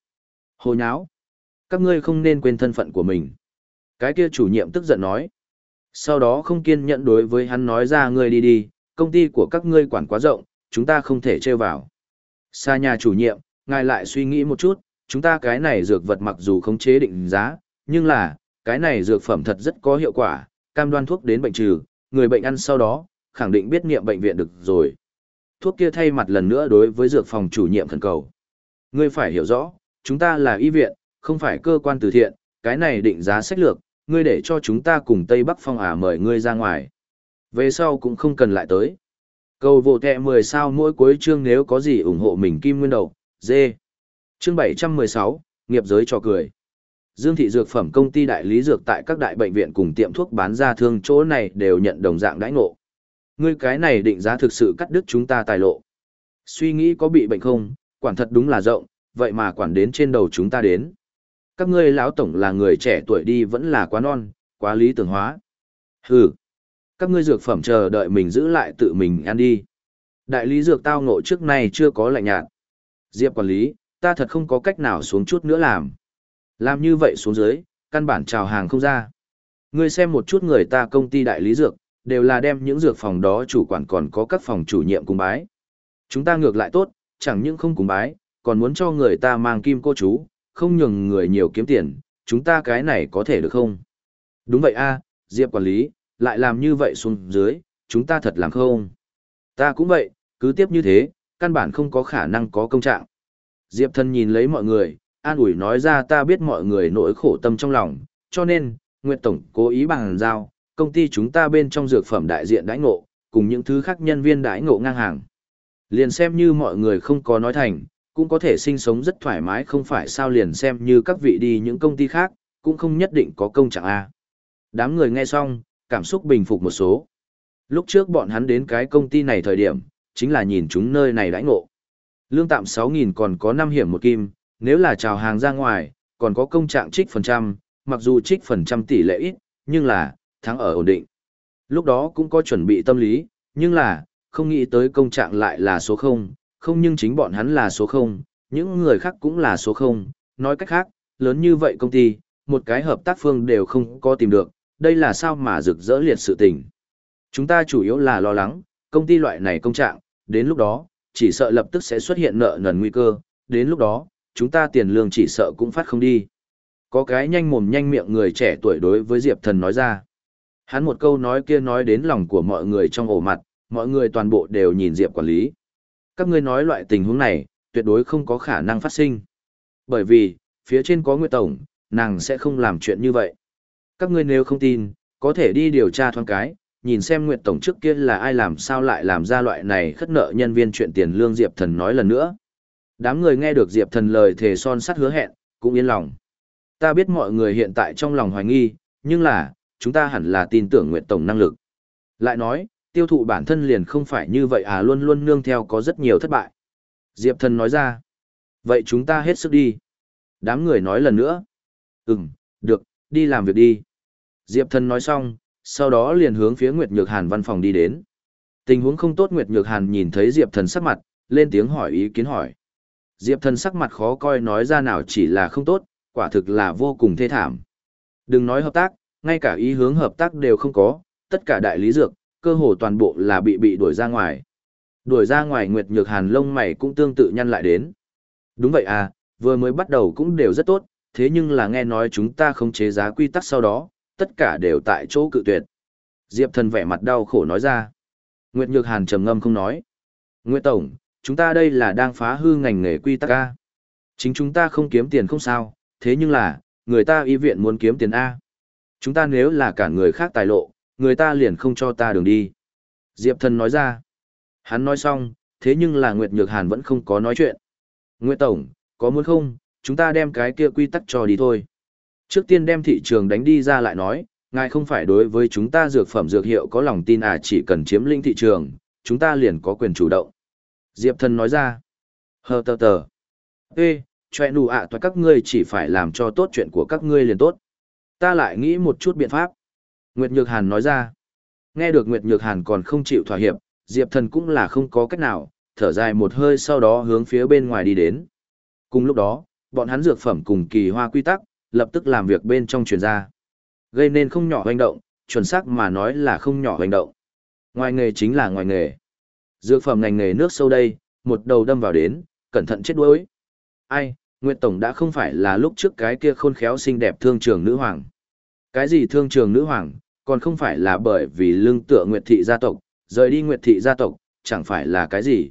hồ nháo. Các ngươi không nên quên thân phận của mình. Cái kia chủ nhiệm tức giận nói. Sau đó không kiên nhẫn đối với hắn nói ra ngươi đi đi, công ty của các ngươi quản quá rộng, chúng ta không thể trêu vào. Xa nhà chủ nhiệm, ngài lại suy nghĩ một chút, chúng ta cái này dược vật mặc dù không chế định giá, nhưng là, cái này dược phẩm thật rất có hiệu quả, cam đoan thuốc đến bệnh trừ, người bệnh ăn sau đó, khẳng định biết nghiệm bệnh viện được rồi. Thuốc kia thay mặt lần nữa đối với dược phòng chủ nhiệm khẩn cầu. Ngươi phải hiểu rõ, chúng ta là y viện, không phải cơ quan từ thiện, cái này định giá sách lược, ngươi để cho chúng ta cùng Tây Bắc Phong ả mời ngươi ra ngoài. Về sau cũng không cần lại tới. Cầu vô kẹ 10 sao mỗi cuối chương nếu có gì ủng hộ mình kim nguyên đầu, dê. Chương 716, nghiệp giới trò cười. Dương thị dược phẩm công ty đại lý dược tại các đại bệnh viện cùng tiệm thuốc bán ra thương chỗ này đều nhận đồng dạng đãi ngộ. Ngươi cái này định giá thực sự cắt đứt chúng ta tài lộ. Suy nghĩ có bị bệnh không, quản thật đúng là rộng, vậy mà quản đến trên đầu chúng ta đến. Các ngươi lão tổng là người trẻ tuổi đi vẫn là quá non, quá lý tưởng hóa. Hừ, các ngươi dược phẩm chờ đợi mình giữ lại tự mình ăn đi. Đại lý dược tao ngộ trước nay chưa có lạnh nhạt. Diệp quản lý, ta thật không có cách nào xuống chút nữa làm. Làm như vậy xuống dưới, căn bản chào hàng không ra. Ngươi xem một chút người ta công ty đại lý dược, đều là đem những dược phòng đó chủ quản còn có các phòng chủ nhiệm cùng bái. Chúng ta ngược lại tốt, chẳng những không cùng bái, còn muốn cho người ta mang kim cô chú, không nhường người nhiều kiếm tiền, chúng ta cái này có thể được không? Đúng vậy a, Diệp quản lý, lại làm như vậy xuống dưới, chúng ta thật làm không? Ta cũng vậy, cứ tiếp như thế, căn bản không có khả năng có công trạng. Diệp thân nhìn lấy mọi người, an ủi nói ra ta biết mọi người nỗi khổ tâm trong lòng, cho nên, Nguyệt Tổng cố ý bằng giao, công ty chúng ta bên trong dược phẩm đại diện đãi ngộ, cùng những thứ khác nhân viên đãi ngộ ngang hàng. Liền xem như mọi người không có nói thành, cũng có thể sinh sống rất thoải mái không phải sao liền xem như các vị đi những công ty khác, cũng không nhất định có công trạng A. Đám người nghe xong, cảm xúc bình phục một số. Lúc trước bọn hắn đến cái công ty này thời điểm, chính là nhìn chúng nơi này đãi ngộ. Lương tạm 6.000 còn có 5 hiểm một kim, nếu là chào hàng ra ngoài, còn có công trạng trích phần trăm, mặc dù trích phần trăm tỷ lệ ít, nhưng là, thắng ở ổn định. Lúc đó cũng có chuẩn bị tâm lý, nhưng là, không nghĩ tới công trạng lại là số 0, không nhưng chính bọn hắn là số 0, những người khác cũng là số 0, nói cách khác, lớn như vậy công ty, một cái hợp tác phương đều không có tìm được, đây là sao mà rực rỡ liệt sự tình. Chúng ta chủ yếu là lo lắng, công ty loại này công trạng, đến lúc đó, chỉ sợ lập tức sẽ xuất hiện nợ nần nguy cơ, đến lúc đó, chúng ta tiền lương chỉ sợ cũng phát không đi. Có cái nhanh mồm nhanh miệng người trẻ tuổi đối với Diệp Thần nói ra. Hắn một câu nói kia nói đến lòng của mọi người trong ổ mặt, mọi người toàn bộ đều nhìn Diệp quản lý. Các ngươi nói loại tình huống này, tuyệt đối không có khả năng phát sinh. Bởi vì, phía trên có Nguyệt Tổng, nàng sẽ không làm chuyện như vậy. Các ngươi nếu không tin, có thể đi điều tra thoáng cái, nhìn xem Nguyệt Tổng trước kia là ai làm sao lại làm ra loại này khất nợ nhân viên chuyện tiền lương Diệp Thần nói lần nữa. Đám người nghe được Diệp Thần lời thề son sắt hứa hẹn, cũng yên lòng. Ta biết mọi người hiện tại trong lòng hoài nghi, nhưng là, chúng ta hẳn là tin tưởng Nguyệt Tổng năng lực. Lại nói, tiêu thụ bản thân liền không phải như vậy à luôn luôn nương theo có rất nhiều thất bại. Diệp Thần nói ra. Vậy chúng ta hết sức đi. Đám người nói lần nữa. Ừm, được, đi làm việc đi. Diệp Thần nói xong, sau đó liền hướng phía Nguyệt Nhược Hàn văn phòng đi đến. Tình huống không tốt Nguyệt Nhược Hàn nhìn thấy Diệp Thần sắc mặt, lên tiếng hỏi ý kiến hỏi. Diệp Thần sắc mặt khó coi nói ra nào chỉ là không tốt, quả thực là vô cùng thê thảm. Đừng nói hợp tác, ngay cả ý hướng hợp tác đều không có, tất cả đại lý dược, cơ hồ toàn bộ là bị bị đuổi ra ngoài. Đuổi ra ngoài Nguyệt Nhược Hàn lông mày cũng tương tự nhăn lại đến. Đúng vậy à, vừa mới bắt đầu cũng đều rất tốt, thế nhưng là nghe nói chúng ta không chế giá quy tắc sau đó, tất cả đều tại chỗ cự tuyệt. Diệp thần vẻ mặt đau khổ nói ra. Nguyệt Nhược Hàn trầm ngâm không nói. Nguyệt Tổng, chúng ta đây là đang phá hư ngành nghề quy tắc A. Chính chúng ta không kiếm tiền không sao, thế nhưng là, người ta y viện muốn kiếm tiền A. Chúng ta nếu là cả người khác tài lộ, người ta liền không cho ta đường đi. Diệp thần nói ra. Hắn nói xong, thế nhưng là Nguyệt Nhược Hàn vẫn không có nói chuyện. Nguyệt Tổng, có muốn không, chúng ta đem cái kia quy tắc cho đi thôi. Trước tiên đem thị trường đánh đi ra lại nói, ngài không phải đối với chúng ta dược phẩm dược hiệu có lòng tin à chỉ cần chiếm lĩnh thị trường, chúng ta liền có quyền chủ động. Diệp thần nói ra. Hờ tờ tờ. Ê, chòe nụ ạ à các ngươi chỉ phải làm cho tốt chuyện của các ngươi liền tốt. Ta lại nghĩ một chút biện pháp. Nguyệt Nhược Hàn nói ra. Nghe được Nguyệt Nhược Hàn còn không chịu thỏa hiệp, Diệp thần cũng là không có cách nào, thở dài một hơi sau đó hướng phía bên ngoài đi đến. Cùng lúc đó, bọn hắn dược phẩm cùng kỳ hoa quy tắc, lập tức làm việc bên trong truyền ra. Gây nên không nhỏ hoành động, chuẩn xác mà nói là không nhỏ hoành động. Ngoài nghề chính là ngoài nghề. Dược phẩm ngành nghề nước sâu đây, một đầu đâm vào đến, cẩn thận chết đuối. Ai, Nguyệt Tổng đã không phải là lúc trước cái kia khôn khéo xinh đẹp thương trường nữ hoàng. Cái gì thương trường nữ hoàng, còn không phải là bởi vì lương tựa Nguyệt Thị gia tộc, rời đi Nguyệt Thị gia tộc, chẳng phải là cái gì.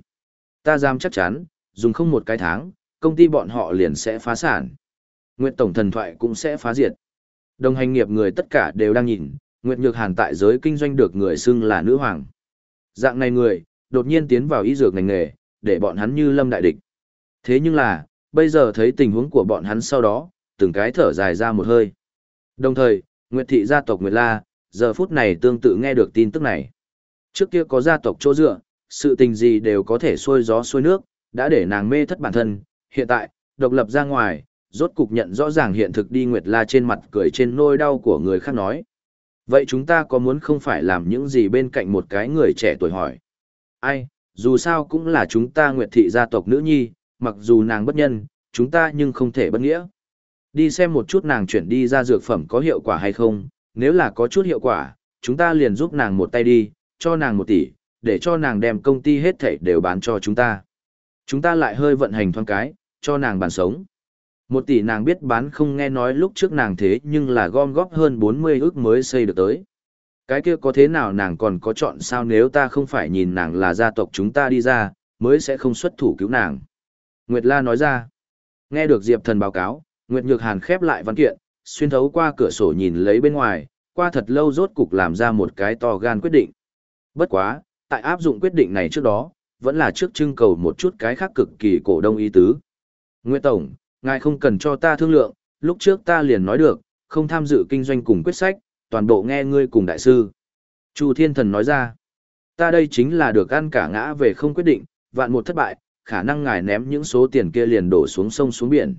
Ta dám chắc chắn, dùng không một cái tháng, công ty bọn họ liền sẽ phá sản. Nguyệt Tổng thần thoại cũng sẽ phá diệt. Đồng hành nghiệp người tất cả đều đang nhìn, Nguyệt Nhược Hàn tại giới kinh doanh được người xưng là nữ hoàng. Dạng này người, đột nhiên tiến vào y dược ngành nghề, để bọn hắn như lâm đại địch. Thế nhưng là, bây giờ thấy tình huống của bọn hắn sau đó, từng cái thở dài ra một hơi. Đồng thời, Nguyệt thị gia tộc Nguyệt La, giờ phút này tương tự nghe được tin tức này. Trước kia có gia tộc chỗ dựa, sự tình gì đều có thể xuôi gió xuôi nước, đã để nàng mê thất bản thân, hiện tại, độc lập ra ngoài, rốt cục nhận rõ ràng hiện thực đi Nguyệt La trên mặt cười trên nôi đau của người khác nói. Vậy chúng ta có muốn không phải làm những gì bên cạnh một cái người trẻ tuổi hỏi? Ai, dù sao cũng là chúng ta Nguyệt thị gia tộc nữ nhi, mặc dù nàng bất nhân, chúng ta nhưng không thể bất nghĩa. Đi xem một chút nàng chuyển đi ra dược phẩm có hiệu quả hay không, nếu là có chút hiệu quả, chúng ta liền giúp nàng một tay đi, cho nàng một tỷ, để cho nàng đem công ty hết thảy đều bán cho chúng ta. Chúng ta lại hơi vận hành thoáng cái, cho nàng bàn sống. Một tỷ nàng biết bán không nghe nói lúc trước nàng thế nhưng là gom góp hơn 40 ước mới xây được tới. Cái kia có thế nào nàng còn có chọn sao nếu ta không phải nhìn nàng là gia tộc chúng ta đi ra, mới sẽ không xuất thủ cứu nàng. Nguyệt La nói ra. Nghe được Diệp Thần báo cáo, Nguyệt Nhược Hàn khép lại văn kiện, xuyên thấu qua cửa sổ nhìn lấy bên ngoài, qua thật lâu rốt cục làm ra một cái to gan quyết định. Bất quá, tại áp dụng quyết định này trước đó, vẫn là trước trưng cầu một chút cái khác cực kỳ cổ đông ý tứ. Nguyễn Tổng, ngài không cần cho ta thương lượng, lúc trước ta liền nói được, không tham dự kinh doanh cùng quyết sách, toàn bộ nghe ngươi cùng đại sư. Chu Thiên Thần nói ra, ta đây chính là được ăn cả ngã về không quyết định, vạn một thất bại, khả năng ngài ném những số tiền kia liền đổ xuống sông xuống biển.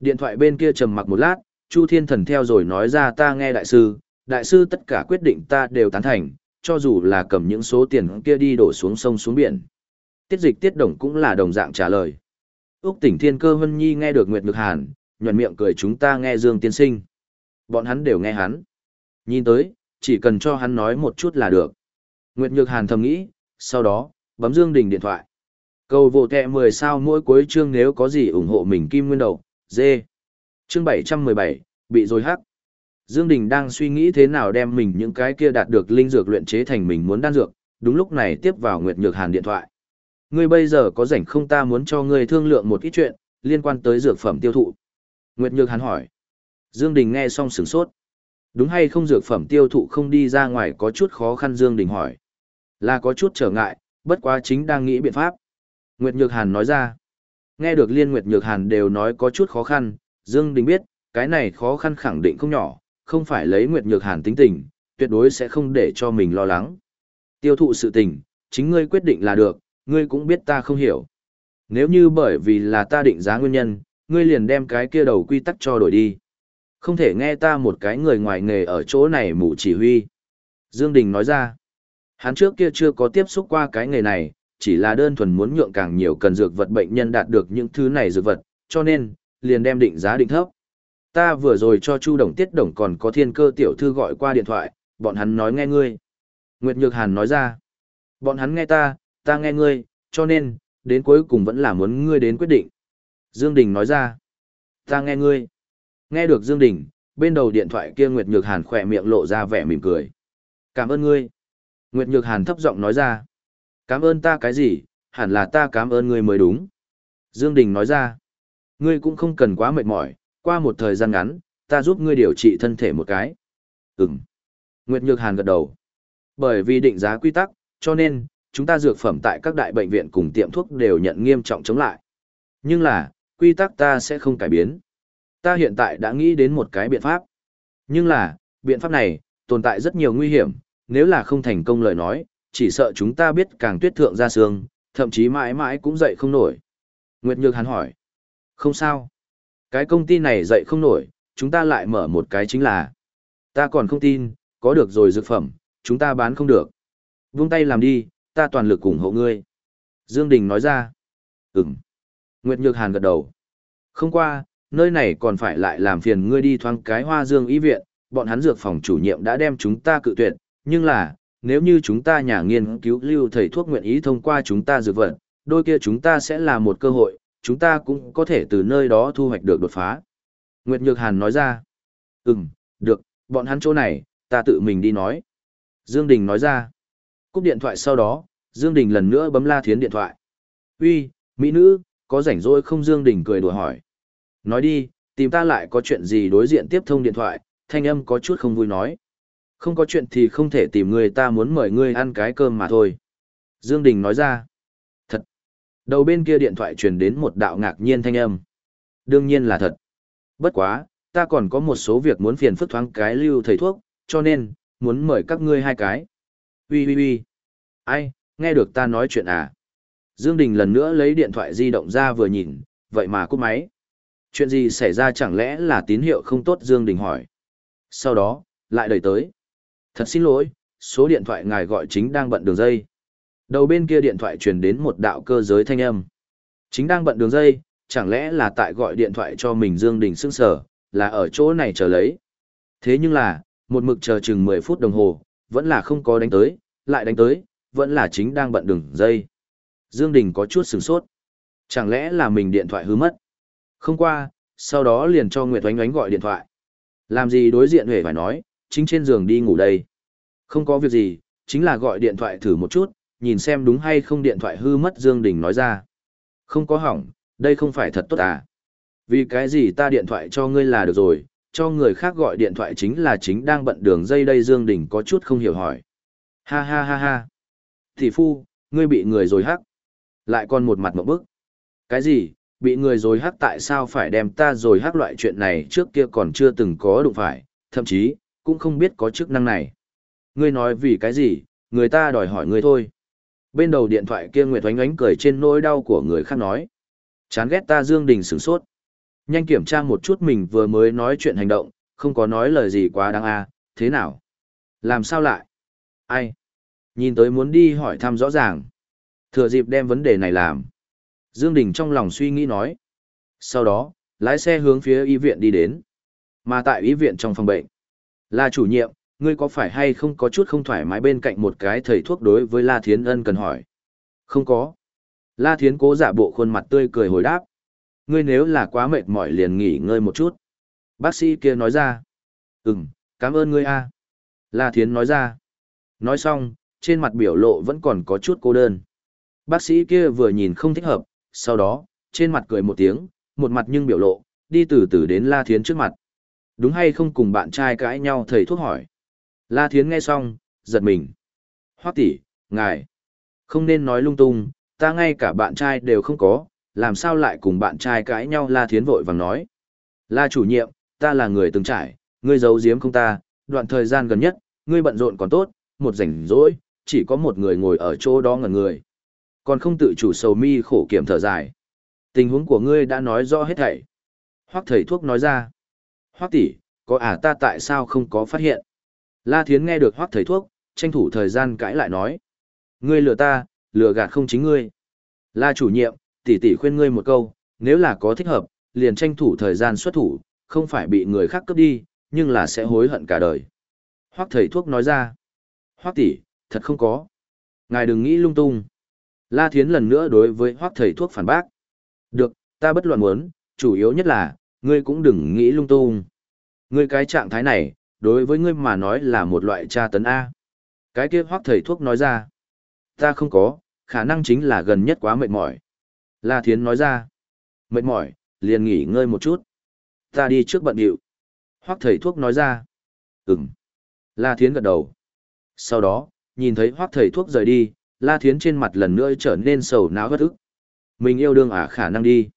Điện thoại bên kia trầm mặc một lát, Chu Thiên Thần theo rồi nói ra ta nghe đại sư, đại sư tất cả quyết định ta đều tán thành, cho dù là cầm những số tiền kia đi đổ xuống sông xuống biển. Tiết dịch tiết đồng cũng là đồng dạng trả lời. Úc tỉnh thiên cơ hân nhi nghe được Nguyệt Ngực Hàn, nhuận miệng cười chúng ta nghe Dương tiên sinh. Bọn hắn đều nghe hắn. Nhìn tới, chỉ cần cho hắn nói một chút là được. Nguyệt Nhược Hàn thầm nghĩ, sau đó, bấm Dương Đình điện thoại. Cầu vô kẹ 10 sao mỗi cuối chương nếu có gì ủng hộ mình kim nguyên đầu, dê. Chương 717, bị rồi hắc. Dương Đình đang suy nghĩ thế nào đem mình những cái kia đạt được linh dược luyện chế thành mình muốn đan dược, đúng lúc này tiếp vào Nguyệt Nhược Hàn điện thoại. Ngươi bây giờ có rảnh không ta muốn cho ngươi thương lượng một ít chuyện, liên quan tới dược phẩm tiêu thụ. Nguyệt Nhược Hàn hỏi. Dương Đình nghe xong sửng sốt. Đúng hay không dược phẩm tiêu thụ không đi ra ngoài có chút khó khăn Dương Đình hỏi. Là có chút trở ngại, bất quá chính đang nghĩ biện pháp. Nguyệt Nhược Hàn nói ra. Nghe được Liên Nguyệt Nhược Hàn đều nói có chút khó khăn, Dương Đình biết, cái này khó khăn khẳng định không nhỏ, không phải lấy Nguyệt Nhược Hàn tính tình, tuyệt đối sẽ không để cho mình lo lắng. Tiêu thụ sự tình, chính ngươi quyết định là được, ngươi cũng biết ta không hiểu. Nếu như bởi vì là ta định giá nguyên nhân, ngươi liền đem cái kia đầu quy tắc cho đổi đi. Không thể nghe ta một cái người ngoài nghề ở chỗ này mù chỉ huy. Dương Đình nói ra, hắn trước kia chưa có tiếp xúc qua cái nghề này, chỉ là đơn thuần muốn nhượng càng nhiều cần dược vật bệnh nhân đạt được những thứ này dược vật, cho nên, liền đem định giá định thấp. Ta vừa rồi cho Chu Đồng Tiết Đồng còn có thiên cơ tiểu thư gọi qua điện thoại, bọn hắn nói nghe ngươi. Nguyệt Nhược Hàn nói ra, bọn hắn nghe ta, ta nghe ngươi, cho nên, đến cuối cùng vẫn là muốn ngươi đến quyết định. Dương Đình nói ra, ta nghe ngươi. Nghe được Dương Đình, bên đầu điện thoại kia Nguyệt Nhược Hàn khỏe miệng lộ ra vẻ mỉm cười. Cảm ơn ngươi. Nguyệt Nhược Hàn thấp giọng nói ra. Cảm ơn ta cái gì, hẳn là ta cảm ơn ngươi mới đúng. Dương Đình nói ra. Ngươi cũng không cần quá mệt mỏi, qua một thời gian ngắn, ta giúp ngươi điều trị thân thể một cái. Ừm. Nguyệt Nhược Hàn gật đầu. Bởi vì định giá quy tắc, cho nên, chúng ta dược phẩm tại các đại bệnh viện cùng tiệm thuốc đều nhận nghiêm trọng chống lại. Nhưng là, quy tắc ta sẽ không cải biến. Ta hiện tại đã nghĩ đến một cái biện pháp. Nhưng là, biện pháp này, tồn tại rất nhiều nguy hiểm, nếu là không thành công lời nói, chỉ sợ chúng ta biết càng tuyết thượng ra sương, thậm chí mãi mãi cũng dậy không nổi. Nguyệt Nhược Hàn hỏi. Không sao. Cái công ty này dậy không nổi, chúng ta lại mở một cái chính là. Ta còn không tin, có được rồi dược phẩm, chúng ta bán không được. Vung tay làm đi, ta toàn lực ủng hộ ngươi. Dương Đình nói ra. Ừm. Nguyệt Nhược Hàn gật đầu. Không qua, nơi này còn phải lại làm phiền ngươi đi thoáng cái hoa dương y viện, bọn hắn dược phòng chủ nhiệm đã đem chúng ta cự tuyệt, nhưng là, nếu như chúng ta nhà nghiên cứu lưu thầy thuốc nguyện ý thông qua chúng ta dược vật, đôi kia chúng ta sẽ là một cơ hội, chúng ta cũng có thể từ nơi đó thu hoạch được đột phá. Nguyệt Nhược Hàn nói ra, ừm, được, bọn hắn chỗ này, ta tự mình đi nói. Dương Đình nói ra, cúp điện thoại sau đó, Dương Đình lần nữa bấm La Thiến điện thoại. Uy, mỹ nữ, có rảnh rỗi không Dương Đình cười đùa hỏi. Nói đi, tìm ta lại có chuyện gì đối diện tiếp thông điện thoại, thanh âm có chút không vui nói. Không có chuyện thì không thể tìm người ta muốn mời ngươi ăn cái cơm mà thôi. Dương Đình nói ra. Đầu bên kia điện thoại truyền đến một đạo ngạc nhiên thanh âm. Đương nhiên là thật. Bất quá, ta còn có một số việc muốn phiền phức thoáng cái lưu thầy thuốc, cho nên, muốn mời các ngươi hai cái. Ui ui ui. Ai, nghe được ta nói chuyện à? Dương Đình lần nữa lấy điện thoại di động ra vừa nhìn, vậy mà cúp máy. Chuyện gì xảy ra chẳng lẽ là tín hiệu không tốt Dương Đình hỏi. Sau đó, lại đẩy tới. Thật xin lỗi, số điện thoại ngài gọi chính đang bận đường dây. Đầu bên kia điện thoại truyền đến một đạo cơ giới thanh âm. Chính đang bận đường dây, chẳng lẽ là tại gọi điện thoại cho mình Dương Đình sưng sở, là ở chỗ này chờ lấy. Thế nhưng là, một mực chờ chừng 10 phút đồng hồ, vẫn là không có đánh tới, lại đánh tới, vẫn là chính đang bận đường dây. Dương Đình có chút sửng sốt. Chẳng lẽ là mình điện thoại hư mất? Không qua, sau đó liền cho Nguyệt Oánh Oánh gọi điện thoại. Làm gì đối diện hề phải nói, chính trên giường đi ngủ đây. Không có việc gì, chính là gọi điện thoại thử một chút, nhìn xem đúng hay không điện thoại hư mất Dương Đình nói ra. Không có hỏng, đây không phải thật tốt à. Vì cái gì ta điện thoại cho ngươi là được rồi, cho người khác gọi điện thoại chính là chính đang bận đường dây đây Dương Đình có chút không hiểu hỏi. Ha ha ha ha. Thị phu, ngươi bị người rồi hắc. Lại còn một mặt một bức. Cái gì, bị người rồi hắc tại sao phải đem ta rồi hắc loại chuyện này trước kia còn chưa từng có đụng phải, thậm chí, cũng không biết có chức năng này. Ngươi nói vì cái gì, người ta đòi hỏi ngươi thôi. Bên đầu điện thoại kia Nguyệt Oánh Oánh cười trên nỗi đau của người khác nói. Chán ghét ta Dương Đình sửng sốt. Nhanh kiểm tra một chút mình vừa mới nói chuyện hành động, không có nói lời gì quá đáng a, thế nào? Làm sao lại? Ai? Nhìn tới muốn đi hỏi thăm rõ ràng. Thừa dịp đem vấn đề này làm. Dương Đình trong lòng suy nghĩ nói. Sau đó, lái xe hướng phía y viện đi đến. Mà tại y viện trong phòng bệnh. Là chủ nhiệm, ngươi có phải hay không có chút không thoải mái bên cạnh một cái thầy thuốc đối với La Thiến Ân cần hỏi. Không có. La Thiến cố giả bộ khuôn mặt tươi cười hồi đáp. Ngươi nếu là quá mệt mỏi liền nghỉ ngơi một chút. Bác sĩ kia nói ra. Ừm, cảm ơn ngươi a. La Thiến nói ra. Nói xong, trên mặt biểu lộ vẫn còn có chút cô đơn. Bác sĩ kia vừa nhìn không thích hợp, sau đó, trên mặt cười một tiếng, một mặt nhưng biểu lộ, đi từ từ đến La Thiến trước mặt. Đúng hay không cùng bạn trai cãi nhau thầy thuốc hỏi. La Thiến nghe xong, giật mình. Hoắc tỷ, ngài, không nên nói lung tung, ta ngay cả bạn trai đều không có, làm sao lại cùng bạn trai cãi nhau La Thiến vội vàng nói. La chủ nhiệm, ta là người từng trải, ngươi giấu giếm không ta, đoạn thời gian gần nhất, ngươi bận rộn còn tốt, một rảnh rỗi, chỉ có một người ngồi ở chỗ đó ngẩn người. Còn không tự chủ sầu mi khổ kiểm thở dài. Tình huống của ngươi đã nói rõ hết thảy. Hoắc thầy thuốc nói ra. Hoắc tỷ, có à ta tại sao không có phát hiện? La Thiến nghe được Hoắc thầy thuốc, tranh thủ thời gian cãi lại nói. Ngươi lừa ta, lừa gạt không chính ngươi. La chủ nhiệm, tỷ tỷ khuyên ngươi một câu, nếu là có thích hợp, liền tranh thủ thời gian xuất thủ, không phải bị người khác cướp đi, nhưng là sẽ hối hận cả đời. Hoắc thầy thuốc nói ra. Hoắc tỷ, thật không có. Ngài đừng nghĩ lung tung. La Thiến lần nữa đối với Hoắc thầy thuốc phản bác. Được, ta bất luận muốn, chủ yếu nhất là, ngươi cũng đừng nghĩ lung tung. Ngươi cái trạng thái này, đối với ngươi mà nói là một loại tra tấn A. Cái kia Hoắc thầy thuốc nói ra. Ta không có, khả năng chính là gần nhất quá mệt mỏi. La Thiến nói ra. Mệt mỏi, liền nghỉ ngơi một chút. Ta đi trước bận điệu. Hoắc thầy thuốc nói ra. Ừm. La Thiến gật đầu. Sau đó, nhìn thấy Hoắc thầy thuốc rời đi, La Thiến trên mặt lần nữa trở nên sầu não bất ức. Mình yêu đương à khả năng đi.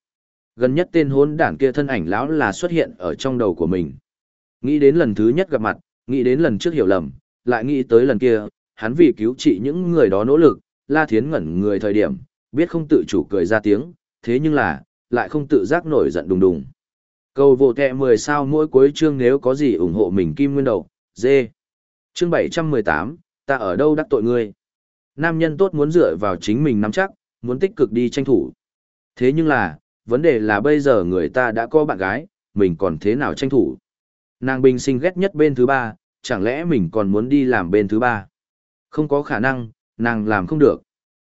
Gần nhất tên hôn đảng kia thân ảnh lão là xuất hiện ở trong đầu của mình. Nghĩ đến lần thứ nhất gặp mặt, nghĩ đến lần trước hiểu lầm, lại nghĩ tới lần kia, hắn vì cứu trị những người đó nỗ lực, La Thiến ngẩn người thời điểm, biết không tự chủ cười ra tiếng, thế nhưng là, lại không tự giác nổi giận đùng đùng. Cầu vô tệ 10 sao mỗi cuối chương nếu có gì ủng hộ mình kim nguyên đầu, dê. Chương 718, ta ở đâu đắc tội ngươi? Nam nhân tốt muốn dựa vào chính mình nắm chắc, muốn tích cực đi tranh thủ. Thế nhưng là, vấn đề là bây giờ người ta đã có bạn gái, mình còn thế nào tranh thủ. Nàng bình sinh ghét nhất bên thứ ba, chẳng lẽ mình còn muốn đi làm bên thứ ba? Không có khả năng, nàng làm không được.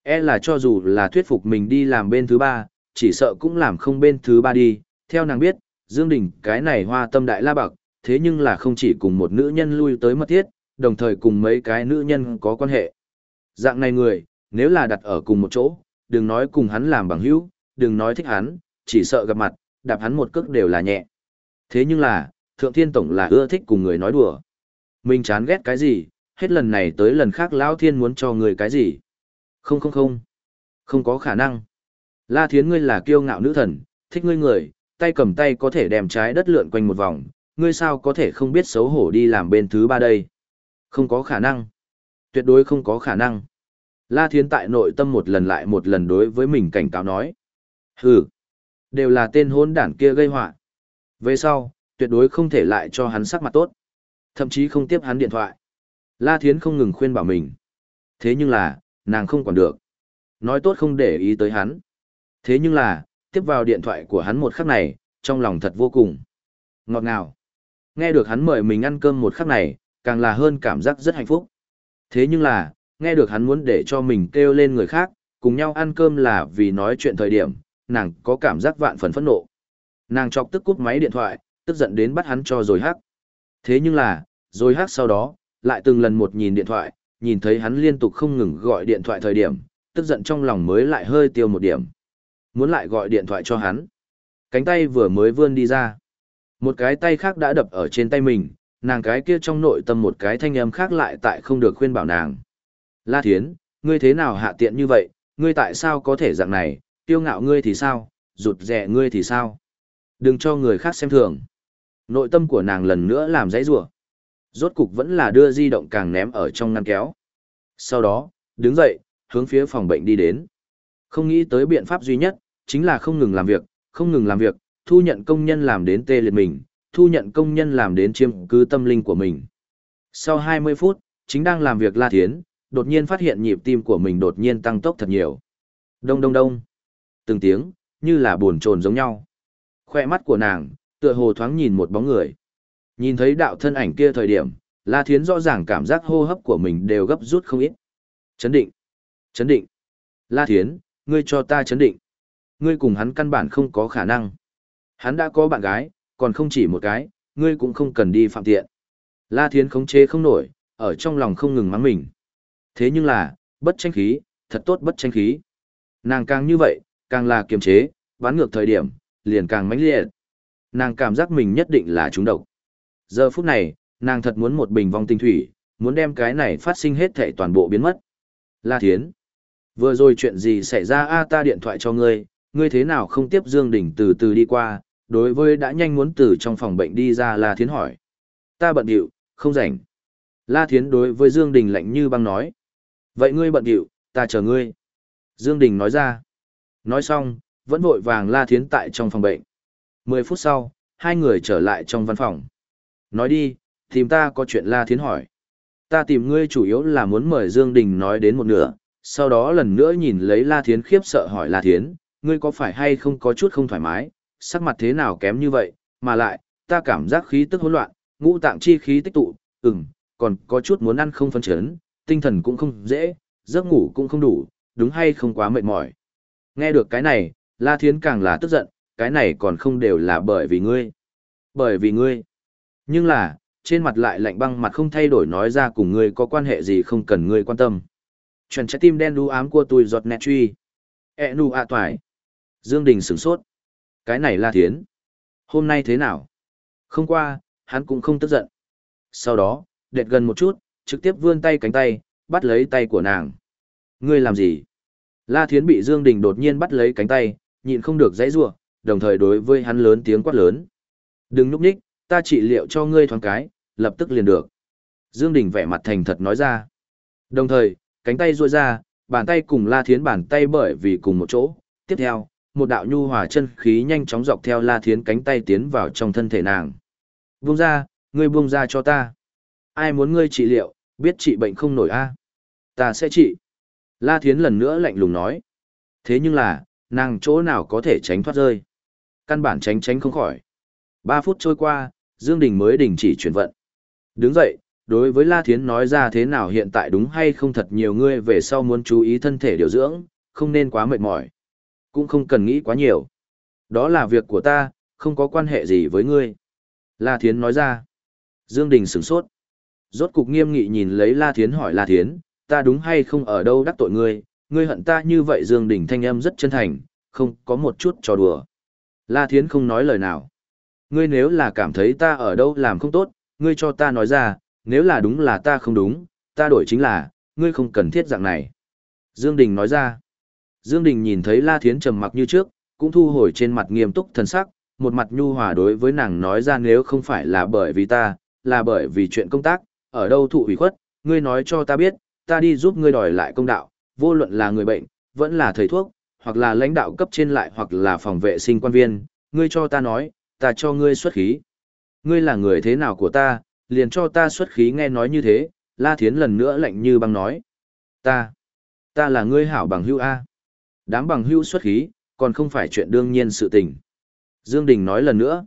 E là cho dù là thuyết phục mình đi làm bên thứ ba, chỉ sợ cũng làm không bên thứ ba đi. Theo nàng biết, Dương Đình cái này hoa tâm đại la bạc, thế nhưng là không chỉ cùng một nữ nhân lui tới mất thiết, đồng thời cùng mấy cái nữ nhân có quan hệ. Dạng này người, nếu là đặt ở cùng một chỗ, đừng nói cùng hắn làm bằng hữu, đừng nói thích hắn, chỉ sợ gặp mặt, đạp hắn một cước đều là nhẹ. Thế nhưng là, Thượng Thiên Tổng là ưa thích cùng người nói đùa. Mình chán ghét cái gì, hết lần này tới lần khác Lão Thiên muốn cho người cái gì. Không không không, không có khả năng. La Thiến ngươi là kiêu ngạo nữ thần, thích ngươi người, tay cầm tay có thể đem trái đất lượn quanh một vòng, ngươi sao có thể không biết xấu hổ đi làm bên thứ ba đây. Không có khả năng. Tuyệt đối không có khả năng. La Thiến tại nội tâm một lần lại một lần đối với mình cảnh cáo nói. Hừ, đều là tên hôn đản kia gây họa. Về sau, tuyệt đối không thể lại cho hắn sắc mặt tốt. Thậm chí không tiếp hắn điện thoại. La Thiến không ngừng khuyên bảo mình. Thế nhưng là, nàng không còn được. Nói tốt không để ý tới hắn. Thế nhưng là, tiếp vào điện thoại của hắn một khắc này, trong lòng thật vô cùng. Ngọt ngào. Nghe được hắn mời mình ăn cơm một khắc này, càng là hơn cảm giác rất hạnh phúc. Thế nhưng là, nghe được hắn muốn để cho mình kêu lên người khác, cùng nhau ăn cơm là vì nói chuyện thời điểm, nàng có cảm giác vạn phần phẫn nộ. Nàng chọc tức cút máy điện thoại, tức giận đến bắt hắn cho rồi hắc. Thế nhưng là, rồi hắc sau đó, lại từng lần một nhìn điện thoại, nhìn thấy hắn liên tục không ngừng gọi điện thoại thời điểm, tức giận trong lòng mới lại hơi tiêu một điểm. Muốn lại gọi điện thoại cho hắn. Cánh tay vừa mới vươn đi ra. Một cái tay khác đã đập ở trên tay mình, nàng cái kia trong nội tâm một cái thanh âm khác lại tại không được khuyên bảo nàng. La Thiến, ngươi thế nào hạ tiện như vậy, ngươi tại sao có thể dạng này, tiêu ngạo ngươi thì sao, rụt rẻ ngươi thì sao. Đừng cho người khác xem thường. Nội tâm của nàng lần nữa làm dãy rủa Rốt cục vẫn là đưa di động càng ném ở trong ngăn kéo. Sau đó, đứng dậy, hướng phía phòng bệnh đi đến. Không nghĩ tới biện pháp duy nhất, chính là không ngừng làm việc, không ngừng làm việc, thu nhận công nhân làm đến tê liệt mình, thu nhận công nhân làm đến chiêm cứ tâm linh của mình. Sau 20 phút, chính đang làm việc La Thiến, đột nhiên phát hiện nhịp tim của mình đột nhiên tăng tốc thật nhiều. Đông đông đông. Từng tiếng, như là buồn trồn giống nhau. Khoe mắt của nàng, tựa hồ thoáng nhìn một bóng người. Nhìn thấy đạo thân ảnh kia thời điểm, La Thiến rõ ràng cảm giác hô hấp của mình đều gấp rút không ít. Chấn định. Chấn định. La Thiến, ngươi cho ta chấn định. Ngươi cùng hắn căn bản không có khả năng. Hắn đã có bạn gái, còn không chỉ một cái, ngươi cũng không cần đi phạm tiện. La Thiến khống chế không nổi, ở trong lòng không ngừng mắng mình. Thế nhưng là, bất tranh khí, thật tốt bất tranh khí. Nàng càng như vậy, càng là kiềm chế, bán ngược thời điểm, liền càng mãnh liệt. Nàng cảm giác mình nhất định là trúng độc. Giờ phút này, nàng thật muốn một bình vong tinh thủy, muốn đem cái này phát sinh hết thảy toàn bộ biến mất. La Thiến, vừa rồi chuyện gì xảy ra a ta điện thoại cho ngươi, ngươi thế nào không tiếp Dương Đình từ từ đi qua, đối với đã nhanh muốn từ trong phòng bệnh đi ra La Thiến hỏi. Ta bận điệu, không rảnh. La Thiến đối với Dương Đình lạnh như băng nói. Vậy ngươi bận điệu, ta chờ ngươi. Dương Đình nói ra. Nói xong, vẫn vội vàng La Thiến tại trong phòng bệnh. Mười phút sau, hai người trở lại trong văn phòng. Nói đi, tìm ta có chuyện La Thiến hỏi. Ta tìm ngươi chủ yếu là muốn mời Dương Đình nói đến một nửa, sau đó lần nữa nhìn lấy La Thiến khiếp sợ hỏi La Thiến, ngươi có phải hay không có chút không thoải mái, sắc mặt thế nào kém như vậy, mà lại, ta cảm giác khí tức hỗn loạn, ngũ tạng chi khí tích tụ, ừm, còn có chút muốn ăn không phân chấn, tinh thần cũng không dễ, giấc ngủ cũng không đủ, đúng hay không quá mệt mỏi. Nghe được cái này, La Thiến càng là tức giận, cái này còn không đều là bởi vì ngươi. Bởi vì ngươi. Nhưng là, trên mặt lại lạnh băng mặt không thay đổi nói ra cùng ngươi có quan hệ gì không cần ngươi quan tâm. chuẩn trái tim đen đu ám của tôi giọt nẹt truy. E nu ạ toài. Dương Đình sửng sốt. Cái này La Thiến. Hôm nay thế nào? Không qua, hắn cũng không tức giận. Sau đó, đệt gần một chút, trực tiếp vươn tay cánh tay, bắt lấy tay của nàng. Ngươi làm gì? La Thiến bị Dương Đình đột nhiên bắt lấy cánh tay, nhịn không được dãy rủa, đồng thời đối với hắn lớn tiếng quát lớn. Đừng núp ních, ta trị liệu cho ngươi thoáng cái, lập tức liền được. Dương Đình vẻ mặt thành thật nói ra. Đồng thời, cánh tay duỗi ra, bàn tay cùng La Thiến bàn tay bởi vì cùng một chỗ. Tiếp theo, một đạo nhu hòa chân khí nhanh chóng dọc theo La Thiến cánh tay tiến vào trong thân thể nàng. Buông ra, ngươi buông ra cho ta. Ai muốn ngươi trị liệu, biết trị bệnh không nổi a? Ta sẽ trị. La Thiến lần nữa lạnh lùng nói. Thế nhưng là, nàng chỗ nào có thể tránh thoát rơi. Căn bản tránh tránh không khỏi. Ba phút trôi qua, Dương Đình mới đình chỉ chuyển vận. Đứng dậy, đối với La Thiến nói ra thế nào hiện tại đúng hay không thật nhiều ngươi về sau muốn chú ý thân thể điều dưỡng, không nên quá mệt mỏi. Cũng không cần nghĩ quá nhiều. Đó là việc của ta, không có quan hệ gì với ngươi. La Thiến nói ra. Dương Đình sửng sốt. Rốt cục nghiêm nghị nhìn lấy La Thiến hỏi La Thiến, ta đúng hay không ở đâu đắc tội ngươi, ngươi hận ta như vậy Dương Đình thanh âm rất chân thành, không có một chút trò đùa. La Thiến không nói lời nào. Ngươi nếu là cảm thấy ta ở đâu làm không tốt, ngươi cho ta nói ra, nếu là đúng là ta không đúng, ta đổi chính là, ngươi không cần thiết dạng này. Dương Đình nói ra. Dương Đình nhìn thấy La Thiến trầm mặc như trước, cũng thu hồi trên mặt nghiêm túc thần sắc, một mặt nhu hòa đối với nàng nói ra nếu không phải là bởi vì ta, là bởi vì chuyện công tác, ở đâu thụ ủy khuất, ngươi nói cho ta biết, ta đi giúp ngươi đòi lại công đạo, vô luận là người bệnh, vẫn là thầy thuốc, hoặc là lãnh đạo cấp trên lại hoặc là phòng vệ sinh quan viên, ngươi cho ta nói, ta cho ngươi xuất khí. Ngươi là người thế nào của ta, liền cho ta xuất khí nghe nói như thế, La Thiến lần nữa lạnh như băng nói. Ta, ta là ngươi hảo bằng hữu A. Đám bằng hữu xuất khí, còn không phải chuyện đương nhiên sự tình. Dương Đình nói lần nữa.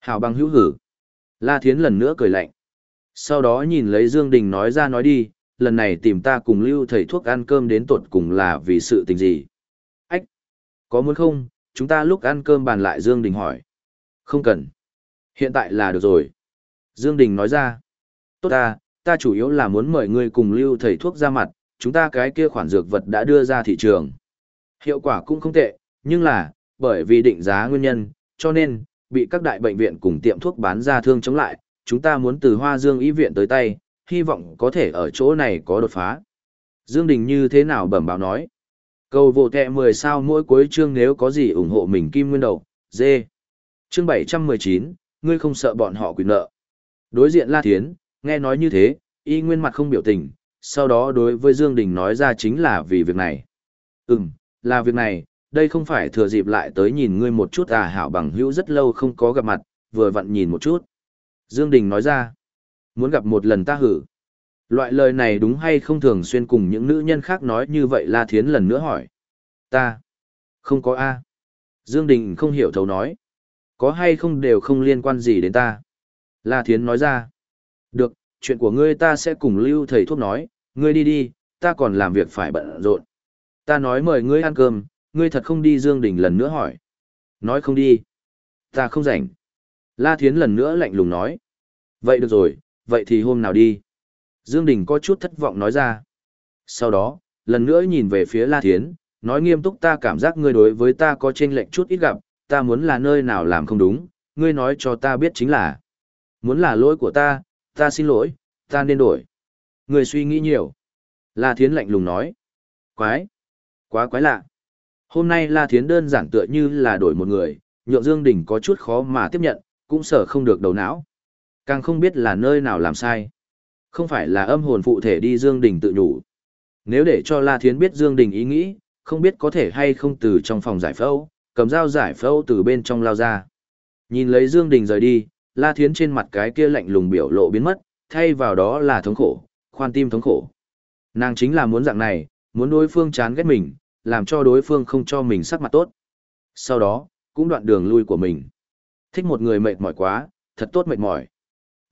Hảo bằng hữu hử. La Thiến lần nữa cười lạnh. Sau đó nhìn lấy Dương Đình nói ra nói đi, lần này tìm ta cùng lưu thầy thuốc ăn cơm đến tột cùng là vì sự tình gì. Có muốn không, chúng ta lúc ăn cơm bàn lại Dương Đình hỏi. Không cần. Hiện tại là được rồi. Dương Đình nói ra. Tốt ta, ta chủ yếu là muốn mời ngươi cùng lưu thầy thuốc ra mặt, chúng ta cái kia khoản dược vật đã đưa ra thị trường. Hiệu quả cũng không tệ, nhưng là, bởi vì định giá nguyên nhân, cho nên, bị các đại bệnh viện cùng tiệm thuốc bán ra thương chống lại, chúng ta muốn từ Hoa Dương y viện tới tay, hy vọng có thể ở chỗ này có đột phá. Dương Đình như thế nào bẩm báo nói. Cầu vô tệ 10 sao mỗi cuối chương nếu có gì ủng hộ mình kim nguyên đầu, dê. Chương 719, ngươi không sợ bọn họ quyền nợ. Đối diện La Thiến, nghe nói như thế, y nguyên mặt không biểu tình, sau đó đối với Dương Đình nói ra chính là vì việc này. Ừm, là việc này, đây không phải thừa dịp lại tới nhìn ngươi một chút à hảo bằng hữu rất lâu không có gặp mặt, vừa vặn nhìn một chút. Dương Đình nói ra, muốn gặp một lần ta hử. Loại lời này đúng hay không thường xuyên cùng những nữ nhân khác nói như vậy La Thiến lần nữa hỏi. Ta, không có A. Dương Đình không hiểu thấu nói. Có hay không đều không liên quan gì đến ta. La Thiến nói ra. Được, chuyện của ngươi ta sẽ cùng lưu thầy thuốc nói, ngươi đi đi, ta còn làm việc phải bận rộn. Ta nói mời ngươi ăn cơm, ngươi thật không đi Dương Đình lần nữa hỏi. Nói không đi. Ta không rảnh. La Thiến lần nữa lạnh lùng nói. Vậy được rồi, vậy thì hôm nào đi. Dương Đình có chút thất vọng nói ra. Sau đó, lần nữa nhìn về phía La Thiến, nói nghiêm túc ta cảm giác ngươi đối với ta có chênh lệch chút ít gặp, ta muốn là nơi nào làm không đúng, ngươi nói cho ta biết chính là. Muốn là lỗi của ta, ta xin lỗi, ta nên đổi. Ngươi suy nghĩ nhiều. La Thiến lạnh lùng nói. Quái. Quá quái lạ. Hôm nay La Thiến đơn giản tựa như là đổi một người, nhượng Dương Đình có chút khó mà tiếp nhận, cũng sợ không được đầu não. Càng không biết là nơi nào làm sai. Không phải là âm hồn phụ thể đi Dương Đình tự nhủ. Nếu để cho La Thiến biết Dương Đình ý nghĩ, không biết có thể hay không từ trong phòng giải phẫu, cầm dao giải phẫu từ bên trong lao ra. Nhìn lấy Dương Đình rời đi, La Thiến trên mặt cái kia lạnh lùng biểu lộ biến mất, thay vào đó là thống khổ, khoan tim thống khổ. Nàng chính là muốn dạng này, muốn đối phương chán ghét mình, làm cho đối phương không cho mình sắc mặt tốt. Sau đó, cũng đoạn đường lui của mình. Thích một người mệt mỏi quá, thật tốt mệt mỏi.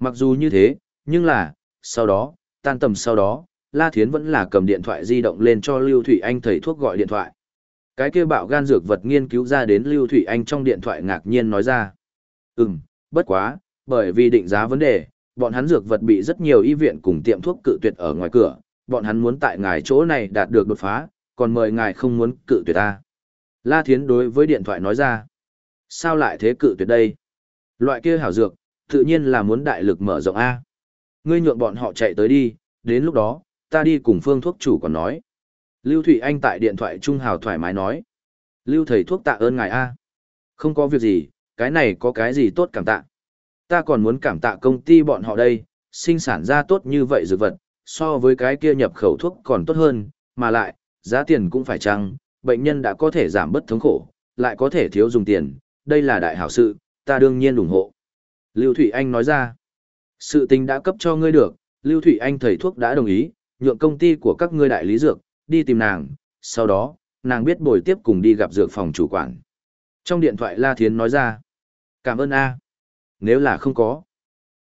Mặc dù như thế, nhưng là, sau đó, tan tầm sau đó, La Thiến vẫn là cầm điện thoại di động lên cho Lưu Thủy Anh thầy thuốc gọi điện thoại. Cái kia bạo gan dược vật nghiên cứu ra đến Lưu Thủy Anh trong điện thoại ngạc nhiên nói ra. Ừm, bất quá, bởi vì định giá vấn đề, bọn hắn dược vật bị rất nhiều y viện cùng tiệm thuốc cự tuyệt ở ngoài cửa, bọn hắn muốn tại ngài chỗ này đạt được đột phá, còn mời ngài không muốn cự tuyệt ta. La Thiến đối với điện thoại nói ra. Sao lại thế cự tuyệt đây? Loại kia hảo dược, tự nhiên là muốn đại lực mở rộng A. Ngươi nhượng bọn họ chạy tới đi, đến lúc đó, ta đi cùng phương thuốc chủ còn nói. Lưu Thụy Anh tại điện thoại Trung Hào thoải mái nói. Lưu thầy thuốc tạ ơn ngài A. Không có việc gì, cái này có cái gì tốt cảm tạ. Ta còn muốn cảm tạ công ty bọn họ đây, sinh sản ra tốt như vậy dược vật, so với cái kia nhập khẩu thuốc còn tốt hơn, mà lại, giá tiền cũng phải chăng, bệnh nhân đã có thể giảm bớt thống khổ, lại có thể thiếu dùng tiền, đây là đại hảo sự, ta đương nhiên ủng hộ. Lưu Thụy Anh nói ra, sự tình đã cấp cho ngươi được, Lưu Thụy Anh thầy thuốc đã đồng ý, nhượng công ty của các ngươi đại lý dược, đi tìm nàng, sau đó, nàng biết bồi tiếp cùng đi gặp dược phòng chủ quản. Trong điện thoại La Thiến nói ra, cảm ơn A. Nếu là không có,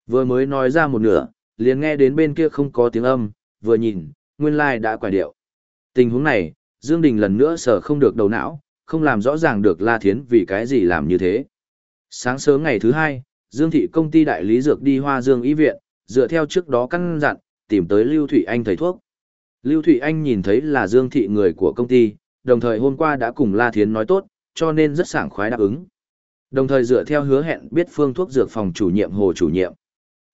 vừa mới nói ra một nửa, liền nghe đến bên kia không có tiếng âm, vừa nhìn, nguyên lai like đã quả điệu. Tình huống này, Dương Đình lần nữa sở không được đầu não, không làm rõ ràng được La Thiến vì cái gì làm như thế. Sáng sớm ngày thứ hai, Dương Thị công ty đại lý dược đi Hoa Dương Y viện, dựa theo trước đó căn dặn, tìm tới Lưu Thụy Anh thầy thuốc. Lưu Thụy Anh nhìn thấy là Dương Thị người của công ty, đồng thời hôm qua đã cùng La Thiến nói tốt, cho nên rất sảng khoái đáp ứng. Đồng thời dựa theo hứa hẹn biết phương thuốc dược phòng chủ nhiệm Hồ chủ nhiệm.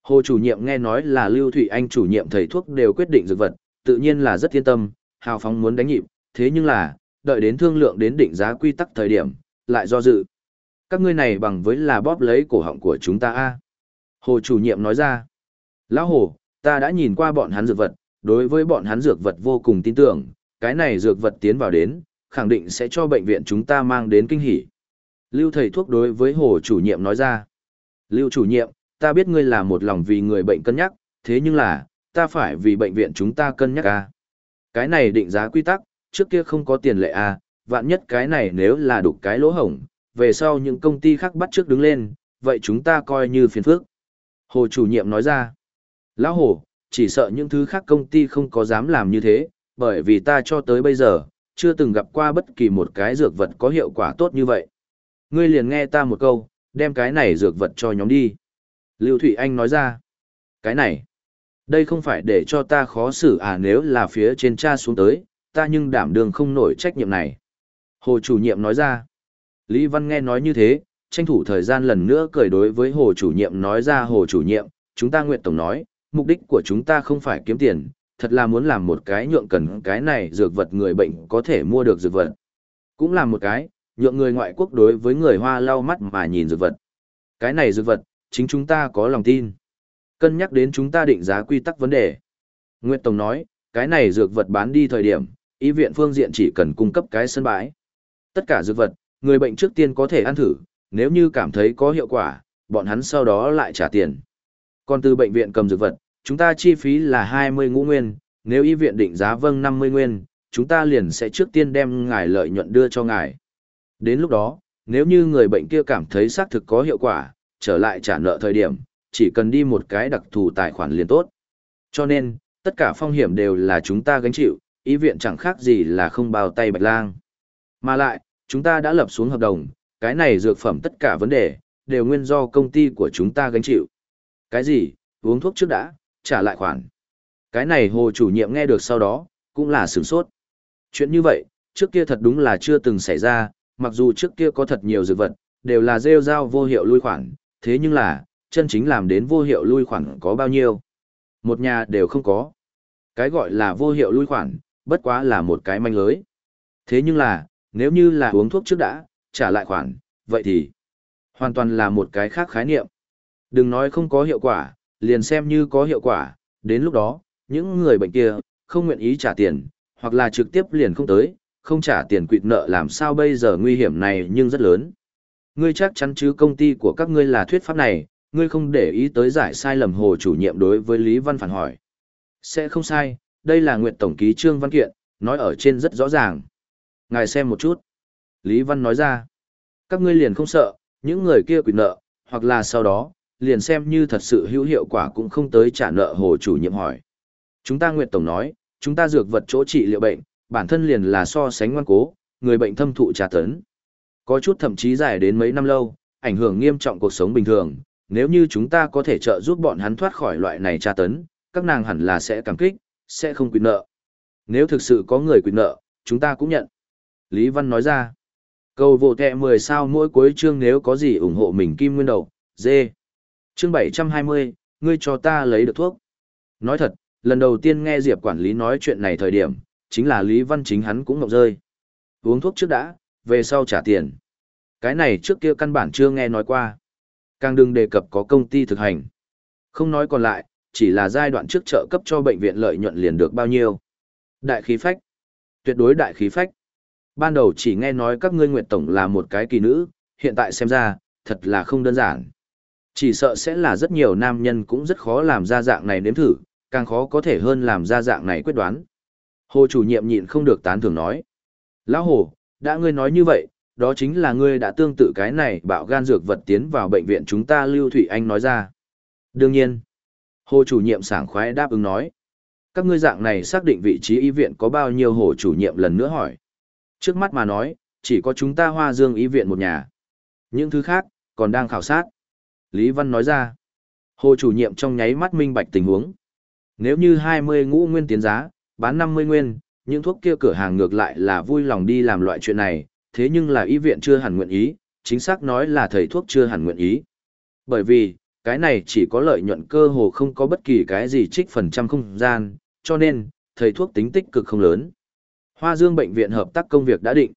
Hồ chủ nhiệm nghe nói là Lưu Thụy Anh chủ nhiệm thầy thuốc đều quyết định dược vật, tự nhiên là rất yên tâm, hào phóng muốn đánh nhịp, thế nhưng là, đợi đến thương lượng đến định giá quy tắc thời điểm, lại do dự. Các ngươi này bằng với là bóp lấy cổ họng của chúng ta a Hồ chủ nhiệm nói ra. Lão Hồ, ta đã nhìn qua bọn hắn dược vật, đối với bọn hắn dược vật vô cùng tin tưởng, cái này dược vật tiến vào đến, khẳng định sẽ cho bệnh viện chúng ta mang đến kinh hỉ. Lưu thầy thuốc đối với hồ chủ nhiệm nói ra. Lưu chủ nhiệm, ta biết ngươi là một lòng vì người bệnh cân nhắc, thế nhưng là, ta phải vì bệnh viện chúng ta cân nhắc à. Cái này định giá quy tắc, trước kia không có tiền lệ à, vạn nhất cái này nếu là đục cái lỗ hổng, về sau những công ty khác bắt trước đứng lên, vậy chúng ta coi như phiền phức. Hồ chủ nhiệm nói ra. Lão Hồ, chỉ sợ những thứ khác công ty không có dám làm như thế, bởi vì ta cho tới bây giờ, chưa từng gặp qua bất kỳ một cái dược vật có hiệu quả tốt như vậy. Ngươi liền nghe ta một câu, đem cái này dược vật cho nhóm đi. Lưu Thụy Anh nói ra, cái này, đây không phải để cho ta khó xử à nếu là phía trên cha xuống tới, ta nhưng đảm đường không nổi trách nhiệm này. Hồ chủ nhiệm nói ra, Lý Văn nghe nói như thế, tranh thủ thời gian lần nữa cười đối với hồ chủ nhiệm nói ra hồ chủ nhiệm, chúng ta nguyện tổng nói, mục đích của chúng ta không phải kiếm tiền, thật là muốn làm một cái nhượng cần cái này dược vật người bệnh có thể mua được dược vật. Cũng là một cái, nhượng người ngoại quốc đối với người Hoa lau mắt mà nhìn dược vật. Cái này dược vật, chính chúng ta có lòng tin. Cân nhắc đến chúng ta định giá quy tắc vấn đề. Nguyệt Tổng nói, cái này dược vật bán đi thời điểm, y viện phương diện chỉ cần cung cấp cái sân bãi. Tất cả dược vật, người bệnh trước tiên có thể ăn thử, nếu như cảm thấy có hiệu quả, bọn hắn sau đó lại trả tiền. Còn từ bệnh viện cầm dược vật, chúng ta chi phí là 20 ngũ nguyên, nếu y viện định giá vâng 50 nguyên, chúng ta liền sẽ trước tiên đem ngài lợi nhuận đưa cho ngài. Đến lúc đó, nếu như người bệnh kia cảm thấy xác thực có hiệu quả, trở lại trả nợ thời điểm, chỉ cần đi một cái đặc thù tài khoản liền tốt. Cho nên, tất cả phong hiểm đều là chúng ta gánh chịu, y viện chẳng khác gì là không bao tay bạch lang. Mà lại, chúng ta đã lập xuống hợp đồng, cái này dược phẩm tất cả vấn đề, đều nguyên do công ty của chúng ta gánh chịu. Cái gì, uống thuốc trước đã, trả lại khoản. Cái này hồ chủ nhiệm nghe được sau đó, cũng là sửng sốt. Chuyện như vậy, trước kia thật đúng là chưa từng xảy ra, mặc dù trước kia có thật nhiều dược vật, đều là rêu rao vô hiệu lui khoản, thế nhưng là, chân chính làm đến vô hiệu lui khoản có bao nhiêu? Một nhà đều không có. Cái gọi là vô hiệu lui khoản, bất quá là một cái manh lưới. Thế nhưng là, nếu như là uống thuốc trước đã, trả lại khoản, vậy thì hoàn toàn là một cái khác khái niệm. Đừng nói không có hiệu quả, liền xem như có hiệu quả, đến lúc đó, những người bệnh kia, không nguyện ý trả tiền, hoặc là trực tiếp liền không tới, không trả tiền quỵt nợ làm sao bây giờ nguy hiểm này nhưng rất lớn. Ngươi chắc chắn chứ công ty của các ngươi là thuyết pháp này, ngươi không để ý tới giải sai lầm hồ chủ nhiệm đối với Lý Văn phản hỏi. Sẽ không sai, đây là nguyện tổng ký trương văn kiện, nói ở trên rất rõ ràng. Ngài xem một chút. Lý Văn nói ra, các ngươi liền không sợ, những người kia quỵt nợ, hoặc là sau đó, liền xem như thật sự hữu hiệu quả cũng không tới trả nợ hồ chủ nhiệm hỏi. Chúng ta Nguyệt Tổng nói, chúng ta dược vật chỗ trị liệu bệnh, bản thân liền là so sánh ngoan cố, người bệnh thâm thụ trà tấn. Có chút thậm chí dài đến mấy năm lâu, ảnh hưởng nghiêm trọng cuộc sống bình thường, nếu như chúng ta có thể trợ giúp bọn hắn thoát khỏi loại này tra tấn, các nàng hẳn là sẽ cảm kích, sẽ không quyền nợ. Nếu thực sự có người quyền nợ, chúng ta cũng nhận. Lý Văn nói ra, cầu vô kẹ 10 sao mỗi cuối chương nếu có gì ủng hộ mình kim nguyên đầu, dê chương 720, ngươi cho ta lấy được thuốc. Nói thật, lần đầu tiên nghe Diệp quản lý nói chuyện này thời điểm, chính là Lý Văn chính hắn cũng ngọc rơi. Uống thuốc trước đã, về sau trả tiền. Cái này trước kia căn bản chưa nghe nói qua. Càng đừng đề cập có công ty thực hành. Không nói còn lại, chỉ là giai đoạn trước trợ cấp cho bệnh viện lợi nhuận liền được bao nhiêu. Đại khí phách. Tuyệt đối đại khí phách. Ban đầu chỉ nghe nói các ngươi nguyệt tổng là một cái kỳ nữ, hiện tại xem ra, thật là không đơn giản. Chỉ sợ sẽ là rất nhiều nam nhân cũng rất khó làm ra dạng này nếm thử, càng khó có thể hơn làm ra dạng này quyết đoán. Hồ chủ nhiệm nhịn không được tán thưởng nói. Lão Hồ, đã ngươi nói như vậy, đó chính là ngươi đã tương tự cái này bạo gan dược vật tiến vào bệnh viện chúng ta Lưu Thủy Anh nói ra. Đương nhiên. Hồ chủ nhiệm sảng khoái đáp ứng nói. Các ngươi dạng này xác định vị trí y viện có bao nhiêu hồ chủ nhiệm lần nữa hỏi. Trước mắt mà nói, chỉ có chúng ta hoa dương y viện một nhà. Những thứ khác, còn đang khảo sát. Lý Văn nói ra. Hồ chủ nhiệm trong nháy mắt minh bạch tình huống. Nếu như 20 ngũ nguyên tiến giá, bán 50 nguyên, những thuốc kia cửa hàng ngược lại là vui lòng đi làm loại chuyện này, thế nhưng là y viện chưa hẳn nguyện ý, chính xác nói là thầy thuốc chưa hẳn nguyện ý. Bởi vì, cái này chỉ có lợi nhuận cơ hồ không có bất kỳ cái gì trích phần trăm không gian, cho nên, thầy thuốc tính tích cực không lớn. Hoa Dương bệnh viện hợp tác công việc đã định.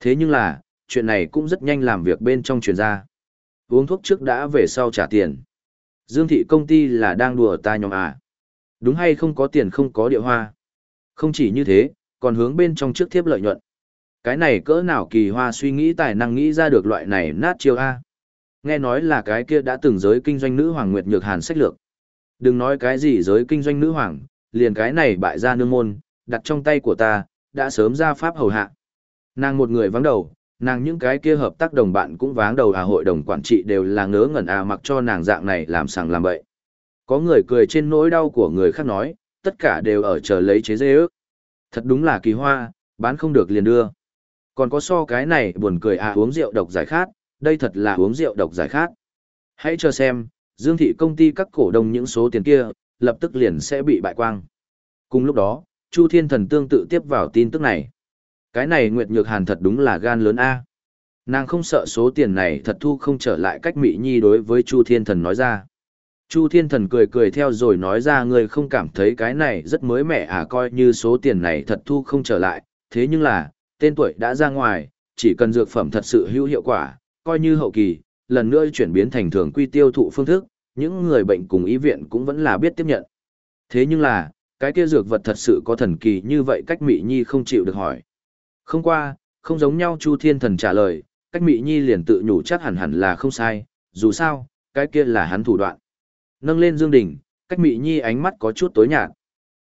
Thế nhưng là, chuyện này cũng rất nhanh làm việc bên trong truyền ra. Uống thuốc trước đã về sau trả tiền. Dương thị công ty là đang đùa ta nhóm à. Đúng hay không có tiền không có địa hoa. Không chỉ như thế, còn hướng bên trong trước thiếp lợi nhuận. Cái này cỡ nào kỳ hoa suy nghĩ tài năng nghĩ ra được loại này nát chiêu A. Nghe nói là cái kia đã từng giới kinh doanh nữ hoàng Nguyệt Nhược Hàn sách lược. Đừng nói cái gì giới kinh doanh nữ hoàng, liền cái này bại ra nương môn, đặt trong tay của ta, đã sớm ra pháp hầu hạ. Nàng một người vắng đầu, nàng những cái kia hợp tác đồng bạn cũng váng đầu à hội đồng quản trị đều là ngớ ngẩn à mặc cho nàng dạng này làm sàng làm bậy. Có người cười trên nỗi đau của người khác nói, tất cả đều ở chờ lấy chế dê ước. Thật đúng là kỳ hoa, bán không được liền đưa. Còn có so cái này buồn cười à uống rượu độc giải khát, đây thật là uống rượu độc giải khát. Hãy chờ xem, Dương thị công ty các cổ đông những số tiền kia, lập tức liền sẽ bị bại quang. Cùng lúc đó, Chu Thiên Thần tương tự tiếp vào tin tức này. Cái này Nguyệt Nhược Hàn thật đúng là gan lớn A. Nàng không sợ số tiền này thật thu không trở lại cách Mỹ Nhi đối với Chu Thiên Thần nói ra. Chu Thiên Thần cười cười theo rồi nói ra người không cảm thấy cái này rất mới mẻ à coi như số tiền này thật thu không trở lại, thế nhưng là, tên tuổi đã ra ngoài, chỉ cần dược phẩm thật sự hữu hiệu quả, coi như hậu kỳ, lần nữa chuyển biến thành thường quy tiêu thụ phương thức, những người bệnh cùng y viện cũng vẫn là biết tiếp nhận. Thế nhưng là, cái kia dược vật thật sự có thần kỳ như vậy cách Mỹ Nhi không chịu được hỏi. Không qua, không giống nhau Chu Thiên Thần trả lời, cách Mỹ Nhi liền tự nhủ chắc hẳn hẳn là không sai, dù sao, cái kia là hắn thủ đoạn. Nâng lên Dương Đình, cách Mỹ Nhi ánh mắt có chút tối nhạt.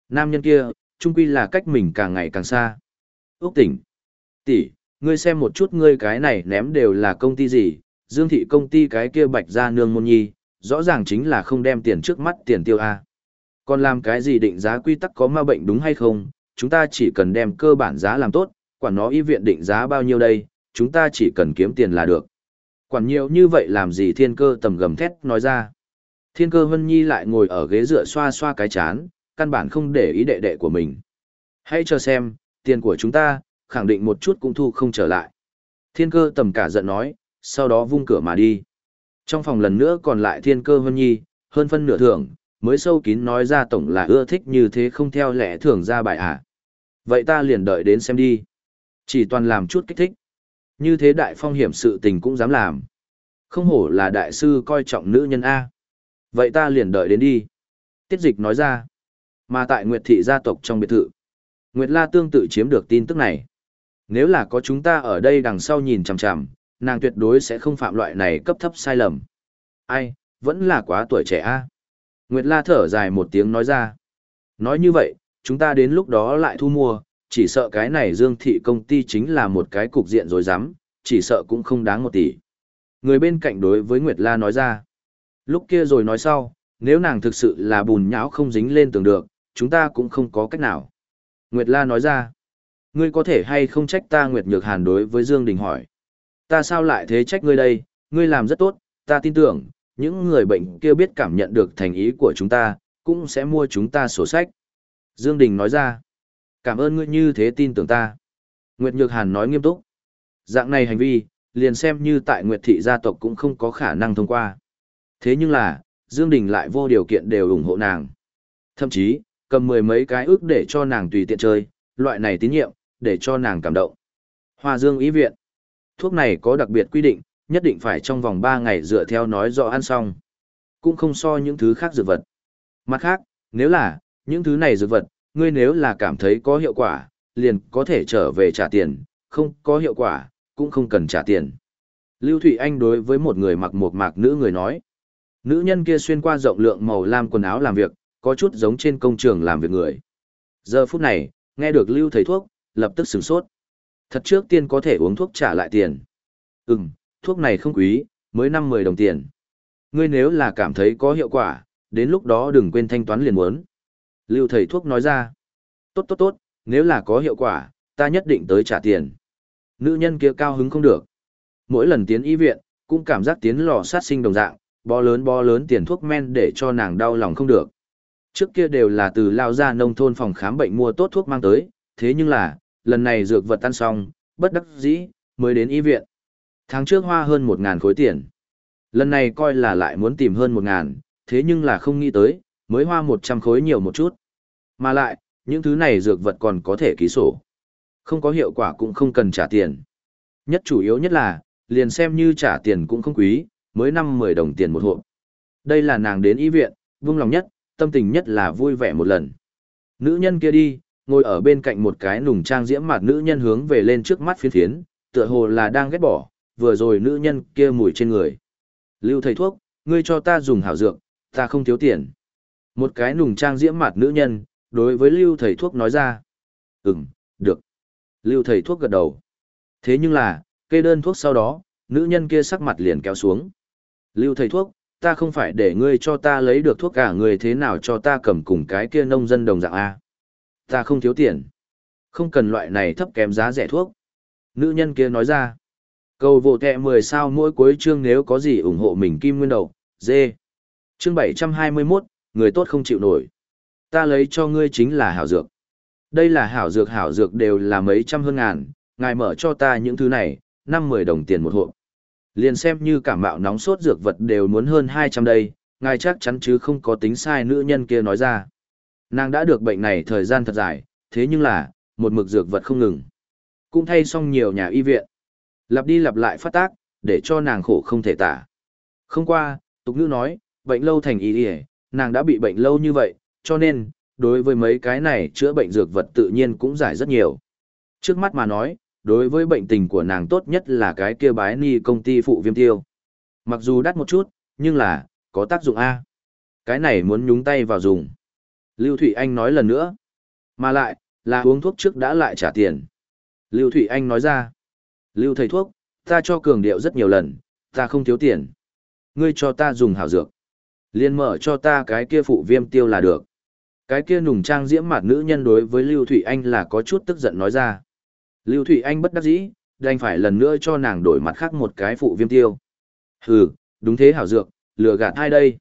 Nam nhân kia, trung quy là cách mình càng ngày càng xa. Úc tỉnh. tỷ, ngươi xem một chút ngươi cái này ném đều là công ty gì, Dương thị công ty cái kia bạch ra nương môn nhi, rõ ràng chính là không đem tiền trước mắt tiền tiêu A. Còn làm cái gì định giá quy tắc có ma bệnh đúng hay không, chúng ta chỉ cần đem cơ bản giá làm tốt, quản nó y viện định giá bao nhiêu đây, chúng ta chỉ cần kiếm tiền là được. Quản nhiều như vậy làm gì thiên cơ tầm gầm thét nói ra. Thiên cơ Vân Nhi lại ngồi ở ghế dựa xoa xoa cái chán, căn bản không để ý đệ đệ của mình. Hãy cho xem, tiền của chúng ta, khẳng định một chút cũng thu không trở lại. Thiên cơ tầm cả giận nói, sau đó vung cửa mà đi. Trong phòng lần nữa còn lại thiên cơ Vân Nhi, hơn phân nửa thưởng, mới sâu kín nói ra tổng là ưa thích như thế không theo lẽ thường ra bài à. Vậy ta liền đợi đến xem đi. Chỉ toàn làm chút kích thích. Như thế đại phong hiểm sự tình cũng dám làm. Không hổ là đại sư coi trọng nữ nhân A. Vậy ta liền đợi đến đi. Tiết dịch nói ra. Mà tại Nguyệt thị gia tộc trong biệt thự. Nguyệt La tương tự chiếm được tin tức này. Nếu là có chúng ta ở đây đằng sau nhìn chằm chằm, nàng tuyệt đối sẽ không phạm loại này cấp thấp sai lầm. Ai, vẫn là quá tuổi trẻ a. Nguyệt La thở dài một tiếng nói ra. Nói như vậy, chúng ta đến lúc đó lại thu mua, chỉ sợ cái này Dương Thị công ty chính là một cái cục diện rồi dám, chỉ sợ cũng không đáng một tỷ. Người bên cạnh đối với Nguyệt La nói ra. Lúc kia rồi nói sau, nếu nàng thực sự là bùn nhão không dính lên tường được, chúng ta cũng không có cách nào. Nguyệt La nói ra. Ngươi có thể hay không trách ta Nguyệt Nhược Hàn đối với Dương Đình hỏi. Ta sao lại thế trách ngươi đây, ngươi làm rất tốt, ta tin tưởng, những người bệnh kia biết cảm nhận được thành ý của chúng ta, cũng sẽ mua chúng ta sổ sách. Dương Đình nói ra, cảm ơn ngươi như thế tin tưởng ta. Nguyệt Nhược Hàn nói nghiêm túc. Dạng này hành vi, liền xem như tại Nguyệt Thị gia tộc cũng không có khả năng thông qua. Thế nhưng là, Dương Đình lại vô điều kiện đều ủng hộ nàng. Thậm chí, cầm mười mấy cái ước để cho nàng tùy tiện chơi, loại này tín nhiệm, để cho nàng cảm động. Hoa Dương ý viện. Thuốc này có đặc biệt quy định, nhất định phải trong vòng 3 ngày dựa theo nói rõ ăn xong. Cũng không so những thứ khác dược vật. Mặt khác, nếu là, những thứ này dược vật, ngươi nếu là cảm thấy có hiệu quả, liền có thể trở về trả tiền, không có hiệu quả, cũng không cần trả tiền. Lưu Thụy Anh đối với một người mặc một mạc nữ người nói. Nữ nhân kia xuyên qua rộng lượng màu lam quần áo làm việc, có chút giống trên công trường làm việc người. Giờ phút này, nghe được Lưu thầy thuốc, lập tức sửng sốt. Thật trước tiên có thể uống thuốc trả lại tiền. Ừm, thuốc này không quý, mới 5-10 đồng tiền. Ngươi nếu là cảm thấy có hiệu quả, đến lúc đó đừng quên thanh toán liền muốn. Lưu thầy thuốc nói ra. Tốt tốt tốt, nếu là có hiệu quả, ta nhất định tới trả tiền. Nữ nhân kia cao hứng không được. Mỗi lần tiến y viện, cũng cảm giác tiến lò sát sinh đồng dạng, bó lớn bó lớn tiền thuốc men để cho nàng đau lòng không được. Trước kia đều là từ lao ra nông thôn phòng khám bệnh mua tốt thuốc mang tới, thế nhưng là, lần này dược vật tan xong, bất đắc dĩ, mới đến y viện. Tháng trước hoa hơn một ngàn khối tiền. Lần này coi là lại muốn tìm hơn một ngàn, thế nhưng là không nghĩ tới, mới hoa một trăm khối nhiều một chút. Mà lại, những thứ này dược vật còn có thể ký sổ. Không có hiệu quả cũng không cần trả tiền. Nhất chủ yếu nhất là, liền xem như trả tiền cũng không quý, mới năm mười đồng tiền một hộp. Đây là nàng đến y viện, vương lòng nhất, tâm tình nhất là vui vẻ một lần. Nữ nhân kia đi, ngồi ở bên cạnh một cái nùng trang diễm mặt nữ nhân hướng về lên trước mắt phiến phiến, tựa hồ là đang ghét bỏ, vừa rồi nữ nhân kia mùi trên người. Lưu thầy thuốc, ngươi cho ta dùng hảo dược, ta không thiếu tiền. Một cái nùng trang diễm mặt nữ nhân, đối với lưu thầy thuốc nói ra. Ừm, được. Lưu thầy thuốc gật đầu. Thế nhưng là, kê đơn thuốc sau đó, nữ nhân kia sắc mặt liền kéo xuống. Lưu thầy thuốc, ta không phải để ngươi cho ta lấy được thuốc cả người thế nào cho ta cầm cùng cái kia nông dân đồng dạng A. Ta không thiếu tiền. Không cần loại này thấp kém giá rẻ thuốc. Nữ nhân kia nói ra. Cầu vô tệ 10 sao mỗi cuối chương nếu có gì ủng hộ mình kim nguyên đầu, dê. Chương 721, người tốt không chịu nổi. Ta lấy cho ngươi chính là hảo dược. Đây là hảo dược hảo dược đều là mấy trăm hơn ngàn, ngài mở cho ta những thứ này, năm mười đồng tiền một hộp. Liền xem như cảm mạo nóng sốt dược vật đều muốn hơn hai trăm đây, ngài chắc chắn chứ không có tính sai nữ nhân kia nói ra. Nàng đã được bệnh này thời gian thật dài, thế nhưng là, một mực dược vật không ngừng. Cũng thay xong nhiều nhà y viện. Lặp đi lặp lại phát tác, để cho nàng khổ không thể tả. Không qua, tục ngữ nói, bệnh lâu thành y ỉa, nàng đã bị bệnh lâu như vậy, cho nên, đối với mấy cái này chữa bệnh dược vật tự nhiên cũng giải rất nhiều. Trước mắt mà nói, đối với bệnh tình của nàng tốt nhất là cái kia bái ni công ty phụ viêm tiêu. Mặc dù đắt một chút, nhưng là, có tác dụng A. Cái này muốn nhúng tay vào dùng. Lưu Thụy Anh nói lần nữa. Mà lại, là uống thuốc trước đã lại trả tiền. Lưu Thụy Anh nói ra. Lưu thầy thuốc, ta cho cường điệu rất nhiều lần, ta không thiếu tiền. Ngươi cho ta dùng hảo dược. Liên mở cho ta cái kia phụ viêm tiêu là được. Cái kia nùng trang diễm mặt nữ nhân đối với Lưu Thụy Anh là có chút tức giận nói ra. Lưu Thụy Anh bất đắc dĩ, đành phải lần nữa cho nàng đổi mặt khác một cái phụ viêm tiêu. Hừ, đúng thế hảo dược, lừa gạt ai đây?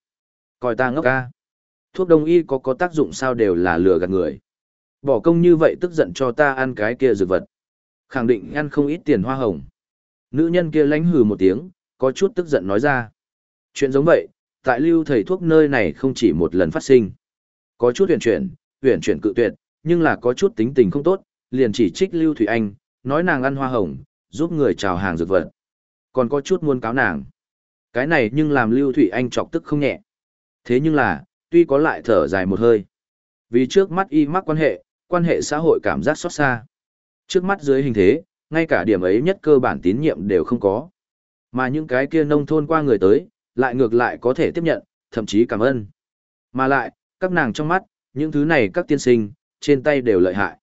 Coi ta ngốc ca. Thuốc đông y có có tác dụng sao đều là lừa gạt người. Bỏ công như vậy tức giận cho ta ăn cái kia dược vật. Khẳng định ăn không ít tiền hoa hồng. Nữ nhân kia lánh hừ một tiếng, có chút tức giận nói ra. Chuyện giống vậy, tại lưu thầy thuốc nơi này không chỉ một lần phát sinh. Có chút huyền chuyển, huyền chuyển cự tuyệt, nhưng là có chút tính tình không tốt, liền chỉ trích Lưu Thủy Anh, nói nàng ăn hoa hồng, giúp người chào hàng dược vật. Còn có chút muốn cáo nàng. Cái này nhưng làm Lưu Thủy Anh chọc tức không nhẹ. Thế nhưng là, tuy có lại thở dài một hơi. Vì trước mắt y mắc quan hệ, quan hệ xã hội cảm giác xót xa. Trước mắt dưới hình thế, ngay cả điểm ấy nhất cơ bản tín nhiệm đều không có. Mà những cái kia nông thôn qua người tới, lại ngược lại có thể tiếp nhận, thậm chí cảm ơn. Mà lại, các nàng trong mắt, những thứ này các tiên sinh, trên tay đều lợi hại.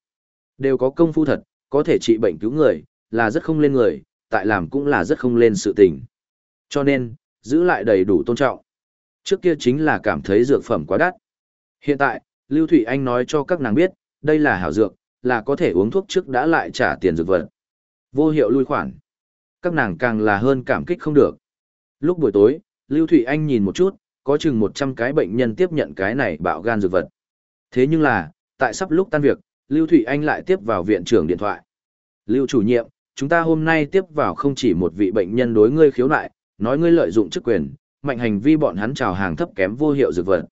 Đều có công phu thật, có thể trị bệnh cứu người, là rất không lên người, tại làm cũng là rất không lên sự tình. Cho nên, giữ lại đầy đủ tôn trọng. Trước kia chính là cảm thấy dược phẩm quá đắt. Hiện tại, Lưu Thủy Anh nói cho các nàng biết, đây là hảo dược, là có thể uống thuốc trước đã lại trả tiền dược vật. Vô hiệu lui khoản. Các nàng càng là hơn cảm kích không được. Lúc buổi tối, Lưu Thủy Anh nhìn một chút, có chừng 100 cái bệnh nhân tiếp nhận cái này bạo gan dược vật. Thế nhưng là, tại sắp lúc tan việc, Lưu Thụy Anh lại tiếp vào viện trưởng điện thoại. Lưu chủ nhiệm, chúng ta hôm nay tiếp vào không chỉ một vị bệnh nhân đối ngươi khiếu nại, nói ngươi lợi dụng chức quyền, mạnh hành vi bọn hắn chào hàng thấp kém vô hiệu dược vật.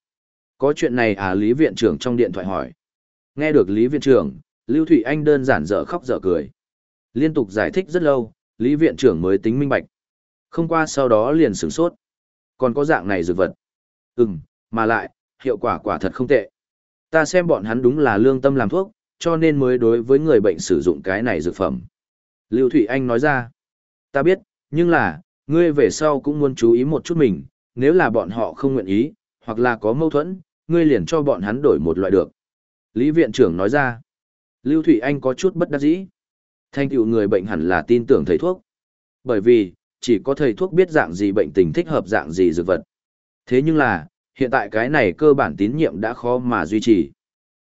Có chuyện này à Lý viện trưởng trong điện thoại hỏi. Nghe được Lý viện trưởng, Lưu Thụy Anh đơn giản dở khóc dở cười. Liên tục giải thích rất lâu, Lý viện trưởng mới tính minh bạch. Không qua sau đó liền sửng sốt. Còn có dạng này dược vật. Ừm, mà lại, hiệu quả quả thật không tệ. Ta xem bọn hắn đúng là lương tâm làm thuốc, cho nên mới đối với người bệnh sử dụng cái này dược phẩm. Lưu Thụy Anh nói ra, ta biết, nhưng là, ngươi về sau cũng muốn chú ý một chút mình, nếu là bọn họ không nguyện ý, hoặc là có mâu thuẫn, ngươi liền cho bọn hắn đổi một loại được. Lý viện trưởng nói ra, Lưu Thụy Anh có chút bất đắc dĩ. Thanh tựu người bệnh hẳn là tin tưởng thầy thuốc. Bởi vì, chỉ có thầy thuốc biết dạng gì bệnh tình thích hợp dạng gì dược vật. Thế nhưng là, hiện tại cái này cơ bản tín nhiệm đã khó mà duy trì.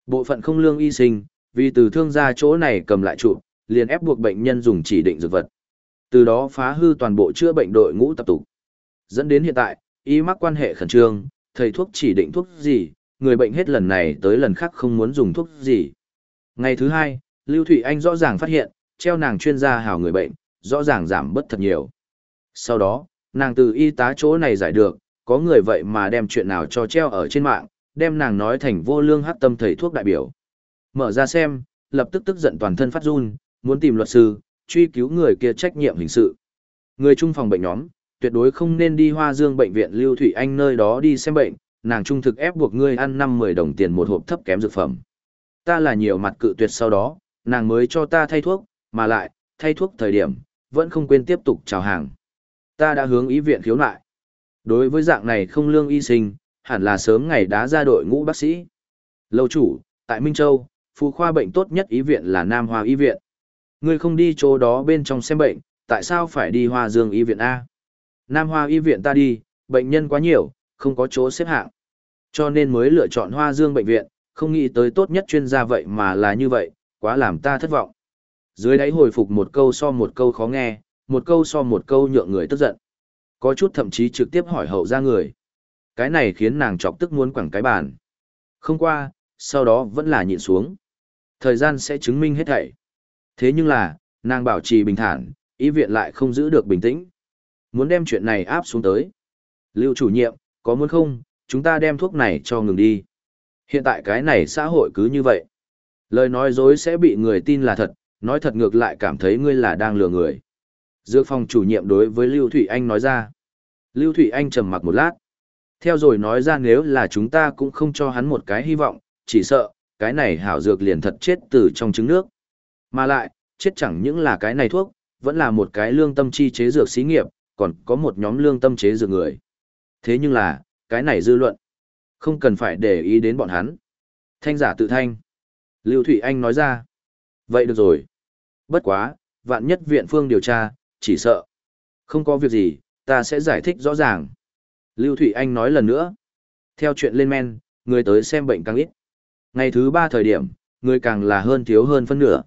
Bộ phận không lương y sinh, vì từ thương gia chỗ này cầm lại trụ, liền ép buộc bệnh nhân dùng chỉ định dược vật. Từ đó phá hư toàn bộ chữa bệnh đội ngũ tập tục. Dẫn đến hiện tại, y mắc quan hệ khẩn trương, thầy thuốc chỉ định thuốc gì, người bệnh hết lần này tới lần khác không muốn dùng thuốc gì. Ngày thứ hai, Lưu Thụy Anh rõ ràng phát hiện, treo nàng chuyên gia hào người bệnh, rõ ràng giảm bớt thật nhiều. Sau đó, nàng từ y tá chỗ này giải được, có người vậy mà đem chuyện nào cho treo ở trên mạng, đem nàng nói thành vô lương hát tâm thầy thuốc đại biểu. Mở ra xem, lập tức tức giận toàn thân phát run, muốn tìm luật sư, truy cứu người kia trách nhiệm hình sự. Người trung phòng bệnh nhóm, tuyệt đối không nên đi Hoa Dương bệnh viện Lưu Thủy Anh nơi đó đi xem bệnh, nàng trung thực ép buộc ngươi ăn 5-10 đồng tiền một hộp thấp kém dược phẩm. Ta là nhiều mặt cự tuyệt sau đó, nàng mới cho ta thay thuốc, mà lại, thay thuốc thời điểm, vẫn không quên tiếp tục chào hàng. Ta đã hướng ý viện khiếu nại. Đối với dạng này không lương y sinh, hẳn là sớm ngày đá ra đội ngũ bác sĩ. Lâu chủ, tại Minh Châu, phụ khoa bệnh tốt nhất ý viện là Nam Hoa y viện. Ngươi không đi chỗ đó bên trong xem bệnh, tại sao phải đi Hoa Dương y viện A? Nam Hoa y viện ta đi, bệnh nhân quá nhiều, không có chỗ xếp hạng. Cho nên mới lựa chọn Hoa Dương bệnh viện, không nghĩ tới tốt nhất chuyên gia vậy mà là như vậy, quá làm ta thất vọng. Dưới đáy hồi phục một câu so một câu khó nghe, một câu so một câu nhượng người tức giận. Có chút thậm chí trực tiếp hỏi hậu ra người. Cái này khiến nàng chọc tức muốn quẳng cái bàn. Không qua, sau đó vẫn là nhịn xuống. Thời gian sẽ chứng minh hết thảy. Thế nhưng là, nàng bảo trì bình thản, ý viện lại không giữ được bình tĩnh. Muốn đem chuyện này áp xuống tới. Lưu chủ nhiệm, có muốn không, chúng ta đem thuốc này cho ngừng đi. Hiện tại cái này xã hội cứ như vậy. Lời nói dối sẽ bị người tin là thật, nói thật ngược lại cảm thấy ngươi là đang lừa người. Dược phòng chủ nhiệm đối với Lưu Thụy Anh nói ra. Lưu Thụy Anh trầm mặc một lát. Theo rồi nói ra nếu là chúng ta cũng không cho hắn một cái hy vọng, chỉ sợ, cái này hảo dược liền thật chết từ trong trứng nước. Mà lại, chết chẳng những là cái này thuốc, vẫn là một cái lương tâm chi chế dược xí nghiệp, còn có một nhóm lương tâm chế dược người. Thế nhưng là, cái này dư luận, không cần phải để ý đến bọn hắn. Thanh giả tự thanh. Lưu Thụy Anh nói ra. Vậy được rồi. Bất quá, vạn nhất viện phương điều tra, chỉ sợ. Không có việc gì, ta sẽ giải thích rõ ràng. Lưu Thụy Anh nói lần nữa. Theo chuyện lên men, người tới xem bệnh càng ít. Ngày thứ ba thời điểm, người càng là hơn thiếu hơn phân nửa.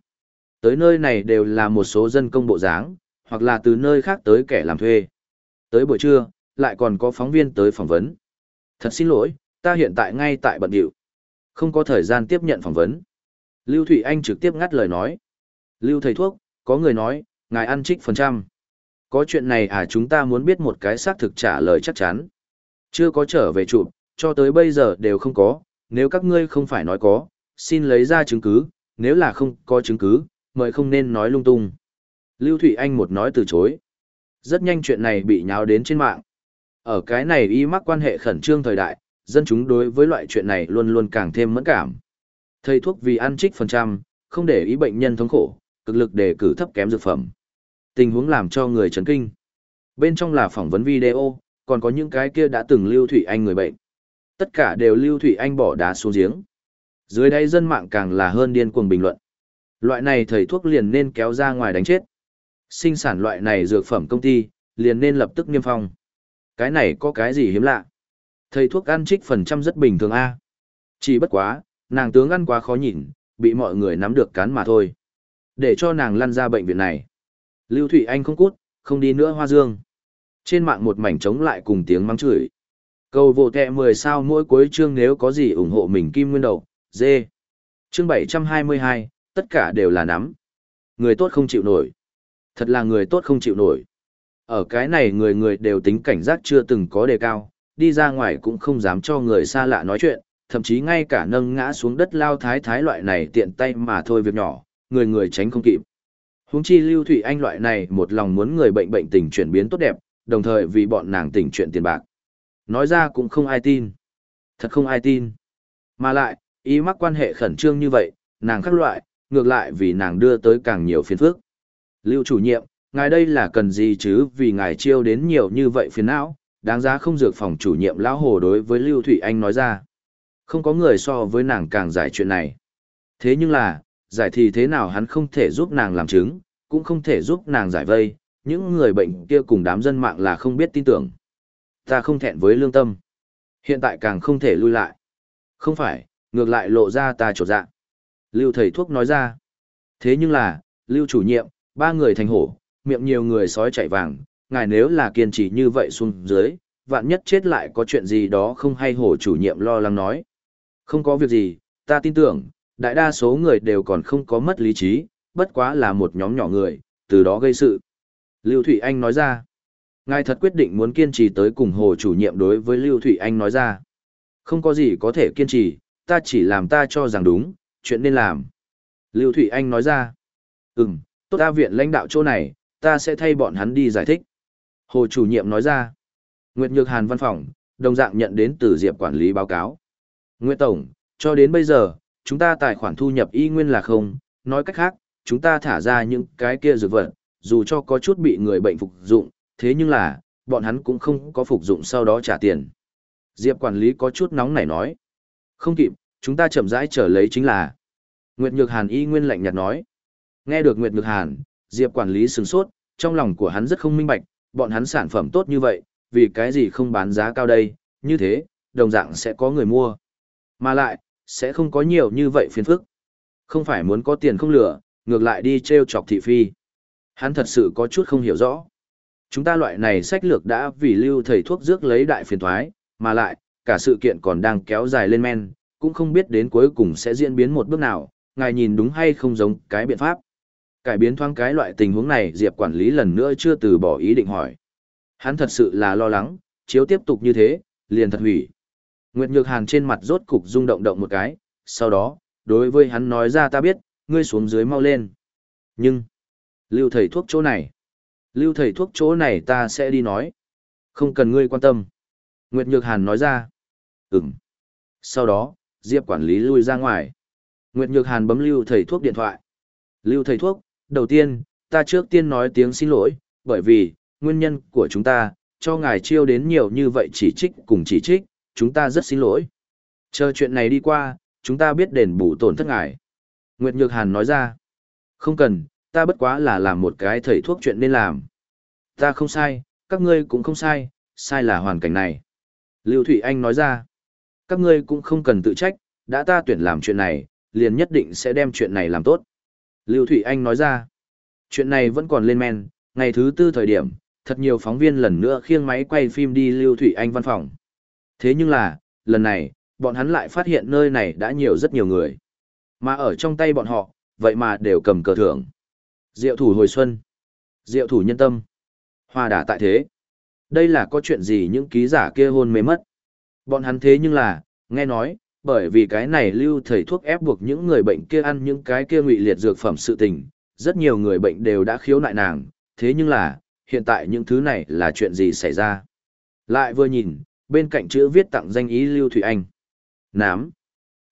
Tới nơi này đều là một số dân công bộ dáng, hoặc là từ nơi khác tới kẻ làm thuê. Tới buổi trưa, lại còn có phóng viên tới phỏng vấn. Thật xin lỗi, ta hiện tại ngay tại bận điệu. Không có thời gian tiếp nhận phỏng vấn. Lưu Thụy Anh trực tiếp ngắt lời nói. Lưu thầy thuốc, có người nói, ngài ăn trích phần trăm. Có chuyện này à chúng ta muốn biết một cái xác thực trả lời chắc chắn. Chưa có trở về chụp, cho tới bây giờ đều không có, nếu các ngươi không phải nói có, xin lấy ra chứng cứ, nếu là không có chứng cứ, mời không nên nói lung tung. Lưu Thụy Anh một nói từ chối. Rất nhanh chuyện này bị nháo đến trên mạng. Ở cái này y mắc quan hệ khẩn trương thời đại, dân chúng đối với loại chuyện này luôn luôn càng thêm mẫn cảm. Thầy thuốc vì ăn trích phần trăm, không để ý bệnh nhân thống khổ, cực lực đề cử thấp kém dược phẩm. Tình huống làm cho người chấn kinh. Bên trong là phỏng vấn video, còn có những cái kia đã từng Lưu Thủy Anh người bệnh. Tất cả đều Lưu Thủy Anh bỏ đá xuống giếng. Dưới đây dân mạng càng là hơn điên cuồng bình luận. Loại này thầy thuốc liền nên kéo ra ngoài đánh chết. Sinh sản loại này dược phẩm công ty, liền nên lập tức niêm phong. Cái này có cái gì hiếm lạ? Thầy thuốc ăn trích phần trăm rất bình thường a. Chỉ bất quá, nàng tướng ăn quá khó nhìn, bị mọi người nắm được cán mà thôi. Để cho nàng lăn ra bệnh viện này. Lưu Thủy Anh không cút, không đi nữa hoa dương. Trên mạng một mảnh trống lại cùng tiếng mắng chửi. Cầu vô tệ 10 sao mỗi cuối chương nếu có gì ủng hộ mình kim nguyên đầu, dê. Chương 722, tất cả đều là nắm. Người tốt không chịu nổi. Thật là người tốt không chịu nổi. Ở cái này người người đều tính cảnh giác chưa từng có đề cao, đi ra ngoài cũng không dám cho người xa lạ nói chuyện, thậm chí ngay cả nâng ngã xuống đất lao thái thái loại này tiện tay mà thôi việc nhỏ, người người tránh không kịp. Huống chi Lưu Thủy Anh loại này một lòng muốn người bệnh bệnh tình chuyển biến tốt đẹp, đồng thời vì bọn nàng tình chuyện tiền bạc. Nói ra cũng không ai tin. Thật không ai tin. Mà lại, ý mắc quan hệ khẩn trương như vậy, nàng khác loại, ngược lại vì nàng đưa tới càng nhiều phiền phức. Lưu chủ nhiệm, ngài đây là cần gì chứ vì ngài chiêu đến nhiều như vậy phiền não, đáng giá không dược phòng chủ nhiệm lão hồ đối với Lưu Thụy Anh nói ra. Không có người so với nàng càng giải chuyện này. Thế nhưng là, giải thì thế nào hắn không thể giúp nàng làm chứng, cũng không thể giúp nàng giải vây, những người bệnh kia cùng đám dân mạng là không biết tin tưởng. Ta không thẹn với lương tâm. Hiện tại càng không thể lui lại. Không phải, ngược lại lộ ra ta trột dạ. Lưu thầy thuốc nói ra. Thế nhưng là, Lưu chủ nhiệm, ba người thành hổ, miệng nhiều người sói chạy vàng, ngài nếu là kiên trì như vậy xuống dưới, vạn nhất chết lại có chuyện gì đó không hay hổ chủ nhiệm lo lắng nói. Không có việc gì, ta tin tưởng, đại đa số người đều còn không có mất lý trí, bất quá là một nhóm nhỏ người, từ đó gây sự. Lưu Thụy Anh nói ra, ngài thật quyết định muốn kiên trì tới cùng hồ chủ nhiệm đối với Lưu Thụy Anh nói ra. Không có gì có thể kiên trì, ta chỉ làm ta cho rằng đúng, chuyện nên làm. Lưu Thụy Anh nói ra, ừm, tốt ta viện lãnh đạo chỗ này, ta sẽ thay bọn hắn đi giải thích. Hồ chủ nhiệm nói ra, Nguyệt Nhược Hàn văn phòng, đồng dạng nhận đến từ Diệp quản lý báo cáo. Nguyệt Tổng, cho đến bây giờ, chúng ta tài khoản thu nhập y nguyên là không, nói cách khác, chúng ta thả ra những cái kia dược vật, dù cho có chút bị người bệnh phục dụng, thế nhưng là, bọn hắn cũng không có phục dụng sau đó trả tiền. Diệp quản lý có chút nóng nảy nói. Không kịp, chúng ta chậm rãi trở lấy chính là. Nguyệt Nhược Hàn y nguyên lạnh nhạt nói. Nghe được Nguyệt Nhược Hàn, Diệp quản lý sừng sốt, trong lòng của hắn rất không minh bạch, bọn hắn sản phẩm tốt như vậy, vì cái gì không bán giá cao đây, như thế, đồng dạng sẽ có người mua. Mà lại, sẽ không có nhiều như vậy phiền phức. Không phải muốn có tiền không lửa, ngược lại đi treo chọc thị phi. Hắn thật sự có chút không hiểu rõ. Chúng ta loại này sách lược đã vì lưu thầy thuốc rước lấy đại phiền thoái, mà lại, cả sự kiện còn đang kéo dài lên men, cũng không biết đến cuối cùng sẽ diễn biến một bước nào, ngài nhìn đúng hay không giống cái biện pháp. Cải biến thoáng cái loại tình huống này Diệp quản lý lần nữa chưa từ bỏ ý định hỏi. Hắn thật sự là lo lắng, chiếu tiếp tục như thế, liền thật hủy. Nguyệt Nhược Hàn trên mặt rốt cục rung động động một cái, sau đó, đối với hắn nói ra ta biết, ngươi xuống dưới mau lên. Nhưng, lưu thầy thuốc chỗ này, lưu thầy thuốc chỗ này ta sẽ đi nói. Không cần ngươi quan tâm. Nguyệt Nhược Hàn nói ra. ừng Sau đó, Diệp quản lý lui ra ngoài. Nguyệt Nhược Hàn bấm lưu thầy thuốc điện thoại. Lưu thầy thuốc, đầu tiên, ta trước tiên nói tiếng xin lỗi, bởi vì, nguyên nhân của chúng ta, cho ngài chiêu đến nhiều như vậy chỉ trích cùng chỉ trích, chúng ta rất xin lỗi. Chờ chuyện này đi qua, chúng ta biết đền bù tổn thất ngài. Nguyệt Nhược Hàn nói ra, không cần, ta bất quá là làm một cái thầy thuốc chuyện nên làm. Ta không sai, các ngươi cũng không sai, sai là hoàn cảnh này. Lưu Thụy Anh nói ra, các ngươi cũng không cần tự trách, đã ta tuyển làm chuyện này, liền nhất định sẽ đem chuyện này làm tốt. Lưu Thụy Anh nói ra, chuyện này vẫn còn lên men, ngày thứ tư thời điểm, thật nhiều phóng viên lần nữa khiêng máy quay phim đi Lưu Thụy Anh văn phòng. Thế nhưng là, lần này, bọn hắn lại phát hiện nơi này đã nhiều rất nhiều người. Mà ở trong tay bọn họ, vậy mà đều cầm cờ thưởng. Diệu thủ hồi xuân. Diệu thủ nhân tâm. Hoa đả tại thế. Đây là có chuyện gì những ký giả kia hôn mê mất. Bọn hắn thế nhưng là, nghe nói, bởi vì cái này lưu thầy thuốc ép buộc những người bệnh kia ăn những cái kia ngụy liệt dược phẩm sự tình, rất nhiều người bệnh đều đã khiếu nại nàng, thế nhưng là, hiện tại những thứ này là chuyện gì xảy ra. Lại vừa nhìn, bên cạnh chữ viết tặng danh ý Lưu Thủy Anh. Nám.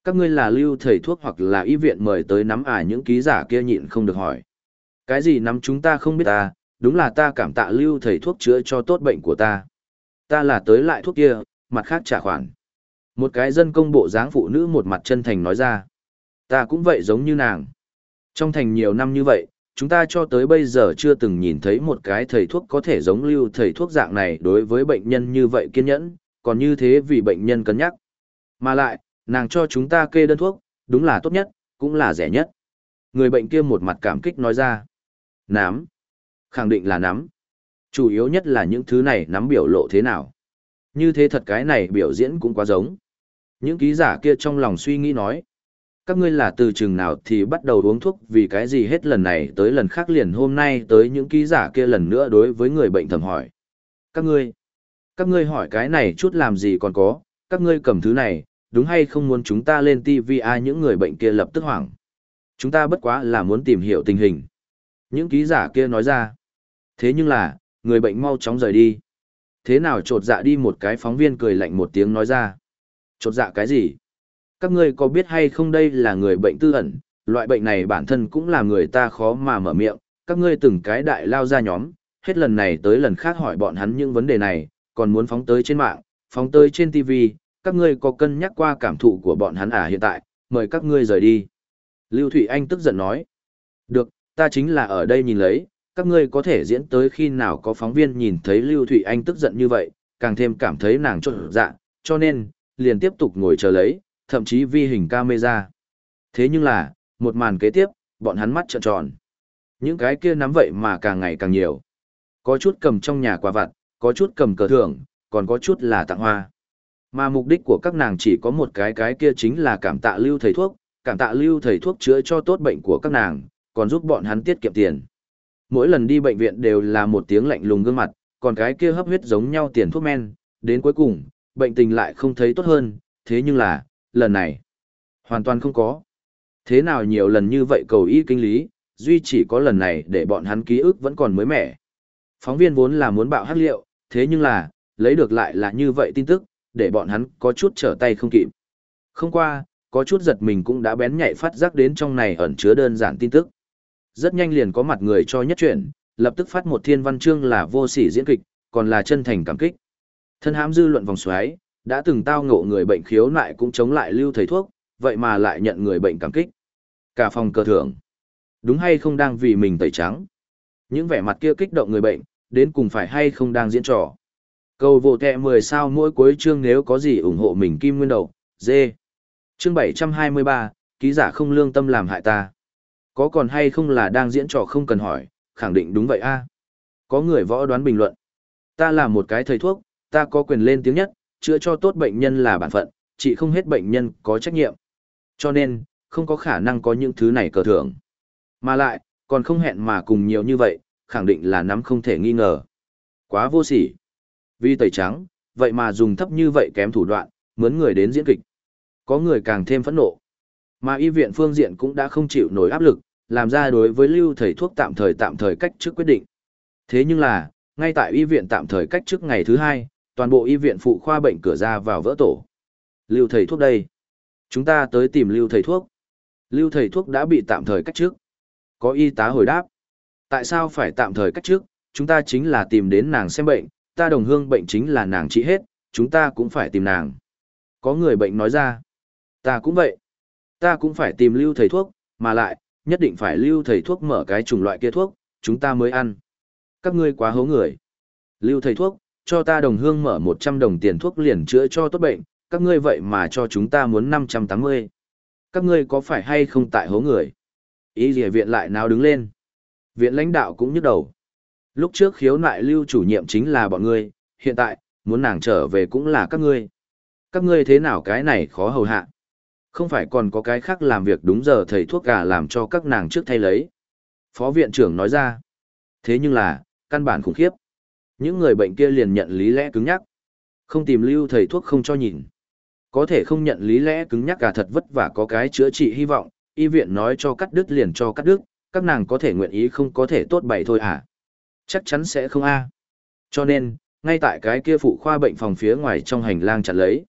Các ngươi là lưu thầy thuốc hoặc là y viện mời tới nắm à những ký giả kia nhịn không được hỏi. Cái gì nắm chúng ta không biết ta, đúng là ta cảm tạ lưu thầy thuốc chữa cho tốt bệnh của ta. Ta là tới lại thuốc kia, mặt khác trả khoản. Một cái dân công bộ dáng phụ nữ một mặt chân thành nói ra. Ta cũng vậy giống như nàng. Trong thành nhiều năm như vậy, chúng ta cho tới bây giờ chưa từng nhìn thấy một cái thầy thuốc có thể giống lưu thầy thuốc dạng này đối với bệnh nhân như vậy kiên nhẫn, còn như thế vì bệnh nhân cân nhắc. Mà lại, nàng cho chúng ta kê đơn thuốc, đúng là tốt nhất, cũng là rẻ nhất. Người bệnh kia một mặt cảm kích nói ra. Nắm. Khẳng định là nắm. Chủ yếu nhất là những thứ này nắm biểu lộ thế nào. Như thế thật cái này biểu diễn cũng quá giống. Những ký giả kia trong lòng suy nghĩ nói. Các ngươi là từ chừng nào thì bắt đầu uống thuốc vì cái gì hết lần này tới lần khác liền hôm nay tới những ký giả kia lần nữa đối với người bệnh thầm hỏi. Các ngươi, các ngươi hỏi cái này chút làm gì còn có, các ngươi cầm thứ này, đúng hay không muốn chúng ta lên TV ai những người bệnh kia lập tức hoảng. Chúng ta bất quá là muốn tìm hiểu tình hình. Những ký giả kia nói ra. Thế nhưng là, người bệnh mau chóng rời đi. Thế nào trột dạ đi một cái phóng viên cười lạnh một tiếng nói ra chột dạ cái gì? Các ngươi có biết hay không đây là người bệnh tư ẩn, loại bệnh này bản thân cũng là người ta khó mà mở miệng, các ngươi từng cái đại lao ra nhóm, hết lần này tới lần khác hỏi bọn hắn những vấn đề này, còn muốn phóng tới trên mạng, phóng tới trên TV, các ngươi có cân nhắc qua cảm thụ của bọn hắn à hiện tại, mời các ngươi rời đi. Lưu Thụy Anh tức giận nói. Được, Ta chính là ở đây nhìn lấy, các ngươi có thể diễn tới khi nào có phóng viên nhìn thấy Lưu Thụy Anh tức giận như vậy, càng thêm cảm thấy nàng trộn dạ, cho nên, liền tiếp tục ngồi chờ lấy, thậm chí vi hình camera. Thế nhưng là, một màn kế tiếp, bọn hắn mắt trợn tròn. Những cái kia nắm vậy mà càng ngày càng nhiều. Có chút cầm trong nhà quà vặt, có chút cầm cờ thưởng, còn có chút là tặng hoa. Mà mục đích của các nàng chỉ có một cái cái kia chính là cảm tạ lưu thầy thuốc, cảm tạ lưu thầy thuốc chữa cho tốt bệnh của các nàng, còn giúp bọn hắn tiết kiệm tiền. Mỗi lần đi bệnh viện đều là một tiếng lạnh lùng gương mặt, còn cái kia hấp huyết giống nhau tiền thuốc men, đến cuối cùng, bệnh tình lại không thấy tốt hơn, thế nhưng là, lần này, hoàn toàn không có. Thế nào nhiều lần như vậy cầu y kinh lý, duy chỉ có lần này để bọn hắn ký ức vẫn còn mới mẻ. Phóng viên vốn là muốn bạo hát liệu, thế nhưng là, lấy được lại là như vậy tin tức, để bọn hắn có chút trở tay không kịp. Không qua, có chút giật mình cũng đã bén nhạy phát giác đến trong này ẩn chứa đơn giản tin tức. Rất nhanh liền có mặt người cho nhất chuyển, lập tức phát một thiên văn chương là vô sỉ diễn kịch, còn là chân thành cảm kích. Thân hãm dư luận vòng xoáy, đã từng tao ngộ người bệnh khiếu nại cũng chống lại lưu thầy thuốc, vậy mà lại nhận người bệnh cảm kích. Cả phòng cơ thưởng. Đúng hay không đang vì mình tẩy trắng? Những vẻ mặt kia kích động người bệnh, đến cùng phải hay không đang diễn trò? Cầu vô tệ 10 sao mỗi cuối chương nếu có gì ủng hộ mình kim nguyên đầu, dê. Chương 723, ký giả không lương tâm làm hại ta. Có còn hay không là đang diễn trò không cần hỏi, khẳng định đúng vậy a. Có người võ đoán bình luận. Ta là một cái thầy thuốc, ta có quyền lên tiếng nhất, chữa cho tốt bệnh nhân là bản phận, chỉ không hết bệnh nhân có trách nhiệm. Cho nên, không có khả năng có những thứ này cờ thưởng. Mà lại, còn không hẹn mà cùng nhiều như vậy, khẳng định là nắm không thể nghi ngờ. Quá vô sỉ. Vì tẩy trắng, vậy mà dùng thấp như vậy kém thủ đoạn, mướn người đến diễn kịch. Có người càng thêm phẫn nộ. Mà y viện phương diện cũng đã không chịu nổi áp lực, làm ra đối với lưu thầy thuốc tạm thời tạm thời cách trước quyết định. Thế nhưng là, ngay tại y viện tạm thời cách trước ngày thứ hai, toàn bộ y viện phụ khoa bệnh cửa ra vào vỡ tổ. Lưu thầy thuốc đây. Chúng ta tới tìm lưu thầy thuốc. Lưu thầy thuốc đã bị tạm thời cách trước. Có y tá hồi đáp. Tại sao phải tạm thời cách trước? Chúng ta chính là tìm đến nàng xem bệnh, ta đồng hương bệnh chính là nàng trị hết, chúng ta cũng phải tìm nàng. Có người bệnh nói ra. Ta cũng vậy. Ta cũng phải tìm lưu thầy thuốc, mà lại, nhất định phải lưu thầy thuốc mở cái chủng loại kia thuốc, chúng ta mới ăn. Các ngươi quá hố người. Lưu thầy thuốc, cho ta đồng hương mở 100 đồng tiền thuốc liền chữa cho tốt bệnh, các ngươi vậy mà cho chúng ta muốn 580. Các ngươi có phải hay không tại hố người? Ý gì viện lại nào đứng lên? Viện lãnh đạo cũng nhức đầu. Lúc trước khiếu nại lưu chủ nhiệm chính là bọn ngươi, hiện tại, muốn nàng trở về cũng là các ngươi. Các ngươi thế nào cái này khó hầu hạ? Không phải còn có cái khác làm việc đúng giờ thầy thuốc cả làm cho các nàng trước thay lấy. Phó viện trưởng nói ra. Thế nhưng là, căn bản khủng khiếp. Những người bệnh kia liền nhận lý lẽ cứng nhắc. Không tìm lưu thầy thuốc không cho nhìn. Có thể không nhận lý lẽ cứng nhắc cả thật vất vả có cái chữa trị hy vọng, y viện nói cho cắt đứt liền cho cắt đứt, các nàng có thể nguyện ý không có thể tốt bày thôi à? Chắc chắn sẽ không a. Cho nên, ngay tại cái kia phụ khoa bệnh phòng phía ngoài trong hành lang chặt lấy.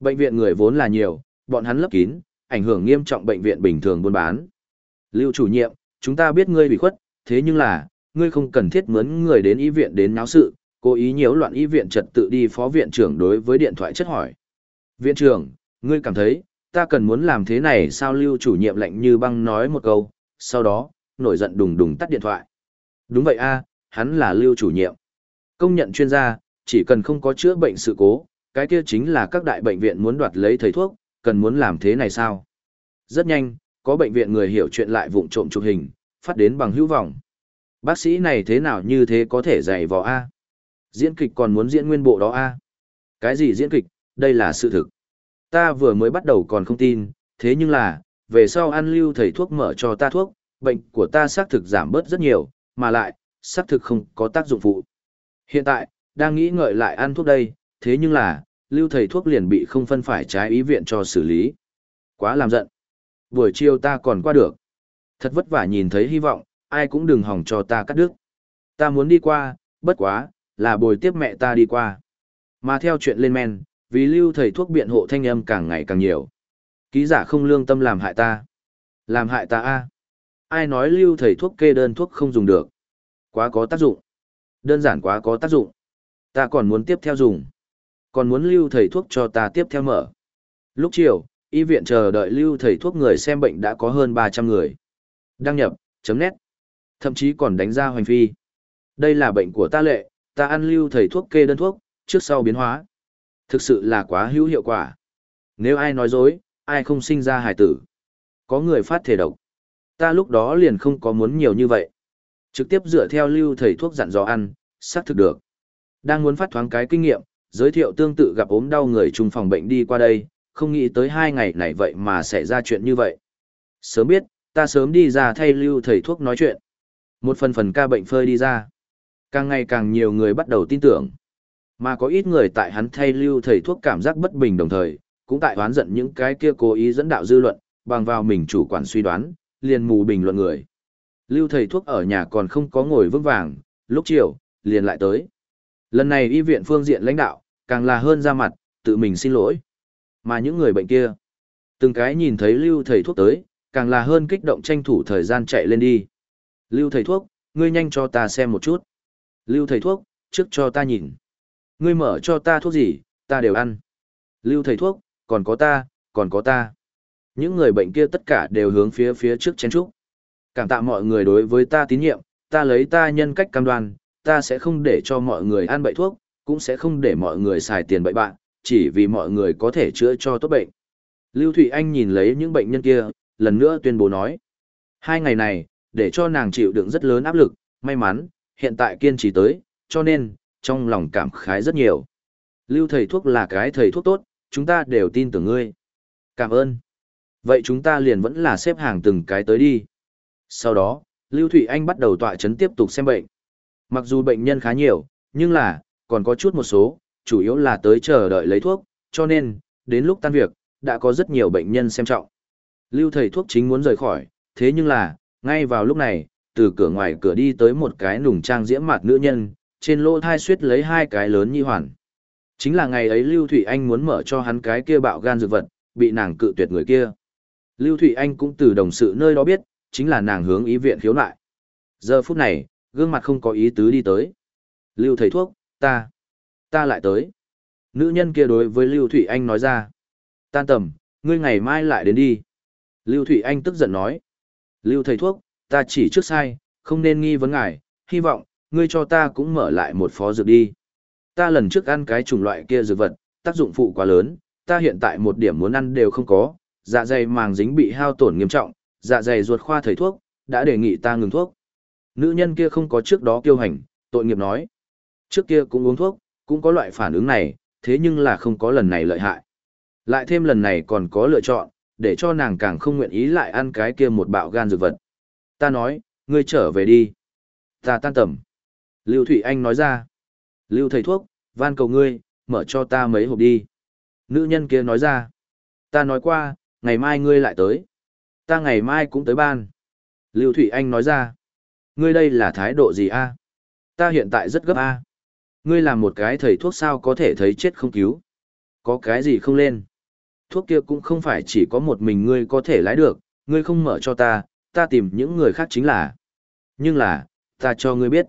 Bệnh viện người vốn là nhiều, bọn hắn lấp kín, ảnh hưởng nghiêm trọng bệnh viện bình thường buôn bán. Lưu chủ nhiệm, chúng ta biết ngươi bị khuất, thế nhưng là, ngươi không cần thiết mướn người đến y viện đến náo sự, cố ý nhiễu loạn y viện trật tự đi phó viện trưởng đối với điện thoại chất hỏi. Viện trưởng, ngươi cảm thấy, ta cần muốn làm thế này sao lưu chủ nhiệm lạnh như băng nói một câu, sau đó, nổi giận đùng đùng tắt điện thoại. Đúng vậy a, hắn là lưu chủ nhiệm. Công nhận chuyên gia, chỉ cần không có chữa bệnh sự cố, cái kia chính là các đại bệnh viện muốn đoạt lấy thầy thuốc, cần muốn làm thế này sao? Rất nhanh, có bệnh viện người hiểu chuyện lại vụng trộm chụp hình, phát đến bằng hữu vọng. Bác sĩ này thế nào như thế có thể dạy vò A? Diễn kịch còn muốn diễn nguyên bộ đó A? Cái gì diễn kịch, đây là sự thực. Ta vừa mới bắt đầu còn không tin, thế nhưng là, về sau ăn lưu thầy thuốc mở cho ta thuốc, bệnh của ta xác thực giảm bớt rất nhiều, mà lại, xác thực không có tác dụng phụ. Hiện tại, đang nghĩ ngợi lại ăn thuốc đây, thế nhưng là, lưu thầy thuốc liền bị không phân phải trái ý viện cho xử lý. Quá làm giận. Buổi chiều ta còn qua được. Thật vất vả nhìn thấy hy vọng, ai cũng đừng hỏng cho ta cắt đứt. Ta muốn đi qua, bất quá, là bồi tiếp mẹ ta đi qua. Mà theo chuyện lên men, vì lưu thầy thuốc biện hộ thanh âm càng ngày càng nhiều. Ký giả không lương tâm làm hại ta. Làm hại ta a Ai nói lưu thầy thuốc kê đơn thuốc không dùng được. Quá có tác dụng. Đơn giản quá có tác dụng. Ta còn muốn tiếp theo dùng. Còn muốn lưu thầy thuốc cho ta tiếp theo mở. Lúc chiều, y viện chờ đợi lưu thầy thuốc người xem bệnh đã có hơn 300 người. Đăng nhập, chấm nét, Thậm chí còn đánh ra hoành phi. Đây là bệnh của ta lệ, ta ăn lưu thầy thuốc kê đơn thuốc, trước sau biến hóa. Thực sự là quá hữu hiệu quả. Nếu ai nói dối, ai không sinh ra hài tử. Có người phát thể độc. Ta lúc đó liền không có muốn nhiều như vậy. Trực tiếp dựa theo lưu thầy thuốc dặn dò ăn, xác thực được. Đang muốn phát thoáng cái kinh nghiệm, giới thiệu tương tự gặp ốm đau người chung phòng bệnh đi qua đây, không nghĩ tới hai ngày này vậy mà xảy ra chuyện như vậy. Sớm biết, ta sớm đi ra thay lưu thầy thuốc nói chuyện. Một phần phần ca bệnh phơi đi ra. Càng ngày càng nhiều người bắt đầu tin tưởng. Mà có ít người tại hắn thay lưu thầy thuốc cảm giác bất bình đồng thời, cũng tại oán giận những cái kia cố ý dẫn đạo dư luận, bằng vào mình chủ quản suy đoán, liền mù bình luận người. Lưu thầy thuốc ở nhà còn không có ngồi vững vàng, lúc chiều, liền lại tới. Lần này y viện phương diện lãnh đạo, càng là hơn ra mặt, tự mình xin lỗi. Mà những người bệnh kia, từng cái nhìn thấy lưu thầy thuốc tới, càng là hơn kích động tranh thủ thời gian chạy lên đi. Lưu thầy thuốc, ngươi nhanh cho ta xem một chút. Lưu thầy thuốc, trước cho ta nhìn. Ngươi mở cho ta thuốc gì, ta đều ăn. Lưu thầy thuốc, còn có ta, còn có ta. Những người bệnh kia tất cả đều hướng phía phía trước chén trúc. Cảm tạ mọi người đối với ta tín nhiệm, ta lấy ta nhân cách cam đoan, ta sẽ không để cho mọi người ăn bậy thuốc, cũng sẽ không để mọi người xài tiền bậy bạn, chỉ vì mọi người có thể chữa cho tốt bệnh. Lưu Thụy Anh nhìn lấy những bệnh nhân kia, lần nữa tuyên bố nói. Hai ngày này, để cho nàng chịu đựng rất lớn áp lực, may mắn, hiện tại kiên trì tới, cho nên, trong lòng cảm khái rất nhiều. Lưu thầy thuốc là cái thầy thuốc tốt, chúng ta đều tin tưởng ngươi. Cảm ơn. Vậy chúng ta liền vẫn là xếp hàng từng cái tới đi. Sau đó, Lưu Thụy Anh bắt đầu tọa chấn tiếp tục xem bệnh. Mặc dù bệnh nhân khá nhiều, nhưng là, còn có chút một số, chủ yếu là tới chờ đợi lấy thuốc, cho nên, đến lúc tan việc, đã có rất nhiều bệnh nhân xem trọng. Lưu thầy thuốc chính muốn rời khỏi, thế nhưng là, ngay vào lúc này, từ cửa ngoài cửa đi tới một cái nùng trang diễm mặt nữ nhân, trên lỗ thai suýt lấy hai cái lớn nhi hoàn. Chính là ngày ấy Lưu Thủy Anh muốn mở cho hắn cái kia bạo gan dược vật, bị nàng cự tuyệt người kia. Lưu Thủy Anh cũng từ đồng sự nơi đó biết, chính là nàng hướng ý viện khiếu nại. Giờ phút này, gương mặt không có ý tứ đi tới. Lưu thầy thuốc, ta, ta lại tới. Nữ nhân kia đối với Lưu Thủy Anh nói ra. Tan tầm, ngươi ngày mai lại đến đi. Lưu Thủy Anh tức giận nói. Lưu thầy thuốc, ta chỉ trước sai, không nên nghi vấn ngài, hy vọng, ngươi cho ta cũng mở lại một phó dược đi. Ta lần trước ăn cái chủng loại kia dược vật, tác dụng phụ quá lớn, ta hiện tại một điểm muốn ăn đều không có, dạ dày màng dính bị hao tổn nghiêm trọng, dạ dày ruột khoa thầy thuốc, đã đề nghị ta ngừng thuốc. Nữ nhân kia không có trước đó kiêu hành, tội nghiệp nói. Trước kia cũng uống thuốc, cũng có loại phản ứng này, thế nhưng là không có lần này lợi hại. Lại thêm lần này còn có lựa chọn, để cho nàng càng không nguyện ý lại ăn cái kia một bạo gan dược vật. Ta nói, ngươi trở về đi. Ta tan tầm. Lưu Thụy Anh nói ra. Lưu thầy thuốc, van cầu ngươi, mở cho ta mấy hộp đi. Nữ nhân kia nói ra. Ta nói qua, ngày mai ngươi lại tới. Ta ngày mai cũng tới ban. Lưu Thụy Anh nói ra. Ngươi đây là thái độ gì a? Ta hiện tại rất gấp a. Ngươi làm một cái thầy thuốc sao có thể thấy chết không cứu. Có cái gì không lên. Thuốc kia cũng không phải chỉ có một mình ngươi có thể lái được, ngươi không mở cho ta, ta tìm những người khác chính là. Nhưng là, ta cho ngươi biết.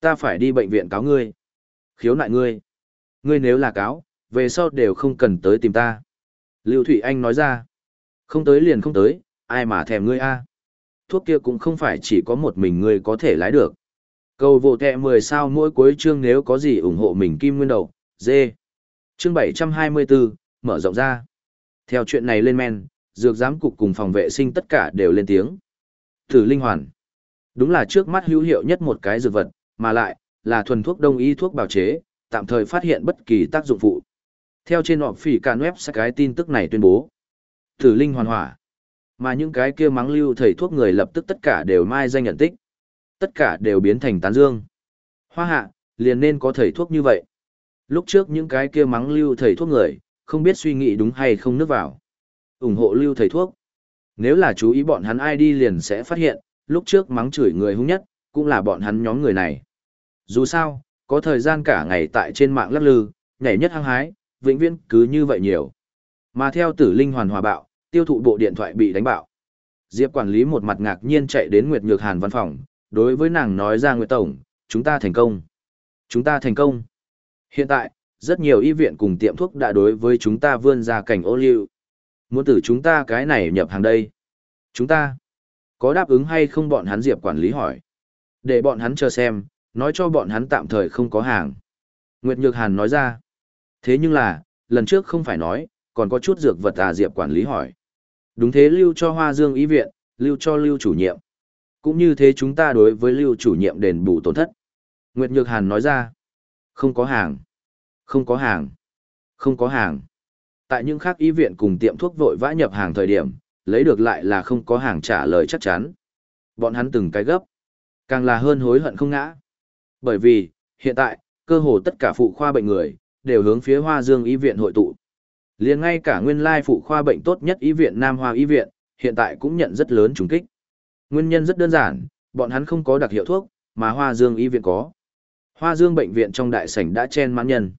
Ta phải đi bệnh viện cáo ngươi. Khiếu nại ngươi. Ngươi nếu là cáo, về sau đều không cần tới tìm ta. Lưu Thụy Anh nói ra. Không tới liền không tới, ai mà thèm ngươi a Thuốc kia cũng không phải chỉ có một mình ngươi có thể lái được. Cầu vô tệ 10 sao mỗi cuối chương nếu có gì ủng hộ mình kim nguyên đầu, dê. Chương 724, mở rộng ra. Theo chuyện này lên men, dược giám cục cùng phòng vệ sinh tất cả đều lên tiếng. Thử linh hoàn. Đúng là trước mắt hữu hiệu nhất một cái dược vật, mà lại, là thuần thuốc đông y thuốc bào chế, tạm thời phát hiện bất kỳ tác dụng phụ. Theo trên họp phỉ can web cái tin tức này tuyên bố. Thử linh hoàn hỏa. Mà những cái kia mắng lưu thầy thuốc người lập tức tất cả đều mai danh nhận tích. Tất cả đều biến thành tán dương. Hoa hạ, liền nên có thầy thuốc như vậy. Lúc trước những cái kia mắng lưu thầy thuốc người, không biết suy nghĩ đúng hay không nước vào. ủng hộ lưu thầy thuốc. Nếu là chú ý bọn hắn ai đi liền sẽ phát hiện, lúc trước mắng chửi người hung nhất, cũng là bọn hắn nhóm người này. Dù sao, có thời gian cả ngày tại trên mạng lắc lư, nhảy nhất hăng hái, vĩnh viễn cứ như vậy nhiều. Mà theo tử linh hoàn hòa bạo, tiêu thụ bộ điện thoại bị đánh bạo. Diệp quản lý một mặt ngạc nhiên chạy đến Nguyệt Nhược Hàn văn phòng, đối với nàng nói ra Nguyệt Tổng, chúng ta thành công. Chúng ta thành công. Hiện tại, rất nhiều y viện cùng tiệm thuốc đã đối với chúng ta vươn ra cảnh ô liu. Muốn từ chúng ta cái này nhập hàng đây. Chúng ta có đáp ứng hay không bọn hắn Diệp quản lý hỏi. Để bọn hắn chờ xem, nói cho bọn hắn tạm thời không có hàng. Nguyệt Nhược Hàn nói ra. Thế nhưng là, lần trước không phải nói, còn có chút dược vật à Diệp quản lý hỏi. Đúng thế lưu cho Hoa Dương y viện, lưu cho lưu chủ nhiệm. Cũng như thế chúng ta đối với lưu chủ nhiệm đền bù tổn thất. Nguyệt Nhược Hàn nói ra. Không có hàng. Không có hàng. Không có hàng. Tại những khác y viện cùng tiệm thuốc vội vã nhập hàng thời điểm, lấy được lại là không có hàng trả lời chắc chắn. Bọn hắn từng cái gấp. Càng là hơn hối hận không ngã. Bởi vì, hiện tại, cơ hồ tất cả phụ khoa bệnh người, đều hướng phía Hoa Dương y viện hội tụ. liền ngay cả nguyên lai phụ khoa bệnh tốt nhất y viện Nam Hoa y viện, hiện tại cũng nhận rất lớn trùng kích. Nguyên nhân rất đơn giản, bọn hắn không có đặc hiệu thuốc, mà Hoa Dương y viện có. Hoa Dương bệnh viện trong đại sảnh đã chen mãn nhân.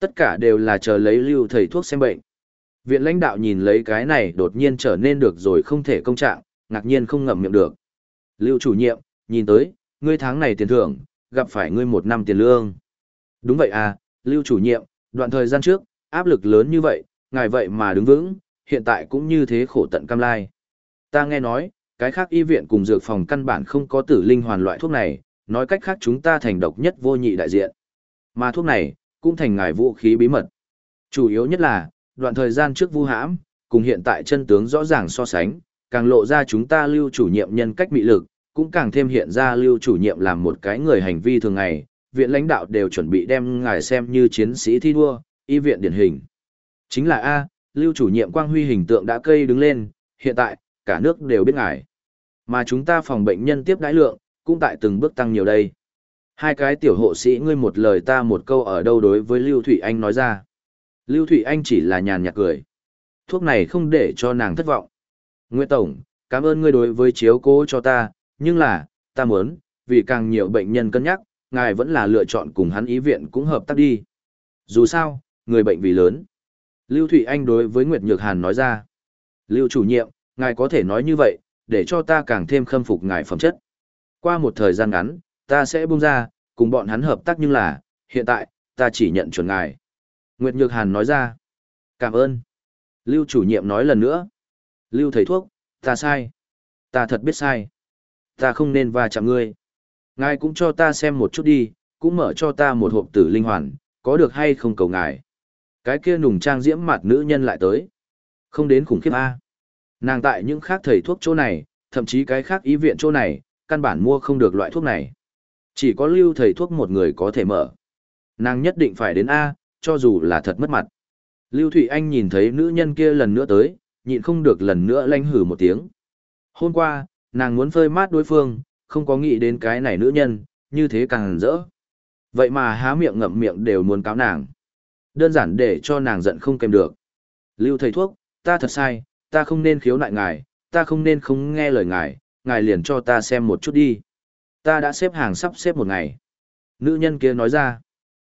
Tất cả đều là chờ lấy lưu thầy thuốc xem bệnh. Viện lãnh đạo nhìn lấy cái này đột nhiên trở nên được rồi không thể công trạng, ngạc nhiên không ngậm miệng được. Lưu chủ nhiệm, nhìn tới, ngươi tháng này tiền thưởng, gặp phải ngươi một năm tiền lương. Đúng vậy à, Lưu chủ nhiệm, đoạn thời gian trước, áp lực lớn như vậy, ngài vậy mà đứng vững, hiện tại cũng như thế khổ tận cam lai. Ta nghe nói, cái khác y viện cùng dược phòng căn bản không có tử linh hoàn loại thuốc này, nói cách khác chúng ta thành độc nhất vô nhị đại diện. Mà thuốc này, cũng thành ngài vũ khí bí mật. Chủ yếu nhất là, đoạn thời gian trước vu hãm, cùng hiện tại chân tướng rõ ràng so sánh, càng lộ ra chúng ta lưu chủ nhiệm nhân cách mị lực, cũng càng thêm hiện ra lưu chủ nhiệm làm một cái người hành vi thường ngày, viện lãnh đạo đều chuẩn bị đem ngài xem như chiến sĩ thi đua, y viện điển hình. Chính là A, lưu chủ nhiệm quang huy hình tượng đã cây đứng lên, hiện tại, cả nước đều biết ngài. Mà chúng ta phòng bệnh nhân tiếp đãi lượng, cũng tại từng bước tăng nhiều đây. Hai cái tiểu hộ sĩ ngươi một lời ta một câu ở đâu đối với Lưu Thụy Anh nói ra. Lưu Thụy Anh chỉ là nhàn nhạt cười. Thuốc này không để cho nàng thất vọng. Nguyệt Tổng, cảm ơn ngươi đối với chiếu cố cho ta, nhưng là, ta muốn, vì càng nhiều bệnh nhân cân nhắc, ngài vẫn là lựa chọn cùng hắn ý viện cũng hợp tác đi. Dù sao, người bệnh vì lớn. Lưu Thụy Anh đối với Nguyệt Nhược Hàn nói ra. Lưu chủ nhiệm, ngài có thể nói như vậy, để cho ta càng thêm khâm phục ngài phẩm chất. Qua một thời gian ngắn, ta sẽ buông ra, cùng bọn hắn hợp tác nhưng là, hiện tại, ta chỉ nhận chuẩn ngài. Nguyệt Nhược Hàn nói ra. Cảm ơn. Lưu chủ nhiệm nói lần nữa. Lưu thầy thuốc, ta sai. Ta thật biết sai. Ta không nên va chạm ngươi. Ngài cũng cho ta xem một chút đi, cũng mở cho ta một hộp tử linh hoàn, có được hay không cầu ngài. Cái kia nùng trang diễm mặt nữ nhân lại tới. Không đến khủng khiếp A. Nàng tại những khác thầy thuốc chỗ này, thậm chí cái khác y viện chỗ này, căn bản mua không được loại thuốc này. Chỉ có lưu thầy thuốc một người có thể mở. Nàng nhất định phải đến A, cho dù là thật mất mặt. Lưu Thụy Anh nhìn thấy nữ nhân kia lần nữa tới, nhịn không được lần nữa lanh hử một tiếng. Hôm qua, nàng muốn phơi mát đối phương, không có nghĩ đến cái này nữ nhân, như thế càng rỡ. Vậy mà há miệng ngậm miệng đều muốn cáo nàng. Đơn giản để cho nàng giận không kèm được. Lưu thầy thuốc, ta thật sai, ta không nên khiếu nại ngài, ta không nên không nghe lời ngài, ngài liền cho ta xem một chút đi. Ta đã xếp hàng sắp xếp một ngày. Nữ nhân kia nói ra.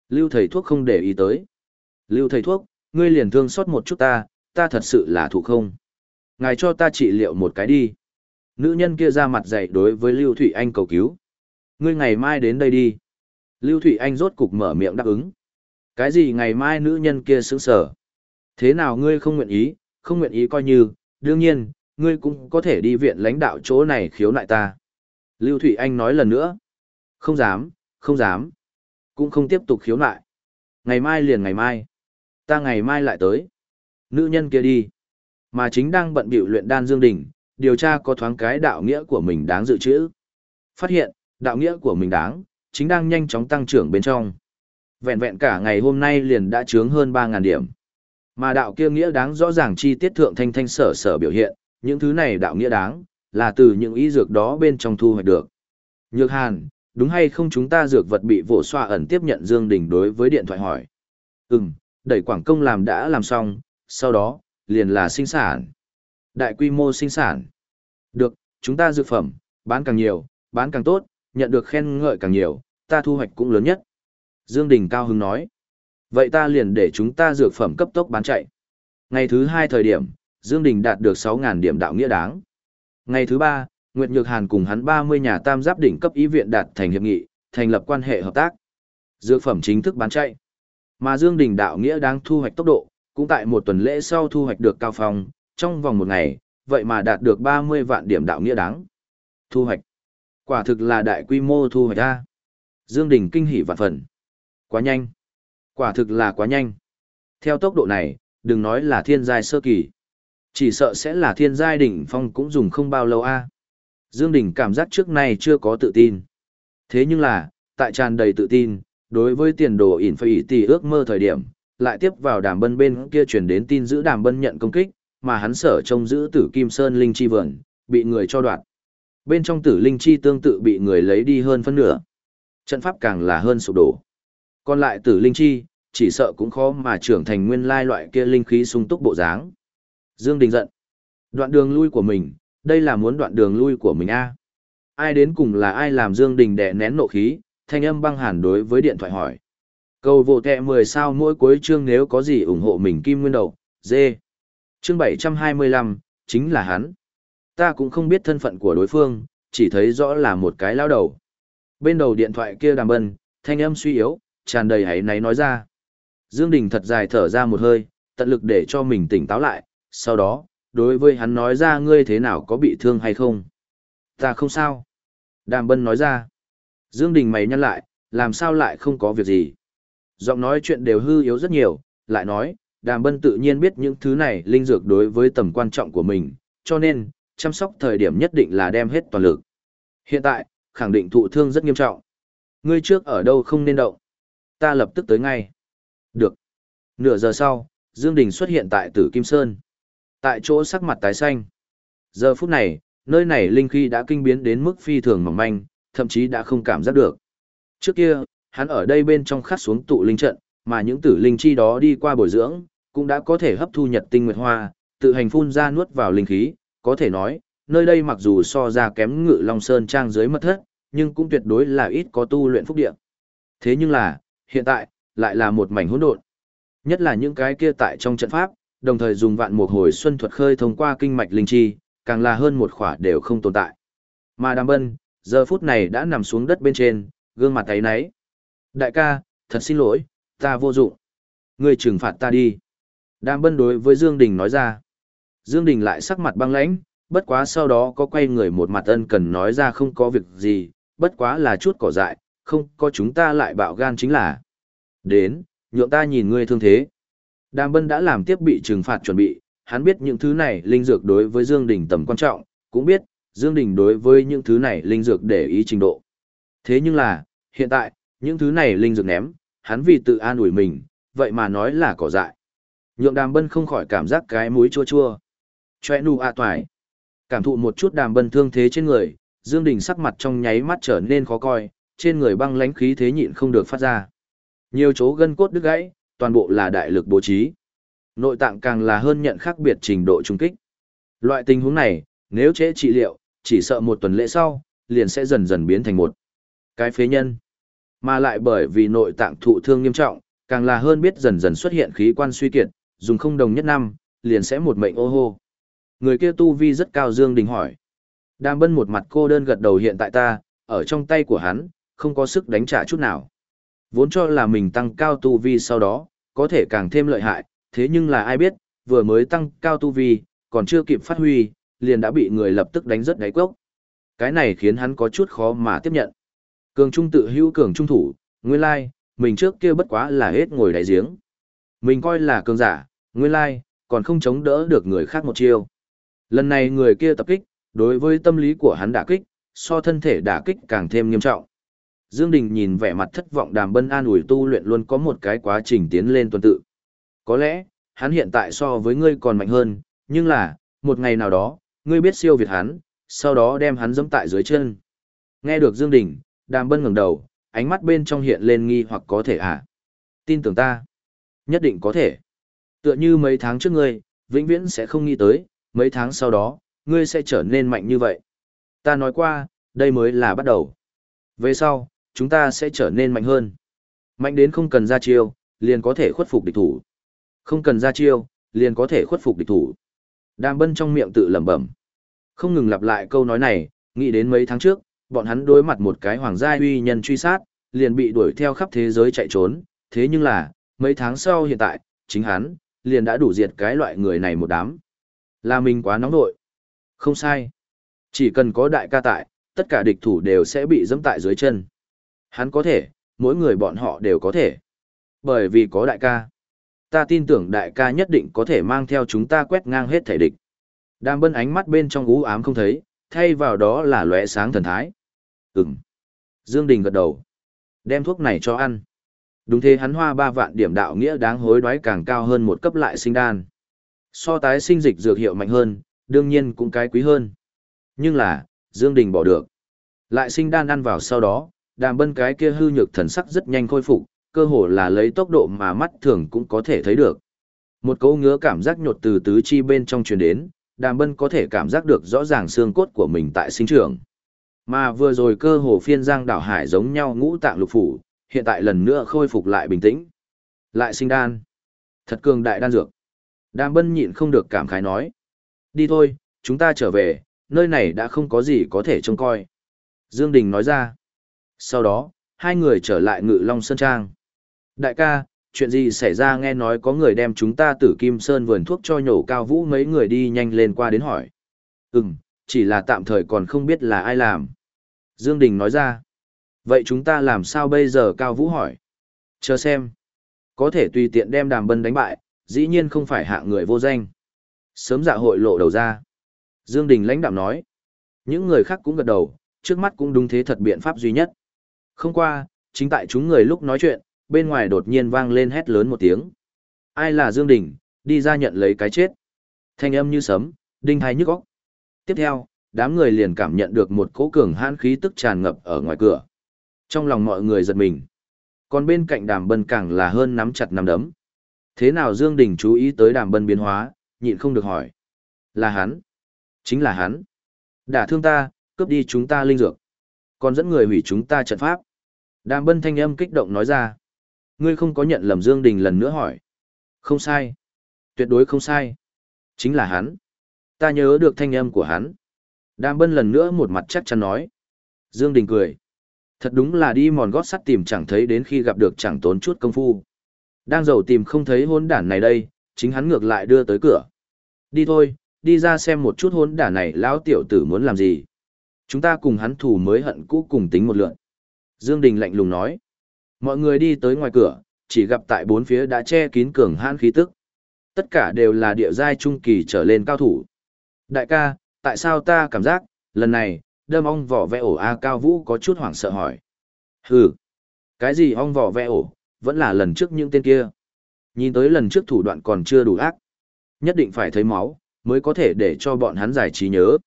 Lưu thầy thuốc không để ý tới. Lưu thầy thuốc, ngươi liền thương xót một chút ta, ta thật sự là thụ không. Ngài cho ta trị liệu một cái đi. Nữ nhân kia ra mặt dạy đối với Lưu Thụy Anh cầu cứu. Ngươi ngày mai đến đây đi. Lưu Thụy Anh rốt cục mở miệng đáp ứng. Cái gì ngày mai nữ nhân kia sững sở? Thế nào ngươi không nguyện ý, không nguyện ý coi như, đương nhiên, ngươi cũng có thể đi viện lãnh đạo chỗ này khiếu nại ta. Lưu Thụy Anh nói lần nữa. Không dám, không dám. Cũng không tiếp tục khiếu nại. Ngày mai liền ngày mai. Ta ngày mai lại tới. Nữ nhân kia đi. Mà chính đang bận bịu luyện đan Dương đỉnh, điều tra có thoáng cái đạo nghĩa của mình đáng dự trữ. Phát hiện, đạo nghĩa của mình đáng, chính đang nhanh chóng tăng trưởng bên trong. Vẹn vẹn cả ngày hôm nay liền đã chướng hơn 3.000 điểm. Mà đạo kia nghĩa đáng rõ ràng chi tiết thượng thanh thanh sở sở biểu hiện, những thứ này đạo nghĩa đáng, là từ những ý dược đó bên trong thu hoạch được. Nhược hàn, đúng hay không chúng ta dược vật bị vỗ xoa ẩn tiếp nhận Dương Đình đối với điện thoại hỏi. Ừm, đẩy quảng công làm đã làm xong, sau đó, liền là sinh sản. Đại quy mô sinh sản. Được, chúng ta dược phẩm, bán càng nhiều, bán càng tốt, nhận được khen ngợi càng nhiều, ta thu hoạch cũng lớn nhất. Dương Đình cao hứng nói. Vậy ta liền để chúng ta dược phẩm cấp tốc bán chạy. Ngày thứ hai thời điểm, Dương Đình đạt được 6.000 điểm đạo nghĩa đáng. Ngày thứ ba, Nguyệt Nhược Hàn cùng hắn 30 nhà tam giáp đỉnh cấp ý viện đạt thành hiệp nghị, thành lập quan hệ hợp tác. Dược phẩm chính thức bán chạy. Mà Dương Đình đạo nghĩa đáng thu hoạch tốc độ, cũng tại một tuần lễ sau thu hoạch được cao phong, trong vòng một ngày, vậy mà đạt được 30 vạn điểm đạo nghĩa đáng. Thu hoạch. Quả thực là đại quy mô thu hoạch ra. Dương Đình kinh hỉ vạn phần. Quá nhanh. Quả thực là quá nhanh. Theo tốc độ này, đừng nói là thiên giai sơ kỳ. Chỉ sợ sẽ là thiên giai đỉnh phong cũng dùng không bao lâu a. Dương Đình cảm giác trước nay chưa có tự tin. Thế nhưng là, tại tràn đầy tự tin, đối với tiền đồ ỉn phải tỷ ước mơ thời điểm, lại tiếp vào đàm bân bên kia truyền đến tin giữ đàm bân nhận công kích, mà hắn sở trông giữ tử Kim Sơn Linh Chi Vườn, bị người cho đoạt. Bên trong tử Linh Chi tương tự bị người lấy đi hơn phân nửa. Trận pháp càng là hơn sụp đổ. Còn lại tử Linh Chi, chỉ sợ cũng khó mà trưởng thành nguyên lai loại kia linh khí sung túc bộ dáng. Dương Đình giận. Đoạn đường lui của mình, đây là muốn đoạn đường lui của mình a. Ai đến cùng là ai làm Dương Đình đè nén nộ khí, thanh âm băng hàn đối với điện thoại hỏi. Cầu vô tệ 10 sao mỗi cuối chương nếu có gì ủng hộ mình kim nguyên đầu, dê. Chương 725, chính là hắn. Ta cũng không biết thân phận của đối phương, chỉ thấy rõ là một cái lao đầu. Bên đầu điện thoại kia đàm bân, thanh âm suy yếu, tràn đầy hãy náy nói ra. Dương Đình thật dài thở ra một hơi, tận lực để cho mình tỉnh táo lại, sau đó, đối với hắn nói ra ngươi thế nào có bị thương hay không. Ta không sao. Đàm bân nói ra. Dương Đình mày nhăn lại, làm sao lại không có việc gì. Giọng nói chuyện đều hư yếu rất nhiều, lại nói, đàm bân tự nhiên biết những thứ này linh dược đối với tầm quan trọng của mình, cho nên, chăm sóc thời điểm nhất định là đem hết toàn lực. Hiện tại, khẳng định thụ thương rất nghiêm trọng. Ngươi trước ở đâu không nên động. Ta lập tức tới ngay. Được. Nửa giờ sau, Dương Đình xuất hiện tại Tử Kim Sơn. Tại chỗ sắc mặt tái xanh. Giờ phút này, nơi này linh khí đã kinh biến đến mức phi thường mỏng manh, thậm chí đã không cảm giác được. Trước kia, hắn ở đây bên trong khắc xuống tụ linh trận, mà những tử linh chi đó đi qua bồi dưỡng, cũng đã có thể hấp thu nhật tinh nguyệt hoa, tự hành phun ra nuốt vào linh khí, có thể nói, nơi đây mặc dù so ra kém ngự long sơn trang dưới mất thất, nhưng cũng tuyệt đối là ít có tu luyện phúc địa. Thế nhưng là, hiện tại, lại là một mảnh hỗn độn. Nhất là những cái kia tại trong trận pháp, đồng thời dùng vạn mục hồi xuân thuật khơi thông qua kinh mạch linh chi, càng là hơn một khỏa đều không tồn tại. Mà Đàm Bân, giờ phút này đã nằm xuống đất bên trên, gương mặt thấy nấy. Đại ca, thật xin lỗi, ta vô dụng. Ngươi trừng phạt ta đi. Đàm Bân đối với Dương Đình nói ra. Dương Đình lại sắc mặt băng lãnh, bất quá sau đó có quay người một mặt ân cần nói ra không có việc gì, bất quá là chút cỏ dại, không có chúng ta lại bạo gan chính là. Đến, nhượng ta nhìn ngươi thương thế. Đàm Bân đã làm tiếp bị trừng phạt chuẩn bị, hắn biết những thứ này linh dược đối với Dương Đình tầm quan trọng, cũng biết, Dương Đình đối với những thứ này linh dược để ý trình độ. Thế nhưng là, hiện tại, những thứ này linh dược ném, hắn vì tự an ủi mình, vậy mà nói là cỏ dại. Nhượng đàm bân không khỏi cảm giác cái mũi chua chua. Chòe nụ a à toài. Cảm thụ một chút đàm bân thương thế trên người, Dương Đình sắc mặt trong nháy mắt trở nên khó coi, trên người băng lãnh khí thế nhịn không được phát ra. Nhiều chỗ gân cốt đứt gãy, toàn bộ là đại lực bố trí. Nội tạng càng là hơn nhận khác biệt trình độ trung kích. Loại tình huống này, nếu trễ trị liệu, chỉ sợ một tuần lễ sau, liền sẽ dần dần biến thành một cái phế nhân. Mà lại bởi vì nội tạng thụ thương nghiêm trọng, càng là hơn biết dần dần xuất hiện khí quan suy kiệt, dùng không đồng nhất năm, liền sẽ một mệnh ô hô. Người kia tu vi rất cao Dương Đình hỏi. Đàm bân một mặt cô đơn gật đầu hiện tại ta, ở trong tay của hắn, không có sức đánh trả chút nào. Vốn cho là mình tăng cao tu vi sau đó, có thể càng thêm lợi hại, thế nhưng là ai biết, vừa mới tăng cao tu vi, còn chưa kịp phát huy, liền đã bị người lập tức đánh rất đáy cốc. Cái này khiến hắn có chút khó mà tiếp nhận. Cường trung tự hữu cường trung thủ, nguyên lai, mình trước kia bất quá là hết ngồi đáy giếng. Mình coi là cường giả, nguyên lai, còn không chống đỡ được người khác một chiêu. Lần này người kia tập kích, đối với tâm lý của hắn đả kích, so thân thể đả kích càng thêm nghiêm trọng. Dương Đình nhìn vẻ mặt thất vọng đàm bân an ủi tu luyện luôn có một cái quá trình tiến lên tuần tự. Có lẽ, hắn hiện tại so với ngươi còn mạnh hơn, nhưng là, một ngày nào đó, ngươi biết siêu việt hắn, sau đó đem hắn dẫm tại dưới chân. Nghe được Dương Đình, đàm bân ngẩng đầu, ánh mắt bên trong hiện lên nghi hoặc có thể à? Tin tưởng ta. Nhất định có thể. Tựa như mấy tháng trước ngươi, vĩnh viễn sẽ không nghĩ tới, mấy tháng sau đó, ngươi sẽ trở nên mạnh như vậy. Ta nói qua, đây mới là bắt đầu. Về sau, chúng ta sẽ trở nên mạnh hơn. Mạnh đến không cần ra chiêu, liền có thể khuất phục địch thủ. Không cần ra chiêu, liền có thể khuất phục địch thủ. Đàm bân trong miệng tự lẩm bẩm. Không ngừng lặp lại câu nói này, nghĩ đến mấy tháng trước, bọn hắn đối mặt một cái hoàng gia uy nhân truy sát, liền bị đuổi theo khắp thế giới chạy trốn, thế nhưng là, mấy tháng sau hiện tại, chính hắn, liền đã đủ diệt cái loại người này một đám. Là mình quá nóng nội. Không sai. Chỉ cần có đại ca tại, tất cả địch thủ đều sẽ bị dẫm tại dưới chân. Hắn có thể, mỗi người bọn họ đều có thể. Bởi vì có đại ca. Ta tin tưởng đại ca nhất định có thể mang theo chúng ta quét ngang hết thể địch. Đàm bân ánh mắt bên trong ú ám không thấy, thay vào đó là lóe sáng thần thái. Ừm. Dương Đình gật đầu. Đem thuốc này cho ăn. Đúng thế hắn hoa ba vạn điểm đạo nghĩa đáng hối đoái càng cao hơn một cấp lại sinh đan. So tái sinh dịch dược hiệu mạnh hơn, đương nhiên cũng cái quý hơn. Nhưng là, Dương Đình bỏ được. Lại sinh đan ăn vào sau đó, đàm bân cái kia hư nhược thần sắc rất nhanh khôi phục, cơ hồ là lấy tốc độ mà mắt thường cũng có thể thấy được. Một câu ngứa cảm giác nhột từ tứ chi bên trong truyền đến, đàm bân có thể cảm giác được rõ ràng xương cốt của mình tại sinh trưởng. Mà vừa rồi cơ hồ phiên giang đảo hải giống nhau ngũ tạng lục phủ, hiện tại lần nữa khôi phục lại bình tĩnh. Lại sinh đan. Thật cường đại đan dược. Đàm bân nhịn không được cảm khái nói. Đi thôi, chúng ta trở về, nơi này đã không có gì có thể trông coi. Dương Đình nói ra. Sau đó, hai người trở lại ngự Long Sơn Trang. Đại ca, chuyện gì xảy ra nghe nói có người đem chúng ta tử Kim Sơn vườn thuốc cho nhổ cao vũ mấy người đi nhanh lên qua đến hỏi. Ừm, chỉ là tạm thời còn không biết là ai làm. Dương Đình nói ra. Vậy chúng ta làm sao bây giờ cao vũ hỏi? Chờ xem. Có thể tùy tiện đem đàm bân đánh bại, dĩ nhiên không phải hạ người vô danh. Sớm dạ hội lộ đầu ra. Dương Đình lãnh đạm nói. Những người khác cũng gật đầu, trước mắt cũng đúng thế thật biện pháp duy nhất. Không qua, chính tại chúng người lúc nói chuyện, bên ngoài đột nhiên vang lên hét lớn một tiếng. Ai là Dương Đình, đi ra nhận lấy cái chết. Thanh âm như sấm, đinh hai nhức óc. Tiếp theo, đám người liền cảm nhận được một cỗ cường hãn khí tức tràn ngập ở ngoài cửa. Trong lòng mọi người giật mình. Còn bên cạnh đàm bân càng là hơn nắm chặt nắm đấm. Thế nào Dương Đình chú ý tới đàm bân biến hóa, nhịn không được hỏi. Là hắn. Chính là hắn. Đã thương ta, cướp đi chúng ta linh dược. Còn dẫn người hủy chúng ta trận pháp. Đàm bân thanh âm kích động nói ra. Ngươi không có nhận lầm Dương Đình lần nữa hỏi. Không sai. Tuyệt đối không sai. Chính là hắn. Ta nhớ được thanh âm của hắn. Đàm bân lần nữa một mặt chắc chắn nói. Dương Đình cười. Thật đúng là đi mòn gót sắt tìm chẳng thấy đến khi gặp được chẳng tốn chút công phu. Đang giàu tìm không thấy hôn đản này đây, chính hắn ngược lại đưa tới cửa. Đi thôi, đi ra xem một chút hôn đản này lão tiểu tử muốn làm gì. Chúng ta cùng hắn thù mới hận cũ cùng tính một lượn. Dương Đình lạnh lùng nói. Mọi người đi tới ngoài cửa, chỉ gặp tại bốn phía đã che kín cường hãn khí tức. Tất cả đều là địa giai trung kỳ trở lên cao thủ. Đại ca, tại sao ta cảm giác, lần này, đâm ong vỏ vẽ ổ A Cao Vũ có chút hoảng sợ hỏi. Hừ, cái gì ong vỏ vẽ ổ, vẫn là lần trước những tên kia. Nhìn tới lần trước thủ đoạn còn chưa đủ ác. Nhất định phải thấy máu, mới có thể để cho bọn hắn giải trí nhớ.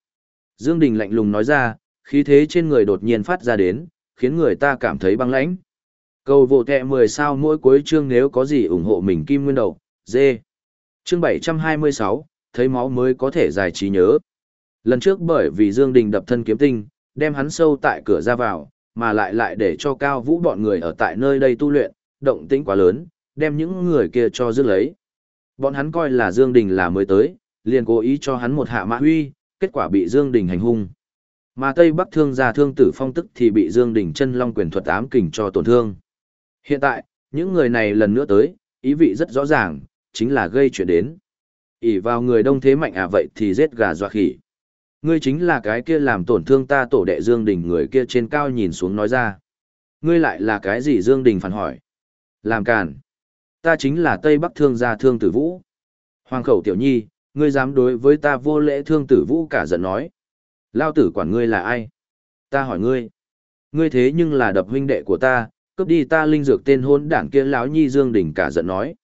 Dương Đình lạnh lùng nói ra, khí thế trên người đột nhiên phát ra đến, khiến người ta cảm thấy băng lãnh. Cầu vô kẹ 10 sao mỗi cuối chương nếu có gì ủng hộ mình Kim Nguyên Đầu, dê. Chương 726, thấy máu mới có thể giải trí nhớ. Lần trước bởi vì Dương Đình đập thân kiếm tinh, đem hắn sâu tại cửa ra vào, mà lại lại để cho cao vũ bọn người ở tại nơi đây tu luyện, động tĩnh quá lớn, đem những người kia cho dứt lấy. Bọn hắn coi là Dương Đình là mới tới, liền cố ý cho hắn một hạ mã huy, kết quả bị Dương Đình hành hung. Mà Tây Bắc thương gia thương tử phong tức thì bị Dương Đình chân long quyền thuật ám kình cho tổn thương. Hiện tại, những người này lần nữa tới, ý vị rất rõ ràng, chính là gây chuyện đến. ỉ vào người đông thế mạnh à vậy thì giết gà dọa khỉ. Ngươi chính là cái kia làm tổn thương ta tổ đệ Dương Đình người kia trên cao nhìn xuống nói ra. Ngươi lại là cái gì Dương Đình phản hỏi. Làm càn. Ta chính là Tây Bắc thương gia thương tử vũ. Hoàng khẩu tiểu nhi, ngươi dám đối với ta vô lễ thương tử vũ cả giận nói. Lao tử quản ngươi là ai? Ta hỏi ngươi. Ngươi thế nhưng là đập huynh đệ của ta, cướp đi ta linh dược tên hôn đảng kia lão nhi Dương Đình cả giận nói.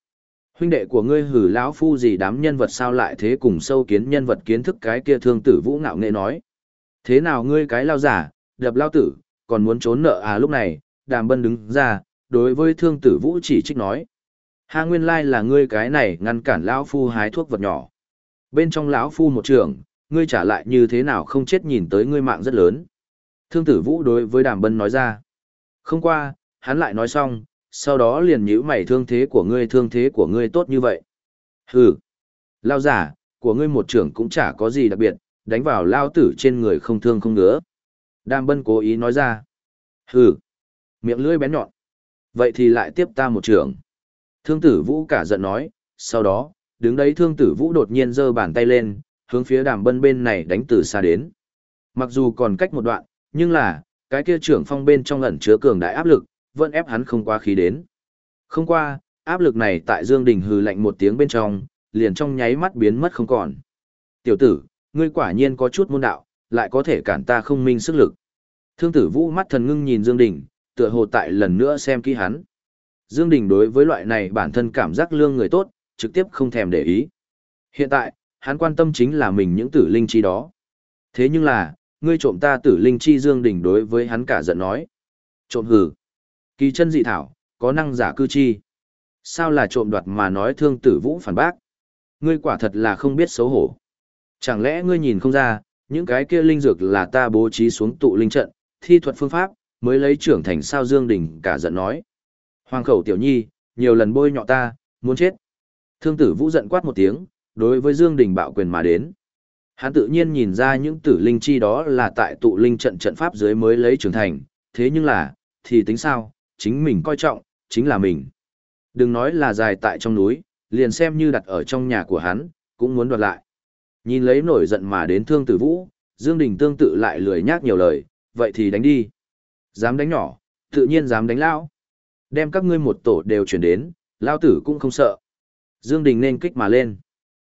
Huynh đệ của ngươi hử lão phu gì đám nhân vật sao lại thế cùng sâu kiến nhân vật kiến thức cái kia thương tử vũ ngạo nghệ nói. Thế nào ngươi cái lao giả, đập lao tử, còn muốn trốn nợ à lúc này, đàm bân đứng ra, đối với thương tử vũ chỉ trích nói. Ha nguyên lai là ngươi cái này ngăn cản lão phu hái thuốc vật nhỏ. Bên trong lão phu một trường, ngươi trả lại như thế nào không chết nhìn tới ngươi mạng rất lớn. Thương tử vũ đối với đàm bân nói ra. Không qua, hắn lại nói xong, sau đó liền nhíu mày thương thế của ngươi thương thế của ngươi tốt như vậy. Hừ, lao giả, của ngươi một trưởng cũng chả có gì đặc biệt, đánh vào lao tử trên người không thương không ngứa. Đàm bân cố ý nói ra. Hừ, miệng lưỡi bén nhọn. Vậy thì lại tiếp ta một trưởng. Thương tử vũ cả giận nói, sau đó, đứng đấy thương tử vũ đột nhiên giơ bàn tay lên, hướng phía đàm bân bên này đánh từ xa đến. Mặc dù còn cách một đoạn, Nhưng là, cái kia trưởng phong bên trong ẩn chứa cường đại áp lực, vẫn ép hắn không qua khí đến. Không qua, áp lực này tại Dương Đình hừ lạnh một tiếng bên trong, liền trong nháy mắt biến mất không còn. Tiểu tử, ngươi quả nhiên có chút môn đạo, lại có thể cản ta không minh sức lực. Thương tử vũ mắt thần ngưng nhìn Dương Đình, tựa hồ tại lần nữa xem kỹ hắn. Dương Đình đối với loại này bản thân cảm giác lương người tốt, trực tiếp không thèm để ý. Hiện tại, hắn quan tâm chính là mình những tử linh chi đó. Thế nhưng là, ngươi trộm ta tử linh chi Dương Đình đối với hắn cả giận nói. Trộm hử. Kỳ chân dị thảo, có năng giả cư chi. Sao là trộm đoạt mà nói thương tử vũ phản bác. Ngươi quả thật là không biết xấu hổ. Chẳng lẽ ngươi nhìn không ra, những cái kia linh dược là ta bố trí xuống tụ linh trận, thi thuật phương pháp, mới lấy trưởng thành sao Dương Đình cả giận nói. Hoàng khẩu tiểu nhi, nhiều lần bôi nhọ ta, muốn chết. Thương tử vũ giận quát một tiếng, đối với Dương Đình bạo quyền mà đến. Hắn tự nhiên nhìn ra những tử linh chi đó là tại tụ linh trận trận pháp dưới mới lấy trưởng thành, thế nhưng là, thì tính sao, chính mình coi trọng, chính là mình. Đừng nói là dài tại trong núi, liền xem như đặt ở trong nhà của hắn, cũng muốn đoạt lại. Nhìn lấy nổi giận mà đến thương tử vũ, Dương Đình tương tự lại lười nhác nhiều lời, vậy thì đánh đi. Dám đánh nhỏ, tự nhiên dám đánh lão. Đem các ngươi một tổ đều chuyển đến, lao tử cũng không sợ. Dương Đình nên kích mà lên.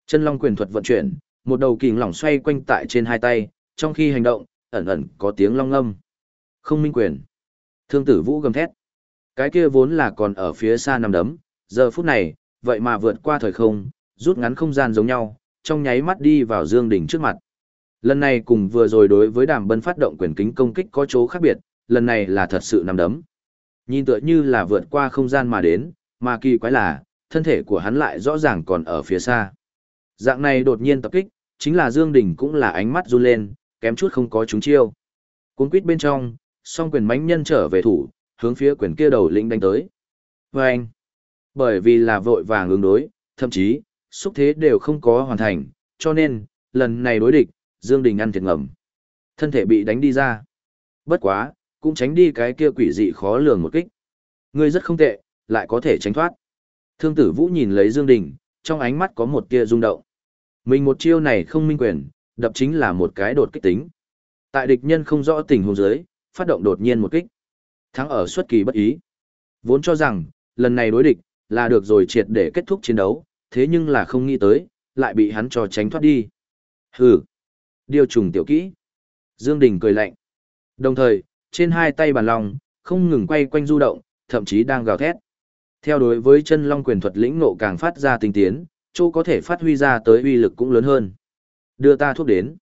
Chân long quyền thuật vận chuyển, một đầu kình lỏng xoay quanh tại trên hai tay, trong khi hành động, ẩn ẩn có tiếng long âm. Không minh quyền. Thương tử vũ gầm thét. Cái kia vốn là còn ở phía xa nằm đấm, giờ phút này, vậy mà vượt qua thời không, rút ngắn không gian giống nhau, trong nháy mắt đi vào Dương Đình trước mặt. Lần này cùng vừa rồi đối với đàm bân phát động quyền kính công kích có chỗ khác biệt, lần này là thật sự nằm đấm. Nhìn tựa như là vượt qua không gian mà đến, mà kỳ quái là, thân thể của hắn lại rõ ràng còn ở phía xa. Dạng này đột nhiên tập kích, chính là Dương Đình cũng là ánh mắt run lên, kém chút không có chúng chiêu. Cuốn quýt bên trong, song quyền mãnh nhân trở về thủ, hướng phía quyền kia đầu lĩnh đánh tới. Và anh, bởi vì là vội vàng ứng đối, thậm chí, xúc thế đều không có hoàn thành, cho nên, lần này đối địch, Dương Đình ăn thiệt ngầm. Thân thể bị đánh đi ra. Bất quá, cũng tránh đi cái kia quỷ dị khó lường một kích. Ngươi rất không tệ, lại có thể tránh thoát. Thương tử Vũ nhìn lấy Dương Đình, trong ánh mắt có một tia rung động. Mình một chiêu này không minh quyền, đập chính là một cái đột kích tính. Tại địch nhân không rõ tình huống dưới, phát động đột nhiên một kích. Thắng ở xuất kỳ bất ý. Vốn cho rằng, lần này đối địch, là được rồi triệt để kết thúc chiến đấu, thế nhưng là không nghĩ tới, lại bị hắn cho tránh thoát đi. Hừ. Điều trùng tiểu kỹ. Dương Đình cười lạnh. Đồng thời, trên hai tay bàn lòng không ngừng quay quanh du động, thậm chí đang gào thét. Theo đối với chân long quyền thuật lĩnh nộ càng phát ra tinh tiến, chỗ có thể phát huy ra tới uy lực cũng lớn hơn. Đưa ta thuốc đến.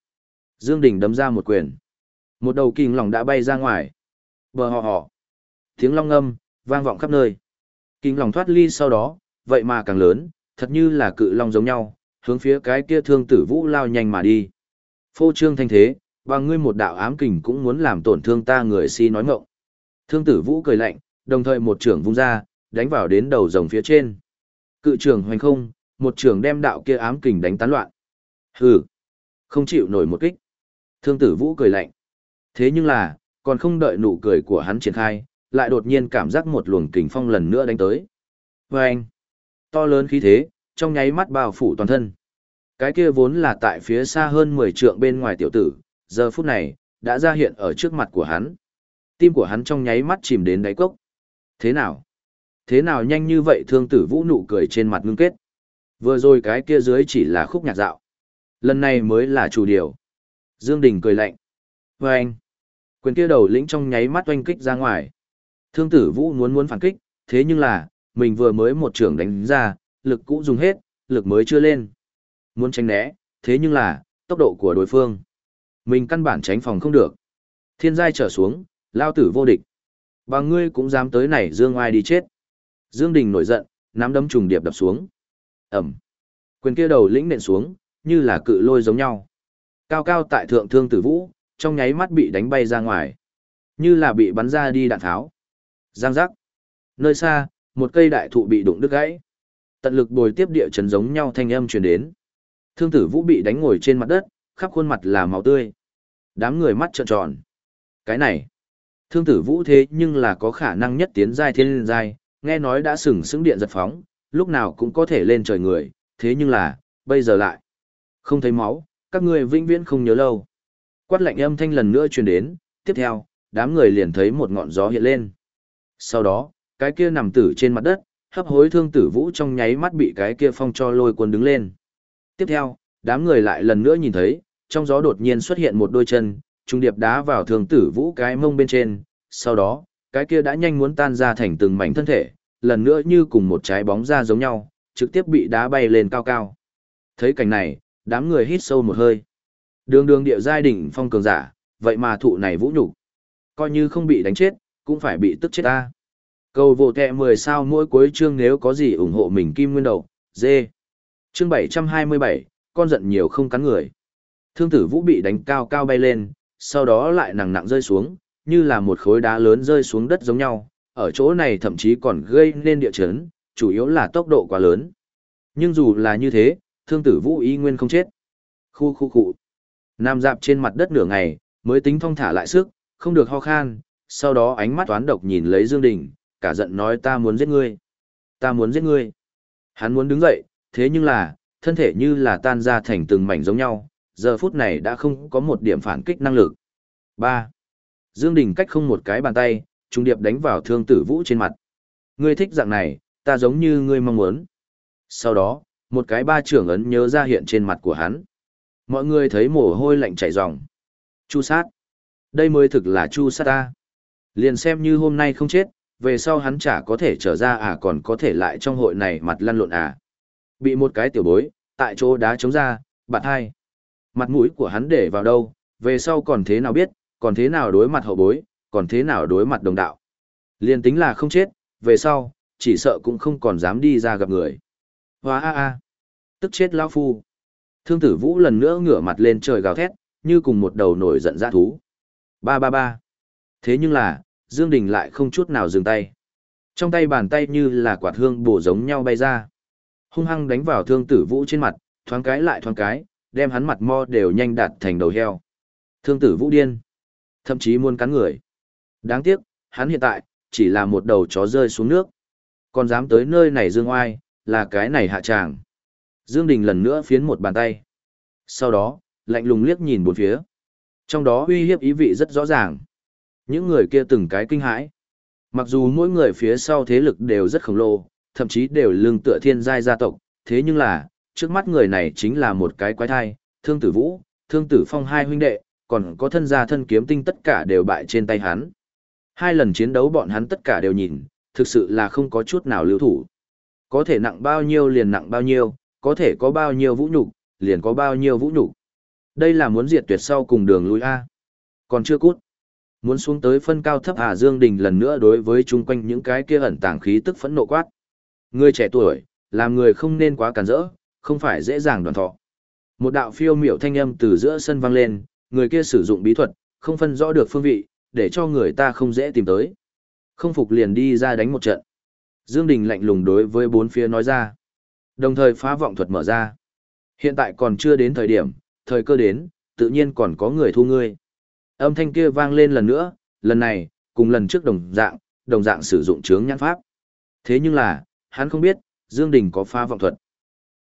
Dương Đình đấm ra một quyền. Một đầu kình long đã bay ra ngoài. Bờ hò hò, Tiếng long ngâm, vang vọng khắp nơi. Kình long thoát ly sau đó, vậy mà càng lớn, thật như là cự long giống nhau, hướng phía cái kia thương tử vũ lao nhanh mà đi. Phô trương thanh thế, bằng ngươi một đạo ám kình cũng muốn làm tổn thương ta người si nói ngọng. Thương tử vũ cười lạnh, đồng thời một trưởng vung ra, đánh vào đến đầu rồng phía trên. Cự trưởng hoành không, một trưởng đem đạo kia ám kình đánh tán loạn. Hừ, không chịu nổi một kích. Thương tử vũ cười lạnh. Thế nhưng là, còn không đợi nụ cười của hắn triển khai, lại đột nhiên cảm giác một luồng kình phong lần nữa đánh tới. Và anh, to lớn khí thế, trong nháy mắt bao phủ toàn thân. Cái kia vốn là tại phía xa hơn 10 trượng bên ngoài tiểu tử, giờ phút này, đã ra hiện ở trước mặt của hắn. Tim của hắn trong nháy mắt chìm đến đáy cốc. Thế nào? Thế nào nhanh như vậy thương tử vũ nụ cười trên mặt ngưng kết. Vừa rồi cái kia dưới chỉ là khúc nhạc dạo. Lần này mới là chủ điều. Dương Đình cười lạnh. Và anh. Quyền kia đầu lĩnh trong nháy mắt oanh kích ra ngoài. Thương tử vũ muốn muốn phản kích, thế nhưng là, mình vừa mới một trường đánh ra, lực cũ dùng hết, lực mới chưa lên. Muốn tránh né, thế nhưng là, tốc độ của đối phương. Mình căn bản tránh phòng không được. Thiên giai trở xuống, lao tử vô địch. Và ngươi cũng dám tới này Dương ai đi chết. Dương Đình nổi giận, nắm đấm trùng điệp đập xuống. ầm, Quyền kia đầu lĩnh nện xuống, như là cự lôi giống nhau. Cao cao tại thượng thương tử vũ, trong nháy mắt bị đánh bay ra ngoài. Như là bị bắn ra đi đạn tháo. Giang giác. Nơi xa, một cây đại thụ bị đụng đứt gãy. Tận lực bồi tiếp địa chấn giống nhau thanh âm truyền đến. Thương tử vũ bị đánh ngồi trên mặt đất, khắp khuôn mặt là máu tươi. Đám người mắt trợn tròn. Cái này, thương tử vũ thế nhưng là có khả năng nhất tiến giai thiên giai, nghe nói đã sừng sững điện giật phóng, lúc nào cũng có thể lên trời người, thế nhưng là, bây giờ lại. Không thấy máu, các ngươi vĩnh viễn không nhớ lâu. Quát lạnh âm thanh lần nữa truyền đến, tiếp theo, đám người liền thấy một ngọn gió hiện lên. Sau đó, cái kia nằm tử trên mặt đất, hấp hối thương tử vũ trong nháy mắt bị cái kia phong cho lôi cuốn đứng lên. Tiếp theo, đám người lại lần nữa nhìn thấy, trong gió đột nhiên xuất hiện một đôi chân, trung điệp đá vào thương tử vũ cái mông bên trên, sau đó, cái kia đã nhanh muốn tan ra thành từng mảnh thân thể, lần nữa như cùng một trái bóng ra giống nhau, trực tiếp bị đá bay lên cao cao. Thấy cảnh này, đám người hít sâu một hơi. Đường đường địa giai đỉnh phong cường giả, vậy mà thụ này vũ nhục Coi như không bị đánh chết, cũng phải bị tức chết ta. Cầu vô kẹ 10 sao mỗi cuối chương nếu có gì ủng hộ mình kim nguyên đầu, dê. Chương 727, con giận nhiều không cắn người. Thương tử vũ bị đánh cao cao bay lên, sau đó lại nặng nặng rơi xuống, như là một khối đá lớn rơi xuống đất giống nhau, ở chỗ này thậm chí còn gây nên địa chấn, chủ yếu là tốc độ quá lớn. Nhưng dù là như thế, thương tử vũ y nguyên không chết. Khu khu khu. Nam dạp trên mặt đất nửa ngày, mới tính thong thả lại sức, không được ho khan, sau đó ánh mắt toán độc nhìn lấy Dương Đình, cả giận nói ta muốn giết ngươi. Ta muốn giết ngươi. Hắn muốn đứng dậy, thế nhưng là, thân thể như là tan ra thành từng mảnh giống nhau, giờ phút này đã không có một điểm phản kích năng lực. 3. Dương Đình cách không một cái bàn tay, trung điệp đánh vào thương tử vũ trên mặt. Ngươi thích dạng này, ta giống như ngươi mong muốn. Sau đó, một cái ba trưởng ấn nhớ ra hiện trên mặt của hắn. Mọi người thấy mồ hôi lạnh chảy ròng. Chu sát. Đây mới thực là chu sát ta. Liền xem như hôm nay không chết, về sau hắn chả có thể trở ra à còn có thể lại trong hội này mặt lăn lộn à. Bị một cái tiểu bối, tại chỗ đá chống ra, bạn hai. Mặt mũi của hắn để vào đâu, về sau còn thế nào biết, còn thế nào đối mặt hậu bối, còn thế nào đối mặt đồng đạo. Liên tính là không chết, về sau, chỉ sợ cũng không còn dám đi ra gặp người. Hóa a a, tức chết lão phu. Thương tử vũ lần nữa ngửa mặt lên trời gào thét, như cùng một đầu nổi giận dã thú. Ba ba ba. Thế nhưng là, Dương Đình lại không chút nào dừng tay. Trong tay bàn tay như là quạt hương bổ giống nhau bay ra. Hung hăng đánh vào thương tử vũ trên mặt, thoáng cái lại thoáng cái, đem hắn mặt mo đều nhanh đạt thành đầu heo. Thương tử vũ điên. Thậm chí muốn cắn người. Đáng tiếc, hắn hiện tại, chỉ là một đầu chó rơi xuống nước. Còn dám tới nơi này dương oai, là cái này hạ tràng. Dương Đình lần nữa phiến một bàn tay. Sau đó, lạnh lùng liếc nhìn bốn phía. Trong đó uy hiếp ý vị rất rõ ràng. Những người kia từng cái kinh hãi. Mặc dù mỗi người phía sau thế lực đều rất khổng lồ, thậm chí đều lưng tựa thiên giai gia tộc, thế nhưng là, trước mắt người này chính là một cái quái thai, thương tử vũ, thương tử phong hai huynh đệ, còn có thân gia thân kiếm tinh tất cả đều bại trên tay hắn. Hai lần chiến đấu bọn hắn tất cả đều nhìn, thực sự là không có chút nào lưu thủ. Có thể nặng bao nhiêu liền nặng bao nhiêu, có thể có bao nhiêu vũ nhục, liền có bao nhiêu vũ nhục. Đây là muốn diệt tuyệt sau cùng đường lui A. Còn chưa cút. Muốn xuống tới phân cao thấp à Dương Đình lần nữa đối với chung quanh những cái kia ẩn tàng khí tức phẫn nộ quát. Người trẻ tuổi, làm người không nên quá cản rỡ, không phải dễ dàng đoàn thọ. Một đạo phiêu miểu thanh âm từ giữa sân vang lên, người kia sử dụng bí thuật, không phân rõ được phương vị, để cho người ta không dễ tìm tới. Không phục liền đi ra đánh một trận. Dương Đình lạnh lùng đối với bốn phía nói ra. Đồng thời phá vọng thuật mở ra. Hiện tại còn chưa đến thời điểm, thời cơ đến, tự nhiên còn có người thu ngươi. Âm thanh kia vang lên lần nữa, lần này, cùng lần trước đồng dạng, đồng dạng sử dụng chướng nhãn pháp. Thế nhưng là, hắn không biết, Dương Đình có phá vọng thuật.